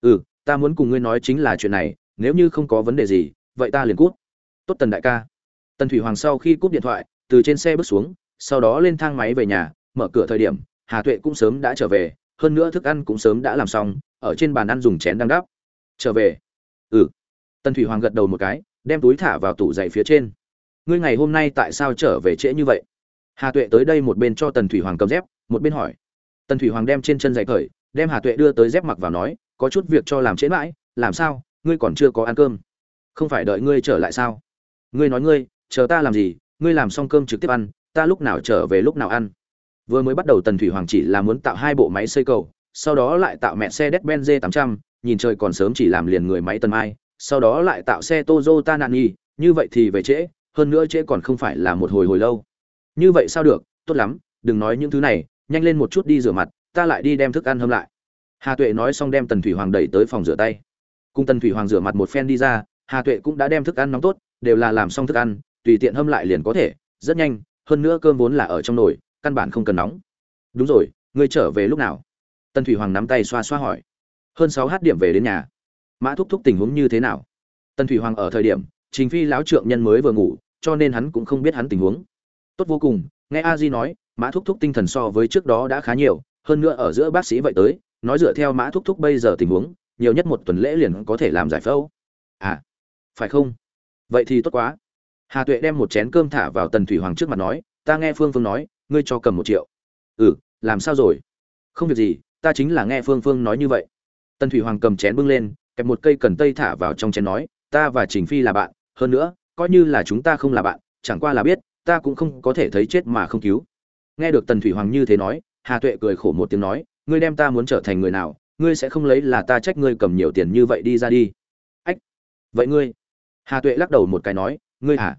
Ừ ta muốn cùng ngươi nói chính là chuyện này. Nếu như không có vấn đề gì vậy ta liền cút. Tốt tần đại ca. Tần thủy hoàng sau khi cúp điện thoại từ trên xe bước xuống sau đó lên thang máy về nhà, mở cửa thời điểm, hà tuệ cũng sớm đã trở về, hơn nữa thức ăn cũng sớm đã làm xong, ở trên bàn ăn dùng chén đang đắp. Trở về. Ừ. Tần thủy hoàng gật đầu một cái, đem túi thả vào tủ giày phía trên. Ngươi ngày hôm nay tại sao trở về trễ như vậy? Hà tuệ tới đây một bên cho tần thủy hoàng cầm dép, một bên hỏi. Tần thủy hoàng đem trên chân giày cởi, đem hà tuệ đưa tới dép mặc vào nói, có chút việc cho làm trễ mãi, làm sao? Ngươi còn chưa có ăn cơm. Không phải đợi ngươi trở lại sao? Ngươi nói ngươi, chờ ta làm gì? Ngươi làm xong cơm trực tiếp ăn ta lúc nào trở về lúc nào ăn vừa mới bắt đầu tần thủy hoàng chỉ là muốn tạo hai bộ máy xây cầu sau đó lại tạo mẹ xe Mercedes-Benz 800, nhìn trời còn sớm chỉ làm liền người máy tần mai, sau đó lại tạo xe Toyota Nani, như vậy thì về trễ, hơn nữa trễ còn không phải là một hồi hồi lâu. Như vậy sao được, tốt lắm, đừng nói những thứ này, nhanh lên một chút đi rửa mặt, ta lại đi đem thức ăn hâm lại. Hà Tuệ nói xong đem Tần Thủy Hoàng đẩy tới phòng rửa tay. Cùng Tần Thủy Hoàng rửa mặt một phen đi ra, Hà Tuệ cũng đã đem thức ăn nóng tốt, đều là làm xong thức ăn, tùy tiện hâm lại liền có thể, rất nhanh, hơn nữa cơm vốn là ở trong nồi, căn bản không cần nóng. Đúng rồi, ngươi trở về lúc nào? Tần Thủy Hoàng nắm tay xoa xoa hỏi. Hơn sáu h điểm về đến nhà mã thúc thúc tình huống như thế nào tần thủy hoàng ở thời điểm trình phi lão trượng nhân mới vừa ngủ cho nên hắn cũng không biết hắn tình huống tốt vô cùng nghe a di nói mã thúc thúc tinh thần so với trước đó đã khá nhiều hơn nữa ở giữa bác sĩ vậy tới nói dựa theo mã thúc thúc bây giờ tình huống nhiều nhất một tuần lễ liền có thể làm giải phẫu à phải không vậy thì tốt quá hà tuệ đem một chén cơm thả vào tần thủy hoàng trước mặt nói, ta nghe phương phương nói, ngươi cho cầm một triệu. Ừ làm sao rồi? Không việc gì, ta chính là nghe phương phương nói như vậy. Tần thủy hoàng cầm chén bưng lên, kẹp một cây cần tây thả vào trong chén nói, ta và trình phi là bạn, hơn nữa, coi như là chúng ta không là bạn, chẳng qua là biết, ta cũng không có thể thấy chết mà không cứu. Nghe được tần thủy hoàng như thế nói, hà tuệ cười khổ một tiếng nói, ngươi đem ta muốn trở thành người nào, ngươi sẽ không lấy là ta trách ngươi cầm nhiều tiền như vậy đi ra đi. Ách, vậy ngươi? Hà tuệ lắc đầu một cái nói ngươi hả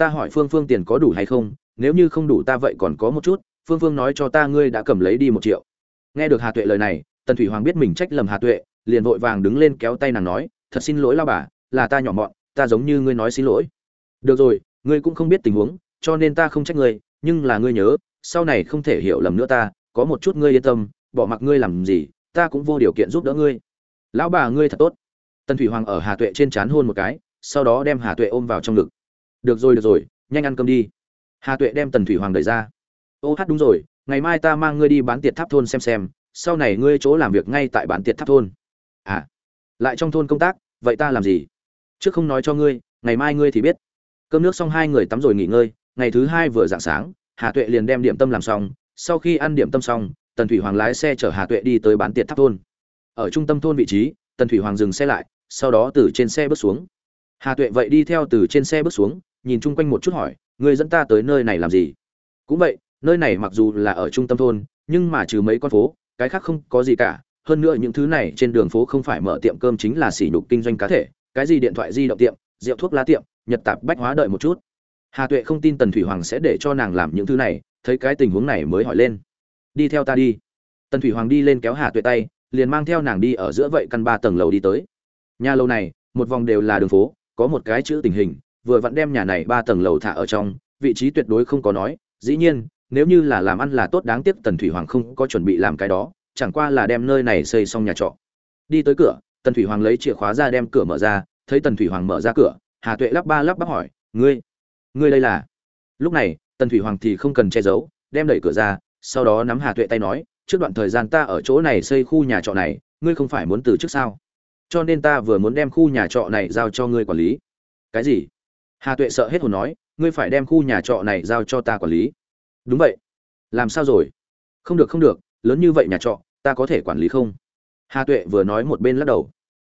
ta hỏi phương phương tiền có đủ hay không, nếu như không đủ ta vậy còn có một chút, phương phương nói cho ta ngươi đã cầm lấy đi một triệu. Nghe được hà tuệ lời này, tần thủy hoàng biết mình trách lầm hà tuệ, liền vội vàng đứng lên kéo tay nàng nói, thật xin lỗi lao bà, là ta nhỏ mọn, ta giống như ngươi nói xin lỗi. Được rồi, ngươi cũng không biết tình huống, cho nên ta không trách ngươi, nhưng là ngươi nhớ, sau này không thể hiểu lầm nữa ta, có một chút ngươi yên tâm, bỏ mặc ngươi làm gì, ta cũng vô điều kiện giúp đỡ ngươi. Lão bà ngươi thật tốt. Tần thủy hoàng ở hà tuệ trên c hôn một cái, sau đó đem hà tuệ ôm vào trong ngực được rồi được rồi, nhanh ăn cơm đi. Hà tuệ đem tần thủy hoàng đẩy ra. Ô hát, đúng rồi, ngày mai ta mang ngươi đi bán tiệt tháp thôn xem xem, sau này ngươi chỗ làm việc ngay tại bán tiệt tháp thôn. À lại trong thôn công tác, vậy ta làm gì? Trước không nói cho ngươi, ngày mai ngươi thì biết. Cơm nước xong hai người tắm rồi nghỉ ngơi, ngày thứ hai vừa dạng sáng, hà tuệ liền đem điểm tâm làm xong. Sau khi ăn điểm tâm xong, tần thủy hoàng lái xe chở hà tuệ đi tới bán tiệt tháp thôn. Ở trung tâm thôn vị trí, tần thủy hoàng dừng xe lại, sau đó từ trên xe bước xuống. Hà tuệ vậy đi theo từ trên xe bước xuống nhìn chung quanh một chút hỏi người dẫn ta tới nơi này làm gì? Cũng vậy, nơi này mặc dù là ở trung tâm thôn, nhưng mà trừ mấy con phố, cái khác không có gì cả. Hơn nữa những thứ này trên đường phố không phải mở tiệm cơm chính là sỉ nhục kinh doanh cá thể, cái gì điện thoại di động tiệm, rượu thuốc lá tiệm, nhật tạp bách hóa đợi một chút. Hà tuệ không tin tần thủy hoàng sẽ để cho nàng làm những thứ này, thấy cái tình huống này mới hỏi lên. Đi theo ta đi. Tần thủy hoàng đi lên kéo hà tuệ tay, liền mang theo nàng đi ở giữa vậy căn ba tầng lầu đi tới. Nhà lâu này, một vòng đều là đường phố, có một cái chữ tình hình vừa vặn đem nhà này ba tầng lầu thả ở trong, vị trí tuyệt đối không có nói, dĩ nhiên, nếu như là làm ăn là tốt đáng tiếc tần thủy hoàng không có chuẩn bị làm cái đó, chẳng qua là đem nơi này xây xong nhà trọ. Đi tới cửa, tần thủy hoàng lấy chìa khóa ra đem cửa mở ra, thấy tần thủy hoàng mở ra cửa, hà tuệ lắp ba lắp bắp hỏi, ngươi ngươi đây là? Lúc này, tần thủy hoàng thì không cần che giấu, đem đẩy cửa ra, sau đó nắm hà tuệ tay nói, trước đoạn thời gian ta ở chỗ này xây khu nhà trọ này, ngươi không phải muốn từ trước sao? Cho nên ta vừa muốn đem khu nhà trọ này giao cho ngươi quản lý. Cái gì? Hà tuệ sợ hết hồn nói, ngươi phải đem khu nhà trọ này giao cho ta quản lý. Đúng vậy. Làm sao rồi? Không được không được, lớn như vậy nhà trọ, ta có thể quản lý không? Hà tuệ vừa nói một bên lắc đầu.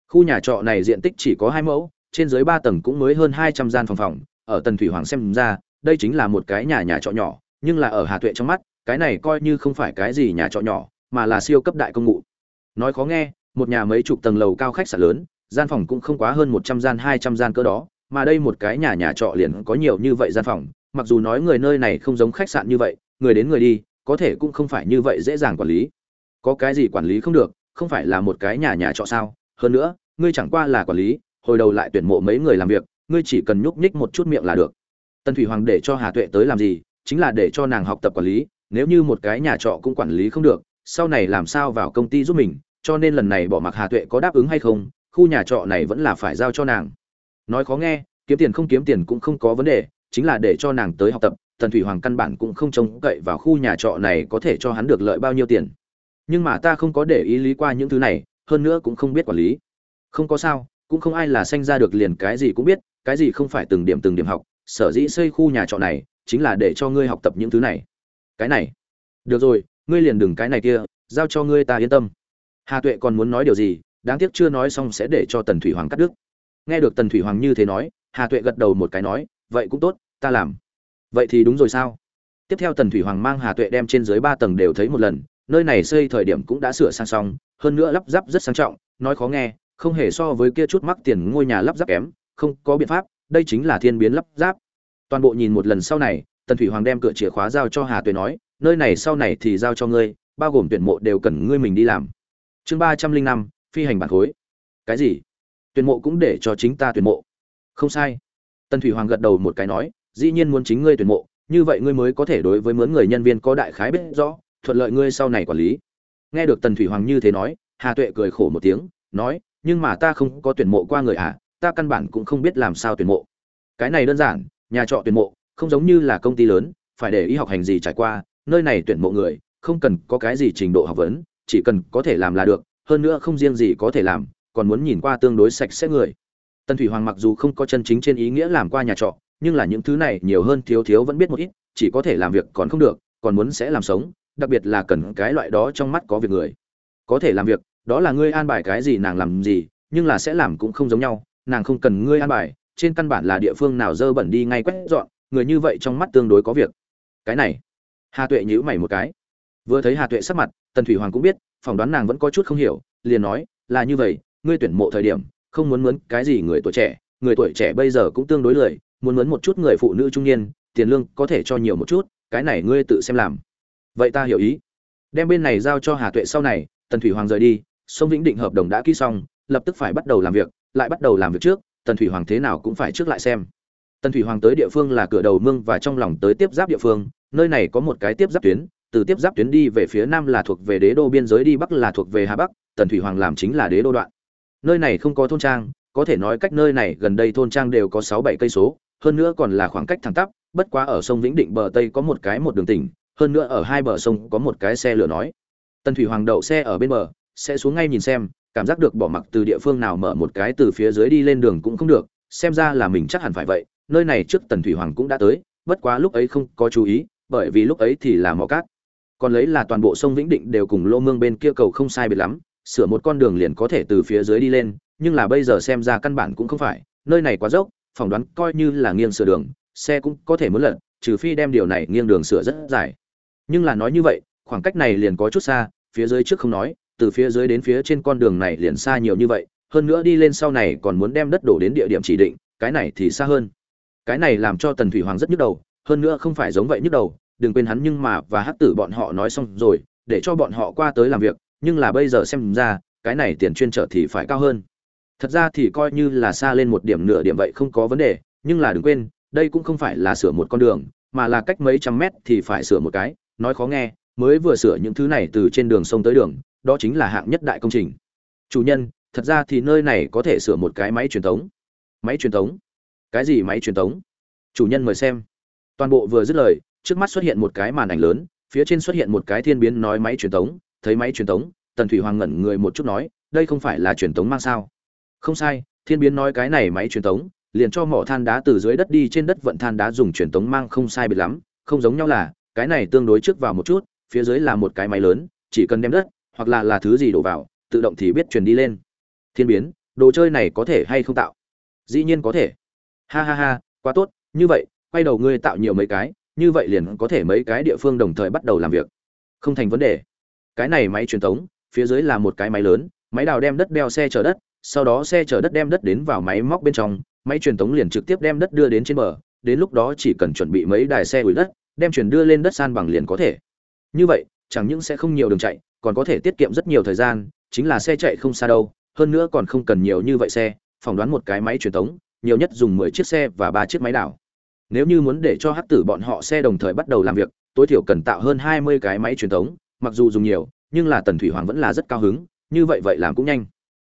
Khu nhà trọ này diện tích chỉ có hai mẫu, trên dưới ba tầng cũng mới hơn hai trăm gian phòng phòng, ở tần thủy hoàng xem ra, đây chính là một cái nhà nhà trọ nhỏ, nhưng là ở hà tuệ trong mắt, cái này coi như không phải cái gì nhà trọ nhỏ, mà là siêu cấp đại công ngụ nói khó nghe, một nhà mấy chục tầng lầu cao khách sạn lớn, gian phòng cũng không quá hơn một trăm gian, hai trăm gian cỡ đó mà đây một cái nhà nhà trọ liền có nhiều như vậy gian phòng, mặc dù nói người nơi này không giống khách sạn như vậy, người đến người đi, có thể cũng không phải như vậy dễ dàng quản lý. Có cái gì quản lý không được, không phải là một cái nhà nhà trọ sao? Hơn nữa, ngươi chẳng qua là quản lý, hồi đầu lại tuyển mộ mấy người làm việc, ngươi chỉ cần nhúc nhích một chút miệng là được. Tần thủy hoàng để cho hà tuệ tới làm gì? Chính là để cho nàng học tập quản lý, nếu như một cái nhà trọ cũng quản lý không được, sau này làm sao vào công ty giúp mình? Cho nên lần này bỏ mặc hà tuệ có đáp ứng hay không, khu nhà trọ này vẫn là phải giao cho nàng nói khó nghe, kiếm tiền không kiếm tiền cũng không có vấn đề, chính là để cho nàng tới học tập, tần thủy hoàng căn bản cũng không trông cậy vào khu nhà trọ này có thể cho hắn được lợi bao nhiêu tiền. Nhưng mà ta không có để ý lý qua những thứ này, hơn nữa cũng không biết quản lý. Không có sao, cũng không ai là sanh ra được liền cái gì cũng biết, cái gì không phải từng điểm từng điểm học, sở dĩ xây khu nhà trọ này, chính là để cho ngươi học tập những thứ này. Cái này. Được rồi, ngươi liền đừng cái này kia, giao cho ngươi ta yên tâm. Hà tuệ còn muốn nói điều gì, đáng tiếc chưa nói xong sẽ để cho tần thủy hoàng cắt đứt nghe được tần thủy hoàng như thế nói, hà tuệ gật đầu một cái nói, vậy cũng tốt, ta làm. Vậy thì đúng rồi sao? Tiếp theo tần thủy hoàng mang hà tuệ đem trên dưới ba tầng đều thấy một lần, nơi này xây thời điểm cũng đã sửa sang xong, hơn nữa lắp ráp rất sang trọng, nói khó nghe, không hề so với kia chút mắc tiền ngôi nhà lắp ráp kém, không có biện pháp, đây chính là thiên biến lắp ráp. Toàn bộ nhìn một lần sau này, tần thủy hoàng đem cửa chìa khóa giao cho hà tuệ nói, nơi này sau này thì giao cho ngươi, bao gồm tuyển mộ đều cần ngươi mình đi làm. Chương ba trăm linh năm, phi hành bản khối. Cái gì? Tuyển mộ cũng để cho chính ta tuyển mộ. Không sai. Tần thủy hoàng gật đầu một cái nói, dĩ nhiên muốn chính ngươi tuyển mộ, như vậy ngươi mới có thể đối với mướn người nhân viên có đại khái biết rõ, thuận lợi ngươi sau này quản lý. Nghe được tần thủy hoàng như thế nói, hà tuệ cười khổ một tiếng, nói, nhưng mà ta không có tuyển mộ qua người à ta căn bản cũng không biết làm sao tuyển mộ. Cái này đơn giản, nhà trọ tuyển mộ, không giống như là công ty lớn, phải để ý học hành gì trải qua, nơi này tuyển mộ người, không cần có cái gì trình độ học vấn, chỉ cần có thể làm là được, hơn nữa không riêng gì có thể làm còn muốn nhìn qua tương đối sạch sẽ người. Tần thủy hoàng mặc dù không có chân chính trên ý nghĩa làm qua nhà trọ, nhưng là những thứ này nhiều hơn thiếu thiếu vẫn biết một ít, chỉ có thể làm việc còn không được, còn muốn sẽ làm sống, đặc biệt là cần cái loại đó trong mắt có việc người. Có thể làm việc, đó là ngươi an bài cái gì nàng làm gì, nhưng là sẽ làm cũng không giống nhau, nàng không cần ngươi an bài, trên căn bản là địa phương nào dơ bẩn đi ngay quét dọn, người như vậy trong mắt tương đối có việc. Cái này, hà tuệ nhíu mày một cái. Vừa thấy hà tuệ sắc mặt, tần thủy hoàng cũng biết, phỏng đoán nàng vẫn có chút không hiểu, liền nói, là như vậy ngươi tuyển mộ thời điểm, không muốn mướn cái gì người tuổi trẻ, người tuổi trẻ bây giờ cũng tương đối lười, muốn mướn một chút người phụ nữ trung niên, tiền lương có thể cho nhiều một chút, cái này ngươi tự xem làm. Vậy ta hiểu ý. Đem bên này giao cho hà tuệ sau này, tần thủy hoàng rời đi, sông vĩnh định hợp đồng đã ký xong, lập tức phải bắt đầu làm việc, lại bắt đầu làm việc trước, tần thủy hoàng thế nào cũng phải trước lại xem. Tần thủy hoàng tới địa phương là cửa đầu mương và trong lòng tới tiếp giáp địa phương, nơi này có một cái tiếp giáp tuyến, từ tiếp giáp tuyến đi về phía nam là thuộc về đế đô, biên giới đi bắc là thuộc về hà bắc, tần thủy hoàng làm chính là đế đô đoạn nơi này không có thôn trang, có thể nói cách nơi này gần đây thôn trang đều có sáu bảy cây số, hơn nữa còn là khoảng cách thẳng tắp, bất quá ở sông vĩnh định bờ tây có một cái một đường tỉnh, hơn nữa ở hai bờ sông có một cái xe lửa nói. Tần thủy hoàng đậu xe ở bên bờ, sẽ xuống ngay nhìn xem, cảm giác được bỏ mặc từ địa phương nào mở một cái từ phía dưới đi lên đường cũng không được, xem ra là mình chắc hẳn phải vậy, nơi này trước tần thủy hoàng cũng đã tới, bất quá lúc ấy không có chú ý, bởi vì lúc ấy thì là mỏ cát. Còn lấy là toàn bộ sông vĩnh định đều cùng lô mương bên kia cầu không sai biệt lắm sửa một con đường liền có thể từ phía dưới đi lên, nhưng là bây giờ xem ra căn bản cũng không phải, nơi này quá dốc phỏng đoán coi như là nghiêng sửa đường, xe cũng có thể muốn lật, trừ phi đem điều này nghiêng đường sửa rất dài. Nhưng là nói như vậy, khoảng cách này liền có chút xa, phía dưới trước không nói, từ phía dưới đến phía trên con đường này liền xa nhiều như vậy, hơn nữa đi lên sau này còn muốn đem đất đổ đến địa điểm chỉ định, cái này thì xa hơn. Cái này làm cho tần thủy hoàng rất nhức đầu, hơn nữa không phải giống vậy nhức đầu, đừng quên hắn nhưng mà và hát tử bọn họ nói xong rồi, để cho bọn họ qua tới làm việc nhưng là bây giờ xem ra, cái này tiền chuyên trở thì phải cao hơn. Thật ra thì coi như là xa lên một điểm nửa điểm vậy không có vấn đề, nhưng là đừng quên, đây cũng không phải là sửa một con đường, mà là cách mấy trăm mét thì phải sửa một cái. Nói khó nghe, mới vừa sửa những thứ này từ trên đường sông tới đường, đó chính là hạng nhất đại công trình. Chủ nhân, thật ra thì nơi này có thể sửa một cái máy truyền thống. Máy truyền thống? Cái gì máy truyền thống? Chủ nhân mời xem. Toàn bộ vừa dứt lời, trước mắt xuất hiện một cái màn ảnh lớn, phía trên xuất hiện một cái thiên biến nói máy truyền thống thấy máy truyền tống, tần thủy hoàng ngẩn người một chút nói đây không phải là truyền tống mang sao? Không sai thiên biến nói cái này máy truyền tống, liền cho mỏ than đá từ dưới đất đi trên đất vận than đá dùng truyền tống mang không sai biệt lắm không giống nhau là cái này tương đối trước vào một chút phía dưới là một cái máy lớn chỉ cần đem đất hoặc là là thứ gì đổ vào tự động thì biết truyền đi lên. Thiên biến đồ chơi này có thể hay không tạo? Dĩ nhiên có thể. Ha ha ha quá tốt như vậy quay đầu ngươi tạo nhiều mấy cái như vậy liền có thể mấy cái địa phương đồng thời bắt đầu làm việc. Không thành vấn đề cái này máy truyền tống phía dưới là một cái máy lớn, máy đào đem đất đeo xe chở đất, sau đó xe chở đất đem đất đến vào máy móc bên trong, máy truyền tống liền trực tiếp đem đất đưa đến trên bờ, đến lúc đó chỉ cần chuẩn bị mấy đài xe ủi đất, đem chuyển đưa lên đất san bằng liền có thể. Như vậy, chẳng những sẽ không nhiều đường chạy, còn có thể tiết kiệm rất nhiều thời gian, chính là xe chạy không xa đâu, hơn nữa còn không cần nhiều như vậy xe, phỏng đoán một cái máy truyền tống nhiều nhất dùng mười chiếc xe và ba chiếc máy đảo nếu như muốn để cho hắc tử bọn họ xe đồng thời bắt đầu làm việc, tối thiểu cần tạo hơn hai mươi cái máy truyền tống mặc dù dùng nhiều, nhưng là tần thủy hoàng vẫn là rất cao hứng, như vậy vậy làm cũng nhanh.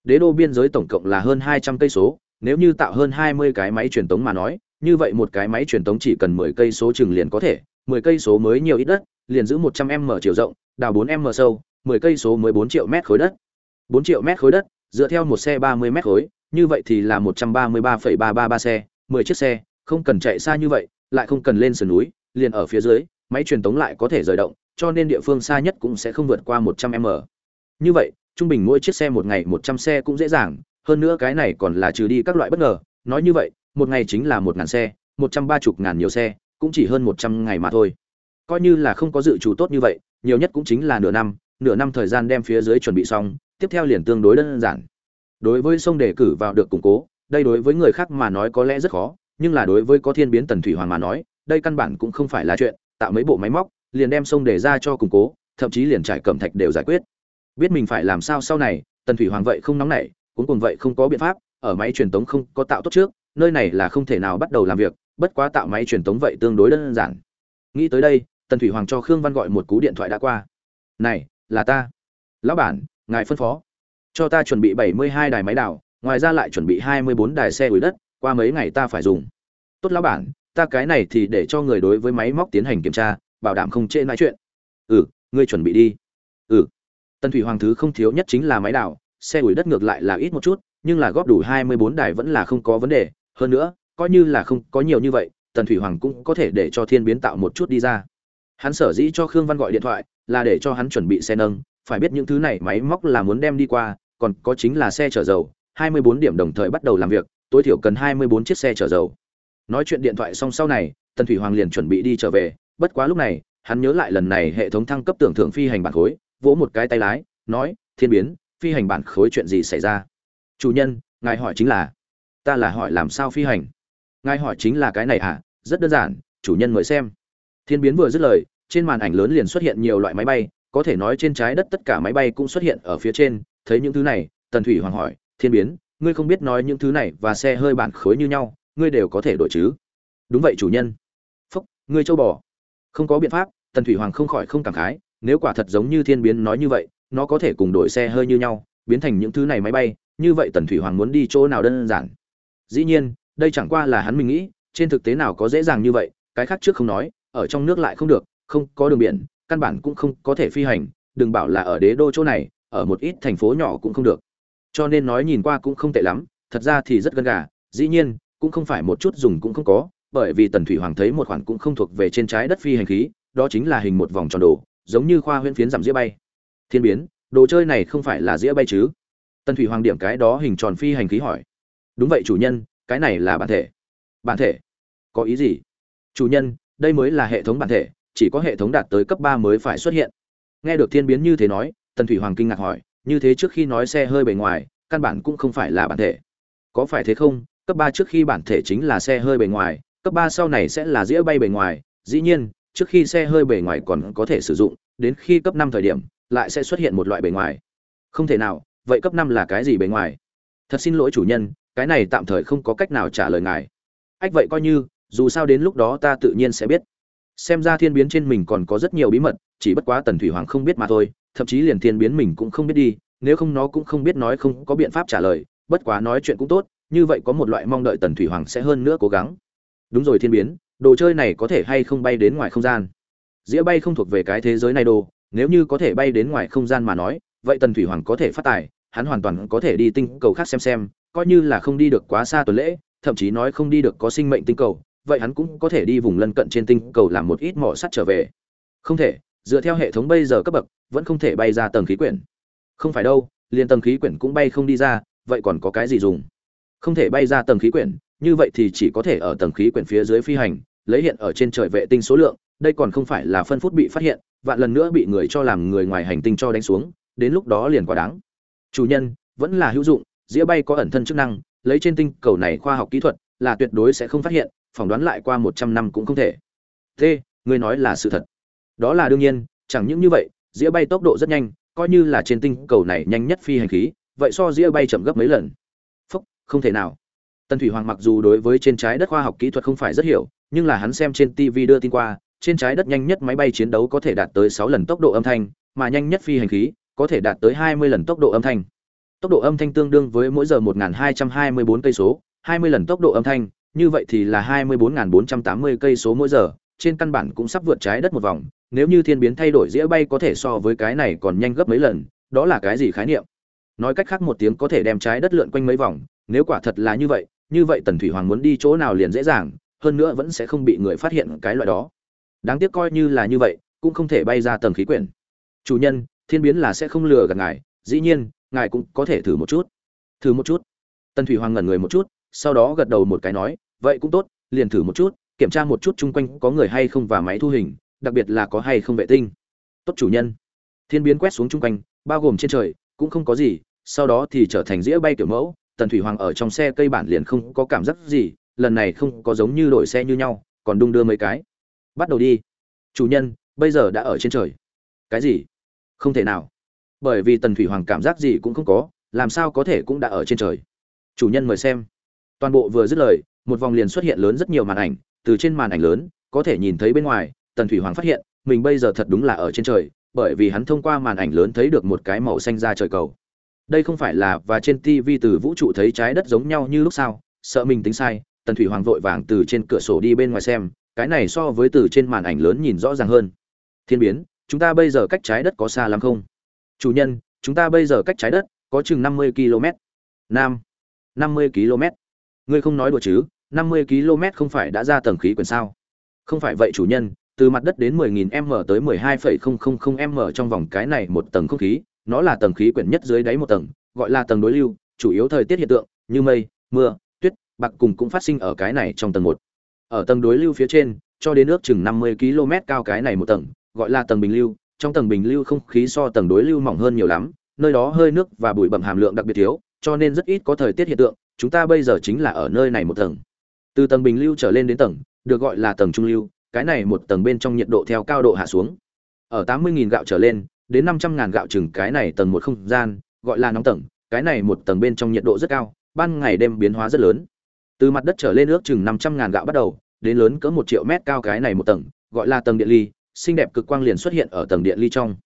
Đế đô biên giới tổng cộng là hơn hai trăm cây số, nếu như tạo hơn hai mươi cái máy truyền tống mà nói, như vậy một cái máy truyền tống chỉ cần mười cây số chừng liền có thể, mười cây số mới nhiều ít đất, liền giữ một trăm m chiều rộng, đào bốn m sâu, mười cây số mới bốn triệu mét khối đất. Bốn triệu mét khối đất, dựa theo một xe ba mươi mét khối, như vậy thì là một trăm ba mươi ba phẩy ba ba ba xe, mười chiếc xe, không cần chạy xa như vậy, lại không cần lên sườn núi, liền ở phía dưới, máy truyền tống lại có thể rời động cho nên địa phương xa nhất cũng sẽ không vượt qua một trăm m. Như vậy, trung bình mỗi chiếc xe một ngày một trăm xe cũng dễ dàng, hơn nữa cái này còn là trừ đi các loại bất ngờ. Nói như vậy, một ngày chính là một ngàn xe, một trăm ba chục ngàn nhiều xe, cũng chỉ hơn một trăm ngày mà thôi. Coi như là không có dự trù tốt như vậy, nhiều nhất cũng chính là nửa năm nửa năm thời gian đem phía dưới chuẩn bị xong, tiếp theo liền tương đối đơn giản. Đối với sông đề cử vào được củng cố, đây đối với người khác mà nói có lẽ rất khó, nhưng là đối với có thiên biến tần thủy hoàng mà nói, đây căn bản cũng không phải là chuyện, tạo mấy bộ máy móc liền đem sông đề ra cho củng cố, thậm chí liền trải cẩm thạch đều giải quyết. Biết mình phải làm sao sau này, tần thủy hoàng vậy không nóng nảy cuối cùng vậy không có biện pháp, ở máy truyền tống không có tạo tốt trước, nơi này là không thể nào bắt đầu làm việc, bất quá tạo máy truyền tống vậy tương đối đơn giản. Nghĩ tới đây, tần thủy hoàng cho khương văn gọi một cú điện thoại đã qua. Này, là ta. Lão bản, ngài phân phó. Cho ta chuẩn bị bảy mươi hai đài máy đào, ngoài ra lại chuẩn bị hai mươi bốn đài xe ủi đất, qua mấy ngày ta phải dùng. Tốt lão bản, ta cái này thì để cho người đối với máy móc tiến hành kiểm tra bảo đảm không trễ nói chuyện. Ừ ngươi chuẩn bị đi. Ừ. Tần thủy hoàng thứ không thiếu nhất chính là máy đào xe ủi đất ngược lại là ít một chút, nhưng là góp đủ hai mươi bốn đài vẫn là không có vấn đề. Hơn nữa, coi như là không có nhiều như vậy, tần thủy hoàng cũng có thể để cho thiên biến tạo một chút đi ra. Hắn sở dĩ cho khương văn gọi điện thoại, là để cho hắn chuẩn bị xe nâng. Phải biết những thứ này máy móc là muốn đem đi qua, còn có chính là xe chở dầu. hai mươi bốn điểm đồng thời bắt đầu làm việc, tối thiểu cần hai mươi bốn chiếc xe chở dầu. Nói chuyện điện thoại xong sau này, tần thủy hoàng liền chuẩn bị đi trở về bất quá lúc này, hắn nhớ lại lần này hệ thống thăng cấp tưởng thưởng phi hành bản khối, vỗ một cái tay lái, nói, thiên biến, phi hành bản khối chuyện gì xảy ra? Chủ nhân, ngài hỏi chính là, ta là hỏi làm sao phi hành? Ngài hỏi chính là cái này à? Rất đơn giản, chủ nhân mời xem. Thiên biến vừa dứt lời, trên màn ảnh lớn liền xuất hiện nhiều loại máy bay, có thể nói trên trái đất tất cả máy bay cũng xuất hiện ở phía trên, thấy những thứ này, tần thủy hoàng hỏi, thiên biến, ngươi không biết nói những thứ này và xe hơi bản khối như nhau, ngươi đều có thể đổi chứ? Đúng vậy, chủ nhân. Phúc, ngươi châu bò không có biện pháp, tần thủy hoàng không khỏi không cảm khái, nếu quả thật giống như thiên biến nói như vậy, nó có thể cùng đổi xe hơi như nhau, biến thành những thứ này máy bay, như vậy tần thủy hoàng muốn đi chỗ nào đơn giản? Dĩ nhiên, đây chẳng qua là hắn mình nghĩ, trên thực tế nào có dễ dàng như vậy, cái khác trước không nói, ở trong nước lại không được, không có đường biển, căn bản cũng không có thể phi hành, đừng bảo là ở đế đô chỗ này, ở một ít thành phố nhỏ cũng không được. Cho nên nói nhìn qua cũng không tệ lắm, thật ra thì rất gần gà, dĩ nhiên, cũng không phải một chút dùng cũng không có bởi vì tần thủy hoàng thấy một khoản cũng không thuộc về trên trái đất phi hành khí, đó chính là hình một vòng tròn đồ, giống như khoa huyễn phiến giảm dĩa bay. Thiên biến, đồ chơi này không phải là dĩa bay chứ? Tần thủy hoàng điểm cái đó hình tròn phi hành khí hỏi. Đúng vậy chủ nhân, cái này là bản thể. Bản thể? Có ý gì? Chủ nhân, đây mới là hệ thống bản thể, chỉ có hệ thống đạt tới cấp ba mới phải xuất hiện. Nghe được thiên biến như thế nói, tần thủy hoàng kinh ngạc hỏi, như thế trước khi nói xe hơi bề ngoài, căn bản cũng không phải là bản thể. Có phải thế không? Cấp ba trước khi bản thể chính là xe hơi bề ngoài cấp ba sau này sẽ là dĩa bay bề ngoài, dĩ nhiên, trước khi xe hơi bề ngoài còn có thể sử dụng, đến khi cấp năm thời điểm, lại sẽ xuất hiện một loại bề ngoài. Không thể nào, vậy cấp năm là cái gì bề ngoài? Thật xin lỗi chủ nhân, cái này tạm thời không có cách nào trả lời ngài. Ách vậy coi như, dù sao đến lúc đó ta tự nhiên sẽ biết. Xem ra thiên biến trên mình còn có rất nhiều bí mật, chỉ bất quá tần thủy hoàng không biết mà thôi, thậm chí liền thiên biến mình cũng không biết đi, nếu không nó cũng không biết nói không có biện pháp trả lời, bất quá nói chuyện cũng tốt, như vậy có một loại mong đợi tần thủy hoàng sẽ hơn nữa cố gắng đúng rồi thiên biến, đồ chơi này có thể hay không bay đến ngoài không gian? Dĩa bay không thuộc về cái thế giới này đồ, nếu như có thể bay đến ngoài không gian mà nói, vậy tần thủy hoàng có thể phát tài, hắn hoàn toàn có thể đi tinh cầu khác xem xem, coi như là không đi được quá xa tuần lễ, thậm chí nói không đi được có sinh mệnh tinh cầu, vậy hắn cũng có thể đi vùng lân cận trên tinh cầu làm một ít mỏ sắt trở về. Không thể, dựa theo hệ thống bây giờ cấp bậc, vẫn không thể bay ra tầng khí quyển. Không phải đâu, liền tầng khí quyển cũng bay không đi ra, vậy còn có cái gì dùng? Không thể bay ra tầng khí quyển như vậy thì chỉ có thể ở tầng khí quyển phía dưới phi hành, lấy hiện ở trên trời vệ tinh số lượng, đây còn không phải là phân phút bị phát hiện, vạn lần nữa bị người cho làm người ngoài hành tinh cho đánh xuống, đến lúc đó liền quá đáng. Chủ nhân, vẫn là hữu dụng, dĩa bay có ẩn thân chức năng, lấy trên tinh cầu này khoa học kỹ thuật, là tuyệt đối sẽ không phát hiện, phỏng đoán lại qua một trăm năm cũng không thể. Thế ngươi nói là sự thật. Đó là đương nhiên, chẳng những như vậy, dĩa bay tốc độ rất nhanh, coi như là trên tinh cầu này nhanh nhất phi hành khí, vậy so dĩa bay chậm gấp mấy lần. Phúc, không thể nào tần thủy hoàng mặc dù đối với trên trái đất khoa học kỹ thuật không phải rất hiểu, nhưng là hắn xem trên tv đưa tin qua, trên trái đất nhanh nhất máy bay chiến đấu có thể đạt tới sáu lần tốc độ âm thanh, mà nhanh nhất phi hành khí có thể đạt tới hai mươi lần tốc độ âm thanh. Tốc độ âm thanh tương đương với mỗi giờ một hai trăm hai mươi bốn cây số, hai mươi lần tốc độ âm thanh, như vậy thì là hai mươi bốn bốn trăm tám mươi cây số mỗi giờ, trên căn bản cũng sắp vượt trái đất một vòng, nếu như thiên biến thay đổi dĩa bay có thể so với cái này còn nhanh gấp mấy lần, đó là cái gì khái niệm? Nói cách khác một tiếng có thể đem trái đất lượn quanh mấy vòng, nếu quả thật là như vậy như vậy tần thủy hoàng muốn đi chỗ nào liền dễ dàng, hơn nữa vẫn sẽ không bị người phát hiện cái loại đó. Đáng tiếc coi như là như vậy, cũng không thể bay ra tầng khí quyển. Chủ nhân, thiên biến là sẽ không lừa gạt ngài, dĩ nhiên, ngài cũng có thể thử một chút. Thử một chút. Tần thủy hoàng ngẩn người một chút, sau đó gật đầu một cái nói, vậy cũng tốt, liền thử một chút, kiểm tra một chút chung quanh có người hay không và máy thu hình, đặc biệt là có hay không vệ tinh. Tốt chủ nhân. Thiên biến quét xuống chung quanh, bao gồm trên trời, cũng không có gì, sau đó thì trở thành dĩa bay kiểu mẫu tần thủy hoàng ở trong xe cây bản liền không có cảm giác gì, lần này không có giống như đổi xe như nhau, còn đung đưa mấy cái. Bắt đầu đi. Chủ nhân, bây giờ đã ở trên trời. Cái gì? Không thể nào. Bởi vì tần thủy hoàng cảm giác gì cũng không có, làm sao có thể cũng đã ở trên trời. Chủ nhân mời xem. Toàn bộ vừa dứt lời, một vòng liền xuất hiện lớn rất nhiều màn ảnh, từ trên màn ảnh lớn, có thể nhìn thấy bên ngoài, tần thủy hoàng phát hiện, mình bây giờ thật đúng là ở trên trời, bởi vì hắn thông qua màn ảnh lớn thấy được một cái màu xanh ra trời cầu đây không phải là và trên tv từ vũ trụ thấy trái đất giống nhau như lúc sau sợ mình tính sai tần thủy hoàng vội vàng từ trên cửa sổ đi bên ngoài xem cái này so với từ trên màn ảnh lớn nhìn rõ ràng hơn. Thiên biến chúng ta bây giờ cách trái đất có xa lắm không? Chủ nhân chúng ta bây giờ cách trái đất có chừng năm mươi km nam năm mươi km ngươi không nói đùa chứ năm mươi km không phải đã ra tầng khí quyển sao? Không phải vậy chủ nhân từ mặt đất đến 10.000 m tới 12,000 m trong vòng cái này một tầng không khí nó là tầng khí quyển nhất dưới đáy một tầng, gọi là tầng đối lưu, chủ yếu thời tiết hiện tượng, như mây, mưa, tuyết, bạc cùng cũng phát sinh ở cái này trong tầng một. Ở tầng đối lưu phía trên, cho đến nước chừng 50 km cao cái này một tầng, gọi là tầng bình lưu, trong tầng bình lưu không khí so tầng đối lưu mỏng hơn nhiều lắm, nơi đó hơi nước và bụi bẩm hàm lượng đặc biệt thiếu, cho nên rất ít có thời tiết hiện tượng, chúng ta bây giờ chính là ở nơi này một tầng. Từ tầng bình lưu trở lên đến tầng, được gọi là tầng trung lưu, cái này một tầng bên trong nhiệt độ theo cao độ hạ xuống. Ở 80.000 gạo trở lên đến 500 ngàn gạo chừng cái này tầng một không gian, gọi là nóng tầng, cái này một tầng bên trong nhiệt độ rất cao, ban ngày đêm biến hóa rất lớn. Từ mặt đất trở lên ước chừng 500 ngàn gạo bắt đầu, đến lớn cỡ một triệu mét cao cái này một tầng, gọi là tầng điện ly, xinh đẹp cực quang liền xuất hiện ở tầng điện ly trong.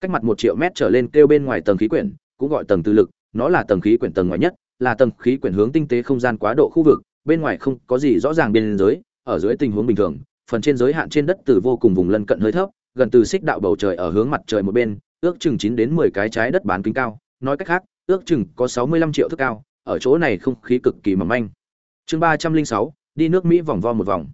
Cách mặt một triệu mét trở lên kêu bên ngoài tầng khí quyển, cũng gọi tầng tư lực, nó là tầng khí quyển tầng ngoài nhất, là tầng khí quyển hướng tinh tế không gian quá độ khu vực, bên ngoài không có gì rõ ràng biên giới ở dưới tình huống bình thường, phần trên giới hạn trên đất từ vô cùng vùng lân cận hơi thấp gần từ xích đạo bầu trời ở hướng mặt trời một bên, ước chừng chín đến mười cái trái đất bán kính cao. Nói cách khác, ước chừng có sáu mươi lăm triệu thước cao. Ở chỗ này không khí cực kỳ mỏng manh. Chương ba trăm linh sáu, đi nước mỹ vòng vo một vòng.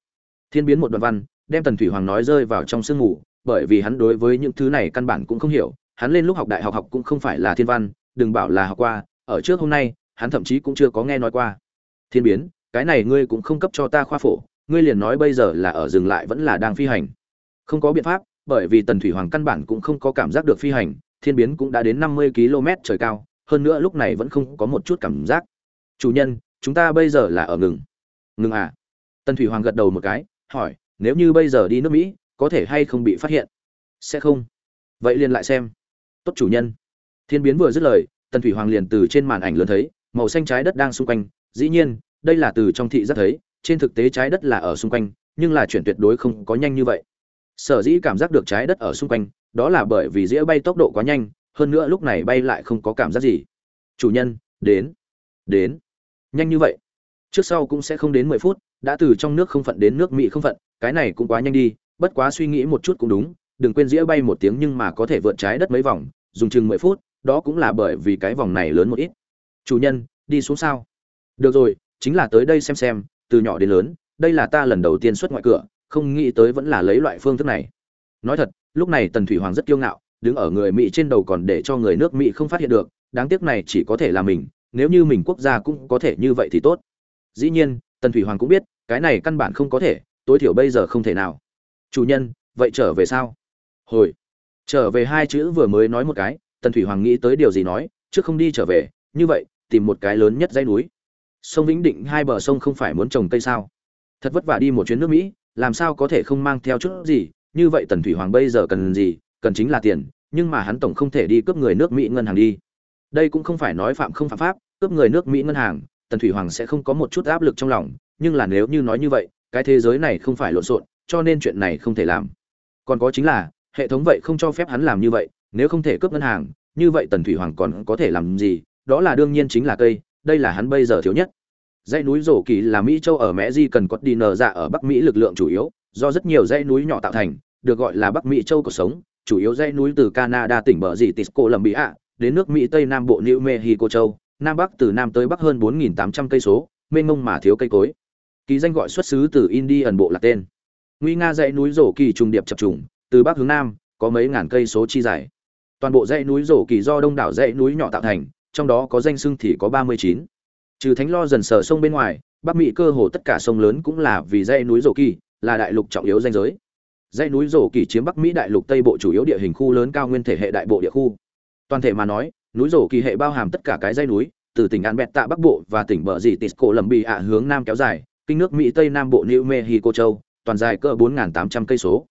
Thiên biến một đoạn văn, đem tần thủy hoàng nói rơi vào trong sương ngủ bởi vì hắn đối với những thứ này căn bản cũng không hiểu. Hắn lên lúc học đại học học cũng không phải là thiên văn, đừng bảo là học qua. Ở trước hôm nay, hắn thậm chí cũng chưa có nghe nói qua. Thiên biến, cái này ngươi cũng không cấp cho ta khoa phổ. Ngươi liền nói bây giờ là ở dừng lại vẫn là đang phi hành. Không có biện pháp bởi vì tần thủy hoàng căn bản cũng không có cảm giác được phi hành, thiên biến cũng đã đến năm mươi km trời cao, hơn nữa lúc này vẫn không có một chút cảm giác. Chủ nhân, chúng ta bây giờ là ở ngừng. Ngừng à? Tần thủy hoàng gật đầu một cái, hỏi, nếu như bây giờ đi nước mỹ, có thể hay không bị phát hiện? Sẽ không. Vậy liền lại xem. Tốt chủ nhân. Thiên biến vừa dứt lời, tần thủy hoàng liền từ trên màn ảnh lớn thấy, màu xanh trái đất đang xung quanh. Dĩ nhiên, đây là từ trong thị giác thấy, trên thực tế trái đất là ở xung quanh, nhưng là chuyển tuyệt đối không có nhanh như vậy sở dĩ cảm giác được trái đất ở xung quanh, đó là bởi vì dĩa bay tốc độ quá nhanh, hơn nữa lúc này bay lại không có cảm giác gì. Chủ nhân, đến đến. Nhanh như vậy. Trước sau cũng sẽ không đến mười phút, đã từ trong nước không phận đến nước mỹ không phận, cái này cũng quá nhanh đi, bất quá suy nghĩ một chút cũng đúng, đừng quên dĩa bay một tiếng nhưng mà có thể vượt trái đất mấy vòng, dùng chừng mười phút, đó cũng là bởi vì cái vòng này lớn một ít. Chủ nhân, đi xuống sao? Được rồi, chính là tới đây xem xem, từ nhỏ đến lớn, đây là ta lần đầu tiên xuất ngoại cửa không nghĩ tới vẫn là lấy loại phương thức này. Nói thật, lúc này tần thủy hoàng rất kiêu ngạo, đứng ở người mỹ trên đầu còn để cho người nước mỹ không phát hiện được, đáng tiếc này chỉ có thể là mình, nếu như mình quốc gia cũng có thể như vậy thì tốt. Dĩ nhiên, tần thủy hoàng cũng biết, cái này căn bản không có thể, tối thiểu bây giờ không thể nào. Chủ nhân, vậy trở về sao? Hồi. Trở về hai chữ vừa mới nói một cái, tần thủy hoàng nghĩ tới điều gì nói, trước không đi trở về, như vậy, tìm một cái lớn nhất dãy núi. Sông vĩnh định hai bờ sông không phải muốn trồng cây sao? Thật vất vả đi một chuyến nước mỹ làm sao có thể không mang theo chút gì, như vậy tần thủy hoàng bây giờ cần gì, cần chính là tiền, nhưng mà hắn tổng không thể đi cướp người nước mỹ ngân hàng đi. Đây cũng không phải nói phạm không phạm pháp, cướp người nước mỹ ngân hàng, tần thủy hoàng sẽ không có một chút áp lực trong lòng, nhưng là nếu như nói như vậy, cái thế giới này không phải lộn xộn, cho nên chuyện này không thể làm. Còn có chính là, hệ thống vậy không cho phép hắn làm như vậy, nếu không thể cướp ngân hàng, như vậy tần thủy hoàng còn có thể làm gì, đó là đương nhiên chính là cây, đây là hắn bây giờ thiếu nhất dãy núi rổ kỳ là mỹ châu ở mẹ di cần có đi nở dạ ở bắc mỹ lực lượng chủ yếu, do rất nhiều dãy núi nhỏ tạo thành, được gọi là bắc mỹ châu cuộc sống, chủ yếu dãy núi từ canada, tỉnh bờ dị tisco lầm bị ạ đến nước mỹ tây nam bộ, new mexico châu, nam bắc từ nam tới bắc hơn 4.800 cây số, mênh mông mà thiếu cây cối. Ký danh gọi xuất xứ từ indian bộ là tên. Nguy nga dãy núi rổ kỳ trùng điệp chập trùng, từ bắc hướng nam, có mấy ngàn cây số chi dài. Toàn bộ dãy núi rổ kỳ do đông đảo dãy núi nhỏ tạo thành, trong đó có danh sưng thì có 39. Trừ Thánh Lo dần sở sông bên ngoài, Bắc Mỹ cơ hồ tất cả sông lớn cũng là vì dãy núi Rổ Kỳ, là đại lục trọng yếu danh giới. Dãy núi Rổ Kỳ chiếm Bắc Mỹ đại lục Tây bộ chủ yếu địa hình khu lớn cao nguyên thể hệ đại bộ địa khu. Toàn thể mà nói, núi Rổ Kỳ hệ bao hàm tất cả cái dãy núi, từ tỉnh An Bẹt tạ Bắc bộ và tỉnh bờ dị Tisco lầm bị ạ hướng nam kéo dài, kinh nước Mỹ Tây Nam bộ New Mexico châu, toàn dài cỡ 4.800 cây số.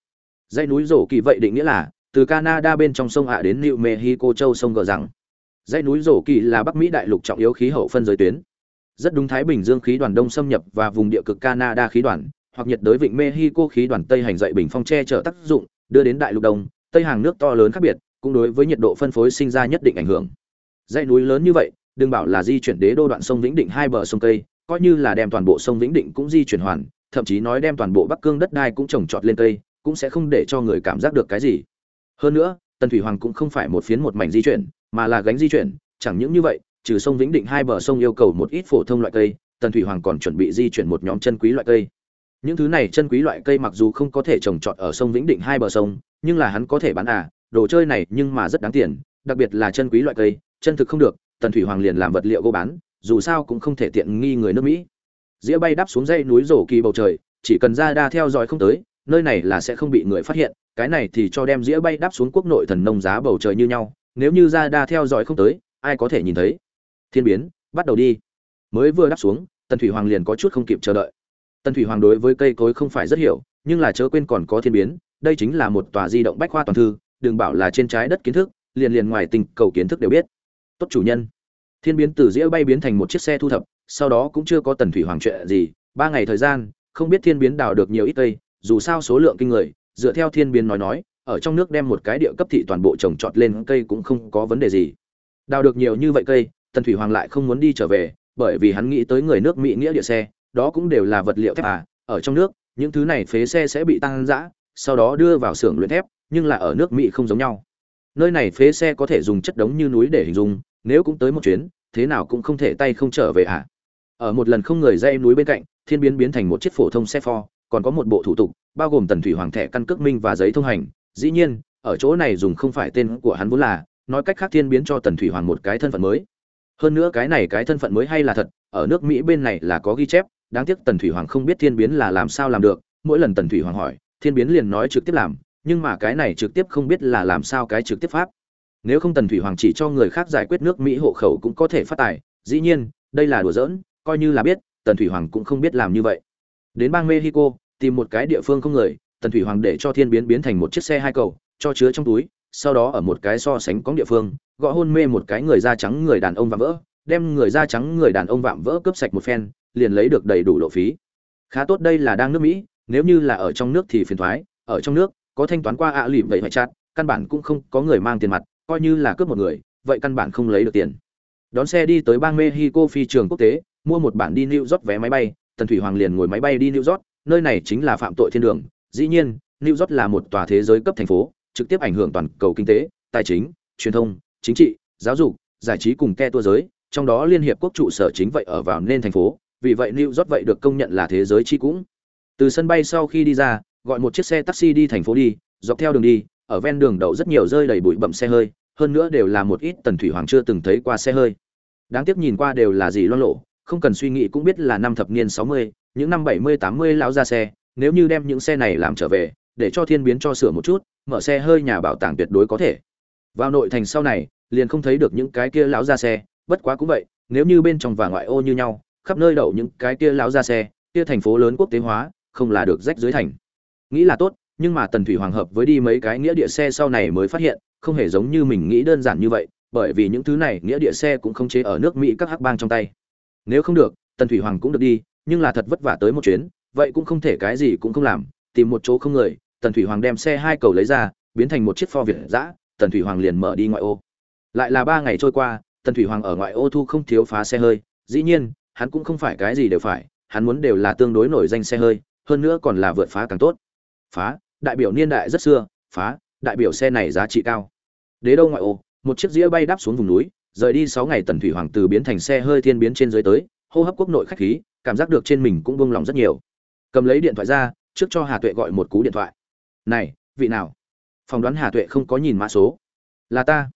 Dãy núi Rổ Kỳ vậy định nghĩa là từ Canada bên trong sông ạ đến New Mexico châu sông gờ rằng dãy núi rổ kỳ là bắc mỹ đại lục trọng yếu khí hậu phân giới tuyến rất đúng thái bình dương khí đoàn đông xâm nhập và vùng địa cực canada khí đoàn, hoặc nhiệt đới vịnh mexico khí đoàn tây hành dậy bình phong che chở tác dụng, đưa đến đại lục đông, tây hàng nước to lớn khác biệt, cũng đối với nhiệt độ phân phối sinh ra nhất định ảnh hưởng. Dãy núi lớn như vậy, đừng bảo là di chuyển đế đô đoạn sông vĩnh định hai bờ sông tây, coi như là đem toàn bộ sông vĩnh định cũng di chuyển hoàn, thậm chí nói đem toàn bộ bắc cương đất đai cũng trồng trọt lên tây, cũng sẽ không để cho người cảm giác được cái gì. Hơn nữa, tần thủy hoàng cũng không phải một phiến một mảnh di chuyển, mà là gánh di chuyển, chẳng những như vậy trừ sông vĩnh định hai bờ sông yêu cầu một ít phổ thông loại cây, tần thủy hoàng còn chuẩn bị di chuyển một nhóm chân quý loại cây. Những thứ này chân quý loại cây mặc dù không có thể trồng trọt ở sông vĩnh định hai bờ sông, nhưng là hắn có thể bán à đồ chơi này nhưng mà rất đáng tiền, đặc biệt là chân quý loại cây, chân thực không được, tần thủy hoàng liền làm vật liệu gỗ bán, dù sao cũng không thể tiện nghi người nước mỹ. Dĩa bay đáp xuống dây núi rổ kỳ bầu trời, chỉ cần ra đa theo dõi không tới, nơi này là sẽ không bị người phát hiện, cái này thì cho đem dĩa bay đáp xuống quốc nội thần nông giá bầu trời như nhau, nếu như ra đa theo dõi không tới, ai có thể nhìn thấy? Thiên biến, bắt đầu đi. Mới vừa đáp xuống, tần thủy hoàng liền có chút không kịp chờ đợi. Tần thủy hoàng đối với cây cối không phải rất hiểu, nhưng là chớ quên còn có thiên biến, đây chính là một tòa di động bách khoa toàn thư, đừng bảo là trên trái đất kiến thức, liền liền ngoài tình cầu kiến thức đều biết. Tốt chủ nhân. Thiên biến từ dĩa bay biến thành một chiếc xe thu thập, sau đó cũng chưa có tần thủy hoàng chuyện gì, ba ngày thời gian, không biết thiên biến đào được nhiều ít cây, dù sao số lượng kinh người, dựa theo thiên biến nói nói, ở trong nước đem một cái địa cấp thị toàn bộ trồng trọt lên cây cũng không có vấn đề gì. Đào được nhiều như vậy cây tần thủy hoàng lại không muốn đi trở về, bởi vì hắn nghĩ tới người nước mỹ nghĩa địa xe, đó cũng đều là vật liệu thép à ở trong nước, những thứ này phế xe sẽ bị tăng giã sau đó đưa vào xưởng luyện thép, nhưng là ở nước mỹ không giống nhau. Nơi này phế xe có thể dùng chất đống như núi để hình dung, nếu cũng tới một chuyến, thế nào cũng không thể tay không trở về à. Ở một lần không người dây núi bên cạnh, thiên biến biến thành một chiếc phổ thông xe for còn có một bộ thủ tục, bao gồm tần thủy hoàng thẻ căn cước minh và giấy thông hành. Dĩ nhiên, ở chỗ này dùng không phải tên của hắn vốn là, nói cách khác thiên biến cho tần thủy hoàng một cái thân phận mới hơn nữa cái này cái thân phận mới hay là thật, ở nước mỹ bên này là có ghi chép, đáng tiếc tần thủy hoàng không biết thiên biến là làm sao làm được, mỗi lần tần thủy hoàng hỏi, thiên biến liền nói trực tiếp làm, nhưng mà cái này trực tiếp không biết là làm sao cái trực tiếp pháp. Nếu không tần thủy hoàng chỉ cho người khác giải quyết nước mỹ hộ khẩu cũng có thể phát tài, dĩ nhiên, đây là đùa giỡn, coi như là biết, tần thủy hoàng cũng không biết làm như vậy. Đến bang mexico, tìm một cái địa phương không người, tần thủy hoàng để cho thiên biến biến thành một chiếc xe hai cầu, cho chứa trong túi, sau đó ở một cái so sánh có địa phương gõ hôn mê một cái người da trắng người đàn ông vạm vỡ, đem người da trắng người đàn ông vạm vỡ cướp sạch một phen, liền lấy được đầy đủ lộ phí. Khá tốt đây là đang nước mỹ, nếu như là ở trong nước thì phiền thoái, ở trong nước, có thanh toán qua ạ à lụy vậy phải chặt căn bản cũng không có người mang tiền mặt, coi như là cướp một người, vậy căn bản không lấy được tiền. Đón xe đi tới bang mexico phi trường quốc tế, mua một bản đi new york vé máy bay, tần thủy hoàng liền ngồi máy bay đi new york, nơi này chính là phạm tội thiên đường. Dĩ nhiên, new york là một tòa thế giới cấp thành phố, trực tiếp ảnh hưởng toàn cầu kinh tế, tài chính, truyền thông chính trị, giáo dục, giải trí cùng ke tua giới, trong đó liên hiệp quốc trụ sở chính vậy ở vào nên thành phố, vì vậy new york vậy được công nhận là thế giới chi cũng. Từ sân bay sau khi đi ra, gọi một chiếc xe taxi đi thành phố đi, dọc theo đường đi, ở ven đường đậu rất nhiều rơi đầy bụi bậm xe hơi, hơn nữa đều là một ít tần thủy hoàng chưa từng thấy qua xe hơi. Đáng tiếc nhìn qua đều là gì loan lộ, không cần suy nghĩ cũng biết là năm thập niên sáu mươi, những năm bảy mươi tám mươi lão ra xe, nếu như đem những xe này làm trở về, để cho thiên biến cho sửa một chút, mở xe hơi nhà bảo tàng tuyệt đối có thể vào nội thành sau này, liền không thấy được những cái kia lão ra xe, bất quá cũng vậy, nếu như bên trong và ngoại ô như nhau, khắp nơi đậu những cái kia lão ra xe, kia thành phố lớn quốc tế hóa, không là được rách dưới thành. Nghĩ là tốt, nhưng mà tần thủy hoàng hợp với đi mấy cái nghĩa địa xe sau này mới phát hiện, không hề giống như mình nghĩ đơn giản như vậy, bởi vì những thứ này nghĩa địa xe cũng không chế ở nước mỹ các hắc bang trong tay. Nếu không được, tần thủy hoàng cũng được đi, nhưng là thật vất vả tới một chuyến, vậy cũng không thể cái gì cũng không làm, tìm một chỗ không người, tần thủy hoàng đem xe hai cầu lấy ra, biến thành một chiếc pho việt giã tần thủy hoàng liền mở đi ngoại ô. Lại là ba ngày trôi qua, tần thủy hoàng ở ngoại ô thu không thiếu phá xe hơi. Dĩ nhiên, hắn cũng không phải cái gì đều phải, hắn muốn đều là tương đối nổi danh xe hơi, hơn nữa còn là vượt phá càng tốt. Phá, đại biểu niên đại rất xưa, phá, đại biểu xe này giá trị cao. Đế đâu ngoại ô, một chiếc dĩa bay đáp xuống vùng núi, rời đi sáu ngày tần thủy hoàng từ biến thành xe hơi thiên biến trên dưới tới, hô hấp quốc nội khách khí, cảm giác được trên mình cũng buông lòng rất nhiều. Cầm lấy điện thoại ra, trước cho hà tuệ gọi một cú điện thoại. Này, vị nào? Phỏng đoán hà tuệ không có nhìn mã số. Là ta.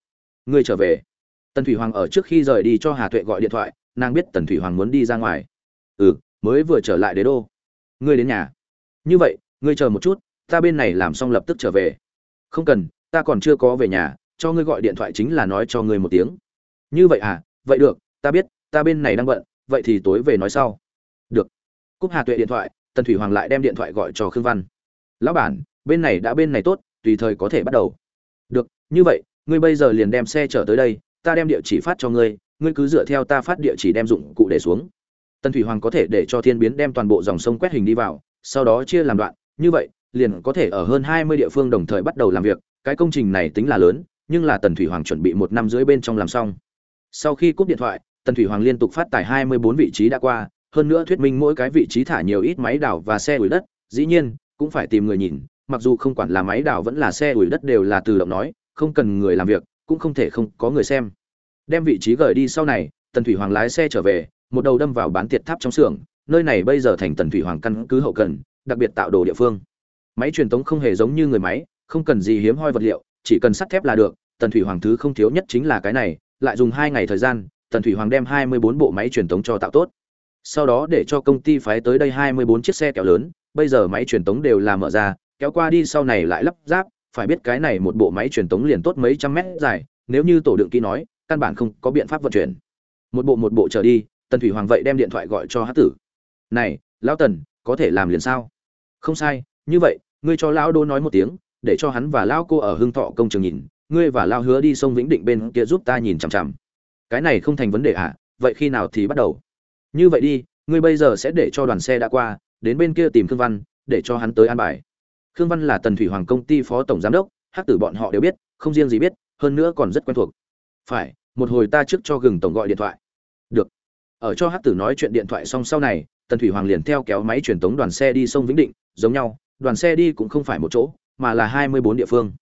Ngươi trở về. Tần thủy hoàng ở trước khi rời đi cho hà tuệ gọi điện thoại, nàng biết tần thủy hoàng muốn đi ra ngoài. Ừ mới vừa trở lại đế đô. Ngươi đến nhà. Như vậy, ngươi chờ một chút, ta bên này làm xong lập tức trở về. Không cần, ta còn chưa có về nhà, cho ngươi gọi điện thoại chính là nói cho ngươi một tiếng. Như vậy à vậy được, ta biết, ta bên này đang bận, vậy thì tối về nói sau. Được. Cúp hà tuệ điện thoại, tần thủy hoàng lại đem điện thoại gọi cho khương văn. Lão bản, bên này đã bên này tốt tùy thời có thể bắt đầu. Được, như vậy, ngươi bây giờ liền đem xe chở tới đây, ta đem địa chỉ phát cho ngươi ngươi cứ dựa theo ta phát địa chỉ đem dụng cụ để xuống. Tần thủy hoàng có thể để cho thiên biến đem toàn bộ dòng sông quét hình đi vào, sau đó chia làm đoạn, như vậy, liền có thể ở hơn hai mươi địa phương đồng thời bắt đầu làm việc, cái công trình này tính là lớn, nhưng là tần thủy hoàng chuẩn bị một năm rưỡi bên trong làm xong. Sau khi cúp điện thoại, tần thủy hoàng liên tục phát tải hai mươi bốn vị trí đã qua, hơn nữa thuyết minh mỗi cái vị trí thả nhiều ít máy đào và xe ủi đất, dĩ nhiên, cũng phải tìm người nhìn mặc dù không quản là máy đào vẫn là xe ủi đất đều là tự động nói, không cần người làm việc, cũng không thể không có người xem. Đem vị trí gửi đi sau này, tần thủy hoàng lái xe trở về, một đầu đâm vào bán tiệt tháp trong xưởng, nơi này bây giờ thành tần thủy hoàng căn cứ hậu cần, đặc biệt tạo đồ địa phương. Máy truyền tống không hề giống như người máy, không cần gì hiếm hoi vật liệu, chỉ cần sắt thép là được, tần thủy hoàng thứ không thiếu nhất chính là cái này, lại dùng hai ngày thời gian, tần thủy hoàng đem hai mươi bốn bộ máy truyền tống cho tạo tốt. Sau đó để cho công ty phái tới đây hai mươi bốn chiếc xe kéo lớn, bây giờ máy truyền tống đều là mở ra kéo qua đi sau này lại lắp ráp, phải biết cái này một bộ máy truyền tống liền tốt mấy trăm mét dài, nếu như tổ đựng kỹ nói, căn bản không có biện pháp vận chuyển. Một bộ một bộ trở đi, tần thủy hoàng vậy đem điện thoại gọi cho hát tử. Này, lão tần, có thể làm liền sao? Không sai, như vậy, ngươi cho lão đô nói một tiếng, để cho hắn và lão cô ở hưng thọ công trường nhìn, ngươi và lão hứa đi sông vĩnh định bên kia giúp ta nhìn chằm chằm. Cái này không thành vấn đề à? Vậy khi nào thì bắt đầu? Như vậy đi, ngươi bây giờ sẽ để cho đoàn xe đã qua, đến bên kia tìm khương văn, để cho hắn tới an bài khương văn là tần thủy hoàng công ty phó tổng giám đốc hát tử bọn họ đều biết, không riêng gì biết, hơn nữa còn rất quen thuộc. Phải, một hồi ta trước cho gừng tổng gọi điện thoại. Được. Ở cho hát tử nói chuyện điện thoại xong sau này, tần thủy hoàng liền theo kéo máy truyền tống đoàn xe đi sông vĩnh định, giống nhau, đoàn xe đi cũng không phải một chỗ, mà là hai mươi bốn địa phương.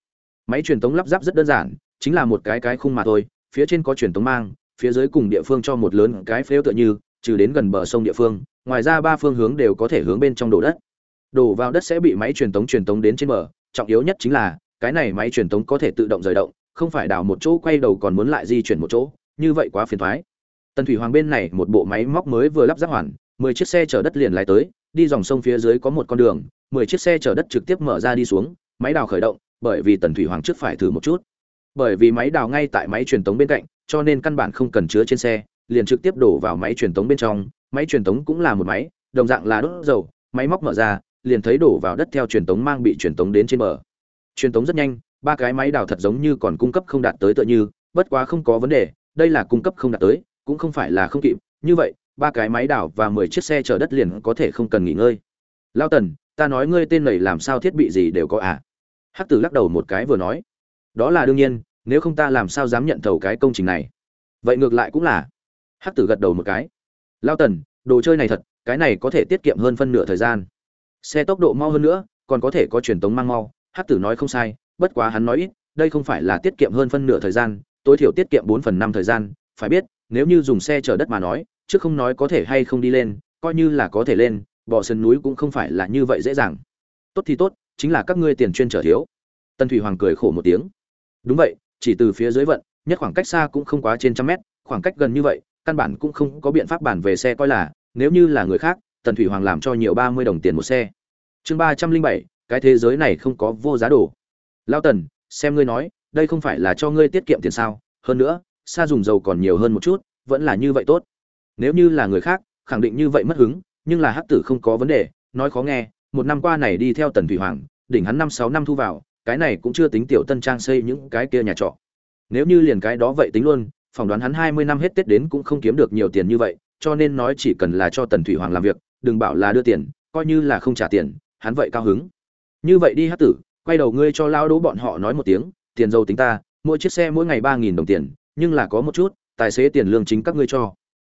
Máy truyền tống lắp ráp rất đơn giản, chính là một cái cái khung mà thôi, phía trên có truyền tống mang, phía dưới cùng địa phương cho một lớn cái phếu tựa như, trừ đến gần bờ sông địa phương, ngoài ra ba phương hướng đều có thể hướng bên trong đổ đất đổ vào đất sẽ bị máy truyền tống truyền tống đến trên bờ. Trọng yếu nhất chính là, cái này máy truyền tống có thể tự động rời động, không phải đào một chỗ quay đầu còn muốn lại di chuyển một chỗ. Như vậy quá phiền thoái. Tần thủy hoàng bên này một bộ máy móc mới vừa lắp ráp hoàn, mười chiếc xe chở đất liền lái tới, đi dòng sông phía dưới có một con đường, mười chiếc xe chở đất trực tiếp mở ra đi xuống, máy đào khởi động, bởi vì tần thủy hoàng trước phải thử một chút. Bởi vì máy đào ngay tại máy truyền tống bên cạnh, cho nên căn bản không cần chứa trên xe, liền trực tiếp đổ vào máy truyền tống bên trong. Máy truyền tống cũng là một máy, đồng dạng là đốt dầu, máy móc mở ra liền thấy đổ vào đất theo truyền tống mang bị truyền tống đến trên bờ. Truyền tống rất nhanh, ba cái máy đào thật giống như còn cung cấp không đạt tới tựa như, bất quá không có vấn đề, đây là cung cấp không đạt tới, cũng không phải là không kịp. Như vậy, ba cái máy đào và mười chiếc xe chở đất liền có thể không cần nghỉ ngơi. Lao tần, ta nói ngươi tên này làm sao thiết bị gì đều có à? Hắc tử lắc đầu một cái vừa nói. Đó là đương nhiên, nếu không ta làm sao dám nhận thầu cái công trình này? Vậy ngược lại cũng là. Hắc tử gật đầu một cái. Lao tần, đồ chơi này thật, cái này có thể tiết kiệm hơn phân nửa thời gian xe tốc độ mau hơn nữa, còn có thể có truyền tống mang mau. Hát tử nói không sai, bất quá hắn nói ít, đây không phải là tiết kiệm hơn phân nửa thời gian, tối thiểu tiết kiệm bốn phần năm thời gian. Phải biết, nếu như dùng xe chở đất mà nói, chứ không nói có thể hay không đi lên, coi như là có thể lên bỏ sân núi cũng không phải là như vậy dễ dàng. Tốt thì tốt, chính là các ngươi tiền chuyên trở thiếu. Tân thủy hoàng cười khổ một tiếng. Đúng vậy, chỉ từ phía dưới vận, nhất khoảng cách xa cũng không quá trên trăm mét, khoảng cách gần như vậy, căn bản cũng không có biện pháp bản về xe coi là, nếu như là người khác tần thủy hoàng làm cho nhiều ba mươi đồng tiền một xe. Chương ba trăm linh bảy, cái thế giới này không có vô giá đồ. Lao tần, xem ngươi nói, đây không phải là cho ngươi tiết kiệm tiền sao? Hơn nữa, xa dùng dầu còn nhiều hơn một chút, vẫn là như vậy tốt. Nếu như là người khác, khẳng định như vậy mất hứng, nhưng là hắc tử không có vấn đề, nói khó nghe, một năm qua này đi theo tần thủy hoàng, đỉnh hắn năm sáu năm thu vào, cái này cũng chưa tính tiểu tân trang xây những cái kia nhà trọ. Nếu như liền cái đó vậy tính luôn, phỏng đoán hắn hai mươi năm hết tết đến cũng không kiếm được nhiều tiền như vậy, cho nên nói chỉ cần là cho tần thủy hoàng làm việc đừng bảo là đưa tiền, coi như là không trả tiền, hắn vậy cao hứng. Như vậy đi hát tử, quay đầu ngươi cho lao đố bọn họ nói một tiếng, tiền dầu tính ta, mỗi chiếc xe mỗi ngày ba nghìn đồng tiền, nhưng là có một chút, tài xế tiền lương chính các ngươi cho.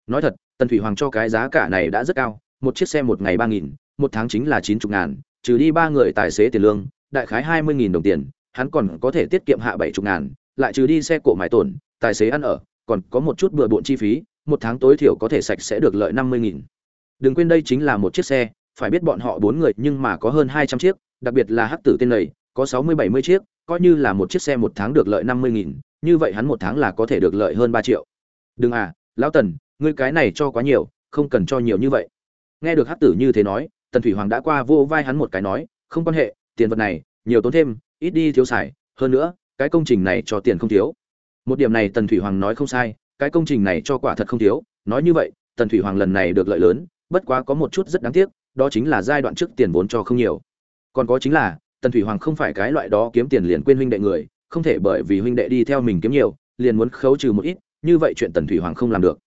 Nói thật, tần thủy hoàng cho cái giá cả này đã rất cao, một chiếc xe một ngày ba nghìn, một tháng chính là chín chục ngàn, trừ đi ba người tài xế tiền lương, đại khái hai mươi nghìn đồng tiền, hắn còn có thể tiết kiệm hạ bảy chục ngàn, lại trừ đi xe cộ mãi tổn, tài xế ăn ở, còn có một chút bừa bộn chi phí, một tháng tối thiểu có thể sạch sẽ được lợi năm mươi nghìn đừng quên đây chính là một chiếc xe, phải biết bọn họ bốn người nhưng mà có hơn hai trăm chiếc, đặc biệt là hắc tử tên này có sáu mươi bảy mươi chiếc, coi như là một chiếc xe một tháng được lợi năm mươi nghìn, như vậy hắn một tháng là có thể được lợi hơn ba triệu. Đừng à lão tần, ngươi cái này cho quá nhiều, không cần cho nhiều như vậy. Nghe được hắc tử như thế nói, tần thủy hoàng đã qua vô vai hắn một cái nói, không quan hệ, tiền vật này, nhiều tốn thêm, ít đi thiếu xài, hơn nữa, cái công trình này cho tiền không thiếu. Một điểm này tần thủy hoàng nói không sai, cái công trình này cho quả thật không thiếu, nói như vậy, tần thủy hoàng lần này được lợi lớn bất quá có một chút rất đáng tiếc, đó chính là giai đoạn trước tiền vốn cho không nhiều. Còn có chính là, tần thủy hoàng không phải cái loại đó kiếm tiền liền quên huynh đệ người, không thể bởi vì huynh đệ đi theo mình kiếm nhiều, liền muốn khấu trừ một ít, như vậy chuyện tần thủy hoàng không làm được.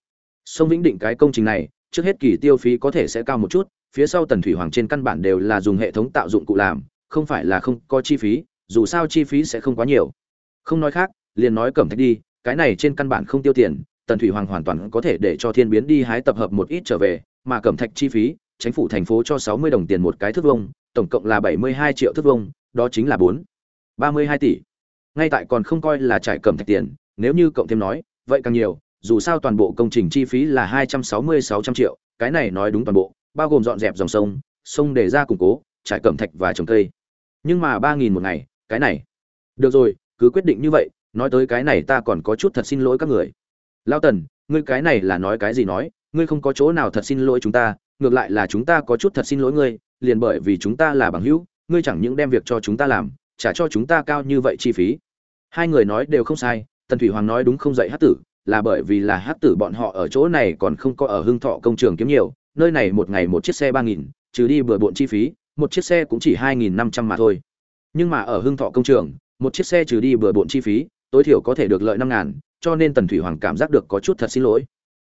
Sông vĩnh định cái công trình này, trước hết kỳ tiêu phí có thể sẽ cao một chút, phía sau tần thủy hoàng trên căn bản đều là dùng hệ thống tạo dụng cụ làm, không phải là không có chi phí, dù sao chi phí sẽ không quá nhiều. Không nói khác, liền nói cẩm thạch đi, cái này trên căn bản không tiêu tiền, tần thủy hoàng hoàn toàn có thể để cho thiên biến đi hái tập hợp một ít trở về mà cẩm thạch chi phí, chính phủ thành phố cho sáu mươi đồng tiền một cái thước vông tổng cộng là bảy mươi hai triệu thước vông đó chính là bốn, ba mươi hai tỷ. Ngay tại còn không coi là trải cẩm thạch tiền, nếu như cộng thêm nói, vậy càng nhiều, dù sao toàn bộ công trình chi phí là hai trăm sáu mươi sáu trăm triệu, cái này nói đúng toàn bộ, bao gồm dọn dẹp dòng sông sông để ra củng cố, trải cẩm thạch và trồng cây. Nhưng mà ba nghìn một ngày, cái này. Được rồi, cứ quyết định như vậy, nói tới cái này ta còn có chút thật xin lỗi các người. Lao tần, ngươi cái này là nói cái gì nói? Ngươi không có chỗ nào thật xin lỗi chúng ta, ngược lại là chúng ta có chút thật xin lỗi ngươi, liền bởi vì chúng ta là bằng hữu, ngươi chẳng những đem việc cho chúng ta làm, trả cho chúng ta cao như vậy chi phí. Hai người nói đều không sai, tần thủy hoàng nói đúng không dạy hát tử, là bởi vì là hát tử bọn họ ở chỗ này còn không có ở hưng thọ công trường kiếm nhiều, nơi này một ngày một chiếc xe ba nghìn, trừ đi bừa bộn chi phí, một chiếc xe cũng chỉ hai nghìn năm trăm mà thôi. Nhưng mà ở hưng thọ công trường, một chiếc xe trừ đi bừa bộn chi phí, tối thiểu có thể được lợi năm ngàn, cho nên tần thủy hoàng cảm giác được có chút thật xin lỗi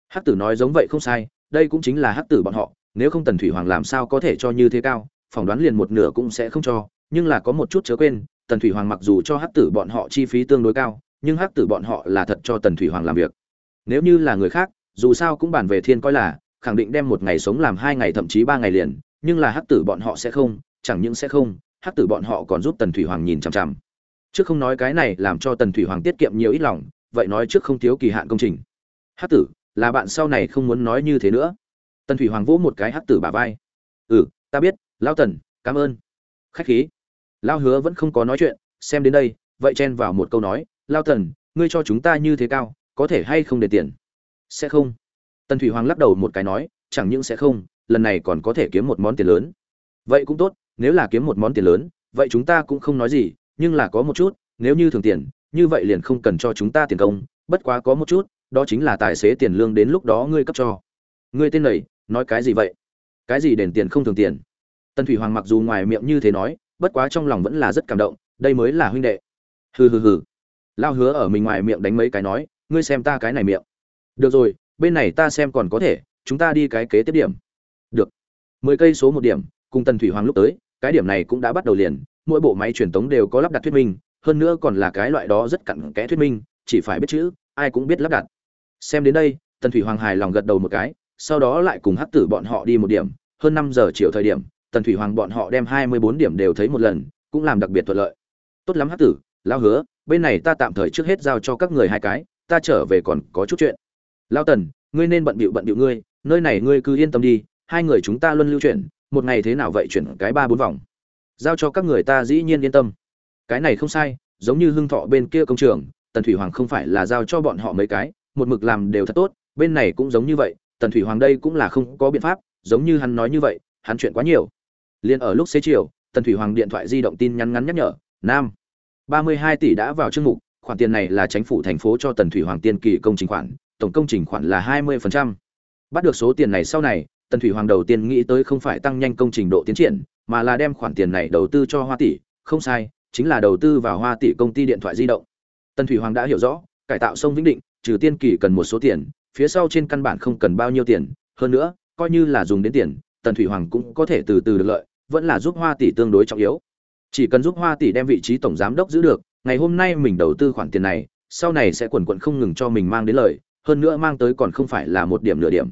hắc tử nói giống vậy không sai, đây cũng chính là hắc tử bọn họ, nếu không tần thủy hoàng làm sao có thể cho như thế cao, phỏng đoán liền một nửa cũng sẽ không cho, nhưng là có một chút chớ quên, tần thủy hoàng mặc dù cho hắc tử bọn họ chi phí tương đối cao, nhưng hắc tử bọn họ là thật cho tần thủy hoàng làm việc. Nếu như là người khác, dù sao cũng bàn về thiên coi là, khẳng định đem một ngày sống làm hai ngày thậm chí ba ngày liền, nhưng là hắc tử bọn họ sẽ không, chẳng những sẽ không, hắc tử bọn họ còn giúp tần thủy hoàng nhìn chằm chằm. Trước không nói cái này làm cho tần thủy hoàng tiết kiệm nhiều ít lòng, vậy nói trước không thiếu kỳ hạn công trình. Hắc tử là bạn sau này không muốn nói như thế nữa. Tần thủy hoàng vỗ một cái hắc tử bà vai. Ừ ta biết, lao tần, cảm ơn. Khách khí. Lao hứa vẫn không có nói chuyện, xem đến đây, vậy chen vào một câu nói, lao tần, ngươi cho chúng ta như thế cao, có thể hay không để tiền? Sẽ không. Tần thủy hoàng lắc đầu một cái nói, chẳng những sẽ không, lần này còn có thể kiếm một món tiền lớn. Vậy cũng tốt, nếu là kiếm một món tiền lớn, vậy chúng ta cũng không nói gì, nhưng là có một chút, nếu như thường tiền, như vậy liền không cần cho chúng ta tiền công, bất quá có một chút đó chính là tài xế tiền lương đến lúc đó ngươi cấp cho. Ngươi tên này, nói cái gì vậy? Cái gì đền tiền không thường tiền? Tần thủy hoàng mặc dù ngoài miệng như thế nói, bất quá trong lòng vẫn là rất cảm động, đây mới là huynh đệ. Hừ hừ hừ. Lao hứa ở mình ngoài miệng đánh mấy cái nói, ngươi xem ta cái này miệng. Được rồi, bên này ta xem còn có thể, chúng ta đi cái kế tiếp điểm. Được. Mười cây số một điểm, cùng tần thủy hoàng lúc tới, cái điểm này cũng đã bắt đầu liền, mỗi bộ máy truyền tống đều có lắp đặt thuyết minh, hơn nữa còn là cái loại đó rất cặn kẽ thuyết minh, chỉ phải biết chữ, ai cũng biết lắp đặt xem đến đây, tần thủy hoàng hài lòng gật đầu một cái, sau đó lại cùng hắc tử bọn họ đi một điểm. Hơn năm giờ chiều thời điểm, tần thủy hoàng bọn họ đem hai mươi bốn điểm đều thấy một lần, cũng làm đặc biệt thuận lợi. Tốt lắm hắc tử lao hứa, bên này ta tạm thời trước hết giao cho các người hai cái, ta trở về còn có chút chuyện. Lao tần, ngươi nên bận bịu bận bịu ngươi, nơi này ngươi cứ yên tâm đi, hai người chúng ta luôn lưu chuyển một ngày thế nào vậy chuyển cái ba bốn vòng. Giao cho các người ta dĩ nhiên yên tâm. Cái này không sai, giống như hưng thọ bên kia công trường, tần thủy hoàng không phải là giao cho bọn họ mấy cái một mực làm đều thật tốt, bên này cũng giống như vậy, tần thủy hoàng đây cũng là không có biện pháp, giống như hắn nói như vậy, hắn chuyện quá nhiều. Liền ở lúc xế chiều, tần thủy hoàng điện thoại di động tin nhắn ngắn nhắc nhở, nam, ba mươi hai tỷ đã vào chương mục, khoản tiền này là chính phủ thành phố cho tần thủy hoàng tiên kỳ công trình khoản, tổng công trình khoản là hai mươi bắt được số tiền này sau này, tần thủy hoàng đầu tiên nghĩ tới không phải tăng nhanh công trình độ tiến triển, mà là đem khoản tiền này đầu tư cho hoa tỷ, không sai, chính là đầu tư vào hoa tỷ công ty điện thoại di động. Tần thủy hoàng đã hiểu rõ, cải tạo sông vĩnh định trừ tiên kỳ cần một số tiền, phía sau trên căn bản không cần bao nhiêu tiền. Hơn nữa, coi như là dùng đến tiền, tần thủy hoàng cũng có thể từ từ được lợi, vẫn là giúp hoa tỷ tương đối trọng yếu. Chỉ cần giúp hoa tỷ đem vị trí tổng giám đốc giữ được, ngày hôm nay mình đầu tư khoản tiền này, sau này sẽ quần quận không ngừng cho mình mang đến lợi, hơn nữa mang tới còn không phải là một điểm nửa điểm.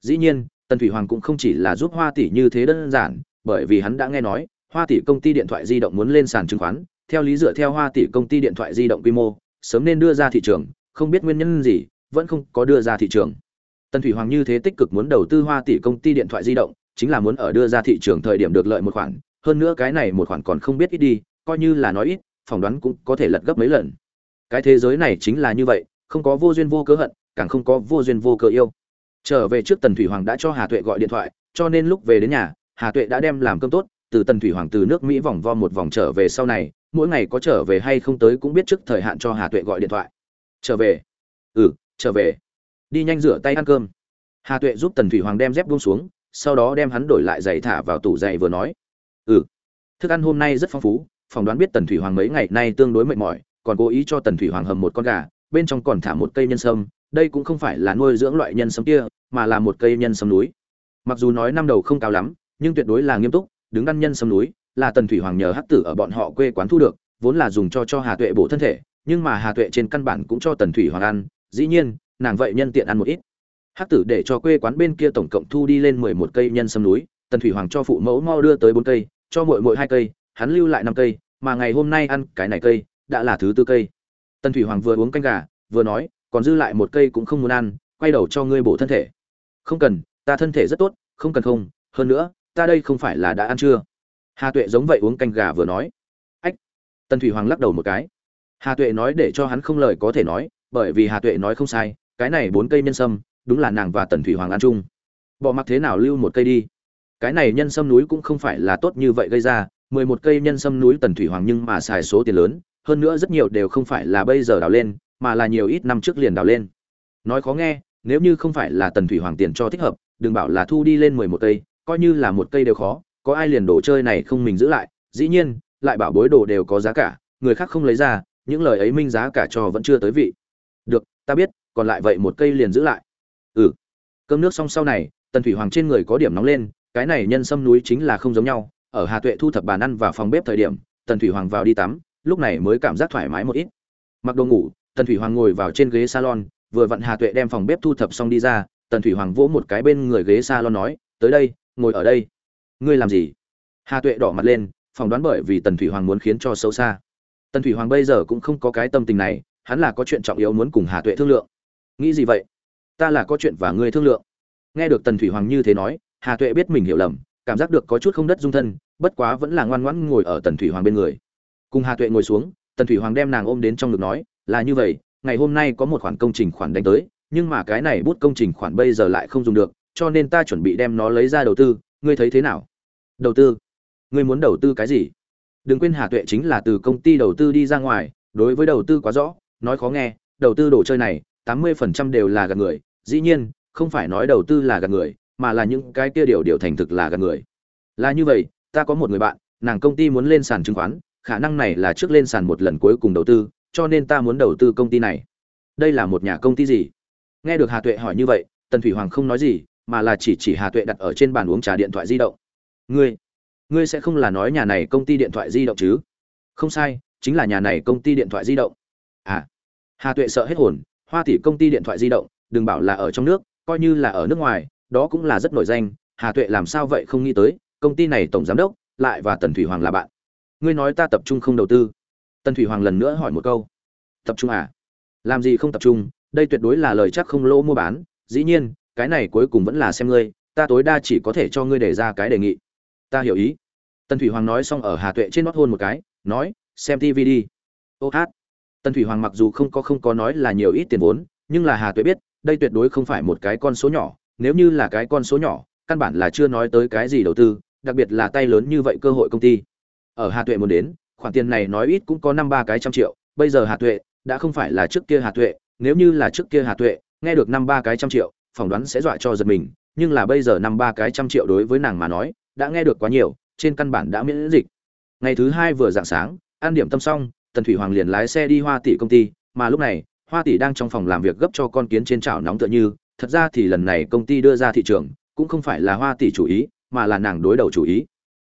Dĩ nhiên, tần thủy hoàng cũng không chỉ là giúp hoa tỷ như thế đơn giản, bởi vì hắn đã nghe nói, hoa tỷ công ty điện thoại di động muốn lên sàn chứng khoán, theo lý dựa theo hoa tỷ công ty điện thoại di động quy mô, sớm nên đưa ra thị trường không biết nguyên nhân gì, vẫn không có đưa ra thị trường. Tần thủy hoàng như thế tích cực muốn đầu tư hoa tỷ công ty điện thoại di động, chính là muốn ở đưa ra thị trường thời điểm được lợi một khoản. Hơn nữa cái này một khoản còn không biết ít đi, coi như là nói ít, phỏng đoán cũng có thể lật gấp mấy lần. Cái thế giới này chính là như vậy, không có vô duyên vô cớ hận, càng không có vô duyên vô cớ yêu. Trở về trước tần thủy hoàng đã cho hà tuệ gọi điện thoại, cho nên lúc về đến nhà, hà tuệ đã đem làm cơm tốt, từ tần thủy hoàng từ nước mỹ vòng vo một vòng trở về sau này, mỗi ngày có trở về hay không tới cũng biết trước thời hạn cho hà tuệ gọi điện thoại trở về. Ừ trở về. Đi nhanh rửa tay ăn cơm. Hà tuệ giúp tần thủy hoàng đem dép buông xuống, sau đó đem hắn đổi lại giày thả vào tủ giày vừa nói. Ừ. Thức ăn hôm nay rất phong phú, phỏng đoán biết tần thủy hoàng mấy ngày nay tương đối mệt mỏi, còn cố ý cho tần thủy hoàng hầm một con gà, bên trong còn thả một cây nhân sâm. Đây cũng không phải là nuôi dưỡng loại nhân sâm kia, mà là một cây nhân sâm núi. Mặc dù nói năm đầu không cao lắm, nhưng tuyệt đối là nghiêm túc, đứng ăn nhân sâm núi là tần thủy hoàng nhờ hắc tử ở bọn họ quê quán thu được, vốn là dùng cho cho hà tuệ bổ thân thể nhưng mà hà tuệ trên căn bản cũng cho tần thủy hoàng ăn, dĩ nhiên, nàng vậy nhân tiện ăn một ít. Hắc tử để cho quê quán bên kia tổng cộng thu đi lên mười một cây nhân sâm núi, tần thủy hoàng cho phụ mẫu mau đưa tới bốn cây, cho muội muội hai cây, hắn lưu lại năm cây, mà ngày hôm nay ăn cái này cây, đã là thứ tư cây. Tần thủy hoàng vừa uống canh gà, vừa nói, còn dư lại một cây cũng không muốn ăn, quay đầu cho ngươi bổ thân thể. Không cần, ta thân thể rất tốt, không cần không, hơn nữa, ta đây không phải là đã ăn chưa? Hà tuệ giống vậy uống canh gà vừa nói. Ách! Tần thủy hoàng lắc đầu một cái hà tuệ nói để cho hắn không lời có thể nói, bởi vì hà tuệ nói không sai, cái này bốn cây nhân sâm, đúng là nàng và tần thủy hoàng ăn chung. Bỏ mặc thế nào lưu một cây đi. Cái này nhân sâm núi cũng không phải là tốt như vậy gây ra, mười một cây nhân sâm núi tần thủy hoàng nhưng mà xài số tiền lớn, hơn nữa rất nhiều đều không phải là bây giờ đào lên, mà là nhiều ít năm trước liền đào lên. Nói khó nghe, nếu như không phải là tần thủy hoàng tiền cho thích hợp, đừng bảo là thu đi lên mười một cây, coi như là một cây đều khó, có ai liền đồ chơi này không mình giữ lại, dĩ nhiên, lại bảo bối đồ đều có giá cả, người khác không lấy ra những lời ấy minh giá cả cho vẫn chưa tới vị. Được, ta biết, còn lại vậy một cây liền giữ lại. Ừ. Cơm nước xong sau này, tần thủy hoàng trên người có điểm nóng lên, cái này nhân sâm núi chính là không giống nhau. Ở hà tuệ thu thập bàn ăn và phòng bếp thời điểm, tần thủy hoàng vào đi tắm, lúc này mới cảm giác thoải mái một ít. Mặc đồ ngủ, tần thủy hoàng ngồi vào trên ghế salon, vừa vặn hà tuệ đem phòng bếp thu thập xong đi ra, tần thủy hoàng vỗ một cái bên người ghế salon nói, tới đây, ngồi ở đây. Ngươi làm gì? Hà tuệ đỏ mặt lên, phỏng đoán bởi vì tần thủy hoàng muốn khiến cho xấu xa tần thủy hoàng bây giờ cũng không có cái tâm tình này, hắn là có chuyện trọng yếu muốn cùng hà tuệ thương lượng. Nghĩ gì vậy? Ta là có chuyện và ngươi thương lượng. Nghe được tần thủy hoàng như thế nói, hà tuệ biết mình hiểu lầm, cảm giác được có chút không đất dung thân, bất quá vẫn là ngoan ngoãn ngồi ở tần thủy hoàng bên người. Cùng hà tuệ ngồi xuống, tần thủy hoàng đem nàng ôm đến trong ngực nói, là như vậy, ngày hôm nay có một khoản công trình khoản đánh tới, nhưng mà cái này bút công trình khoản bây giờ lại không dùng được, cho nên ta chuẩn bị đem nó lấy ra đầu tư. Ngươi thấy thế nào? Đầu tư? Ngươi muốn đầu tư cái gì? Đừng quên hà tuệ chính là từ công ty đầu tư đi ra ngoài, đối với đầu tư quá rõ, nói khó nghe, đầu tư đồ chơi này, tám mươi phần trăm đều là gạt người, dĩ nhiên, không phải nói đầu tư là gạt người, mà là những cái kia điều điều thành thực là gạt người. Là như vậy, ta có một người bạn, nàng công ty muốn lên sàn chứng khoán, khả năng này là trước lên sàn một lần cuối cùng đầu tư, cho nên ta muốn đầu tư công ty này. Đây là một nhà công ty gì? Nghe được hà tuệ hỏi như vậy, tần thủy hoàng không nói gì, mà là chỉ chỉ hà tuệ đặt ở trên bàn uống trà điện thoại di động. Ngươi ngươi sẽ không là nói nhà này công ty điện thoại di động chứ? Không sai, chính là nhà này công ty điện thoại di động. À hà tuệ sợ hết hồn, hoa tỷ công ty điện thoại di động, đừng bảo là ở trong nước, coi như là ở nước ngoài, đó cũng là rất nổi danh. Hà tuệ làm sao vậy không nghĩ tới, công ty này tổng giám đốc, lại và tần thủy hoàng là bạn. Ngươi nói ta tập trung không đầu tư. Tần thủy hoàng lần nữa hỏi một câu. Tập trung à? Làm gì không tập trung? Đây tuyệt đối là lời chắc không lỗ mua bán. Dĩ nhiên, cái này cuối cùng vẫn là xem ngươi. Ta tối đa chỉ có thể cho ngươi đề ra cái đề nghị ta hiểu ý. Tần thủy hoàng nói xong ở hà tuệ trên nót hôn một cái, nói, xem tv đi. Ô hát. Tần thủy hoàng mặc dù không có không có nói là nhiều ít tiền vốn, nhưng là hà tuệ biết, đây tuyệt đối không phải một cái con số nhỏ, nếu như là cái con số nhỏ, căn bản là chưa nói tới cái gì đầu tư, đặc biệt là tay lớn như vậy cơ hội công ty. Ở hà tuệ muốn đến, khoản tiền này nói ít cũng có năm ba cái trăm triệu, bây giờ hà tuệ, đã không phải là trước kia hà tuệ, nếu như là trước kia hà tuệ, nghe được năm ba cái trăm triệu, phỏng đoán sẽ dọa cho giật mình, nhưng là bây giờ năm ba cái trăm triệu đối với nàng mà nói đã nghe được quá nhiều, trên căn bản đã miễn dịch. Ngày thứ hai vừa dạng sáng, ăn điểm tâm xong, tần thủy hoàng liền lái xe đi hoa tỷ công ty, mà lúc này, hoa tỷ đang trong phòng làm việc gấp cho con kiến trên chảo nóng tựa như, thật ra thì lần này công ty đưa ra thị trường, cũng không phải là hoa tỷ chủ ý, mà là nàng đối đầu chủ ý.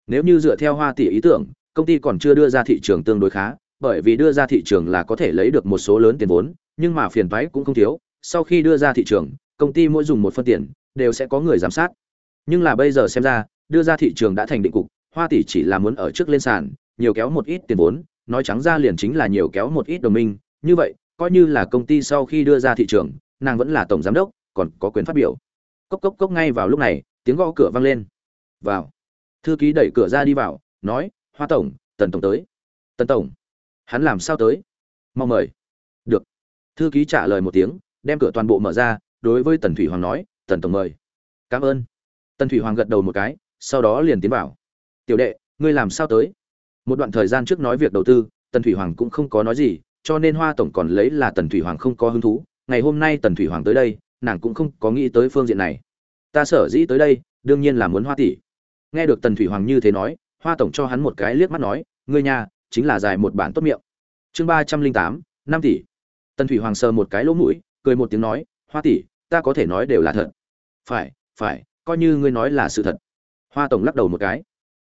Nếu như dựa theo hoa tỷ ý tưởng, công ty còn chưa đưa ra thị trường tương đối khá, bởi vì đưa ra thị trường là có thể lấy được một số lớn tiền vốn, nhưng mà phiền toái cũng không thiếu. Sau khi đưa ra thị trường, công ty mỗi dùng một phân tiền, đều sẽ có người giám sát. Nhưng là bây giờ xem ra đưa ra thị trường đã thành định cục, hoa tỷ chỉ là muốn ở trước lên sàn, nhiều kéo một ít tiền vốn, nói trắng ra liền chính là nhiều kéo một ít đồng minh. Như vậy, coi như là công ty sau khi đưa ra thị trường, nàng vẫn là tổng giám đốc, còn có quyền phát biểu. Cốc cốc cốc ngay vào lúc này, tiếng gõ cửa vang lên. Vào. Thư ký đẩy cửa ra đi vào, nói, hoa tổng, tần tổng tới. Tần tổng, hắn làm sao tới? Mong mời. Được. Thư ký trả lời một tiếng, đem cửa toàn bộ mở ra, đối với tần thủy hoàng nói, tần tổng mời. Cảm ơn. Tần thủy hoàng gật đầu một cái sau đó liền tiến vào. Tiểu đệ, ngươi làm sao tới? Một đoạn thời gian trước nói việc đầu tư, tần thủy hoàng cũng không có nói gì, cho nên hoa tổng còn lấy là tần thủy hoàng không có hứng thú. Ngày hôm nay tần thủy hoàng tới đây, nàng cũng không có nghĩ tới phương diện này. Ta sở dĩ tới đây, đương nhiên là muốn hoa tỷ. Nghe được tần thủy hoàng như thế nói, hoa tổng cho hắn một cái liếc mắt nói, ngươi nhà, chính là dài một bản tốt miệng. Chương ba trăm linh tám, năm tỷ. Tần thủy hoàng sờ một cái lỗ mũi, cười một tiếng nói, hoa tỷ, ta có thể nói đều là thật. Phải phải, coi như ngươi nói là sự thật hoa tổng lắc đầu một cái.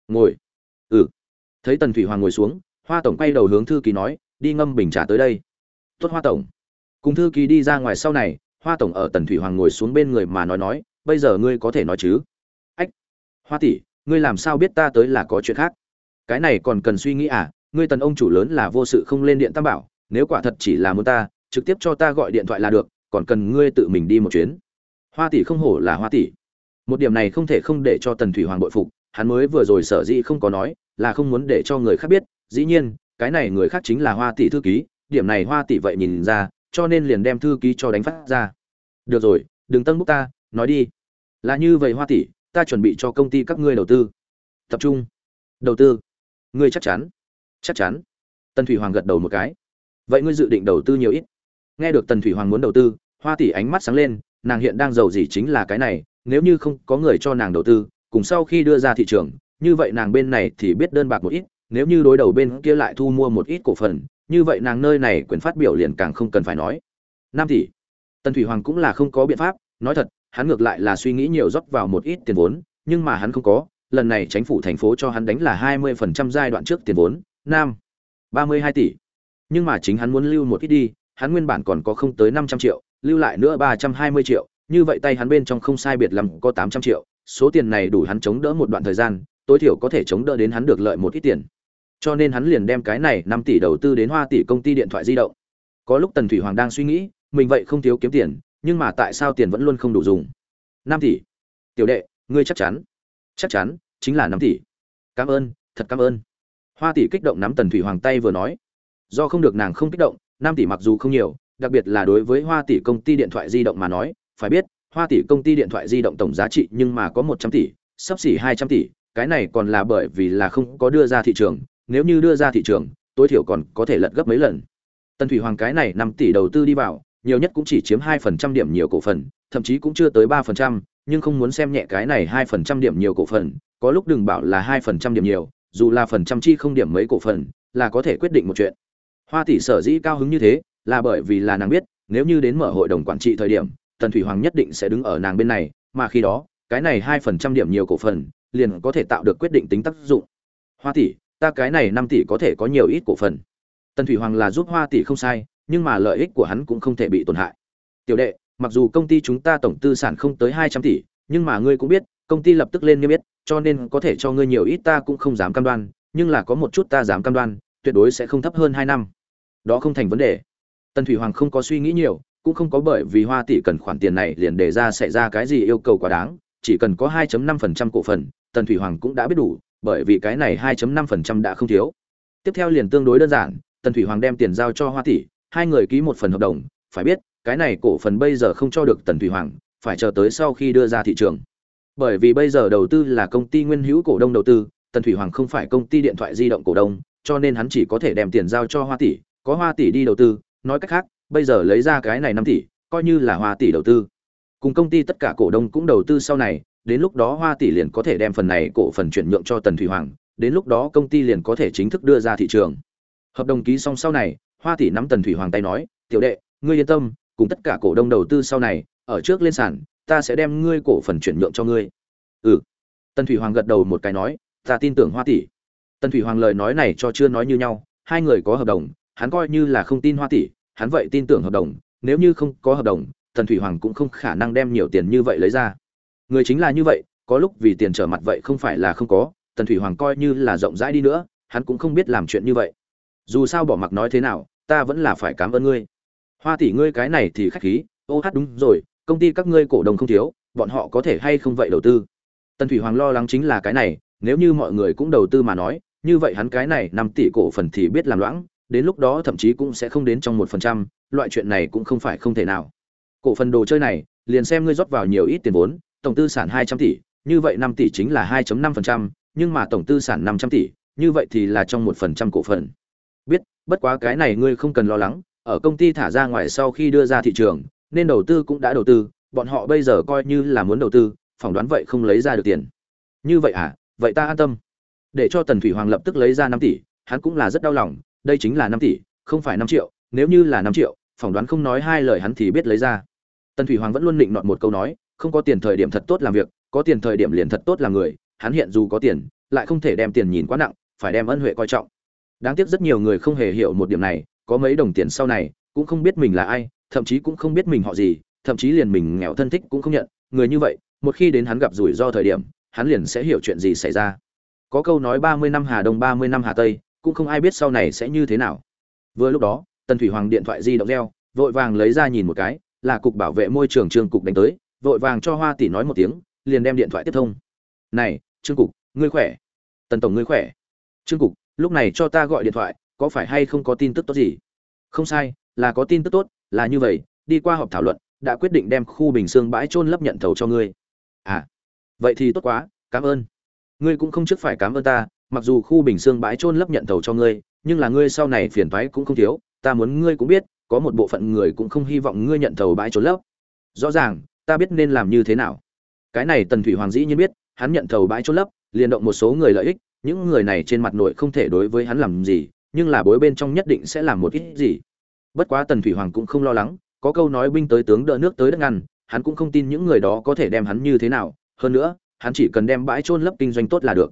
Ngồi. Ừ. Thấy tần thủy hoàng ngồi xuống, hoa tổng quay đầu hướng thư ký nói, đi ngâm bình trà tới đây. Tốt, hoa tổng. Cùng thư ký đi ra ngoài sau này, hoa tổng ở tần thủy hoàng ngồi xuống bên người mà nói nói, bây giờ ngươi có thể nói chứ? Ách, hoa tỷ, ngươi làm sao biết ta tới là có chuyện khác? Cái này còn cần suy nghĩ à? Ngươi tần ông chủ lớn là vô sự không lên điện tam bảo, nếu quả thật chỉ là muốn ta, trực tiếp cho ta gọi điện thoại là được, còn cần ngươi tự mình đi một chuyến. Hoa tỷ không hổ là hoa tỷ một điểm này không thể không để cho tần thủy hoàng bội phục, hắn mới vừa rồi sở dĩ không có nói, là không muốn để cho người khác biết. Dĩ nhiên, cái này người khác chính là hoa tỷ thư ký, điểm này hoa tỷ vậy nhìn ra, cho nên liền đem thư ký cho đánh phát ra. Được rồi, đừng tân bút ta, nói đi. Là như vậy hoa tỷ, ta chuẩn bị cho công ty các ngươi đầu tư. Tập trung. Đầu tư. Ngươi chắc chắn. Chắc chắn. Tần thủy hoàng gật đầu một cái. Vậy ngươi dự định đầu tư nhiều ít? Nghe được tần thủy hoàng muốn đầu tư, hoa tỷ ánh mắt sáng lên, nàng hiện đang giàu gì chính là cái này nếu như không có người cho nàng đầu tư, cùng sau khi đưa ra thị trường, như vậy nàng bên này thì biết đơn bạc một ít, nếu như đối đầu bên kia lại thu mua một ít cổ phần, như vậy nàng nơi này quyền phát biểu liền càng không cần phải nói. Nam tỷ, tần thủy hoàng cũng là không có biện pháp, nói thật, hắn ngược lại là suy nghĩ nhiều rót vào một ít tiền vốn, nhưng mà hắn không có, lần này chính phủ thành phố cho hắn đánh là hai mươi phần trăm giai đoạn trước tiền vốn, nam, ba mươi hai tỷ. Nhưng mà chính hắn muốn lưu một ít đi, hắn nguyên bản còn có không tới năm trăm triệu, lưu lại nữa ba trăm hai mươi triệu như vậy tay hắn bên trong không sai biệt lắm có tám trăm triệu, số tiền này đủ hắn chống đỡ một đoạn thời gian, tối thiểu có thể chống đỡ đến hắn được lợi một ít tiền. Cho nên hắn liền đem cái này năm tỷ đầu tư đến hoa tỷ công ty điện thoại di động. Có lúc tần thủy hoàng đang suy nghĩ, mình vậy không thiếu kiếm tiền, nhưng mà tại sao tiền vẫn luôn không đủ dùng? Năm tỷ? Tiểu đệ, ngươi chắc chắn. Chắc chắn, chính là năm tỷ. Cảm ơn, thật cảm ơn. Hoa tỷ kích động nắm tần thủy hoàng tay vừa nói. Do không được nàng không kích động, năm tỷ mặc dù không nhiều, đặc biệt là đối với hoa tỷ công ty điện thoại di động mà nói phải biết, hoa tỷ công ty điện thoại di động tổng giá trị nhưng mà có một trăm tỷ, sắp xỉ hai trăm tỷ, cái này còn là bởi vì là không có đưa ra thị trường, nếu như đưa ra thị trường, tối thiểu còn có thể lật gấp mấy lần. Tân thủy hoàng cái này năm tỷ đầu tư đi vào, nhiều nhất cũng chỉ chiếm hai phần trăm điểm nhiều cổ phần, thậm chí cũng chưa tới ba phần trăm, nhưng không muốn xem nhẹ cái này hai phần trăm điểm nhiều cổ phần, có lúc đừng bảo là hai phần trăm điểm nhiều, dù là phần trăm chi không điểm mấy cổ phần, là có thể quyết định một chuyện. Hoa tỷ sở dĩ cao hứng như thế, là bởi vì là nàng biết, nếu như đến mở hội đồng quản trị thời điểm tần thủy hoàng nhất định sẽ đứng ở nàng bên này, mà khi đó, cái này hai phần trăm điểm nhiều cổ phần, liền có thể tạo được quyết định tính tác dụng. Hoa tỷ, ta cái này năm tỷ có thể có nhiều ít cổ phần. Tần thủy hoàng là giúp hoa tỷ không sai, nhưng mà lợi ích của hắn cũng không thể bị tổn hại. Tiểu đệ, mặc dù công ty chúng ta tổng tư sản không tới hai trăm tỷ, nhưng mà ngươi cũng biết, công ty lập tức lên niêm yết, cho nên có thể cho ngươi nhiều ít ta cũng không dám cam đoan, nhưng là có một chút ta dám cam đoan, tuyệt đối sẽ không thấp hơn hai năm. Đó không thành vấn đề. Tần thủy hoàng không có suy nghĩ nhiều cũng không có bởi vì hoa tỷ cần khoản tiền này liền đề ra sẽ ra cái gì yêu cầu quá đáng, chỉ cần có 2.5% cổ phần, tần thủy hoàng cũng đã biết đủ, bởi vì cái này 2.5% đã không thiếu. Tiếp theo liền tương đối đơn giản, tần thủy hoàng đem tiền giao cho hoa tỷ, hai người ký một phần hợp đồng, phải biết, cái này cổ phần bây giờ không cho được tần thủy hoàng, phải chờ tới sau khi đưa ra thị trường. Bởi vì bây giờ đầu tư là công ty nguyên hữu cổ đông đầu tư, tần thủy hoàng không phải công ty điện thoại di động cổ đông, cho nên hắn chỉ có thể đem tiền giao cho hoa tỷ, có hoa tỷ đi đầu tư, nói cách khác bây giờ lấy ra cái này năm tỷ, coi như là hoa tỷ đầu tư. Cùng công ty tất cả cổ đông cũng đầu tư sau này, đến lúc đó hoa tỷ liền có thể đem phần này cổ phần chuyển nhượng cho tần thủy hoàng, đến lúc đó công ty liền có thể chính thức đưa ra thị trường. Hợp đồng ký xong sau này, hoa tỷ nắm tần thủy hoàng tay nói, tiểu đệ, ngươi yên tâm, cùng tất cả cổ đông đầu tư sau này, ở trước lên sàn, ta sẽ đem ngươi cổ phần chuyển nhượng cho ngươi. Ừ. Tần thủy hoàng gật đầu một cái nói, ta tin tưởng hoa tỷ. Tần thủy hoàng lời nói này cho chưa nói như nhau, hai người có hợp đồng, hắn coi như là không tin hoa tỷ hắn vậy tin tưởng hợp đồng, nếu như không có hợp đồng, tần thủy hoàng cũng không khả năng đem nhiều tiền như vậy lấy ra. Người chính là như vậy, có lúc vì tiền trở mặt vậy không phải là không có, tần thủy hoàng coi như là rộng rãi đi nữa, hắn cũng không biết làm chuyện như vậy. Dù sao bỏ mặc nói thế nào, ta vẫn là phải cảm ơn ngươi. Hoa tỷ ngươi cái này thì khách khí, ô hát đúng rồi, công ty các ngươi cổ đông không thiếu, bọn họ có thể hay không vậy đầu tư? Tần thủy hoàng lo lắng chính là cái này, nếu như mọi người cũng đầu tư mà nói, như vậy hắn cái này năm tỷ cổ phần thì biết làm loãng đến lúc đó thậm chí cũng sẽ không đến trong một phần trăm, loại chuyện này cũng không phải không thể nào. Cổ phần đồ chơi này, liền xem ngươi rót vào nhiều ít tiền vốn, tổng tư sản hai trăm tỷ, như vậy năm tỷ chính là hai năm phần trăm, nhưng mà tổng tư sản năm trăm tỷ, như vậy thì là trong một phần trăm cổ phần. Biết, bất quá cái này ngươi không cần lo lắng, ở công ty thả ra ngoài sau khi đưa ra thị trường, nên đầu tư cũng đã đầu tư, bọn họ bây giờ coi như là muốn đầu tư, phỏng đoán vậy không lấy ra được tiền. Như vậy à vậy ta an tâm. Để cho tần thủy hoàng lập tức lấy ra năm tỷ, hắn cũng là rất đau lòng đây chính là năm tỷ, không phải năm triệu, nếu như là năm triệu, phỏng đoán không nói hai lời hắn thì biết lấy ra. Tần thủy hoàng vẫn luôn định nọt một câu nói, không có tiền thời điểm thật tốt làm việc, có tiền thời điểm liền thật tốt làm người, hắn hiện dù có tiền, lại không thể đem tiền nhìn quá nặng, phải đem ân huệ coi trọng. Đáng tiếc rất nhiều người không hề hiểu một điểm này, có mấy đồng tiền sau này, cũng không biết mình là ai, thậm chí cũng không biết mình họ gì, thậm chí liền mình nghèo thân thích cũng không nhận. Người như vậy, một khi đến hắn gặp rủi ro thời điểm, hắn liền sẽ hiểu chuyện gì xảy ra. Có câu nói ba mươi năm hà đông, ba mươi năm hà tây cũng không ai biết sau này sẽ như thế nào. Vừa lúc đó, tần thủy hoàng điện thoại di động reo, vội vàng lấy ra nhìn một cái, là cục bảo vệ môi trường trương cục đánh tới, vội vàng cho hoa tỷ nói một tiếng, liền đem điện thoại tiếp thông. Này, trương cục, ngươi khỏe? Tần tổng ngươi khỏe. Trương cục, lúc này cho ta gọi điện thoại, có phải hay không có tin tức tốt gì? Không sai, là có tin tức tốt, là như vậy, đi qua họp thảo luận, đã quyết định đem khu bình xương bãi trôn lấp nhận thầu cho ngươi. À vậy thì tốt quá, cảm ơn. Ngươi cũng không trước phải cảm ơn ta mặc dù khu bình xương bãi trôn lấp nhận thầu cho ngươi, nhưng là ngươi sau này phiền toái cũng không thiếu, ta muốn ngươi cũng biết, có một bộ phận người cũng không hy vọng ngươi nhận thầu bãi trôn lấp. Rõ ràng, ta biết nên làm như thế nào. Cái này tần thủy hoàng dĩ nhiên biết, hắn nhận thầu bãi trôn lấp, liền động một số người lợi ích, những người này trên mặt nội không thể đối với hắn làm gì, nhưng là bối bên trong nhất định sẽ làm một ít gì. Bất quá tần thủy hoàng cũng không lo lắng, có câu nói binh tới tướng đỡ nước tới đất ngăn, hắn cũng không tin những người đó có thể đem hắn như thế nào. Hơn nữa, hắn chỉ cần đem bãi trôn lấp kinh doanh tốt là được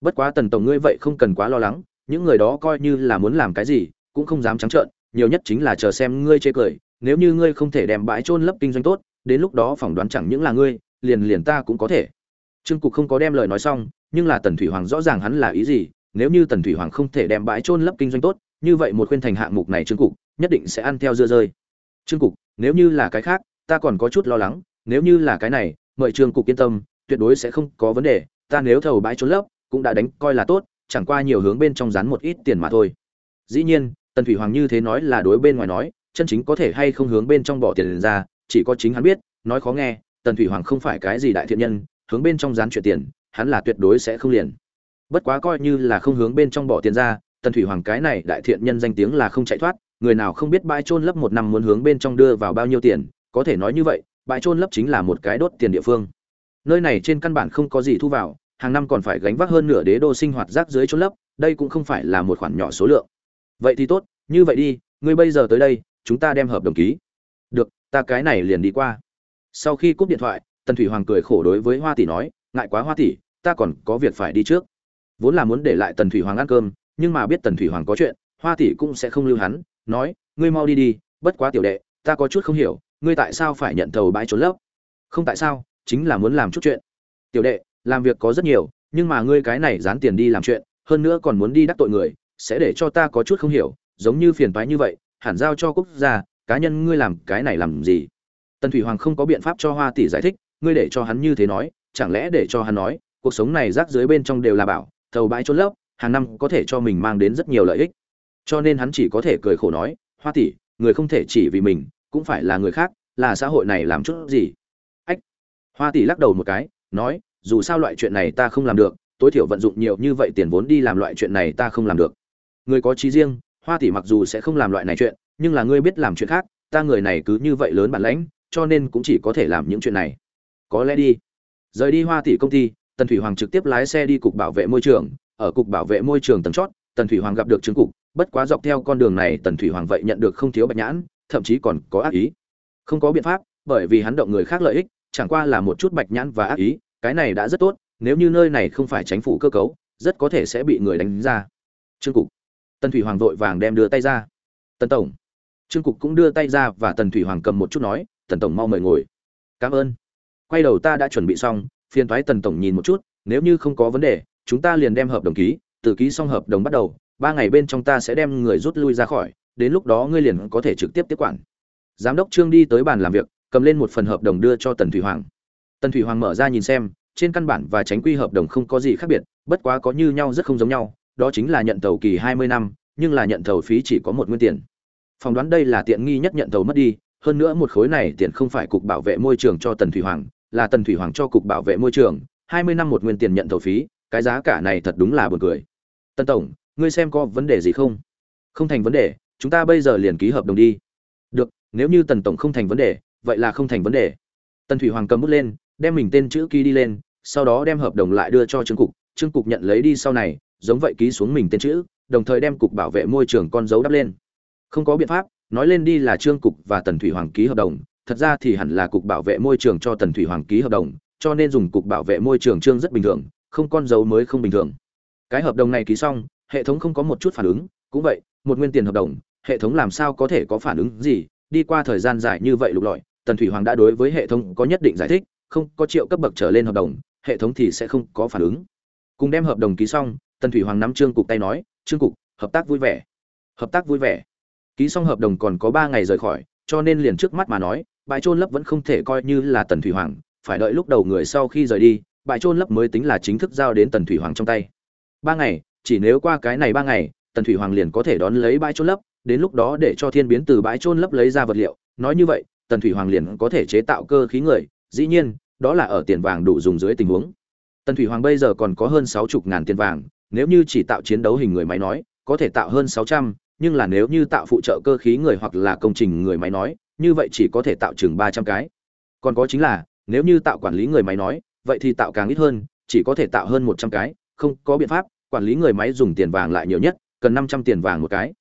bất quá tần tổng ngươi vậy không cần quá lo lắng, những người đó coi như là muốn làm cái gì, cũng không dám trắng trợn, nhiều nhất chính là chờ xem ngươi chê cười, nếu như ngươi không thể đem bãi trôn lấp kinh doanh tốt, đến lúc đó phỏng đoán chẳng những là ngươi, liền liền ta cũng có thể. Trương cục không có đem lời nói xong, nhưng là tần thủy hoàng rõ ràng hắn là ý gì, nếu như tần thủy hoàng không thể đem bãi trôn lấp kinh doanh tốt, như vậy một khuyên thành hạng mục này trương cục, nhất định sẽ ăn theo dưa rơi. Trương cục, nếu như là cái khác, ta còn có chút lo lắng, nếu như là cái này, mời trương cục yên tâm, tuyệt đối sẽ không có vấn đề, ta nếu thầu bãi trốn lấp cũng đã đánh coi là tốt, chẳng qua nhiều hướng bên trong rán một ít tiền mà thôi. Dĩ nhiên, tần thủy hoàng như thế nói là đối bên ngoài nói, chân chính có thể hay không hướng bên trong bỏ tiền ra, chỉ có chính hắn biết, nói khó nghe, tần thủy hoàng không phải cái gì đại thiện nhân, hướng bên trong rán chuyện tiền, hắn là tuyệt đối sẽ không liền. Bất quá coi như là không hướng bên trong bỏ tiền ra, tần thủy hoàng cái này đại thiện nhân danh tiếng là không chạy thoát, người nào không biết bãi trôn lấp một năm muốn hướng bên trong đưa vào bao nhiêu tiền, có thể nói như vậy, bãi trôn lấp chính là một cái đốt tiền địa phương. Nơi này trên căn bản không có gì thu vào hàng năm còn phải gánh vác hơn nửa đế đô sinh hoạt rác dưới chốn lấp, đây cũng không phải là một khoản nhỏ số lượng. Vậy thì tốt, như vậy đi, ngươi bây giờ tới đây, chúng ta đem hợp đồng ký. Được, ta cái này liền đi qua. Sau khi cúp điện thoại, tần thủy hoàng cười khổ đối với hoa tỷ nói, ngại quá hoa tỷ, ta còn có việc phải đi trước. Vốn là muốn để lại tần thủy hoàng ăn cơm, nhưng mà biết tần thủy hoàng có chuyện, hoa tỷ cũng sẽ không lưu hắn, nói, ngươi mau đi đi, bất quá tiểu đệ, ta có chút không hiểu, ngươi tại sao phải nhận thầu bãi trốn lấp? Không tại sao, chính là muốn làm chút chuyện. Tiểu đệ làm việc có rất nhiều, nhưng mà ngươi cái này dán tiền đi làm chuyện, hơn nữa còn muốn đi đắc tội người, sẽ để cho ta có chút không hiểu, giống như phiền toái như vậy, hẳn giao cho quốc gia, cá nhân ngươi làm cái này làm gì? Tần thủy hoàng không có biện pháp cho hoa tỷ giải thích, ngươi để cho hắn như thế nói, chẳng lẽ để cho hắn nói, cuộc sống này rác dưới bên trong đều là bảo, thầu bãi trốn lấp, hàng năm có thể cho mình mang đến rất nhiều lợi ích. Cho nên hắn chỉ có thể cười khổ nói, hoa tỷ, người không thể chỉ vì mình, cũng phải là người khác, là xã hội này làm chút gì? Ách! Hoa tỷ lắc đầu một cái, nói dù sao loại chuyện này ta không làm được, tối thiểu vận dụng nhiều như vậy tiền vốn đi làm loại chuyện này ta không làm được. Người có trí riêng, hoa tỷ mặc dù sẽ không làm loại này chuyện, nhưng là ngươi biết làm chuyện khác, ta người này cứ như vậy lớn bản lãnh, cho nên cũng chỉ có thể làm những chuyện này. Có lẽ đi. Rời đi hoa tỷ công ty, tần thủy hoàng trực tiếp lái xe đi cục bảo vệ môi trường, ở cục bảo vệ môi trường tầng chót, tần thủy hoàng gặp được chứng cục, bất quá dọc theo con đường này tần thủy hoàng vậy nhận được không thiếu bạch nhãn, thậm chí còn có ác ý. Không có biện pháp, bởi vì hắn động người khác lợi ích, chẳng qua là một chút bạch nhãn và ác ý cái này đã rất tốt, nếu như nơi này không phải tránh phủ cơ cấu, rất có thể sẽ bị người đánh ra. Trương cục. Tần thủy hoàng vội vàng đem đưa tay ra. Tần tổng. Trương cục cũng đưa tay ra và tần thủy hoàng cầm một chút nói, tần tổng mau mời ngồi. Cảm ơn. Quay đầu ta đã chuẩn bị xong. Phiền thoái tần tổng nhìn một chút, nếu như không có vấn đề, chúng ta liền đem hợp đồng ký, từ ký xong hợp đồng bắt đầu, ba ngày bên trong ta sẽ đem người rút lui ra khỏi, đến lúc đó ngươi liền có thể trực tiếp tiếp quản. Giám đốc trương đi tới bàn làm việc, cầm lên một phần hợp đồng đưa cho tần thủy hoàng tần thủy hoàng mở ra nhìn xem, trên căn bản và tránh quy hợp đồng không có gì khác biệt, bất quá có như nhau rất không giống nhau, đó chính là nhận thầu kỳ hai mươi năm, nhưng là nhận thầu phí chỉ có một nguyên tiền. Phỏng đoán đây là tiện nghi nhất nhận thầu mất đi, hơn nữa một khối này tiền không phải cục bảo vệ môi trường cho tần thủy hoàng, là tần thủy hoàng cho cục bảo vệ môi trường, hai mươi năm một nguyên tiền nhận thầu phí, cái giá cả này thật đúng là buồn cười. Tân tổng, ngươi xem có vấn đề gì không? Không thành vấn đề, chúng ta bây giờ liền ký hợp đồng đi. Được, nếu như tần tổng không thành vấn đề, vậy là không thành vấn đề. Tần thủy hoàng cầm bút lên đem mình tên chữ ký đi lên, sau đó đem hợp đồng lại đưa cho trương cục. Trương cục nhận lấy đi sau này, giống vậy ký xuống mình tên chữ, đồng thời đem cục bảo vệ môi trường con dấu đắp lên. Không có biện pháp, nói lên đi là trương cục và tần thủy hoàng ký hợp đồng, thật ra thì hẳn là cục bảo vệ môi trường cho tần thủy hoàng ký hợp đồng, cho nên dùng cục bảo vệ môi trường trương rất bình thường, không con dấu mới không bình thường. Cái hợp đồng này ký xong, hệ thống không có một chút phản ứng, cũng vậy, một nguyên tiền hợp đồng, hệ thống làm sao có thể có phản ứng gì, đi qua thời gian dài như vậy lục lọi, tần thủy hoàng đã đối với hệ thống có nhất định giải thích không có triệu cấp bậc trở lên hợp đồng, hệ thống thì sẽ không có phản ứng. Cùng đem hợp đồng ký xong, tần thủy hoàng nắm trương cục tay nói, trương cục, hợp tác vui vẻ. Hợp tác vui vẻ. Ký xong hợp đồng còn có ba ngày rời khỏi, cho nên liền trước mắt mà nói, bãi trôn lấp vẫn không thể coi như là tần thủy hoàng, phải đợi lúc đầu người sau khi rời đi, bãi trôn lấp mới tính là chính thức giao đến tần thủy hoàng trong tay. Ba ngày, chỉ nếu qua cái này ba ngày, tần thủy hoàng liền có thể đón lấy bãi trôn lấp, đến lúc đó để cho thiên biến từ bãi trôn lấp lấy ra vật liệu. Nói như vậy, tần thủy hoàng liền có thể chế tạo cơ khí người dĩ nhiên, đó là ở tiền vàng đủ dùng dưới tình huống. Tần thủy hoàng bây giờ còn có hơn sáu chục ngàn tiền vàng, nếu như chỉ tạo chiến đấu hình người máy nói, có thể tạo hơn sáu trăm, nhưng là nếu như tạo phụ trợ cơ khí người hoặc là công trình người máy nói, như vậy chỉ có thể tạo chừng ba trăm cái. Còn có chính là, nếu như tạo quản lý người máy nói, vậy thì tạo càng ít hơn, chỉ có thể tạo hơn một trăm cái, không có biện pháp, quản lý người máy dùng tiền vàng lại nhiều nhất, cần năm trăm tiền vàng một cái.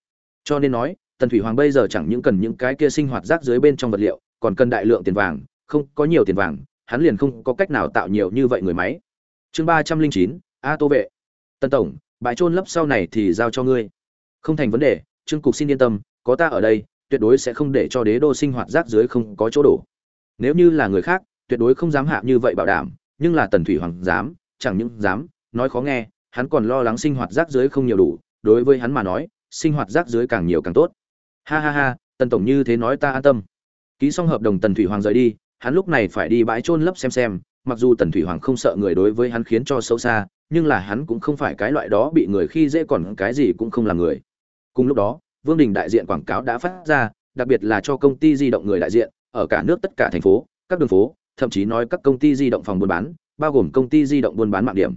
Cho nên nói, tần thủy hoàng bây giờ chẳng những cần những cái kia sinh hoạt rác dưới bên trong vật liệu, còn cần đại lượng tiền vàng không có nhiều tiền vàng, hắn liền không có cách nào tạo nhiều như vậy người máy. Chương ba trăm linh chín, a tô vệ. Tân tổng bãi trôn lấp sau này thì giao cho ngươi. Không thành vấn đề, trương cục xin yên tâm, có ta ở đây, tuyệt đối sẽ không để cho đế đô sinh hoạt rác dưới không có chỗ đổ. Nếu như là người khác, tuyệt đối không dám hạ như vậy bảo đảm, nhưng là tần thủy hoàng dám, chẳng những dám, nói khó nghe, hắn còn lo lắng sinh hoạt rác dưới không nhiều đủ, đối với hắn mà nói, sinh hoạt rác dưới càng nhiều càng tốt. Ha ha ha, tần tổng như thế nói ta an tâm. Ký xong hợp đồng tần thủy hoàng rời đi hắn lúc này phải đi bãi trôn lấp xem xem, mặc dù tần thủy hoàng không sợ người đối với hắn khiến cho xấu xa, nhưng là hắn cũng không phải cái loại đó bị người khi dễ còn cái gì cũng không làm người. Cùng lúc đó, vương đình đại diện quảng cáo đã phát ra, đặc biệt là cho công ty di động người đại diện, ở cả nước tất cả thành phố, các đường phố, thậm chí nói các công ty di động phòng buôn bán, bao gồm công ty di động buôn bán mạng điểm.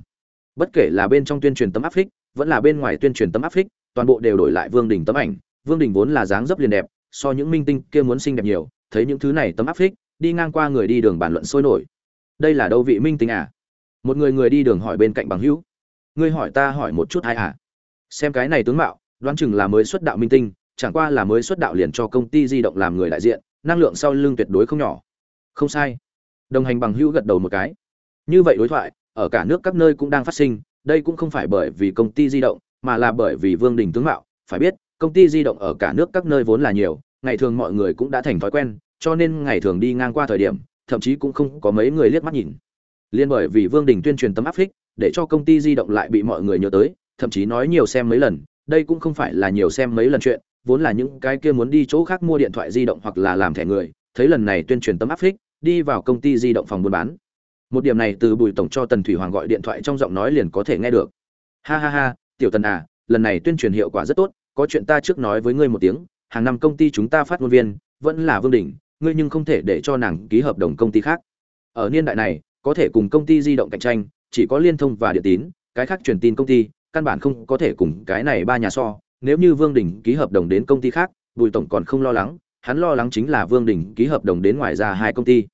Bất kể là bên trong tuyên truyền tấm áp phích, vẫn là bên ngoài tuyên truyền tấm áp phích, toàn bộ đều đổi lại vương đình tấm ảnh. Vương đình vốn là dáng dấp liền đẹp, so những minh tinh kia muốn xinh đẹp nhiều, thấy những thứ này tấm áp phích đi ngang qua người đi đường bàn luận sôi nổi. Đây là đâu vị minh tinh à? Một người người đi đường hỏi bên cạnh bằng hữu. Ngươi hỏi ta hỏi một chút hay à? Xem cái này tướng mạo, đoán chừng là mới xuất đạo minh tinh, chẳng qua là mới xuất đạo liền cho công ty di động làm người đại diện, năng lượng sau lưng tuyệt đối không nhỏ. Không sai. Đồng hành bằng hữu gật đầu một cái. Như vậy đối thoại, ở cả nước các nơi cũng đang phát sinh, đây cũng không phải bởi vì công ty di động, mà là bởi vì vương đình tướng mạo. Phải biết, công ty di động ở cả nước các nơi vốn là nhiều, ngày thường mọi người cũng đã thành thói quen cho nên ngày thường đi ngang qua thời điểm, thậm chí cũng không có mấy người liếc mắt nhìn. Liên bởi vì vương đình tuyên truyền tấm áp phích, để cho công ty di động lại bị mọi người nhớ tới, thậm chí nói nhiều xem mấy lần, đây cũng không phải là nhiều xem mấy lần chuyện, vốn là những cái kia muốn đi chỗ khác mua điện thoại di động hoặc là làm thẻ người, thấy lần này tuyên truyền tấm áp phích, đi vào công ty di động phòng buôn bán. Một điểm này từ bùi tổng cho tần thủy hoàng gọi điện thoại trong giọng nói liền có thể nghe được. Ha ha ha, tiểu tần à lần này tuyên truyền hiệu quả rất tốt, có chuyện ta trước nói với ngươi một tiếng, hàng năm công ty chúng ta phát ngôn viên, vẫn là vương đình ngươi nhưng không thể để cho nàng ký hợp đồng công ty khác. Ở niên đại này, có thể cùng công ty di động cạnh tranh, chỉ có liên thông và điện tín, cái khác truyền tin công ty, căn bản không có thể cùng cái này ba nhà so. Nếu như vương đình ký hợp đồng đến công ty khác, bùi tổng còn không lo lắng, hắn lo lắng chính là vương đình ký hợp đồng đến ngoài ra hai công ty.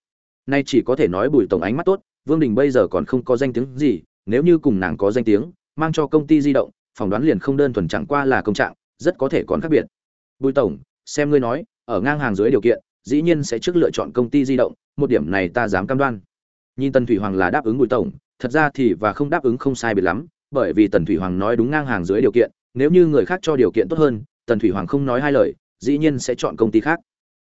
Nay chỉ có thể nói bùi tổng ánh mắt tốt, vương đình bây giờ còn không có danh tiếng gì, nếu như cùng nàng có danh tiếng, mang cho công ty di động, phỏng đoán liền không đơn thuần chẳng qua là công trạng, rất có thể còn khác biệt. Bùi tổng, xem ngươi nói, ở ngang hàng dưới điều kiện dĩ nhiên sẽ trước lựa chọn công ty di động, một điểm này ta dám cam đoan. Nhìn tần thủy hoàng là đáp ứng bùi tổng, thật ra thì và không đáp ứng không sai biệt lắm, bởi vì tần thủy hoàng nói đúng ngang hàng dưới điều kiện, nếu như người khác cho điều kiện tốt hơn, tần thủy hoàng không nói hai lời, dĩ nhiên sẽ chọn công ty khác.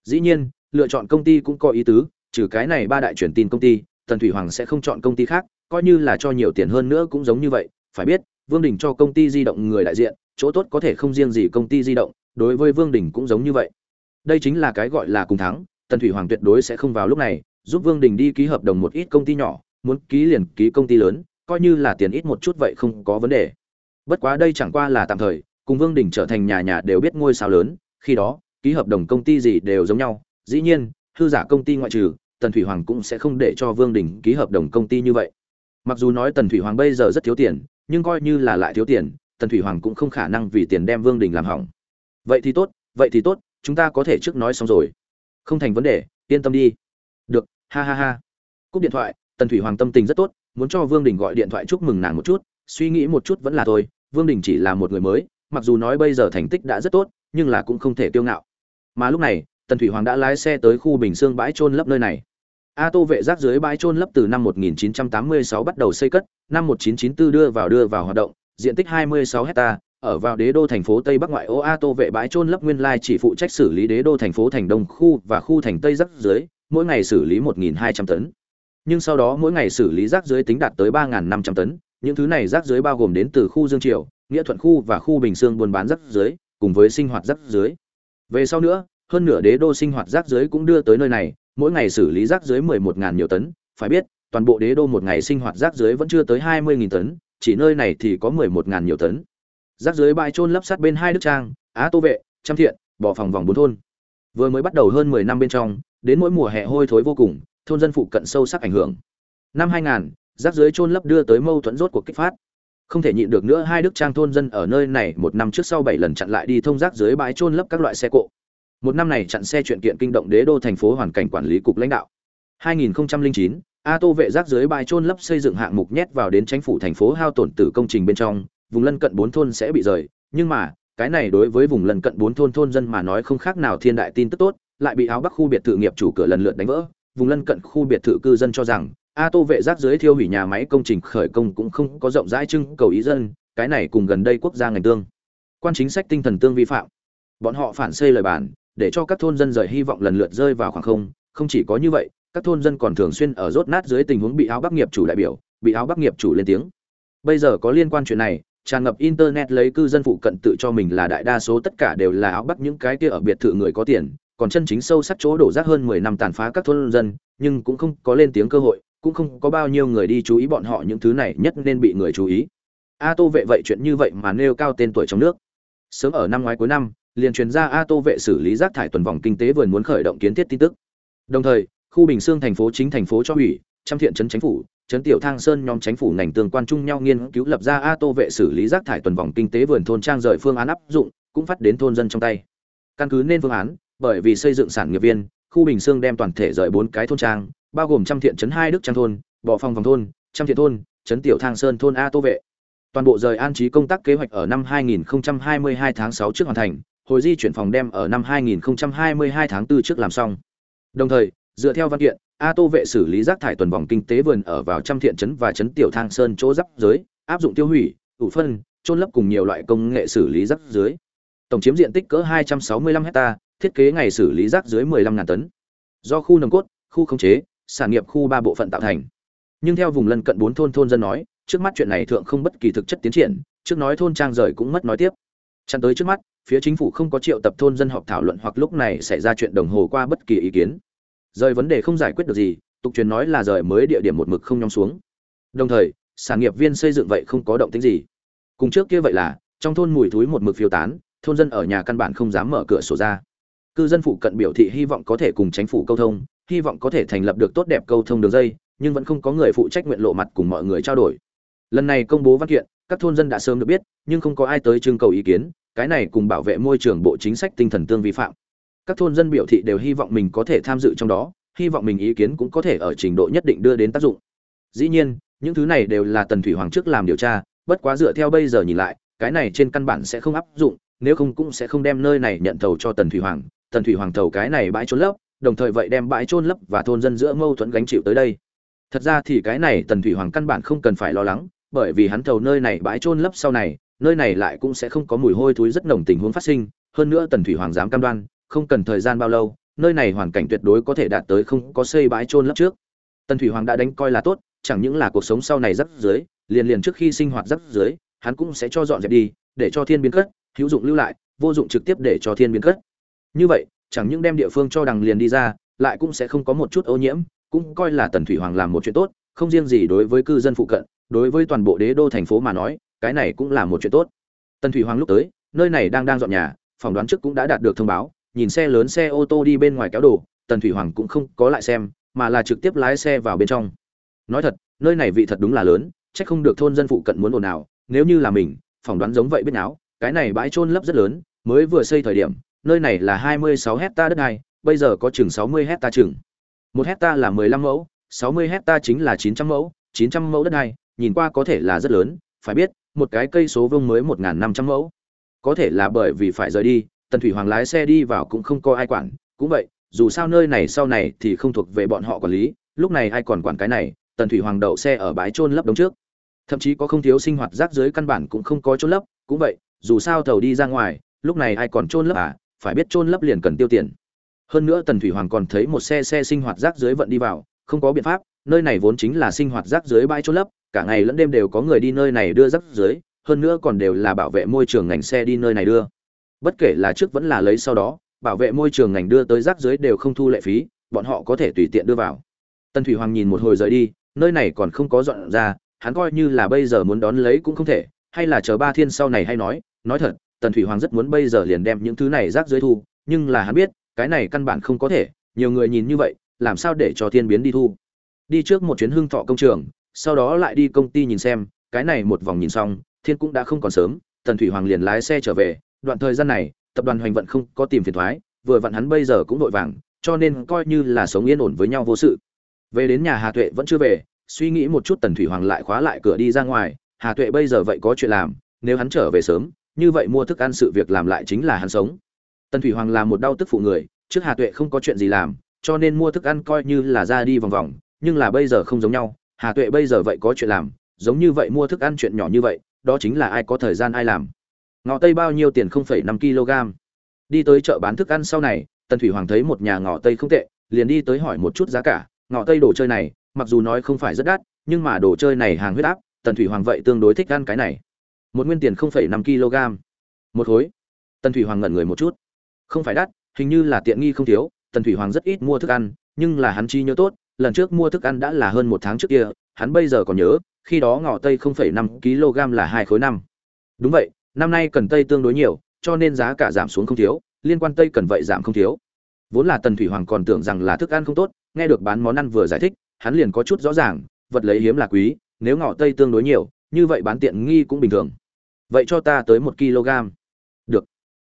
Dĩ nhiên, lựa chọn công ty cũng có ý tứ, trừ cái này ba đại truyền tin công ty, tần thủy hoàng sẽ không chọn công ty khác, coi như là cho nhiều tiền hơn nữa cũng giống như vậy, phải biết, vương đình cho công ty di động người đại diện, chỗ tốt có thể không riêng gì công ty di động, đối với vương đình cũng giống như vậy đây chính là cái gọi là cùng thắng, tần thủy hoàng tuyệt đối sẽ không vào lúc này, giúp vương đình đi ký hợp đồng một ít công ty nhỏ, muốn ký liền ký công ty lớn, coi như là tiền ít một chút vậy không có vấn đề. Bất quá đây chẳng qua là tạm thời, cùng vương đình trở thành nhà nhà đều biết ngôi sao lớn, khi đó, ký hợp đồng công ty gì đều giống nhau, dĩ nhiên, hư giả công ty ngoại trừ, tần thủy hoàng cũng sẽ không để cho vương đình ký hợp đồng công ty như vậy. Mặc dù nói tần thủy hoàng bây giờ rất thiếu tiền, nhưng coi như là lại thiếu tiền, tần thủy hoàng cũng không khả năng vì tiền đem vương đình làm hỏng. Vậy thì tốt, vậy thì tốt chúng ta có thể trước nói xong rồi. Không thành vấn đề, yên tâm đi. Được, ha ha ha. Cúp điện thoại, tần thủy hoàng tâm tình rất tốt, muốn cho vương đình gọi điện thoại chúc mừng nàng một chút, suy nghĩ một chút vẫn là thôi, vương đình chỉ là một người mới, mặc dù nói bây giờ thành tích đã rất tốt, nhưng là cũng không thể kiêu ngạo. Mà lúc này, tần thủy hoàng đã lái xe tới khu bình xương bãi trôn lấp nơi này. A tô vệ rác dưới bãi trôn lấp từ năm 1986 bắt đầu xây cất, năm 1994 đưa vào đưa vào hoạt động, diện tích 26 hecta ở vào đế đô thành phố tây bắc ngoại ô a tô vệ bãi trôn lấp nguyên lai chỉ phụ trách xử lý đế đô thành phố thành đông khu và khu thành tây rác dưới mỗi ngày xử lý 1.200 tấn. Nhưng sau đó mỗi ngày xử lý rác dưới tính đạt tới 3.500 tấn, những thứ này rác dưới bao gồm đến từ khu dương triều, nghĩa thuận khu và khu bình sương buôn bán rác dưới cùng với sinh hoạt rác dưới về sau nữa, hơn nửa đế đô sinh hoạt rác dưới cũng đưa tới nơi này, mỗi ngày xử lý rác dưới mười một ngàn nhiều tấn. Phải biết, toàn bộ đế đô một ngày sinh hoạt rác dưới vẫn chưa tới hai mươi nghìn tấn, chỉ nơi này thì có mười một ngàn nhiều tấn rác dưới bãi trôn lấp sát bên hai đức trang á tô vệ trăm thiện bỏ phòng vòng bốn thôn. Vừa mới bắt đầu hơn mười năm bên trong đến mỗi mùa hè hôi thối vô cùng thôn dân phụ cận sâu sắc ảnh hưởng. Năm hai nghìn rác dưới trôn lấp đưa tới mâu thuẫn rốt cuộc kích phát. Không thể nhịn được nữa hai đức trang thôn dân ở nơi này một năm trước sau bảy lần chặn lại đi thông rác dưới bãi trôn lấp các loại xe cộ. Một năm này chặn xe chuyện kiện kinh động đế đô thành phố hoàn cảnh quản lý cục lãnh đạo. 2009, A Tô vệ rác dưới bãi trôn lấp xây dựng hạng mục nhét vào đến chính phủ thành phố hao tổn tử công trình bên trong, vùng lân cận bốn thôn sẽ bị rời, nhưng mà, cái này đối với vùng lân cận bốn thôn thôn dân mà nói không khác nào thiên đại tin tức tốt, lại bị áo Bắc khu biệt thự nghiệp chủ cửa lần lượt đánh vỡ. Vùng lân cận khu biệt thự cư dân cho rằng, A Tô vệ rác dưới thiêu hủy nhà máy công trình khởi công cũng không có rộng rãi trưng cầu ý dân, cái này cùng gần đây quốc gia ngành tương. Quan chính sách tinh thần tương vi phạm. Bọn họ phản xây lời bản, để cho các thôn dân rời hy vọng lần lượt rơi vào khoảng không, không chỉ có như vậy, các thôn dân còn thường xuyên ở rốt nát dưới tình huống bị áo bắc nghiệp chủ đại biểu bị áo bắc nghiệp chủ lên tiếng bây giờ có liên quan chuyện này tràn ngập internet lấy cư dân phụ cận tự cho mình là đại đa số tất cả đều là áo bắc những cái kia ở biệt thự người có tiền, còn chân chính sâu sắc chỗ đổ rác hơn mười năm tàn phá các thôn dân, nhưng cũng không có lên tiếng cơ hội, cũng không có bao nhiêu người đi chú ý bọn họ những thứ này nhất nên bị người chú ý. A tô vệ vậy chuyện như vậy mà nêu cao tên tuổi trong nước. Sớm ở năm ngoái cuối năm, liền truyền ra a tô vệ xử lý rác thải tuần vòng kinh tế vườn muốn khởi động kiến thiết tin tức. Đồng thời, khu bình xương thành phố chính thành phố cho ủy, trăm thiện trấn chính phủ trấn tiểu thang sơn nhóm chính phủ ngành tương quan chung nhau nghiên cứu lập ra a tô vệ xử lý rác thải tuần vòng kinh tế vườn thôn trang rời phương án áp dụng, cũng phát đến thôn dân trong tay. Căn cứ nên phương án, bởi vì xây dựng sản nghiệp viên, khu bình xương đem toàn thể rời bốn cái thôn trang, bao gồm trăm thiện trấn hai đức trang thôn bỏ phòng vòng thôn, trăm thiện thôn trấn tiểu thang sơn thôn a tô vệ. Toàn bộ rời an trí công tác kế hoạch ở năm 2022 tháng 6 trước hoàn thành, hồi di chuyển phòng đem ở năm 2022 tháng 4 trước làm xong. Đồng thời dựa theo văn kiện, a tô vệ xử lý rác thải tuần vòng kinh tế vườn ở vào trăm thiện trấn và trấn tiểu thang sơn chỗ giáp giới, áp dụng tiêu hủy, ủ phân trôn lấp cùng nhiều loại công nghệ xử lý rác dưới. Tổng chiếm diện tích cỡ 265 hecta, thiết kế ngày xử lý rác dưới 15.000 tấn. Do khu nồng cốt, khu khống chế, sản nghiệp khu ba bộ phận tạo thành. Nhưng theo vùng lân cận bốn thôn thôn dân nói, trước mắt chuyện này thượng không bất kỳ thực chất tiến triển, trước nói thôn trang rời cũng mất nói tiếp. Chặn tới trước mắt, phía chính phủ không có triệu tập thôn dân họp thảo luận hoặc lúc này xảy ra chuyện đồng hồ qua bất kỳ ý kiến rời vấn đề không giải quyết được gì, tục truyền nói là rời mới địa điểm một mực không nhong xuống. Đồng thời, sản nghiệp viên xây dựng vậy không có động tính gì. Cùng trước kia vậy là, trong thôn mùi thúi một mực phiêu tán, thôn dân ở nhà căn bản không dám mở cửa sổ ra. Cư dân phụ cận biểu thị hy vọng có thể cùng chính phủ câu thông, hy vọng có thể thành lập được tốt đẹp câu thông đường dây, nhưng vẫn không có người phụ trách nguyện lộ mặt cùng mọi người trao đổi. Lần này công bố văn kiện, các thôn dân đã sớm được biết, nhưng không có ai tới trưng cầu ý kiến, cái này cùng bảo vệ môi trường bộ chính sách tinh thần tương vi phạm các thôn dân biểu thị đều hy vọng mình có thể tham dự trong đó, hy vọng mình ý kiến cũng có thể ở trình độ nhất định đưa đến tác dụng. Dĩ nhiên, những thứ này đều là tần thủy hoàng trước làm điều tra, bất quá dựa theo bây giờ nhìn lại, cái này trên căn bản sẽ không áp dụng, nếu không cũng sẽ không đem nơi này nhận thầu cho tần thủy hoàng. Tần thủy hoàng thầu cái này bãi trôn lấp, đồng thời vậy đem bãi trôn lấp và thôn dân giữa mâu thuẫn gánh chịu tới đây. Thật ra thì cái này tần thủy hoàng căn bản không cần phải lo lắng, bởi vì hắn thầu nơi này bãi trôn lấp sau này, nơi này lại cũng sẽ không có mùi hôi thối rất nồng tình huống phát sinh, hơn nữa tần thủy hoàng dám cam đoan không cần thời gian bao lâu, nơi này hoàn cảnh tuyệt đối có thể đạt tới không có xây bãi trôn lấp trước. Tần thủy hoàng đã đánh coi là tốt, chẳng những là cuộc sống sau này rắc dưới liền liền trước khi sinh hoạt rắc dưới hắn cũng sẽ cho dọn dẹp đi, để cho thiên biến cất, hữu dụng lưu lại, vô dụng trực tiếp để cho thiên biến cất. Như vậy, chẳng những đem địa phương cho đằng liền đi ra, lại cũng sẽ không có một chút ô nhiễm, cũng coi là tần thủy hoàng làm một chuyện tốt, không riêng gì đối với cư dân phụ cận, đối với toàn bộ đế đô thành phố mà nói, cái này cũng là một chuyện tốt. Tần thủy hoàng lúc tới, nơi này đang đang dọn nhà, phỏng đoán trước cũng đã đạt được thông báo nhìn xe lớn xe ô tô đi bên ngoài kéo đồ, tần thủy hoàng cũng không có lại xem, mà là trực tiếp lái xe vào bên trong. Nói thật, nơi này vị thật đúng là lớn, chắc không được thôn dân phụ cận muốn ồn ào, nếu như là mình, phỏng đoán giống vậy biết não cái này bãi trôn lấp rất lớn, mới vừa xây thời điểm, nơi này là hai mươi sáu hecta đất này bây giờ có chừng sáu mươi hecta chừng. Một hecta là mười lăm mẫu, sáu mươi hecta chính là chín trăm mẫu, chín trăm mẫu đất này nhìn qua có thể là rất lớn, phải biết, một cái cây số vương mới một năm trăm mẫu. Có thể là bởi vì phải rời đi tần thủy hoàng lái xe đi vào cũng không có ai quản. Cũng vậy, dù sao nơi này sau này thì không thuộc về bọn họ quản lý. Lúc này ai còn quản cái này? Tần thủy hoàng đậu xe ở bãi trôn lấp đống trước. Thậm chí có không thiếu sinh hoạt rác dưới căn bản cũng không có trôn lấp. Cũng vậy, dù sao thầu đi ra ngoài, lúc này ai còn trôn lấp à? Phải biết trôn lấp liền cần tiêu tiền. Hơn nữa tần thủy hoàng còn thấy một xe xe sinh hoạt rác dưới vận đi vào. Không có biện pháp, nơi này vốn chính là sinh hoạt rác dưới bãi trôn lấp. Cả ngày lẫn đêm đều có người đi nơi này đưa rác dưới hơn nữa còn đều là bảo vệ môi trường ngành xe đi nơi này đưa bất kể là trước vẫn là lấy sau đó, bảo vệ môi trường ngành đưa tới rác dưới đều không thu lệ phí, bọn họ có thể tùy tiện đưa vào. Tần thủy hoàng nhìn một hồi rời đi, nơi này còn không có dọn ra, hắn coi như là bây giờ muốn đón lấy cũng không thể, hay là chờ ba thiên sau này hay nói nói thật, tần thủy hoàng rất muốn bây giờ liền đem những thứ này rác dưới thu, nhưng là hắn biết, cái này căn bản không có thể, nhiều người nhìn như vậy, làm sao để cho thiên biến đi thu? Đi trước một chuyến hương thọ công trường, sau đó lại đi công ty nhìn xem, cái này một vòng nhìn xong, thiên cũng đã không còn sớm, tần thủy hoàng liền lái xe trở về đoạn thời gian này, tập đoàn hoành vận không có tìm phiền thoái, vừa vặn hắn bây giờ cũng vội vàng, cho nên coi như là sống yên ổn với nhau vô sự. Về đến nhà hà tuệ vẫn chưa về, suy nghĩ một chút tần thủy hoàng lại khóa lại cửa đi ra ngoài. Hà tuệ bây giờ vậy có chuyện làm, nếu hắn trở về sớm, như vậy mua thức ăn sự việc làm lại chính là hắn sống. Tần thủy hoàng là một đau tức phụ người, trước hà tuệ không có chuyện gì làm, cho nên mua thức ăn coi như là ra đi vòng vòng, nhưng là bây giờ không giống nhau. Hà tuệ bây giờ vậy có chuyện làm, giống như vậy mua thức ăn chuyện nhỏ như vậy, đó chính là ai có thời gian ai làm ngọ tây bao nhiêu tiền không phẩy năm kg? Đi tới chợ bán thức ăn sau này, tần thủy hoàng thấy một nhà ngọ tây không tệ, liền đi tới hỏi một chút giá cả. Ngọ tây đồ chơi này, mặc dù nói không phải rất đắt, nhưng mà đồ chơi này hàng huyết áp, tần thủy hoàng vậy tương đối thích ăn cái này. Một nguyên tiền không phẩy năm kg. Một khối tần thủy hoàng ngẩn người một chút. Không phải đắt, hình như là tiện nghi không thiếu. Tần thủy hoàng rất ít mua thức ăn, nhưng là hắn chi nhớ tốt, lần trước mua thức ăn đã là hơn một tháng trước kia, hắn bây giờ còn nhớ, khi đó ngọ tây không phẩy năm kg là hai khối năm. Đúng vậy năm nay cần tây tương đối nhiều, cho nên giá cả giảm xuống không thiếu, liên quan tây cần vậy giảm không thiếu. Vốn là tần thủy hoàng còn tưởng rằng là thức ăn không tốt, nghe được bán món ăn vừa giải thích, hắn liền có chút rõ ràng, vật lấy hiếm là quý, nếu ngọ tây tương đối nhiều, như vậy bán tiện nghi cũng bình thường. Vậy cho ta tới một kg. Được.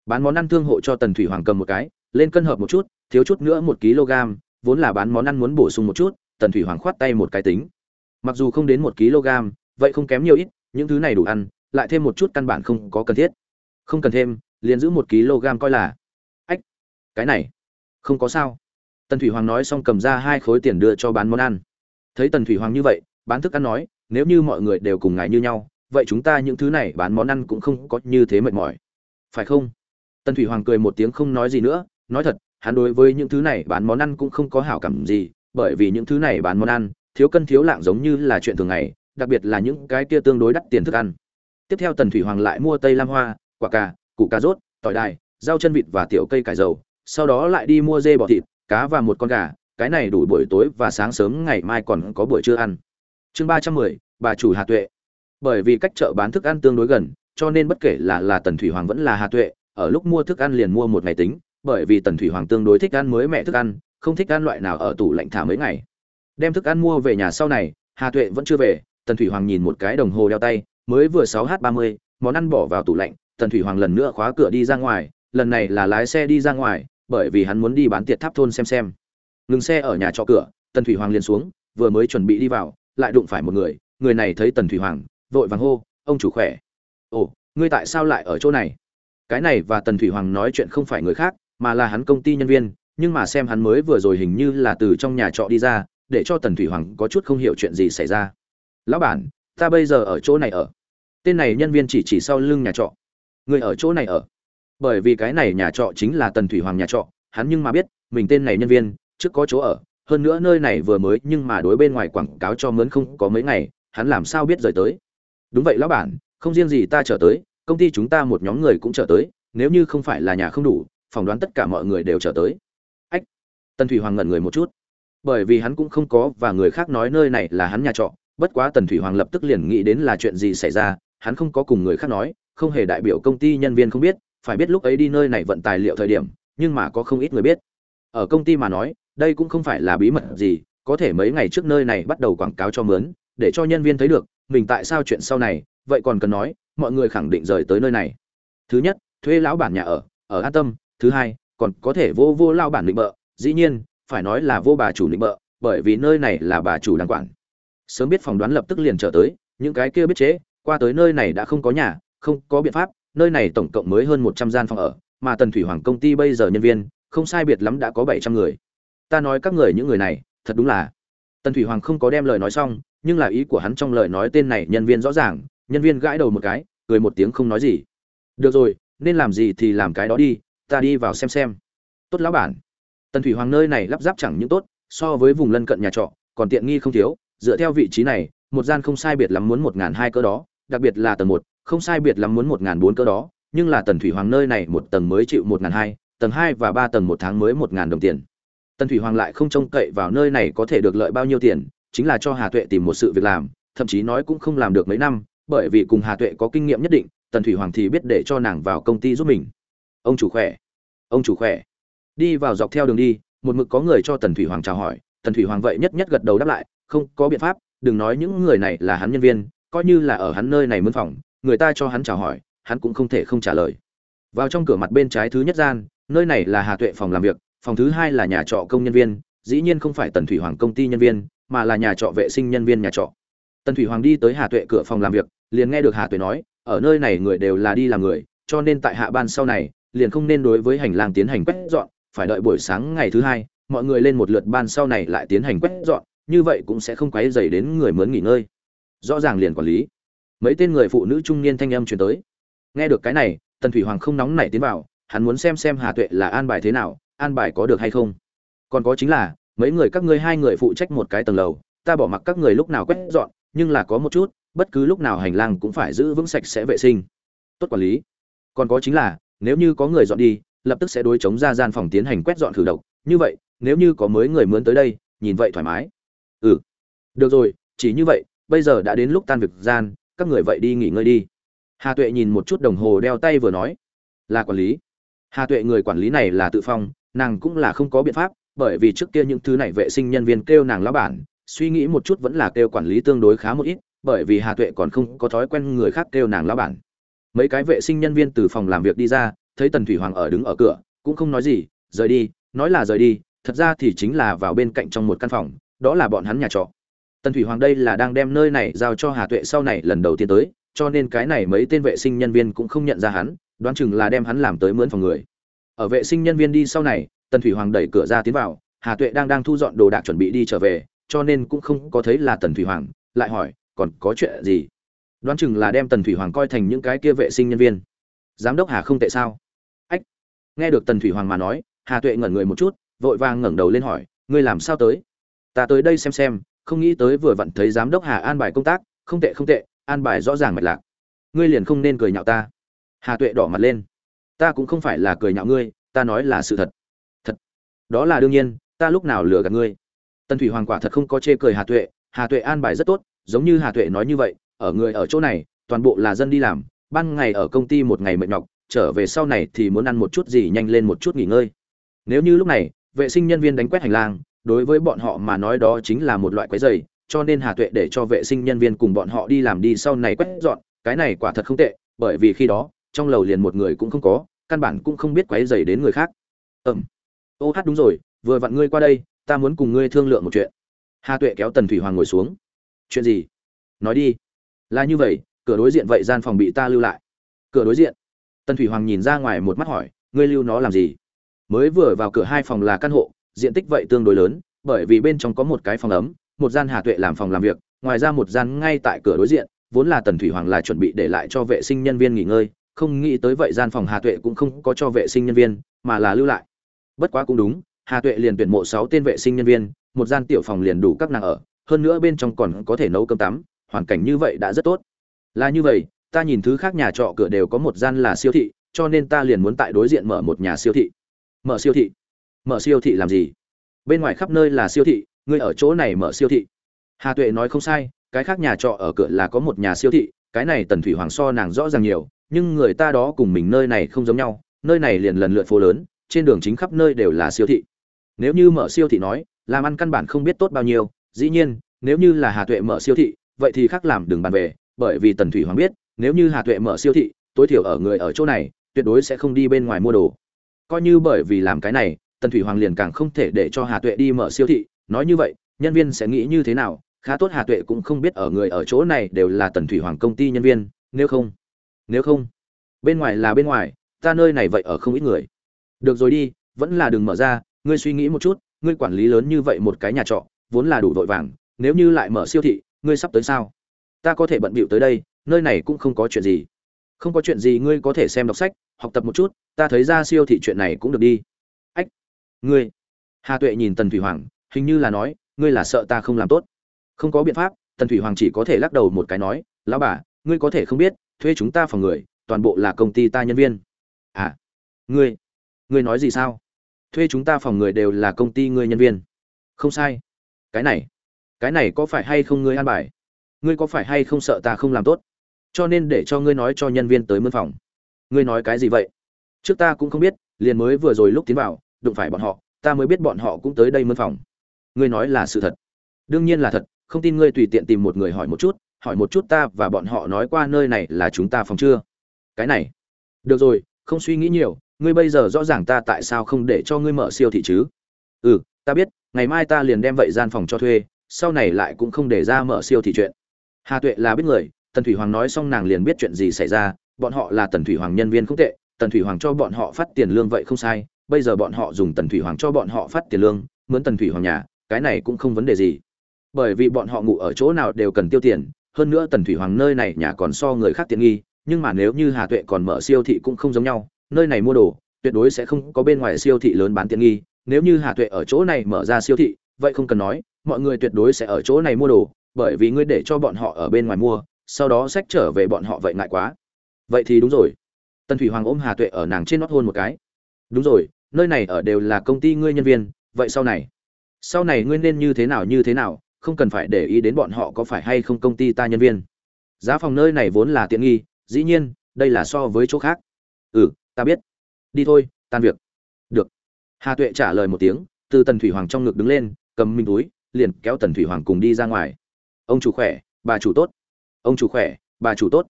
Bán món ăn thương hộ cho tần thủy hoàng cầm một cái, lên cân hợp một chút, thiếu chút nữa một kg, vốn là bán món ăn muốn bổ sung một chút, tần thủy hoàng khoát tay một cái tính. Mặc dù không đến một kg, vậy không kém nhiều ít, những thứ này đủ ăn lại thêm một chút căn bản không có cần thiết. Không cần thêm, liền giữ một kg coi là. Ách, cái này, không có sao. Tần thủy hoàng nói xong cầm ra hai khối tiền đưa cho bán món ăn. Thấy tần thủy hoàng như vậy, bán thức ăn nói, nếu như mọi người đều cùng ngài như nhau, vậy chúng ta những thứ này bán món ăn cũng không có như thế mệt mỏi. Phải không? Tần thủy hoàng cười một tiếng không nói gì nữa, nói thật, hắn đối với những thứ này bán món ăn cũng không có hảo cảm gì, bởi vì những thứ này bán món ăn, thiếu cân thiếu lạng giống như là chuyện thường ngày, đặc biệt là những cái kia tương đối đắt tiền thức ăn tiếp theo tần thủy hoàng lại mua tây lam hoa, quả cà, củ cà rốt, tỏi đài, rau chân vịt và tiểu cây cải dầu, sau đó lại đi mua dê bò thịt, cá và một con gà, cái này đủ buổi tối và sáng sớm ngày mai còn có buổi trưa ăn. Chương ba trăm mười, bà chủ hà tuệ. Bởi vì cách chợ bán thức ăn tương đối gần, cho nên bất kể là là tần thủy hoàng vẫn là hà tuệ, ở lúc mua thức ăn liền mua một ngày tính, bởi vì tần thủy hoàng tương đối thích ăn mới mẹ thức ăn, không thích ăn loại nào ở tủ lạnh thả mấy ngày. Đem thức ăn mua về nhà sau này, hà tuệ vẫn chưa về, tần thủy hoàng nhìn một cái đồng hồ đeo tay mới vừa sáu h ba mươi, món ăn bỏ vào tủ lạnh, tần thủy hoàng lần nữa khóa cửa đi ra ngoài, lần này là lái xe đi ra ngoài, bởi vì hắn muốn đi bán tiệt tháp thôn xem xem. Ngừng xe ở nhà trọ cửa, tần thủy hoàng liền xuống, vừa mới chuẩn bị đi vào, lại đụng phải một người người này thấy tần thủy hoàng, vội vàng hô, ông chủ khỏe. Ồ, ngươi tại sao lại ở chỗ này? Cái này và tần thủy hoàng nói chuyện không phải người khác, mà là hắn công ty nhân viên, nhưng mà xem hắn mới vừa rồi hình như là từ trong nhà trọ đi ra, để cho tần thủy hoàng có chút không hiểu chuyện gì xảy ra. Lão bản ta bây giờ ở chỗ này ở. Tên này nhân viên chỉ chỉ sau lưng nhà trọ. Người ở chỗ này ở. Bởi vì cái này nhà trọ chính là tần thủy hoàng nhà trọ, hắn nhưng mà biết, mình tên này nhân viên, trước có chỗ ở, hơn nữa nơi này vừa mới, nhưng mà đối bên ngoài quảng cáo cho mướn không có mấy ngày, hắn làm sao biết rời tới. Đúng vậy lão bản, không riêng gì ta trở tới, công ty chúng ta một nhóm người cũng trở tới, nếu như không phải là nhà không đủ, phỏng đoán tất cả mọi người đều trở tới. Ách! Tần thủy hoàng ngẩn người một chút. Bởi vì hắn cũng không có, và người khác nói nơi này là hắn nhà trọ bất quá tần thủy hoàng lập tức liền nghĩ đến là chuyện gì xảy ra, hắn không có cùng người khác nói, không hề đại biểu công ty nhân viên không biết, phải biết lúc ấy đi nơi này vận tài liệu thời điểm, nhưng mà có không ít người biết. Ở công ty mà nói, đây cũng không phải là bí mật gì, có thể mấy ngày trước nơi này bắt đầu quảng cáo cho mướn, để cho nhân viên thấy được, mình tại sao chuyện sau này, vậy còn cần nói, mọi người khẳng định rời tới nơi này. Thứ nhất, thuê lão bản nhà ở ở an tâm. Thứ hai, còn có thể vô vô lao bản định bợ. Dĩ nhiên, phải nói là vô bà chủ định bợ, bởi vì nơi này là bà chủ đang quản sớm biết phỏng đoán lập tức liền trở tới, những cái kia biết chế, qua tới nơi này đã không có nhà, không có biện pháp, nơi này tổng cộng mới hơn một trăm gian phòng ở, mà tần thủy hoàng công ty bây giờ nhân viên, không sai biệt lắm đã có bảy trăm người. Ta nói các người những người này, thật đúng là. Tần thủy hoàng không có đem lời nói xong, nhưng là ý của hắn trong lời nói tên này nhân viên rõ ràng, nhân viên gãi đầu một cái, cười một tiếng không nói gì. Được rồi, nên làm gì thì làm cái đó đi, ta đi vào xem xem. Tốt lão bản. Tần thủy hoàng nơi này lắp ráp chẳng những tốt, so với vùng lân cận nhà trọ, còn tiện nghi không thiếu dựa theo vị trí này, một gian không sai biệt lắm muốn một ngàn hai cỡ đó, đặc biệt là tầng một, không sai biệt lắm muốn một ngàn bốn cỡ đó, nhưng là tần thủy hoàng nơi này một tầng mới chịu một ngàn hai, tầng hai và ba tầng một tháng mới một ngàn đồng tiền. Tần thủy hoàng lại không trông cậy vào nơi này có thể được lợi bao nhiêu tiền, chính là cho hà tuệ tìm một sự việc làm, thậm chí nói cũng không làm được mấy năm, bởi vì cùng hà tuệ có kinh nghiệm nhất định, tần thủy hoàng thì biết để cho nàng vào công ty giúp mình. Ông chủ khỏe. Ông chủ khỏe. Đi vào dọc theo đường đi, một mực có người cho tần thủy hoàng chào hỏi, tần thủy hoàng vậy nhất nhất gật đầu đáp lại không có biện pháp, đừng nói những người này là hắn nhân viên, coi như là ở hắn nơi này mướn phòng, người ta cho hắn chào hỏi, hắn cũng không thể không trả lời. Vào trong cửa mặt bên trái thứ nhất gian, nơi này là hà tuệ phòng làm việc, phòng thứ hai là nhà trọ công nhân viên, dĩ nhiên không phải tần thủy hoàng công ty nhân viên, mà là nhà trọ vệ sinh nhân viên nhà trọ. Tần thủy hoàng đi tới hà tuệ cửa phòng làm việc, liền nghe được hà tuệ nói, ở nơi này người đều là đi làm người, cho nên tại hạ ban sau này, liền không nên đối với hành lang tiến hành quét dọn, phải đợi buổi sáng ngày thứ hai, mọi người lên một lượt ban sau này lại tiến hành quét dọn như vậy cũng sẽ không quấy dày đến người mướn nghỉ ngơi. Rõ ràng liền quản lý. Mấy tên người phụ nữ trung niên thanh âm truyền tới. Nghe được cái này, tần thủy hoàng không nóng nảy tiến vào, hắn muốn xem xem hà tuệ là an bài thế nào, an bài có được hay không. Còn có chính là, mấy người các ngươi hai người phụ trách một cái tầng lầu, ta bỏ mặc các người lúc nào quét dọn, nhưng là có một chút, bất cứ lúc nào hành lang cũng phải giữ vững sạch sẽ vệ sinh. Tốt quản lý. Còn có chính là, nếu như có người dọn đi, lập tức sẽ đối chống ra gian phòng tiến hành quét dọn khử độc. Như vậy, nếu như có mới người mướn tới đây, nhìn vậy thoải mái được rồi, chỉ như vậy, bây giờ đã đến lúc tan việc gian, các người vậy đi nghỉ ngơi đi. Hà tuệ nhìn một chút đồng hồ đeo tay vừa nói. Là quản lý. Hà tuệ người quản lý này là tự phong, nàng cũng là không có biện pháp, bởi vì trước kia những thứ này vệ sinh nhân viên kêu nàng lão bản, suy nghĩ một chút vẫn là kêu quản lý tương đối khá một ít, bởi vì hà tuệ còn không có thói quen người khác kêu nàng lão bản. Mấy cái vệ sinh nhân viên từ phòng làm việc đi ra, thấy tần thủy hoàng ở đứng ở cửa, cũng không nói gì, rời đi, nói là rời đi, thật ra thì chính là vào bên cạnh trong một căn phòng, đó là bọn hắn nhà trọ tần thủy hoàng đây là đang đem nơi này giao cho hà tuệ sau này lần đầu tiên tới, cho nên cái này mấy tên vệ sinh nhân viên cũng không nhận ra hắn, đoán chừng là đem hắn làm tới mướn phòng người. Ở vệ sinh nhân viên đi sau này, tần thủy hoàng đẩy cửa ra tiến vào, hà tuệ đang đang thu dọn đồ đạc chuẩn bị đi trở về, cho nên cũng không có thấy là tần thủy hoàng, lại hỏi, còn có chuyện gì? Đoán chừng là đem tần thủy hoàng coi thành những cái kia vệ sinh nhân viên. Giám đốc hà không tệ sao? Ách. Nghe được tần thủy hoàng mà nói, hà tuệ ngẩn người một chút, vội vàng ngẩng đầu lên hỏi, ngươi làm sao tới? Ta tới đây xem xem không nghĩ tới vừa vặn thấy giám đốc hà an bài công tác, không tệ không tệ, an bài rõ ràng mạch lạc. Ngươi liền không nên cười nhạo ta. Hà tuệ đỏ mặt lên. Ta cũng không phải là cười nhạo ngươi, ta nói là sự thật. Thật. Đó là đương nhiên, ta lúc nào lừa gạt ngươi. Tân thủy hoàng quả thật không có chê cười hà tuệ hà tuệ an bài rất tốt, giống như hà tuệ nói như vậy, ở người ở chỗ này, toàn bộ là dân đi làm, ban ngày ở công ty một ngày mệt nhọc, trở về sau này thì muốn ăn một chút gì nhanh lên một chút nghỉ ngơi. Nếu như lúc này, vệ sinh nhân viên đánh quét hành lang đối với bọn họ mà nói đó chính là một loại quái dày, cho nên hà tuệ để cho vệ sinh nhân viên cùng bọn họ đi làm đi sau này quét dọn, cái này quả thật không tệ, bởi vì khi đó, trong lầu liền một người cũng không có, căn bản cũng không biết quấy dày đến người khác. Ừm. Ô hát đúng rồi, vừa vặn ngươi qua đây, ta muốn cùng ngươi thương lượng một chuyện. Hà tuệ kéo tần thủy hoàng ngồi xuống. Chuyện gì? Nói đi. Là như vậy, cửa đối diện vậy gian phòng bị ta lưu lại. Cửa đối diện. Tần thủy hoàng nhìn ra ngoài một mắt hỏi, ngươi lưu nó làm gì? Mới vừa vào cửa hai phòng là căn hộ diện tích vậy tương đối lớn, bởi vì bên trong có một cái phòng ấm, một gian hà tuệ làm phòng làm việc, ngoài ra một gian ngay tại cửa đối diện, vốn là tần thủy hoàng là chuẩn bị để lại cho vệ sinh nhân viên nghỉ ngơi, không nghĩ tới vậy gian phòng hà tuệ cũng không có cho vệ sinh nhân viên, mà là lưu lại. Bất quá cũng đúng, hà tuệ liền tuyển mộ sáu tên vệ sinh nhân viên, một gian tiểu phòng liền đủ các nàng ở, hơn nữa bên trong còn có thể nấu cơm tắm, hoàn cảnh như vậy đã rất tốt. Là như vậy, ta nhìn thứ khác nhà trọ cửa đều có một gian là siêu thị, cho nên ta liền muốn tại đối diện mở một nhà siêu thị. Mở siêu thị? Mở siêu thị làm gì? Bên ngoài khắp nơi là siêu thị, ngươi ở chỗ này mở siêu thị. Hà tuệ nói không sai, cái khác nhà trọ ở cửa là có một nhà siêu thị, cái này tần thủy hoàng so nàng rõ ràng nhiều, nhưng người ta đó cùng mình nơi này không giống nhau, nơi này liền lần lượt phố lớn, trên đường chính khắp nơi đều là siêu thị. Nếu như mở siêu thị nói, làm ăn căn bản không biết tốt bao nhiêu, dĩ nhiên, nếu như là hà tuệ mở siêu thị, vậy thì khác làm đừng bàn về, bởi vì tần thủy hoàng biết, nếu như hà tuệ mở siêu thị, tối thiểu ở người ở chỗ này, tuyệt đối sẽ không đi bên ngoài mua đồ. Coi như bởi vì làm cái này tần thủy hoàng liền càng không thể để cho hà tuệ đi mở siêu thị. Nói như vậy, nhân viên sẽ nghĩ như thế nào? Khá tốt hà tuệ cũng không biết ở người ở chỗ này đều là tần thủy hoàng công ty nhân viên, nếu không nếu không, bên ngoài là bên ngoài, ta nơi này vậy ở không ít người. Được rồi đi, vẫn là đừng mở ra, ngươi suy nghĩ một chút, ngươi quản lý lớn như vậy một cái nhà trọ, vốn là đủ vội vàng, nếu như lại mở siêu thị, ngươi sắp tới sao? Ta có thể bận bịu tới đây, nơi này cũng không có chuyện gì. Không có chuyện gì ngươi có thể xem đọc sách, học tập một chút, ta thấy ra siêu thị chuyện này cũng được đi ngươi. Hà tuệ nhìn tần thủy hoàng, hình như là nói, ngươi là sợ ta không làm tốt. Không có biện pháp, tần thủy hoàng chỉ có thể lắc đầu một cái nói, lão bà, ngươi có thể không biết, thuê chúng ta phòng người, toàn bộ là công ty ta nhân viên. À ngươi ngươi nói gì sao? Thuê chúng ta phòng người đều là công ty ngươi nhân viên. Không sai. Cái này cái này có phải hay không ngươi an bài? Ngươi có phải hay không sợ ta không làm tốt? Cho nên để cho ngươi nói cho nhân viên tới mân phòng. Ngươi nói cái gì vậy? Trước ta cũng không biết, liền mới vừa rồi lúc tiến vào đụng phải bọn họ, ta mới biết bọn họ cũng tới đây mân phòng. Ngươi nói là sự thật. Đương nhiên là thật, không tin ngươi tùy tiện tìm một người hỏi một chút, hỏi một chút ta và bọn họ nói qua nơi này là chúng ta phòng chưa? Cái này. Được rồi, không suy nghĩ nhiều, ngươi bây giờ rõ ràng ta tại sao không để cho ngươi mở siêu thị chứ? Ừ ta biết, ngày mai ta liền đem vậy gian phòng cho thuê, sau này lại cũng không để ra mở siêu thị chuyện. Hà tuệ là biết người, tần thủy hoàng nói xong nàng liền biết chuyện gì xảy ra, bọn họ là tần thủy hoàng nhân viên không tệ, tần thủy hoàng cho bọn họ phát tiền lương vậy không sai bây giờ bọn họ dùng tần thủy hoàng cho bọn họ phát tiền lương, mướn tần thủy hoàng nhà, cái này cũng không vấn đề gì. Bởi vì bọn họ ngủ ở chỗ nào đều cần tiêu tiền, hơn nữa tần thủy hoàng nơi này nhà còn so người khác tiện nghi, nhưng mà nếu như hà tuệ còn mở siêu thị cũng không giống nhau, nơi này mua đồ, tuyệt đối sẽ không có bên ngoài siêu thị lớn bán tiện nghi. Nếu như hà tuệ ở chỗ này mở ra siêu thị, vậy không cần nói, mọi người tuyệt đối sẽ ở chỗ này mua đồ, bởi vì ngươi để cho bọn họ ở bên ngoài mua, sau đó sách trở về bọn họ vậy ngại quá. Vậy thì đúng rồi. Tần thủy hoàng ôm hà tuệ ở nàng trên nót hôn một cái đúng rồi, nơi này ở đều là công ty ngươi nhân viên, vậy sau này? Sau này ngươi nên như thế nào như thế nào, không cần phải để ý đến bọn họ có phải hay không công ty ta nhân viên. Giá phòng nơi này vốn là tiện nghi, dĩ nhiên, đây là so với chỗ khác. Ừ ta biết. Đi thôi, tan việc. Được. Hà tuệ trả lời một tiếng, từ tần thủy hoàng trong ngực đứng lên, cầm minh túi, liền kéo tần thủy hoàng cùng đi ra ngoài. Ông chủ khỏe, bà chủ tốt. Ông chủ khỏe, bà chủ tốt.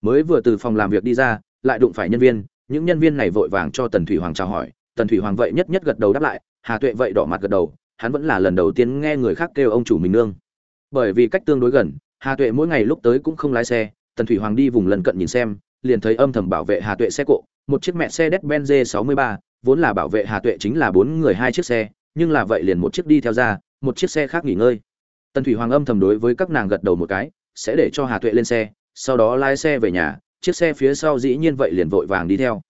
Mới vừa từ phòng làm việc đi ra, lại đụng phải nhân viên những nhân viên này vội vàng cho tần thủy hoàng chào hỏi, tần thủy hoàng vậy nhất nhất gật đầu đáp lại, hà tuệ vậy đỏ mặt gật đầu, hắn vẫn là lần đầu tiên nghe người khác kêu ông chủ mình nương. Bởi vì cách tương đối gần, hà tuệ mỗi ngày lúc tới cũng không lái xe, tần thủy hoàng đi vùng lần cận nhìn xem, liền thấy âm thầm bảo vệ hà tuệ xe cộ, một chiếc mẹ xe Mercedes Benz vốn là bảo vệ hà tuệ chính là bốn người hai chiếc xe, nhưng là vậy liền một chiếc đi theo ra, một chiếc xe khác nghỉ ngơi. Tần thủy hoàng âm thầm đối với các nàng gật đầu một cái, sẽ để cho hà tuệ lên xe, sau đó lái xe về nhà chiếc xe phía sau dĩ nhiên vậy liền vội vàng đi theo.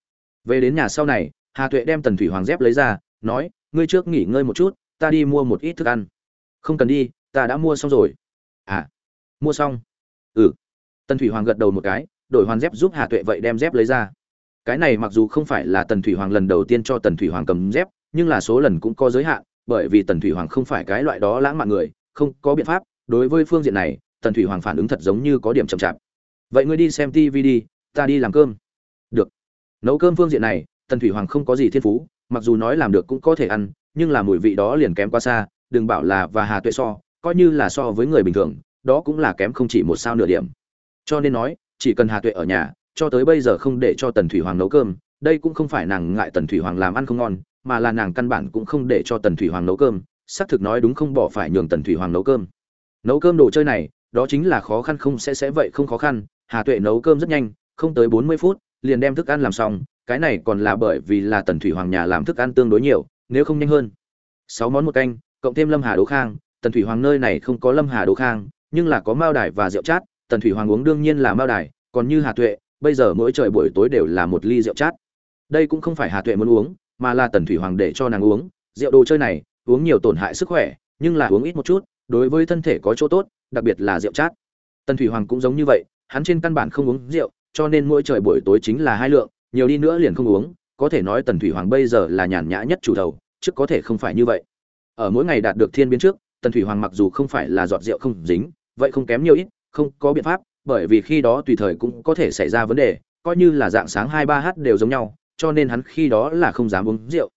Về đến nhà sau này, hà tuệ đem tần thủy hoàng dép lấy ra, nói, ngươi trước nghỉ ngơi một chút, ta đi mua một ít thức ăn. Không cần đi, ta đã mua xong rồi. À mua xong? Ừ. Tần thủy hoàng gật đầu một cái, đổi hoàn dép giúp hà tuệ vậy đem dép lấy ra. Cái này mặc dù không phải là tần thủy hoàng lần đầu tiên cho tần thủy hoàng cầm dép, nhưng là số lần cũng có giới hạn, bởi vì tần thủy hoàng không phải cái loại đó lãng mạn người, không có biện pháp. Đối với phương diện này, tần thủy hoàng phản ứng thật giống như có điểm chậm chạp vậy ngươi đi xem tv đi, ta đi làm cơm. Được. Nấu cơm phương diện này, tần thủy hoàng không có gì thiên phú, mặc dù nói làm được cũng có thể ăn, nhưng là mùi vị đó liền kém quá xa, đừng bảo là và hà tuệ so, coi như là so với người bình thường, đó cũng là kém không chỉ một sao nửa điểm. Cho nên nói, chỉ cần hà tuệ ở nhà, cho tới bây giờ không để cho tần thủy hoàng nấu cơm, đây cũng không phải nàng ngại tần thủy hoàng làm ăn không ngon, mà là nàng căn bản cũng không để cho tần thủy hoàng nấu cơm, xác thực nói đúng không bỏ phải nhường tần thủy hoàng nấu cơm. Nấu cơm đồ chơi này, đó chính là khó khăn không sẽ sẽ vậy không khó khăn hà tuệ nấu cơm rất nhanh, không tới bốn mươi phút, liền đem thức ăn làm xong, cái này còn là bởi vì là tần thủy hoàng nhà làm thức ăn tương đối nhiều, nếu không nhanh hơn. Sáu món một canh, cộng thêm lâm hà đỗ khang, tần thủy hoàng nơi này không có lâm hà đỗ khang, nhưng là có mao đài và rượu chát, tần thủy hoàng uống đương nhiên là mao đài, còn như hà tuệ, bây giờ mỗi trời buổi tối đều là một ly rượu chát. Đây cũng không phải hà tuệ muốn uống, mà là tần thủy hoàng để cho nàng uống, rượu đồ chơi này, uống nhiều tổn hại sức khỏe, nhưng là uống ít một chút, đối với thân thể có chỗ tốt, đặc biệt là rượu chát. Tần thủy hoàng cũng giống như vậy hắn trên căn bản không uống rượu, cho nên mỗi trời buổi tối chính là hai lượng, nhiều đi nữa liền không uống. Có thể nói tần thủy hoàng bây giờ là nhàn nhã nhất chủ đầu, trước có thể không phải như vậy. Ở mỗi ngày đạt được thiên biến trước, tần thủy hoàng mặc dù không phải là giọt rượu không dính, vậy không kém nhiều ít, không có biện pháp, bởi vì khi đó tùy thời cũng có thể xảy ra vấn đề, coi như là dạng sáng hai ba h đều giống nhau, cho nên hắn khi đó là không dám uống rượu.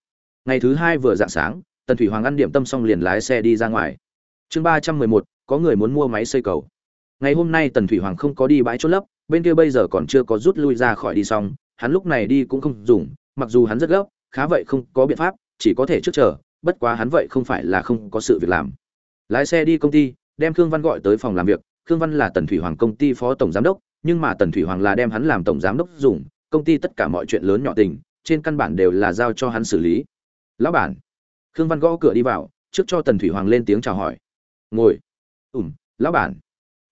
Ngày thứ hai vừa dạng sáng, tần thủy hoàng ăn điểm tâm xong liền lái xe đi ra ngoài. Chương ba trăm mười một, có người muốn mua máy xây cầu ngày hôm nay tần thủy hoàng không có đi bãi chốt lấp, bên kia bây giờ còn chưa có rút lui ra khỏi đi xong, hắn lúc này đi cũng không dùng, mặc dù hắn rất gấp, khá vậy không có biện pháp, chỉ có thể trước chờ, bất quá hắn vậy không phải là không có sự việc làm. Lái xe đi công ty, đem khương văn gọi tới phòng làm việc, khương văn là tần thủy hoàng công ty phó tổng giám đốc, nhưng mà tần thủy hoàng là đem hắn làm tổng giám đốc dùng, công ty tất cả mọi chuyện lớn nhỏ tình, trên căn bản đều là giao cho hắn xử lý. Lão bản, khương văn gõ cửa đi vào, trước cho tần thủy hoàng lên tiếng chào hỏi. Ngồi. Ủm lão bản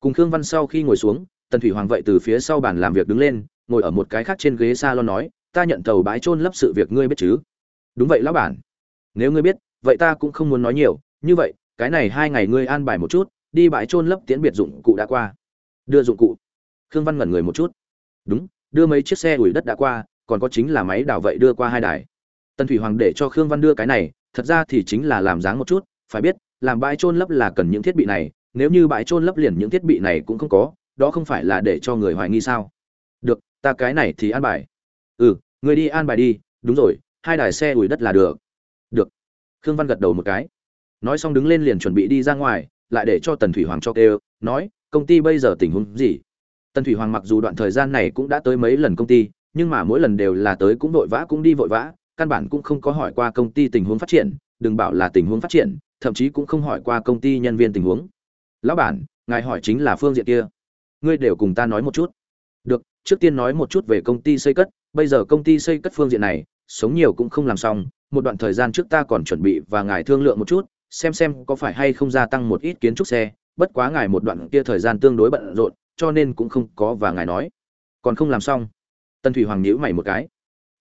cùng khương văn sau khi ngồi xuống, tần thủy hoàng vậy từ phía sau bàn làm việc đứng lên, ngồi ở một cái khác trên ghế s a lon nói, ta nhận tàu bãi trôn lấp sự việc ngươi biết chứ? Đúng vậy, lão bản. Nếu ngươi biết, vậy ta cũng không muốn nói nhiều. Như vậy, cái này hai ngày ngươi an bài một chút, đi bãi trôn lấp tiễn biệt dụng cụ đã qua. Đưa dụng cụ? Khương văn ngẩn người một chút. Đúng, đưa mấy chiếc xe ủi đất đã qua, còn có chính là máy đào vậy đưa qua hai đài. Tần thủy hoàng để cho khương văn đưa cái này, thật ra thì chính là làm dáng một chút. Phải biết, làm bãi trôn lấp là cần những thiết bị này nếu như bãi trôn lấp liền những thiết bị này cũng không có, đó không phải là để cho người hoài nghi sao? Được, ta cái này thì an bài. Ừ người đi an bài đi, đúng rồi, hai đài xe ủi đất là được. Được. Khương văn gật đầu một cái. Nói xong đứng lên liền chuẩn bị đi ra ngoài, lại để cho tần thủy hoàng cho kêu, nói, công ty bây giờ tình huống gì? Tần thủy hoàng mặc dù đoạn thời gian này cũng đã tới mấy lần công ty, nhưng mà mỗi lần đều là tới cũng vội vã cũng đi vội vã, căn bản cũng không có hỏi qua công ty tình huống phát triển, đừng bảo là tình huống phát triển, thậm chí cũng không hỏi qua công ty nhân viên tình huống lão bản, ngài hỏi chính là phương diện kia. Ngươi đều cùng ta nói một chút. Được, trước tiên nói một chút về công ty xây cất. Bây giờ công ty xây cất phương diện này, sống nhiều cũng không làm xong. Một đoạn thời gian trước ta còn chuẩn bị và ngài thương lượng một chút, xem xem có phải hay không gia tăng một ít kiến trúc xe. Bất quá ngài một đoạn kia thời gian tương đối bận rộn, cho nên cũng không có và ngài nói. Còn không làm xong? Tân thủy hoàng nhíu mày một cái.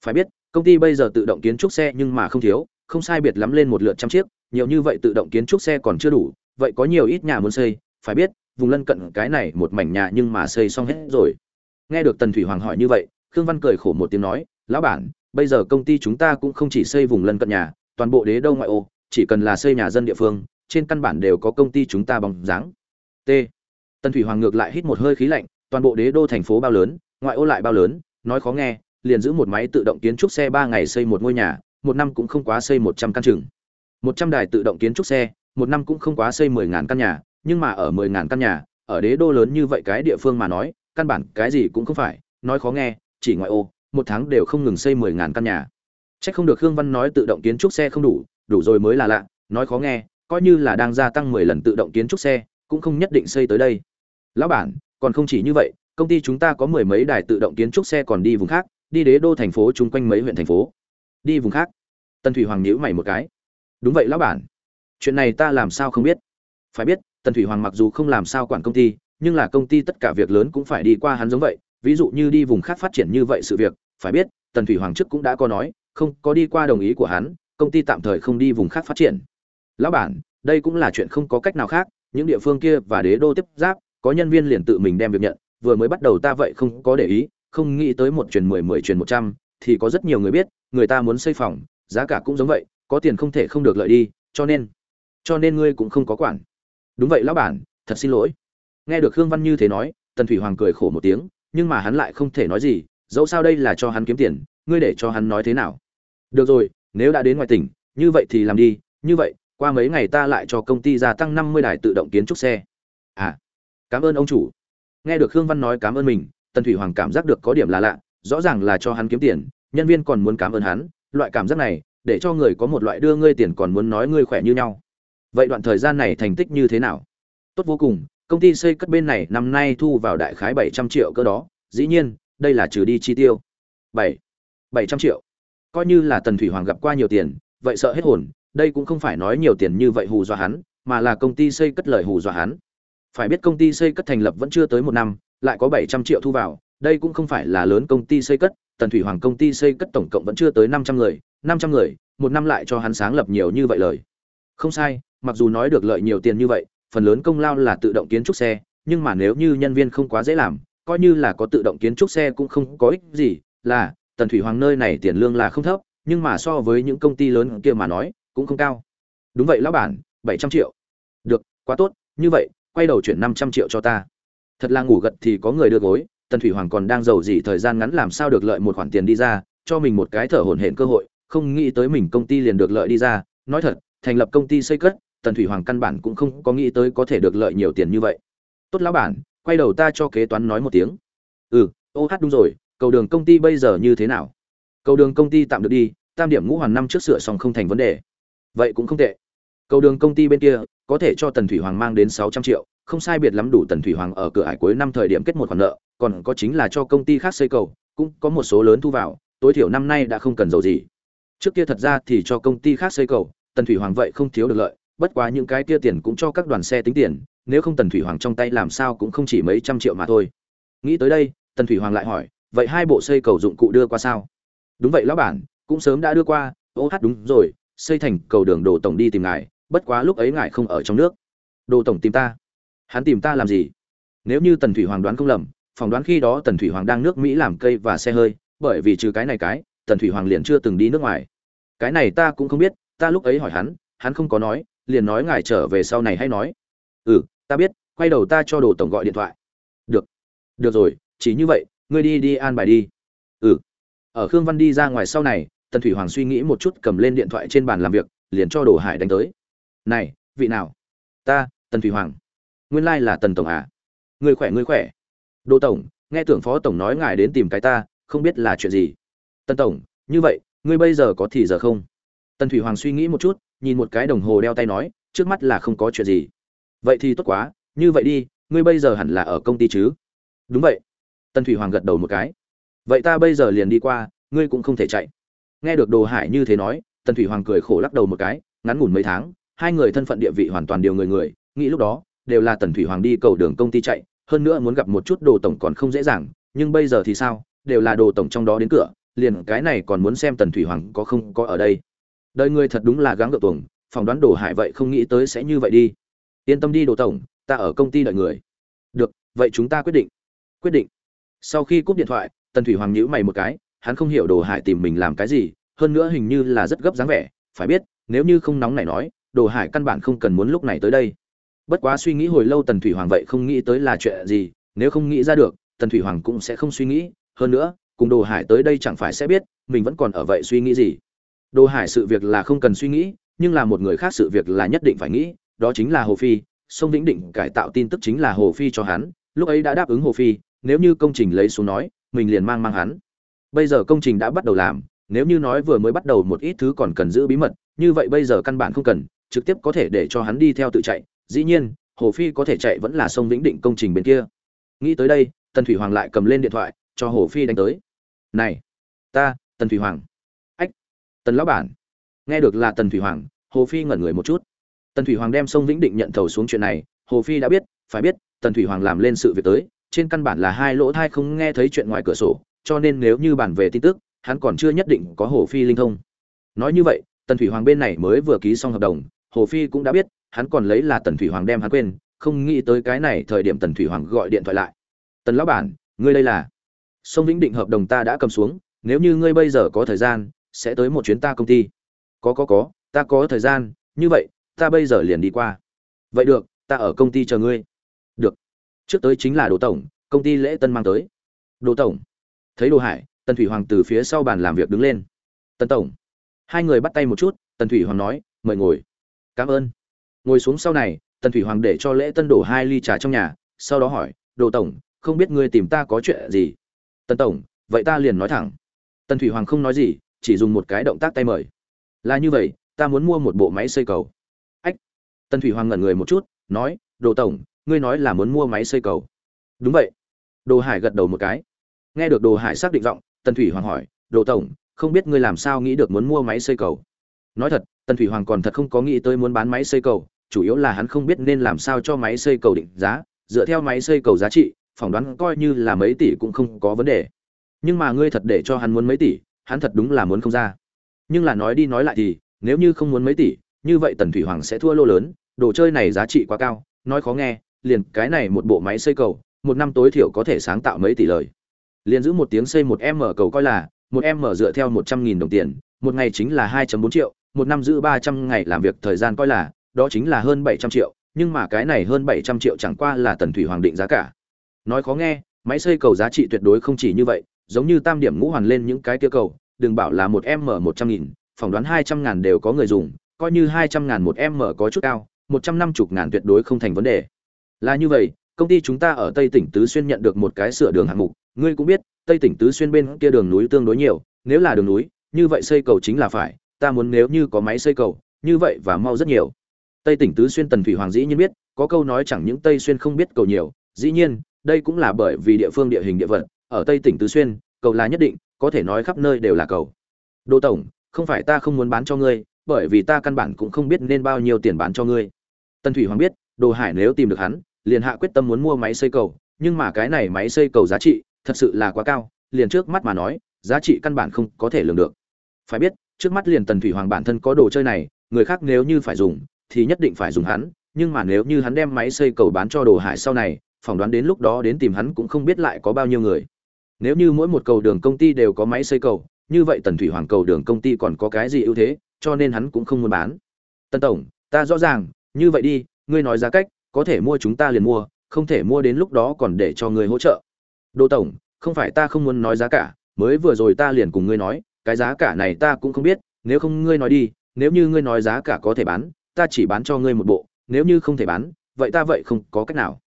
Phải biết, công ty bây giờ tự động kiến trúc xe nhưng mà không thiếu, không sai biệt lắm lên một lượt trăm chiếc. Nhiều như vậy tự động kiến trúc xe còn chưa đủ vậy có nhiều ít nhà muốn xây, phải biết, vùng lân cận cái này một mảnh nhà nhưng mà xây xong hết rồi. Nghe được tần thủy hoàng hỏi như vậy, khương văn cười khổ một tiếng nói, lão bản, bây giờ công ty chúng ta cũng không chỉ xây vùng lân cận nhà, toàn bộ đế đô ngoại ô, chỉ cần là xây nhà dân địa phương, trên căn bản đều có công ty chúng ta bóng dáng. T. Tần thủy hoàng ngược lại hít một hơi khí lạnh, toàn bộ đế đô thành phố bao lớn, ngoại ô lại bao lớn, nói khó nghe, liền giữ một máy tự động kiến trúc xe ba ngày xây một ngôi nhà, một năm cũng không quá xây một trăm căn chừng một trăm đài tự động kiến trúc xe một năm cũng không quá xây mười ngàn căn nhà nhưng mà ở mười ngàn căn nhà ở đế đô lớn như vậy cái địa phương mà nói căn bản cái gì cũng không phải nói khó nghe chỉ ngoại ô một tháng đều không ngừng xây mười ngàn căn nhà Chắc không được Hương Văn nói tự động kiến trúc xe không đủ, đủ rồi mới là lạ, nói khó nghe, coi như là đang gia tăng mười lần tự động kiến trúc xe, cũng không nhất định xây tới đây. Lão bản, còn không chỉ như vậy, công ty chúng ta có mười mấy đài tự động kiến trúc xe còn đi vùng khác, đi đế đô thành phố chung quanh mấy huyện thành phố. Đi vùng khác. Tân Thủy Hoàng nhíu mày một cái. Đúng vậy lão bản. Chuyện này ta làm sao không biết? Phải biết, Tần Thủy Hoàng mặc dù không làm sao quản công ty, nhưng là công ty tất cả việc lớn cũng phải đi qua hắn giống vậy, ví dụ như đi vùng khác phát triển như vậy sự việc, phải biết, Tần Thủy Hoàng trước cũng đã có nói, không có đi qua đồng ý của hắn, công ty tạm thời không đi vùng khác phát triển. Lão bản, đây cũng là chuyện không có cách nào khác, những địa phương kia và đế đô tiếp giáp, có nhân viên liền tự mình đem việc nhận, vừa mới bắt đầu ta vậy không có để ý, không nghĩ tới một chuyển mười mười chuyển một trăm, thì có rất nhiều người biết, người ta muốn xây phòng, giá cả cũng giống vậy, có tiền không thể không được lợi đi, cho nên, cho nên ngươi cũng không có quản. Đúng vậy lão bản, thật xin lỗi. Nghe được Khương Văn như thế nói, Tần Thủy Hoàng cười khổ một tiếng, nhưng mà hắn lại không thể nói gì, dẫu sao đây là cho hắn kiếm tiền, ngươi để cho hắn nói thế nào? được rồi nếu đã đến ngoài tỉnh như vậy thì làm đi như vậy qua mấy ngày ta lại cho công ty gia tăng năm mươi đài tự động kiến trúc xe à cảm ơn ông chủ nghe được khương văn nói cảm ơn mình tần thủy hoàng cảm giác được có điểm là lạ rõ ràng là cho hắn kiếm tiền nhân viên còn muốn cảm ơn hắn loại cảm giác này để cho người có một loại đưa ngươi tiền còn muốn nói ngươi khỏe như nhau vậy đoạn thời gian này thành tích như thế nào? Tốt vô cùng, công ty xây cất bên này năm nay thu vào đại khái bảy trăm triệu cơ đó, dĩ nhiên, đây là trừ đi chi tiêu. Bảy bảy trăm triệu. Coi như là tần thủy hoàng gặp qua nhiều tiền, vậy sợ hết hồn, đây cũng không phải nói nhiều tiền như vậy hù dọa hắn, mà là công ty xây cất lời hù dọa hắn. Phải biết công ty xây cất thành lập vẫn chưa tới một năm, lại có bảy trăm triệu thu vào, đây cũng không phải là lớn công ty xây cất, tần thủy hoàng công ty xây cất tổng cộng vẫn chưa tới năm trăm người, năm trăm người, một năm lại cho hắn sáng lập nhiều như vậy lời. Không sai mặc dù nói được lợi nhiều tiền như vậy, phần lớn công lao là tự động kiến trúc xe, nhưng mà nếu như nhân viên không quá dễ làm, coi như là có tự động kiến trúc xe cũng không có ích gì, là, tần thủy hoàng nơi này tiền lương là không thấp, nhưng mà so với những công ty lớn kia mà nói, cũng không cao. Đúng vậy lão bản, bảy trăm triệu. Được, quá tốt, như vậy, quay đầu chuyển năm trăm triệu cho ta. Thật là ngủ gật thì có người đưa gối, tần thủy hoàng còn đang giàu gì thời gian ngắn làm sao được lợi một khoản tiền đi ra, cho mình một cái thở hổn hển cơ hội, không nghĩ tới mình công ty liền được lợi đi ra. Nói thật, thành lập công ty xây cất tần thủy hoàng căn bản cũng không có nghĩ tới có thể được lợi nhiều tiền như vậy. Tốt lão bản, quay đầu ta cho kế toán nói một tiếng. Ừ ô hát đúng rồi, cầu đường công ty bây giờ như thế nào? Cầu đường công ty tạm được đi, tam điểm ngũ hoàn năm trước sửa xong không thành vấn đề. Vậy cũng không tệ. Cầu đường công ty bên kia, có thể cho tần thủy hoàng mang đến sáu trăm triệu, không sai biệt lắm đủ tần thủy hoàng ở cửa hải cuối năm thời điểm kết một khoản nợ, còn có chính là cho công ty khác xây cầu, cũng có một số lớn thu vào, tối thiểu năm nay đã không cần dầu gì. Trước kia thật ra thì cho công ty khác xây cầu, tần thủy hoàng vậy không thiếu được lợi bất quá những cái kia tiền cũng cho các đoàn xe tính tiền, nếu không tần thủy hoàng trong tay làm sao cũng không chỉ mấy trăm triệu mà thôi. Nghĩ tới đây, tần thủy hoàng lại hỏi, vậy hai bộ xây cầu dụng cụ đưa qua sao? Đúng vậy lão bản, cũng sớm đã đưa qua. Ô hát đúng rồi, xây thành cầu đường đồ tổng đi tìm ngài, bất quá lúc ấy ngài không ở trong nước. Đồ tổng tìm ta. Hắn tìm ta làm gì? Nếu như tần thủy hoàng đoán không lầm, phỏng đoán khi đó tần thủy hoàng đang nước mỹ làm cây và xe hơi, bởi vì trừ cái này cái, tần thủy hoàng liền chưa từng đi nước ngoài. Cái này ta cũng không biết, ta lúc ấy hỏi hắn hắn không có nói liền nói ngài trở về sau này hay nói. Ừ ta biết, quay đầu ta cho đồ tổng gọi điện thoại. Được. Được rồi, chỉ như vậy, ngươi đi đi an bài đi. Ừ. Ở khương văn đi ra ngoài sau này, tần thủy hoàng suy nghĩ một chút cầm lên điện thoại trên bàn làm việc, liền cho đồ hải đánh tới. Này, vị nào? Ta, tần thủy hoàng. Nguyên lai là tần tổng à? Người khỏe người khỏe. Đồ tổng, nghe tưởng phó tổng nói ngài đến tìm cái ta, không biết là chuyện gì. Tần tổng, như vậy, ngươi bây giờ có thì giờ không? Tần thủy hoàng suy nghĩ một chút nhìn một cái đồng hồ đeo tay nói, trước mắt là không có chuyện gì. Vậy thì tốt quá, như vậy đi, ngươi bây giờ hẳn là ở công ty chứ? Đúng vậy. Tần thủy hoàng gật đầu một cái. Vậy ta bây giờ liền đi qua, ngươi cũng không thể chạy. Nghe được đồ hải như thế nói tần thủy hoàng cười khổ lắc đầu một cái, ngắn ngủn mấy tháng, hai người thân phận địa vị hoàn toàn điều người người, nghĩ lúc đó, đều là tần thủy hoàng đi cầu đường công ty chạy, hơn nữa muốn gặp một chút đồ tổng còn không dễ dàng, nhưng bây giờ thì sao, đều là đồ tổng trong đó đến cửa, liền cái này còn muốn xem tần thủy hoàng có không có ở đây đời người thật đúng là gắng gượng tuồng, phỏng đoán đồ hải vậy không nghĩ tới sẽ như vậy đi. Yên tâm đi đồ tổng, ta ở công ty đợi người. Được, vậy chúng ta quyết định. Quyết định. Sau khi cúp điện thoại, tần thủy hoàng nhữ mày một cái, hắn không hiểu đồ hải tìm mình làm cái gì, hơn nữa hình như là rất gấp dáng vẻ, phải biết, nếu như không nóng này nói, đồ hải căn bản không cần muốn lúc này tới đây. Bất quá suy nghĩ hồi lâu tần thủy hoàng vậy không nghĩ tới là chuyện gì, nếu không nghĩ ra được, tần thủy hoàng cũng sẽ không suy nghĩ, hơn nữa, cùng đồ hải tới đây chẳng phải sẽ biết, mình vẫn còn ở vậy suy nghĩ gì đồ hải sự việc là không cần suy nghĩ, nhưng là một người khác sự việc là nhất định phải nghĩ, đó chính là hồ phi. Sông vĩnh định cải tạo tin tức chính là hồ phi cho hắn, lúc ấy đã đáp ứng hồ phi, nếu như công trình lấy xuống nói, mình liền mang mang hắn. Bây giờ công trình đã bắt đầu làm, nếu như nói vừa mới bắt đầu một ít thứ còn cần giữ bí mật, như vậy bây giờ căn bản không cần, trực tiếp có thể để cho hắn đi theo tự chạy. Dĩ nhiên, hồ phi có thể chạy vẫn là sông vĩnh định công trình bên kia. Nghĩ tới đây, tần thủy hoàng lại cầm lên điện thoại, cho hồ phi đánh tới. Này, ta, tần thủy hoàng tần lão bản. Nghe được là tần thủy hoàng, hồ phi ngẩn người một chút. Tần thủy hoàng đem sông vĩnh định nhận thầu xuống chuyện này, hồ phi đã biết, phải biết, tần thủy hoàng làm lên sự việc tới, trên căn bản là hai lỗ thai không nghe thấy chuyện ngoài cửa sổ, cho nên nếu như bản về tin tức, hắn còn chưa nhất định có hồ phi linh thông. Nói như vậy, tần thủy hoàng bên này mới vừa ký xong hợp đồng, hồ phi cũng đã biết, hắn còn lấy là tần thủy hoàng đem hắn quên, không nghĩ tới cái này thời điểm tần thủy hoàng gọi điện thoại lại. Tần lão bản, ngươi đây là? Sông vĩnh định hợp đồng ta đã cầm xuống, nếu như ngươi bây giờ có thời gian sẽ tới một chuyến ta công ty. Có có có, ta có thời gian, như vậy, ta bây giờ liền đi qua. Vậy được, ta ở công ty chờ ngươi. Được. Trước tới chính là đồ tổng, công ty lễ tân mang tới. Đồ tổng. Thấy đồ hải, tần thủy hoàng từ phía sau bàn làm việc đứng lên. Tần tổng. Hai người bắt tay một chút, tần thủy hoàng nói, mời ngồi. Cảm ơn. Ngồi xuống sau này, tần thủy hoàng để cho lễ tân đổ hai ly trà trong nhà, sau đó hỏi, đồ tổng, không biết ngươi tìm ta có chuyện gì? Tần tổng, vậy ta liền nói thẳng. Tần thủy hoàng không nói gì chỉ dùng một cái động tác tay mời. Là như vậy, ta muốn mua một bộ máy xây cầu. Ách, tần thủy hoàng ngẩn người một chút, nói, đồ tổng, ngươi nói là muốn mua máy xây cầu. Đúng vậy. Đồ hải gật đầu một cái. Nghe được đồ hải xác định giọng, tần thủy hoàng hỏi, đồ tổng, không biết ngươi làm sao nghĩ được muốn mua máy xây cầu? Nói thật, tần thủy hoàng còn thật không có nghĩ tới muốn bán máy xây cầu, chủ yếu là hắn không biết nên làm sao cho máy xây cầu định giá, dựa theo máy xây cầu giá trị, phỏng đoán coi như là mấy tỷ cũng không có vấn đề. Nhưng mà ngươi thật để cho hắn muốn mấy tỷ hắn thật đúng là muốn không ra. Nhưng là nói đi nói lại thì, nếu như không muốn mấy tỷ, như vậy tần thủy hoàng sẽ thua lô lớn, đồ chơi này giá trị quá cao, nói khó nghe, liền cái này một bộ máy xây cầu, một năm tối thiểu có thể sáng tạo mấy tỷ lời. Liền giữ một tiếng xây một m cầu coi là, một m dựa theo một trăm nghìn đồng tiền, một ngày chính là hai bốn triệu, một năm giữ ba trăm ngày làm việc thời gian coi là, đó chính là hơn bảy trăm triệu, nhưng mà cái này hơn bảy trăm triệu chẳng qua là tần thủy hoàng định giá cả. Nói khó nghe, máy xây cầu giá trị tuyệt đối không chỉ như vậy giống như tam điểm ngũ hoàn lên những cái kia cầu, đừng bảo là một m một trăm nghìn, phỏng đoán hai trăm ngàn đều có người dùng, coi như hai trăm ngàn một m có chút cao, một trăm năm mươi ngàn tuyệt đối không thành vấn đề. Là như vậy, công ty chúng ta ở tây tỉnh tứ xuyên nhận được một cái sửa đường hạng mục, ngươi cũng biết, tây tỉnh tứ xuyên bên kia đường núi tương đối nhiều, nếu là đường núi, như vậy xây cầu chính là phải, ta muốn nếu như có máy xây cầu, như vậy và mau rất nhiều. Tây tỉnh tứ xuyên tần thủy hoàng dĩ nhiên biết, có câu nói chẳng những tây xuyên không biết cầu nhiều, dĩ nhiên, đây cũng là bởi vì địa phương địa hình địa vật ở tây tỉnh tứ xuyên, cầu là nhất định, có thể nói khắp nơi đều là cầu. Đô tổng, không phải ta không muốn bán cho ngươi, bởi vì ta căn bản cũng không biết nên bao nhiêu tiền bán cho ngươi. Tần thủy hoàng biết, đồ hải nếu tìm được hắn, liền hạ quyết tâm muốn mua máy xây cầu, nhưng mà cái này máy xây cầu giá trị thật sự là quá cao, liền trước mắt mà nói, giá trị căn bản không có thể lường được. Phải biết, trước mắt liền tần thủy hoàng bản thân có đồ chơi này, người khác nếu như phải dùng, thì nhất định phải dùng hắn, nhưng mà nếu như hắn đem máy xây cầu bán cho đồ hải sau này, phỏng đoán đến lúc đó đến tìm hắn cũng không biết lại có bao nhiêu người nếu như mỗi một cầu đường công ty đều có máy xây cầu, như vậy tần thủy hoàng cầu đường công ty còn có cái gì ưu thế, cho nên hắn cũng không muốn bán. Tần tổng, ta rõ ràng, như vậy đi, ngươi nói giá cách, có thể mua chúng ta liền mua, không thể mua đến lúc đó còn để cho ngươi hỗ trợ. Đô tổng, không phải ta không muốn nói giá cả, mới vừa rồi ta liền cùng ngươi nói, cái giá cả này ta cũng không biết, nếu không ngươi nói đi, nếu như ngươi nói giá cả có thể bán, ta chỉ bán cho ngươi một bộ, nếu như không thể bán, vậy ta vậy không có cách nào.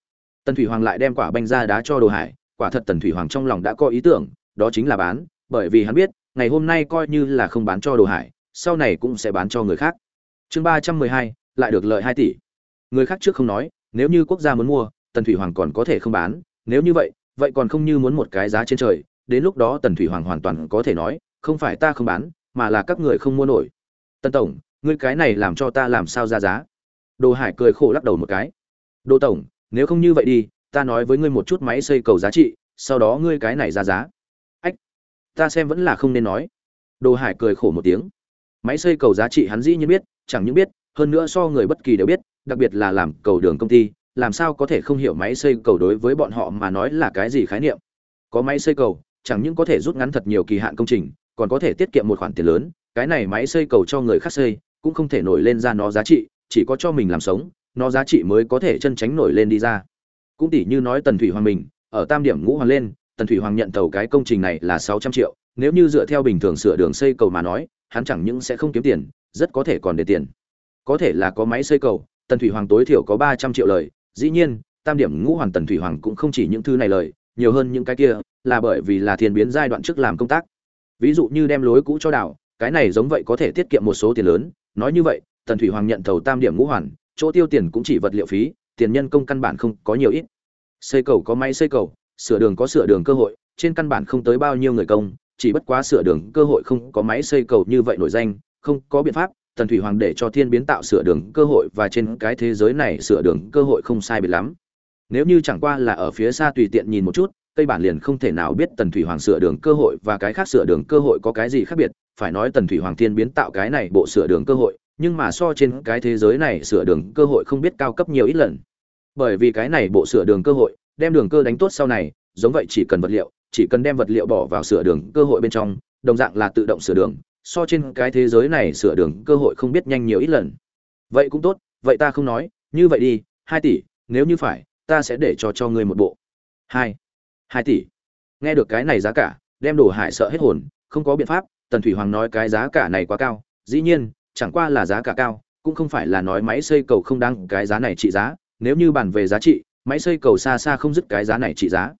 Tần thủy hoàng lại đem quả banh ra đá cho đồ hải quả thật tần thủy hoàng trong lòng đã có ý tưởng, đó chính là bán, bởi vì hắn biết, ngày hôm nay coi như là không bán cho đồ hải, sau này cũng sẽ bán cho người khác. Chương ba trăm mười hai, lại được lợi hai tỷ. Người khác trước không nói, nếu như quốc gia muốn mua, tần thủy hoàng còn có thể không bán, nếu như vậy vậy còn không như muốn một cái giá trên trời, đến lúc đó tần thủy hoàng hoàn toàn có thể nói, không phải ta không bán, mà là các người không mua nổi. Tân tổng, ngươi cái này làm cho ta làm sao ra giá? Đồ hải cười khổ lắc đầu một cái. Đồ tổng, nếu không như vậy đi ta nói với ngươi một chút máy xây cầu giá trị, sau đó ngươi cái này ra giá. Ách, ta xem vẫn là không nên nói. Đồ hải cười khổ một tiếng. Máy xây cầu giá trị hắn dĩ nhiên biết, chẳng những biết, hơn nữa so người bất kỳ đều biết, đặc biệt là làm cầu đường công ty, làm sao có thể không hiểu máy xây cầu đối với bọn họ mà nói là cái gì khái niệm. Có máy xây cầu, chẳng những có thể rút ngắn thật nhiều kỳ hạn công trình, còn có thể tiết kiệm một khoản tiền lớn, cái này máy xây cầu cho người khác xây, cũng không thể nổi lên ra nó giá trị, chỉ có cho mình làm sống, nó giá trị mới có thể chân tránh nổi lên đi ra cũng tỷ như nói tần thủy hoàng mình, ở tam điểm ngũ hoàng lên, tần thủy hoàng nhận tàu cái công trình này là sáu trăm triệu, nếu như dựa theo bình thường sửa đường xây cầu mà nói, hắn chẳng những sẽ không kiếm tiền, rất có thể còn để tiền. Có thể là có máy xây cầu, tần thủy hoàng tối thiểu có ba trăm triệu lời, dĩ nhiên, tam điểm ngũ hoàng tần thủy hoàng cũng không chỉ những thứ này lời, nhiều hơn những cái kia, là bởi vì là thiên biến giai đoạn trước làm công tác. Ví dụ như đem lối cũ cho đảo, cái này giống vậy có thể tiết kiệm một số tiền lớn, nói như vậy, tần thủy hoàng nhận thầu tam điểm ngũ hoàn chỗ tiêu tiền cũng chỉ vật liệu phí tiền nhân công căn bản không có nhiều ít. Xây cầu có máy xây cầu, sửa đường có sửa đường cơ hội, trên căn bản không tới bao nhiêu người công, chỉ bất quá sửa đường cơ hội không có máy xây cầu như vậy nổi danh, không có biện pháp, tần thủy hoàng để cho thiên biến tạo sửa đường cơ hội và trên cái thế giới này sửa đường cơ hội không sai biệt lắm. Nếu như chẳng qua là ở phía xa tùy tiện nhìn một chút, cây bản liền không thể nào biết tần thủy hoàng sửa đường cơ hội và cái khác sửa đường cơ hội có cái gì khác biệt. Phải nói tần thủy hoàng thiên biến tạo cái này bộ sửa đường cơ hội, nhưng mà so trên cái thế giới này sửa đường cơ hội không biết cao cấp nhiều ít lần bởi vì cái này bộ sửa đường cơ hội, đem đường cơ đánh tốt sau này, giống vậy chỉ cần vật liệu, chỉ cần đem vật liệu bỏ vào sửa đường cơ hội bên trong, đồng dạng là tự động sửa đường, so trên cái thế giới này sửa đường cơ hội không biết nhanh nhiều ít lần. Vậy cũng tốt, vậy ta không nói, như vậy đi, hai tỷ, nếu như phải, ta sẽ để cho cho ngươi một bộ. Hai hai tỷ. Nghe được cái này giá cả, đem đồ hải sợ hết hồn, không có biện pháp, tần thủy hoàng nói cái giá cả này quá cao, dĩ nhiên, chẳng qua là giá cả cao, cũng không phải là nói máy xây cầu không đáng cái giá này trị giá nếu như bàn về giá trị, máy xây cầu xa xa không dứt cái giá này trị giá.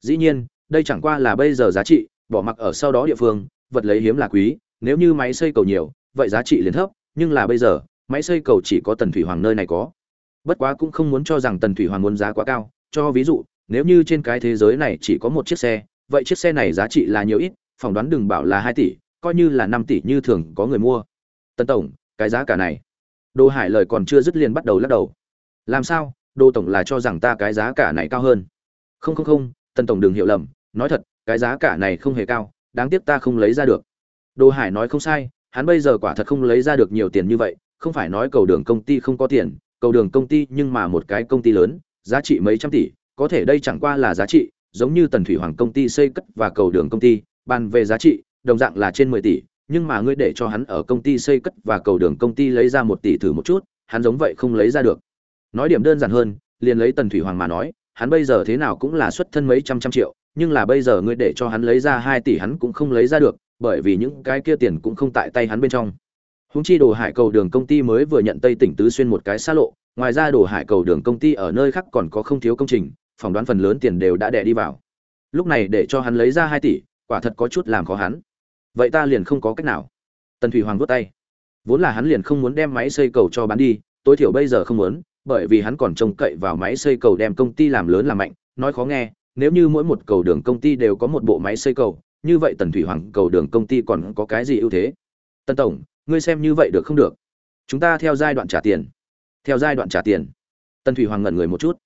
Dĩ nhiên, đây chẳng qua là bây giờ giá trị, bỏ mặc ở sau đó địa phương, vật lấy hiếm là quý, nếu như máy xây cầu nhiều, vậy giá trị liền thấp, nhưng là bây giờ, máy xây cầu chỉ có tần thủy hoàng nơi này có. Bất quá cũng không muốn cho rằng tần thủy hoàng muốn giá quá cao, cho ví dụ, nếu như trên cái thế giới này chỉ có một chiếc xe, vậy chiếc xe này giá trị là nhiều ít, phỏng đoán đừng bảo là hai tỷ, coi như là năm tỷ như thường có người mua. Tần tổng, cái giá cả này. Đồ hải lời còn chưa dứt liền bắt đầu lắc đầu làm sao, đô tổng là cho rằng ta cái giá cả này cao hơn. Không không không tần tổng đừng hiểu lầm, nói thật, cái giá cả này không hề cao, đáng tiếc ta không lấy ra được. Đô hải nói không sai, hắn bây giờ quả thật không lấy ra được nhiều tiền như vậy, không phải nói cầu đường công ty không có tiền, cầu đường công ty nhưng mà một cái công ty lớn, giá trị mấy trăm tỷ, có thể đây chẳng qua là giá trị, giống như tần thủy hoàng công ty xây cất và cầu đường công ty, bàn về giá trị, đồng dạng là trên mười tỷ, nhưng mà ngươi để cho hắn ở công ty xây cất và cầu đường công ty lấy ra một tỷ thử một chút, hắn giống vậy không lấy ra được nói điểm đơn giản hơn, liền lấy tần thủy hoàng mà nói, hắn bây giờ thế nào cũng là xuất thân mấy trăm trăm triệu, nhưng là bây giờ ngươi để cho hắn lấy ra hai tỷ hắn cũng không lấy ra được, bởi vì những cái kia tiền cũng không tại tay hắn bên trong. Húng chi đồ hải cầu đường công ty mới vừa nhận tây tỉnh tứ xuyên một cái xa lộ, ngoài ra đồ hải cầu đường công ty ở nơi khác còn có không thiếu công trình phỏng đoán phần lớn tiền đều đã đẻ đi vào. Lúc này để cho hắn lấy ra hai tỷ, quả thật có chút làm khó hắn. Vậy ta liền không có cách nào. Tần thủy hoàng vút tay. Vốn là hắn liền không muốn đem máy xây cầu cho bán đi, tối thiểu bây giờ không muốn bởi vì hắn còn trông cậy vào máy xây cầu đem công ty làm lớn làm mạnh, nói khó nghe, nếu như mỗi một cầu đường công ty đều có một bộ máy xây cầu, như vậy tần thủy hoàng cầu đường công ty còn có cái gì ưu thế? Tần tổng, ngươi xem như vậy được không được? Chúng ta theo giai đoạn trả tiền. Theo giai đoạn trả tiền. Tần thủy hoàng ngẩn người một chút.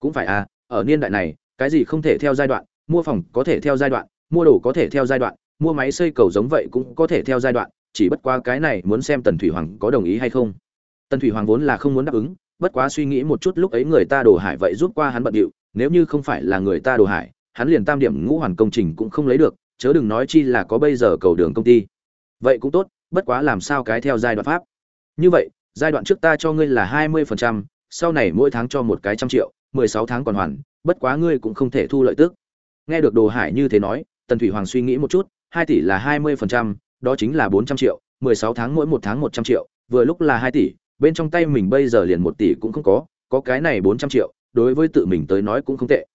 Cũng phải à ở niên đại này, cái gì không thể theo giai đoạn, mua phòng có thể theo giai đoạn, mua đồ có thể theo giai đoạn, mua máy xây cầu giống vậy cũng có thể theo giai đoạn, chỉ bất quá cái này muốn xem tần thủy hoàng có đồng ý hay không. Tần thủy hoàng vốn là không muốn đáp ứng bất quá suy nghĩ một chút lúc ấy người ta đồ hải vậy rút qua hắn bận điệu, nếu như không phải là người ta đồ hải, hắn liền tam điểm ngũ hoàn công trình cũng không lấy được, chớ đừng nói chi là có bây giờ cầu đường công ty. Vậy cũng tốt, bất quá làm sao cái theo giai đoạn pháp? Như vậy, giai đoạn trước ta cho ngươi là hai mươi phần trăm, sau này mỗi tháng cho một cái trăm triệu, mười sáu tháng còn hoàn, bất quá ngươi cũng không thể thu lợi tức. Nghe được đồ hải như thế nói, tần thủy hoàng suy nghĩ một chút, hai tỷ là hai mươi phần trăm, đó chính là bốn trăm triệu, mười sáu tháng mỗi một tháng một trăm triệu, vừa lúc là hai tỷ bên trong tay mình bây giờ liền một tỷ cũng không có có cái này bốn trăm triệu, đối với tự mình tới nói cũng không tệ.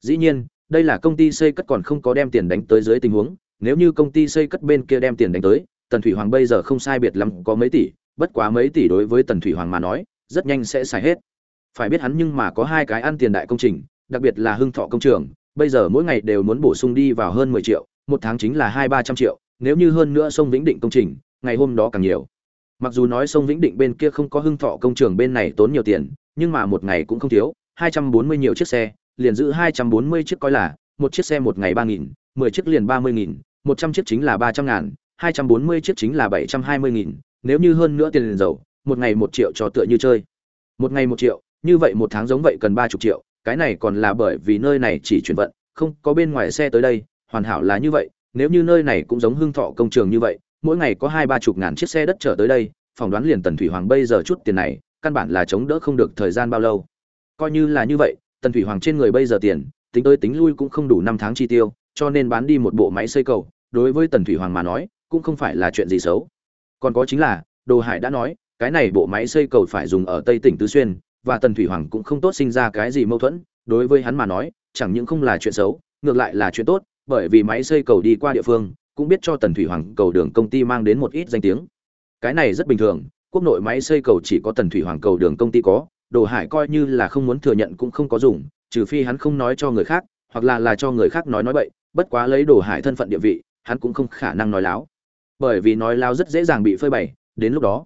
Dĩ nhiên, đây là công ty xây cất còn không có đem tiền đánh tới dưới tình huống, nếu như công ty xây cất bên kia đem tiền đánh tới, tần thủy hoàng bây giờ không sai biệt lắm có mấy tỷ, bất quá mấy tỷ đối với tần thủy hoàng mà nói, rất nhanh sẽ xài hết. Phải biết hắn nhưng mà có hai cái ăn tiền đại công trình, đặc biệt là hưng thọ công trường, bây giờ mỗi ngày đều muốn bổ sung đi vào hơn mười triệu, một tháng chính là hai ba trăm triệu, nếu như hơn nữa sông vĩnh định công trình, ngày hôm đó càng nhiều mặc dù nói sông vĩnh định bên kia không có hưng thọ công trường bên này tốn nhiều tiền, nhưng mà một ngày cũng không thiếu, hai trăm bốn mươi nhiều chiếc xe, liền giữ hai trăm bốn mươi chiếc coi là, một chiếc xe một ngày ba nghìn, mười chiếc liền ba mươi nghìn, một trăm chiếc chính là ba trăm ngàn, hai trăm bốn mươi chiếc chính là bảy trăm hai mươi nghìn, nếu như hơn nữa tiền liền dầu một ngày một triệu cho tựa như chơi. Một ngày một triệu, như vậy một tháng giống vậy cần ba chục triệu, cái này còn là bởi vì nơi này chỉ chuyển vận, không có bên ngoài xe tới đây, hoàn hảo là như vậy, nếu như nơi này cũng giống hưng thọ công trường như vậy mỗi ngày có hai ba chục ngàn chiếc xe đất trở tới đây, phỏng đoán liền tần thủy hoàng bây giờ chút tiền này, căn bản là chống đỡ không được thời gian bao lâu. Coi như là như vậy, tần thủy hoàng trên người bây giờ tiền, tính tới tính lui cũng không đủ năm tháng chi tiêu, cho nên bán đi một bộ máy xây cầu, đối với tần thủy hoàng mà nói, cũng không phải là chuyện gì xấu. Còn có chính là, đồ hải đã nói, cái này bộ máy xây cầu phải dùng ở tây tỉnh tứ xuyên, và tần thủy hoàng cũng không tốt sinh ra cái gì mâu thuẫn, đối với hắn mà nói, chẳng những không là chuyện xấu, ngược lại là chuyện tốt, bởi vì máy xây cầu đi qua địa phương cũng biết cho tần thủy hoàng cầu đường công ty mang đến một ít danh tiếng. Cái này rất bình thường, quốc nội máy xây cầu chỉ có tần thủy hoàng cầu đường công ty có, đồ hải coi như là không muốn thừa nhận cũng không có dùng, trừ phi hắn không nói cho người khác, hoặc là là cho người khác nói nói bậy, bất quá lấy đồ hải thân phận địa vị, hắn cũng không khả năng nói láo. Bởi vì nói láo rất dễ dàng bị phơi bày, đến lúc đó.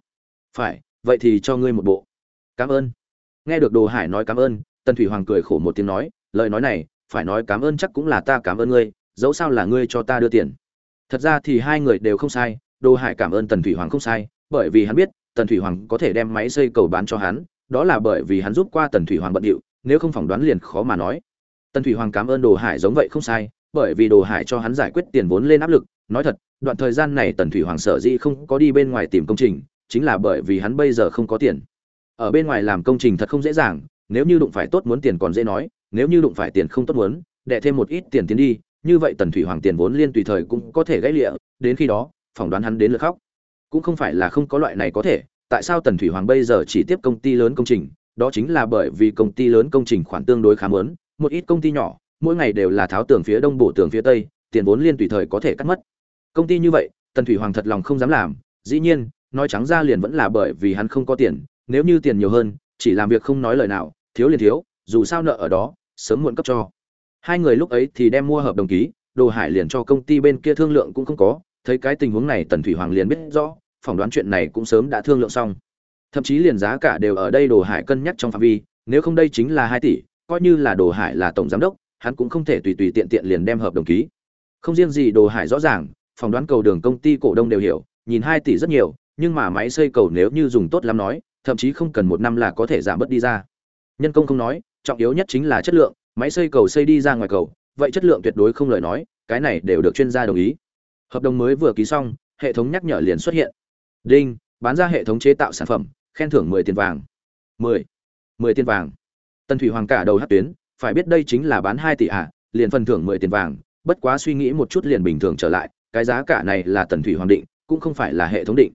Phải, vậy thì cho ngươi một bộ. Cảm ơn. Nghe được đồ hải nói cảm ơn, tần thủy hoàng cười khổ một tiếng nói, lời nói này, phải nói cảm ơn chắc cũng là ta cảm ơn ngươi, dẫu sao là ngươi cho ta đưa tiền thật ra thì hai người đều không sai đồ hải cảm ơn tần thủy hoàng không sai, bởi vì hắn biết, tần thủy hoàng có thể đem máy xây cầu bán cho hắn, đó là bởi vì hắn giúp qua tần thủy hoàng bận điệu, nếu không phỏng đoán liền khó mà nói. Tần thủy hoàng cảm ơn đồ hải giống vậy không sai, bởi vì đồ hải cho hắn giải quyết tiền vốn lên áp lực, nói thật, đoạn thời gian này tần thủy hoàng sở dĩ không có đi bên ngoài tìm công trình, chính là bởi vì hắn bây giờ không có tiền. Ở bên ngoài làm công trình thật không dễ dàng, nếu như đụng phải tốt muốn tiền còn dễ nói, nếu như đụng phải tiền không tốt muốn đệ thêm một ít tiền tiến đi như vậy tần thủy hoàng tiền vốn liên tùy thời cũng có thể gãy lịa, đến khi đó, phỏng đoán hắn đến lượt khóc. Cũng không phải là không có loại này có thể, tại sao tần thủy hoàng bây giờ chỉ tiếp công ty lớn công trình? Đó chính là bởi vì công ty lớn công trình khoản tương đối khá lớn một ít công ty nhỏ, mỗi ngày đều là tháo tường phía đông bổ tường phía tây, tiền vốn liên tùy thời có thể cắt mất. Công ty như vậy, tần thủy hoàng thật lòng không dám làm, dĩ nhiên, nói trắng ra liền vẫn là bởi vì hắn không có tiền, nếu như tiền nhiều hơn, chỉ làm việc không nói lời nào, thiếu liền thiếu, dù sao nợ ở đó, sớm muộn cấp cho hai người lúc ấy thì đem mua hợp đồng ký, đồ hải liền cho công ty bên kia thương lượng cũng không có, thấy cái tình huống này tần thủy hoàng liền biết rõ, phỏng đoán chuyện này cũng sớm đã thương lượng xong. Thậm chí liền giá cả đều ở đây đồ hải cân nhắc trong phạm vi, nếu không đây chính là hai tỷ, coi như là đồ hải là tổng giám đốc, hắn cũng không thể tùy tùy tiện tiện liền đem hợp đồng ký. Không riêng gì đồ hải rõ ràng, phỏng đoán cầu đường công ty cổ đông đều hiểu, nhìn hai tỷ rất nhiều, nhưng mà máy xây cầu nếu như dùng tốt lắm nói, thậm chí không cần một năm là có thể giảm bớt đi ra. Nhân công không nói, trọng yếu nhất chính là chất lượng máy xây cầu xây đi ra ngoài cầu vậy chất lượng tuyệt đối không lời nói cái này đều được chuyên gia đồng ý. Hợp đồng mới vừa ký xong hệ thống nhắc nhở liền xuất hiện. Đinh bán ra hệ thống chế tạo sản phẩm khen thưởng mười tiền vàng. Mười. Mười tiền vàng. Tân thủy hoàng cả đầu hát tuyến phải biết đây chính là bán hai tỷ ạ à, liền phần thưởng mười tiền vàng bất quá suy nghĩ một chút liền bình thường trở lại cái giá cả này là tần thủy hoàng định cũng không phải là hệ thống định.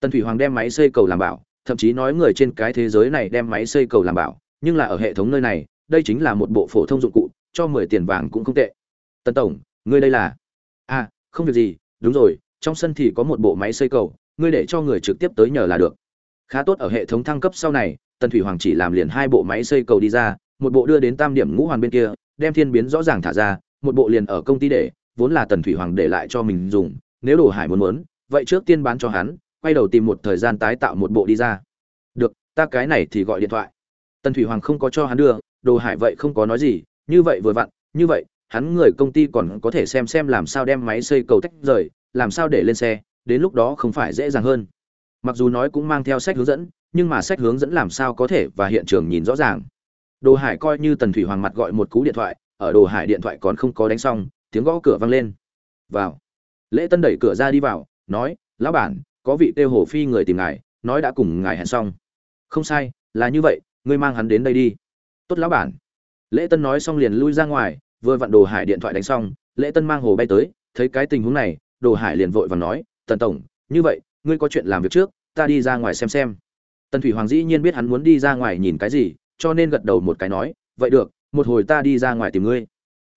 Tần thủy hoàng đem máy xây cầu làm bảo thậm chí nói người trên cái thế giới này đem máy xây cầu làm bảo nhưng là ở hệ thống nơi này đây chính là một bộ phổ thông dụng cụ, cho mười tiền vàng cũng không tệ. Tần tổng, ngươi đây là? À không việc gì, đúng rồi, trong sân thì có một bộ máy xây cầu, ngươi để cho người trực tiếp tới nhờ là được. Khá tốt ở hệ thống thăng cấp sau này, tần thủy hoàng chỉ làm liền hai bộ máy xây cầu đi ra, một bộ đưa đến tam điểm ngũ hoàn bên kia, đem thiên biến rõ ràng thả ra, một bộ liền ở công ty để, vốn là tần thủy hoàng để lại cho mình dùng, nếu đồ hải muốn muốn, vậy trước tiên bán cho hắn, quay đầu tìm một thời gian tái tạo một bộ đi ra. Được, ta cái này thì gọi điện thoại. Tần thủy hoàng không có cho hắn đưa đồ hải vậy không có nói gì, như vậy vừa vặn, như vậy, hắn người công ty còn có thể xem xem làm sao đem máy xây cầu tách rời, làm sao để lên xe, đến lúc đó không phải dễ dàng hơn. Mặc dù nói cũng mang theo sách hướng dẫn, nhưng mà sách hướng dẫn làm sao có thể và hiện trường nhìn rõ ràng. Đồ hải coi như tần thủy hoàng mặt gọi một cú điện thoại, ở đồ hải điện thoại còn không có đánh xong, tiếng gõ cửa vang lên. Vào. Lễ tân đẩy cửa ra đi vào, nói, lão bản, có vị tiêu hồ phi người tìm ngài, nói đã cùng ngài hẹn xong. Không sai, là như vậy, ngươi mang hắn đến đây đi tốt lão bản. Lễ tân nói xong liền lui ra ngoài, vừa vặn đồ hải điện thoại đánh xong, lễ tân mang hồ bay tới, thấy cái tình huống này, đồ hải liền vội và nói, tần tổng, như vậy, ngươi có chuyện làm việc trước, ta đi ra ngoài xem xem. Tần thủy hoàng dĩ nhiên biết hắn muốn đi ra ngoài nhìn cái gì, cho nên gật đầu một cái nói, vậy được, một hồi ta đi ra ngoài tìm ngươi.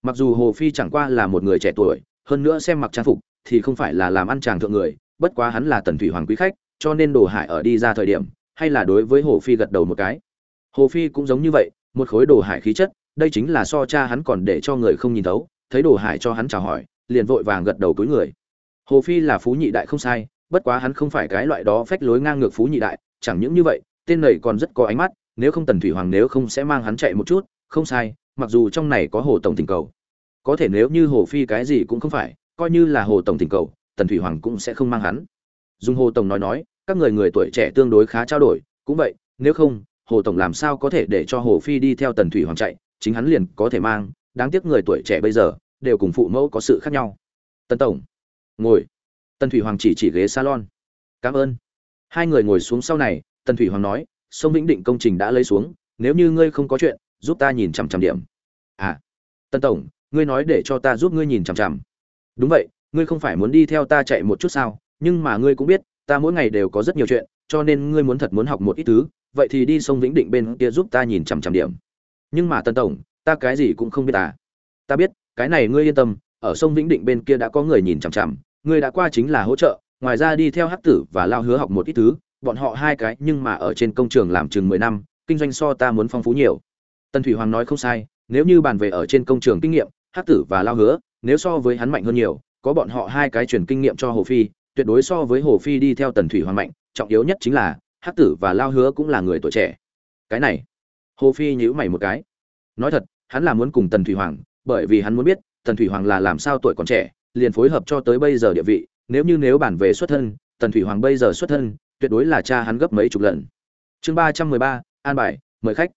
Mặc dù hồ phi chẳng qua là một người trẻ tuổi, hơn nữa xem mặc trang phục thì không phải là làm ăn chàng thượng người, bất quá hắn là tần thủy hoàng quý khách, cho nên đồ hải ở đi ra thời điểm, hay là đối với hồ phi gật đầu một cái. Hồ phi cũng giống như vậy một khối đồ hải khí chất, đây chính là so cha hắn còn để cho người không nhìn thấu, thấy đồ hải cho hắn chào hỏi, liền vội vàng gật đầu cúi người. Hồ phi là phú nhị đại không sai, bất quá hắn không phải cái loại đó phách lối ngang ngược phú nhị đại, chẳng những như vậy, tên này còn rất có ánh mắt, nếu không tần thủy hoàng nếu không sẽ mang hắn chạy một chút, không sai, mặc dù trong này có hồ tổng tình cầu. Có thể nếu như hồ phi cái gì cũng không phải, coi như là hồ tổng tình cầu, tần thủy hoàng cũng sẽ không mang hắn. Dung hồ tổng nói nói, các người người tuổi trẻ tương đối khá trao đổi, cũng vậy, nếu không hồ tổng làm sao có thể để cho hồ phi đi theo tần thủy hoàng chạy? Chính hắn liền có thể mang. Đáng tiếc người tuổi trẻ bây giờ, đều cùng phụ mẫu có sự khác nhau. Tần tổng, ngồi. Tần thủy hoàng chỉ chỉ ghế salon. Cảm ơn. Hai người ngồi xuống sau này, tần thủy hoàng nói, sông vĩnh định công trình đã lấy xuống, nếu như ngươi không có chuyện, giúp ta nhìn chằm chằm điểm. À. Tần tổng, ngươi nói để cho ta giúp ngươi nhìn chằm chằm. Đúng vậy, ngươi không phải muốn đi theo ta chạy một chút sao? Nhưng mà ngươi cũng biết, ta mỗi ngày đều có rất nhiều chuyện, cho nên ngươi muốn thật muốn học một ít thứ vậy thì đi sông vĩnh định bên kia giúp ta nhìn chằm chằm điểm. Nhưng mà tân tổng, ta cái gì cũng không biết à. Ta biết, cái này ngươi yên tâm, ở sông vĩnh định bên kia đã có người nhìn chằm chằm ngươi đã qua chính là hỗ trợ, ngoài ra đi theo hắc tử và lao hứa học một ít thứ, bọn họ hai cái nhưng mà ở trên công trường làm chừng mười năm, kinh doanh so ta muốn phong phú nhiều. Tân thủy hoàng nói không sai, nếu như bàn về ở trên công trường kinh nghiệm, hắc tử và lao hứa, nếu so với hắn mạnh hơn nhiều, có bọn họ hai cái truyền kinh nghiệm cho hồ phi, tuyệt đối so với hồ phi đi theo tần thủy hoàng mạnh, trọng yếu nhất chính là hắc tử và lao hứa cũng là người tuổi trẻ. Cái này, hồ phi nhữ mày một cái. Nói thật, hắn là muốn cùng tần thủy hoàng, bởi vì hắn muốn biết, tần thủy hoàng là làm sao tuổi còn trẻ, liền phối hợp cho tới bây giờ địa vị, nếu như nếu bản về xuất thân, tần thủy hoàng bây giờ xuất thân, tuyệt đối là cha hắn gấp mấy chục lần. Chương ba trăm mười ba, an bài, mời khách.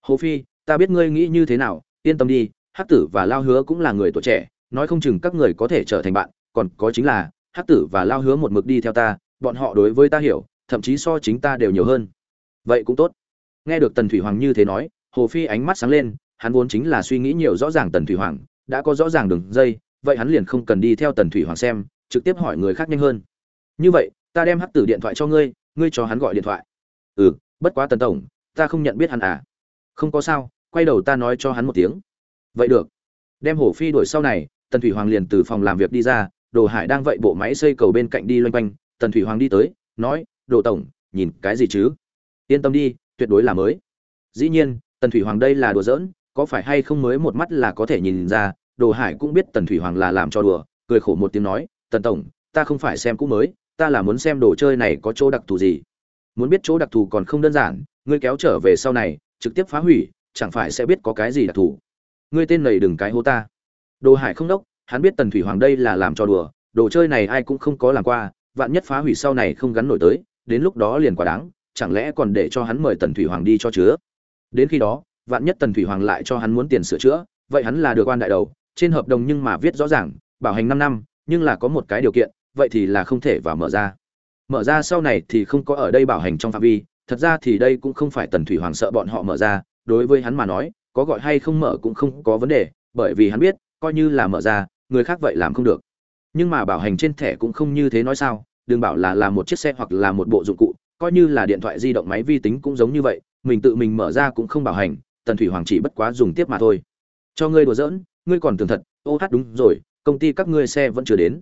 Hồ phi, ta biết ngươi nghĩ như thế nào, yên tâm đi, hắc tử và lao hứa cũng là người tuổi trẻ, nói không chừng các người có thể trở thành bạn, còn có chính là, hắc tử và lao hứa một mực đi theo ta, bọn họ đối với ta hiểu thậm chí so chính ta đều nhiều hơn. Vậy cũng tốt. Nghe được tần thủy hoàng như thế nói, hồ phi ánh mắt sáng lên, hắn vốn chính là suy nghĩ nhiều rõ ràng tần thủy hoàng, đã có rõ ràng đường dây, vậy hắn liền không cần đi theo tần thủy hoàng xem, trực tiếp hỏi người khác nhanh hơn. Như vậy, ta đem hắc tử điện thoại cho ngươi ngươi cho hắn gọi điện thoại. Ừ bất quá tần tổng, ta không nhận biết hắn à? Không có sao, quay đầu ta nói cho hắn một tiếng. Vậy được. Đem hồ phi đuổi sau này, tần thủy hoàng liền từ phòng làm việc đi ra, đồ hải đang vậy bộ máy xây cầu bên cạnh đi loanh quanh, tần thủy hoàng đi tới, nói đồ tổng, nhìn cái gì chứ? Yên tâm đi, tuyệt đối là mới. Dĩ nhiên, tần thủy hoàng đây là đùa giỡn, có phải hay không mới một mắt là có thể nhìn ra, đồ hải cũng biết tần thủy hoàng là làm cho đùa, cười khổ một tiếng nói, tần tổng, ta không phải xem cũ mới, ta là muốn xem đồ chơi này có chỗ đặc thù gì? Muốn biết chỗ đặc thù còn không đơn giản, ngươi kéo trở về sau này, trực tiếp phá hủy, chẳng phải sẽ biết có cái gì đặc thù? Ngươi tên này đừng cái hô ta. Đồ hải không đốc, hắn biết tần thủy hoàng đây là làm cho đùa, đồ chơi này ai cũng không có làm qua, vạn nhất phá hủy sau này không gắn nổi tới đến lúc đó liền quá đáng, chẳng lẽ còn để cho hắn mời tần thủy hoàng đi cho chứa? Đến khi đó, vạn nhất tần thủy hoàng lại cho hắn muốn tiền sửa chữa, vậy hắn là được quan đại đầu, trên hợp đồng nhưng mà viết rõ ràng, bảo hành năm năm, nhưng là có một cái điều kiện, vậy thì là không thể vào mở ra. Mở ra sau này thì không có ở đây bảo hành trong phạm vi, thật ra thì đây cũng không phải tần thủy hoàng sợ bọn họ mở ra, đối với hắn mà nói, có gọi hay không mở cũng không có vấn đề, bởi vì hắn biết, coi như là mở ra, người khác vậy làm không được. Nhưng mà bảo hành trên thẻ cũng không như thế nói sao đừng bảo là là một chiếc xe hoặc là một bộ dụng cụ, coi như là điện thoại di động máy vi tính cũng giống như vậy, mình tự mình mở ra cũng không bảo hành, tần thủy hoàng chỉ bất quá dùng tiếp mà thôi. Cho ngươi đùa giỡn, ngươi còn tưởng thật, ô hát đúng rồi, công ty các ngươi xe vẫn chưa đến.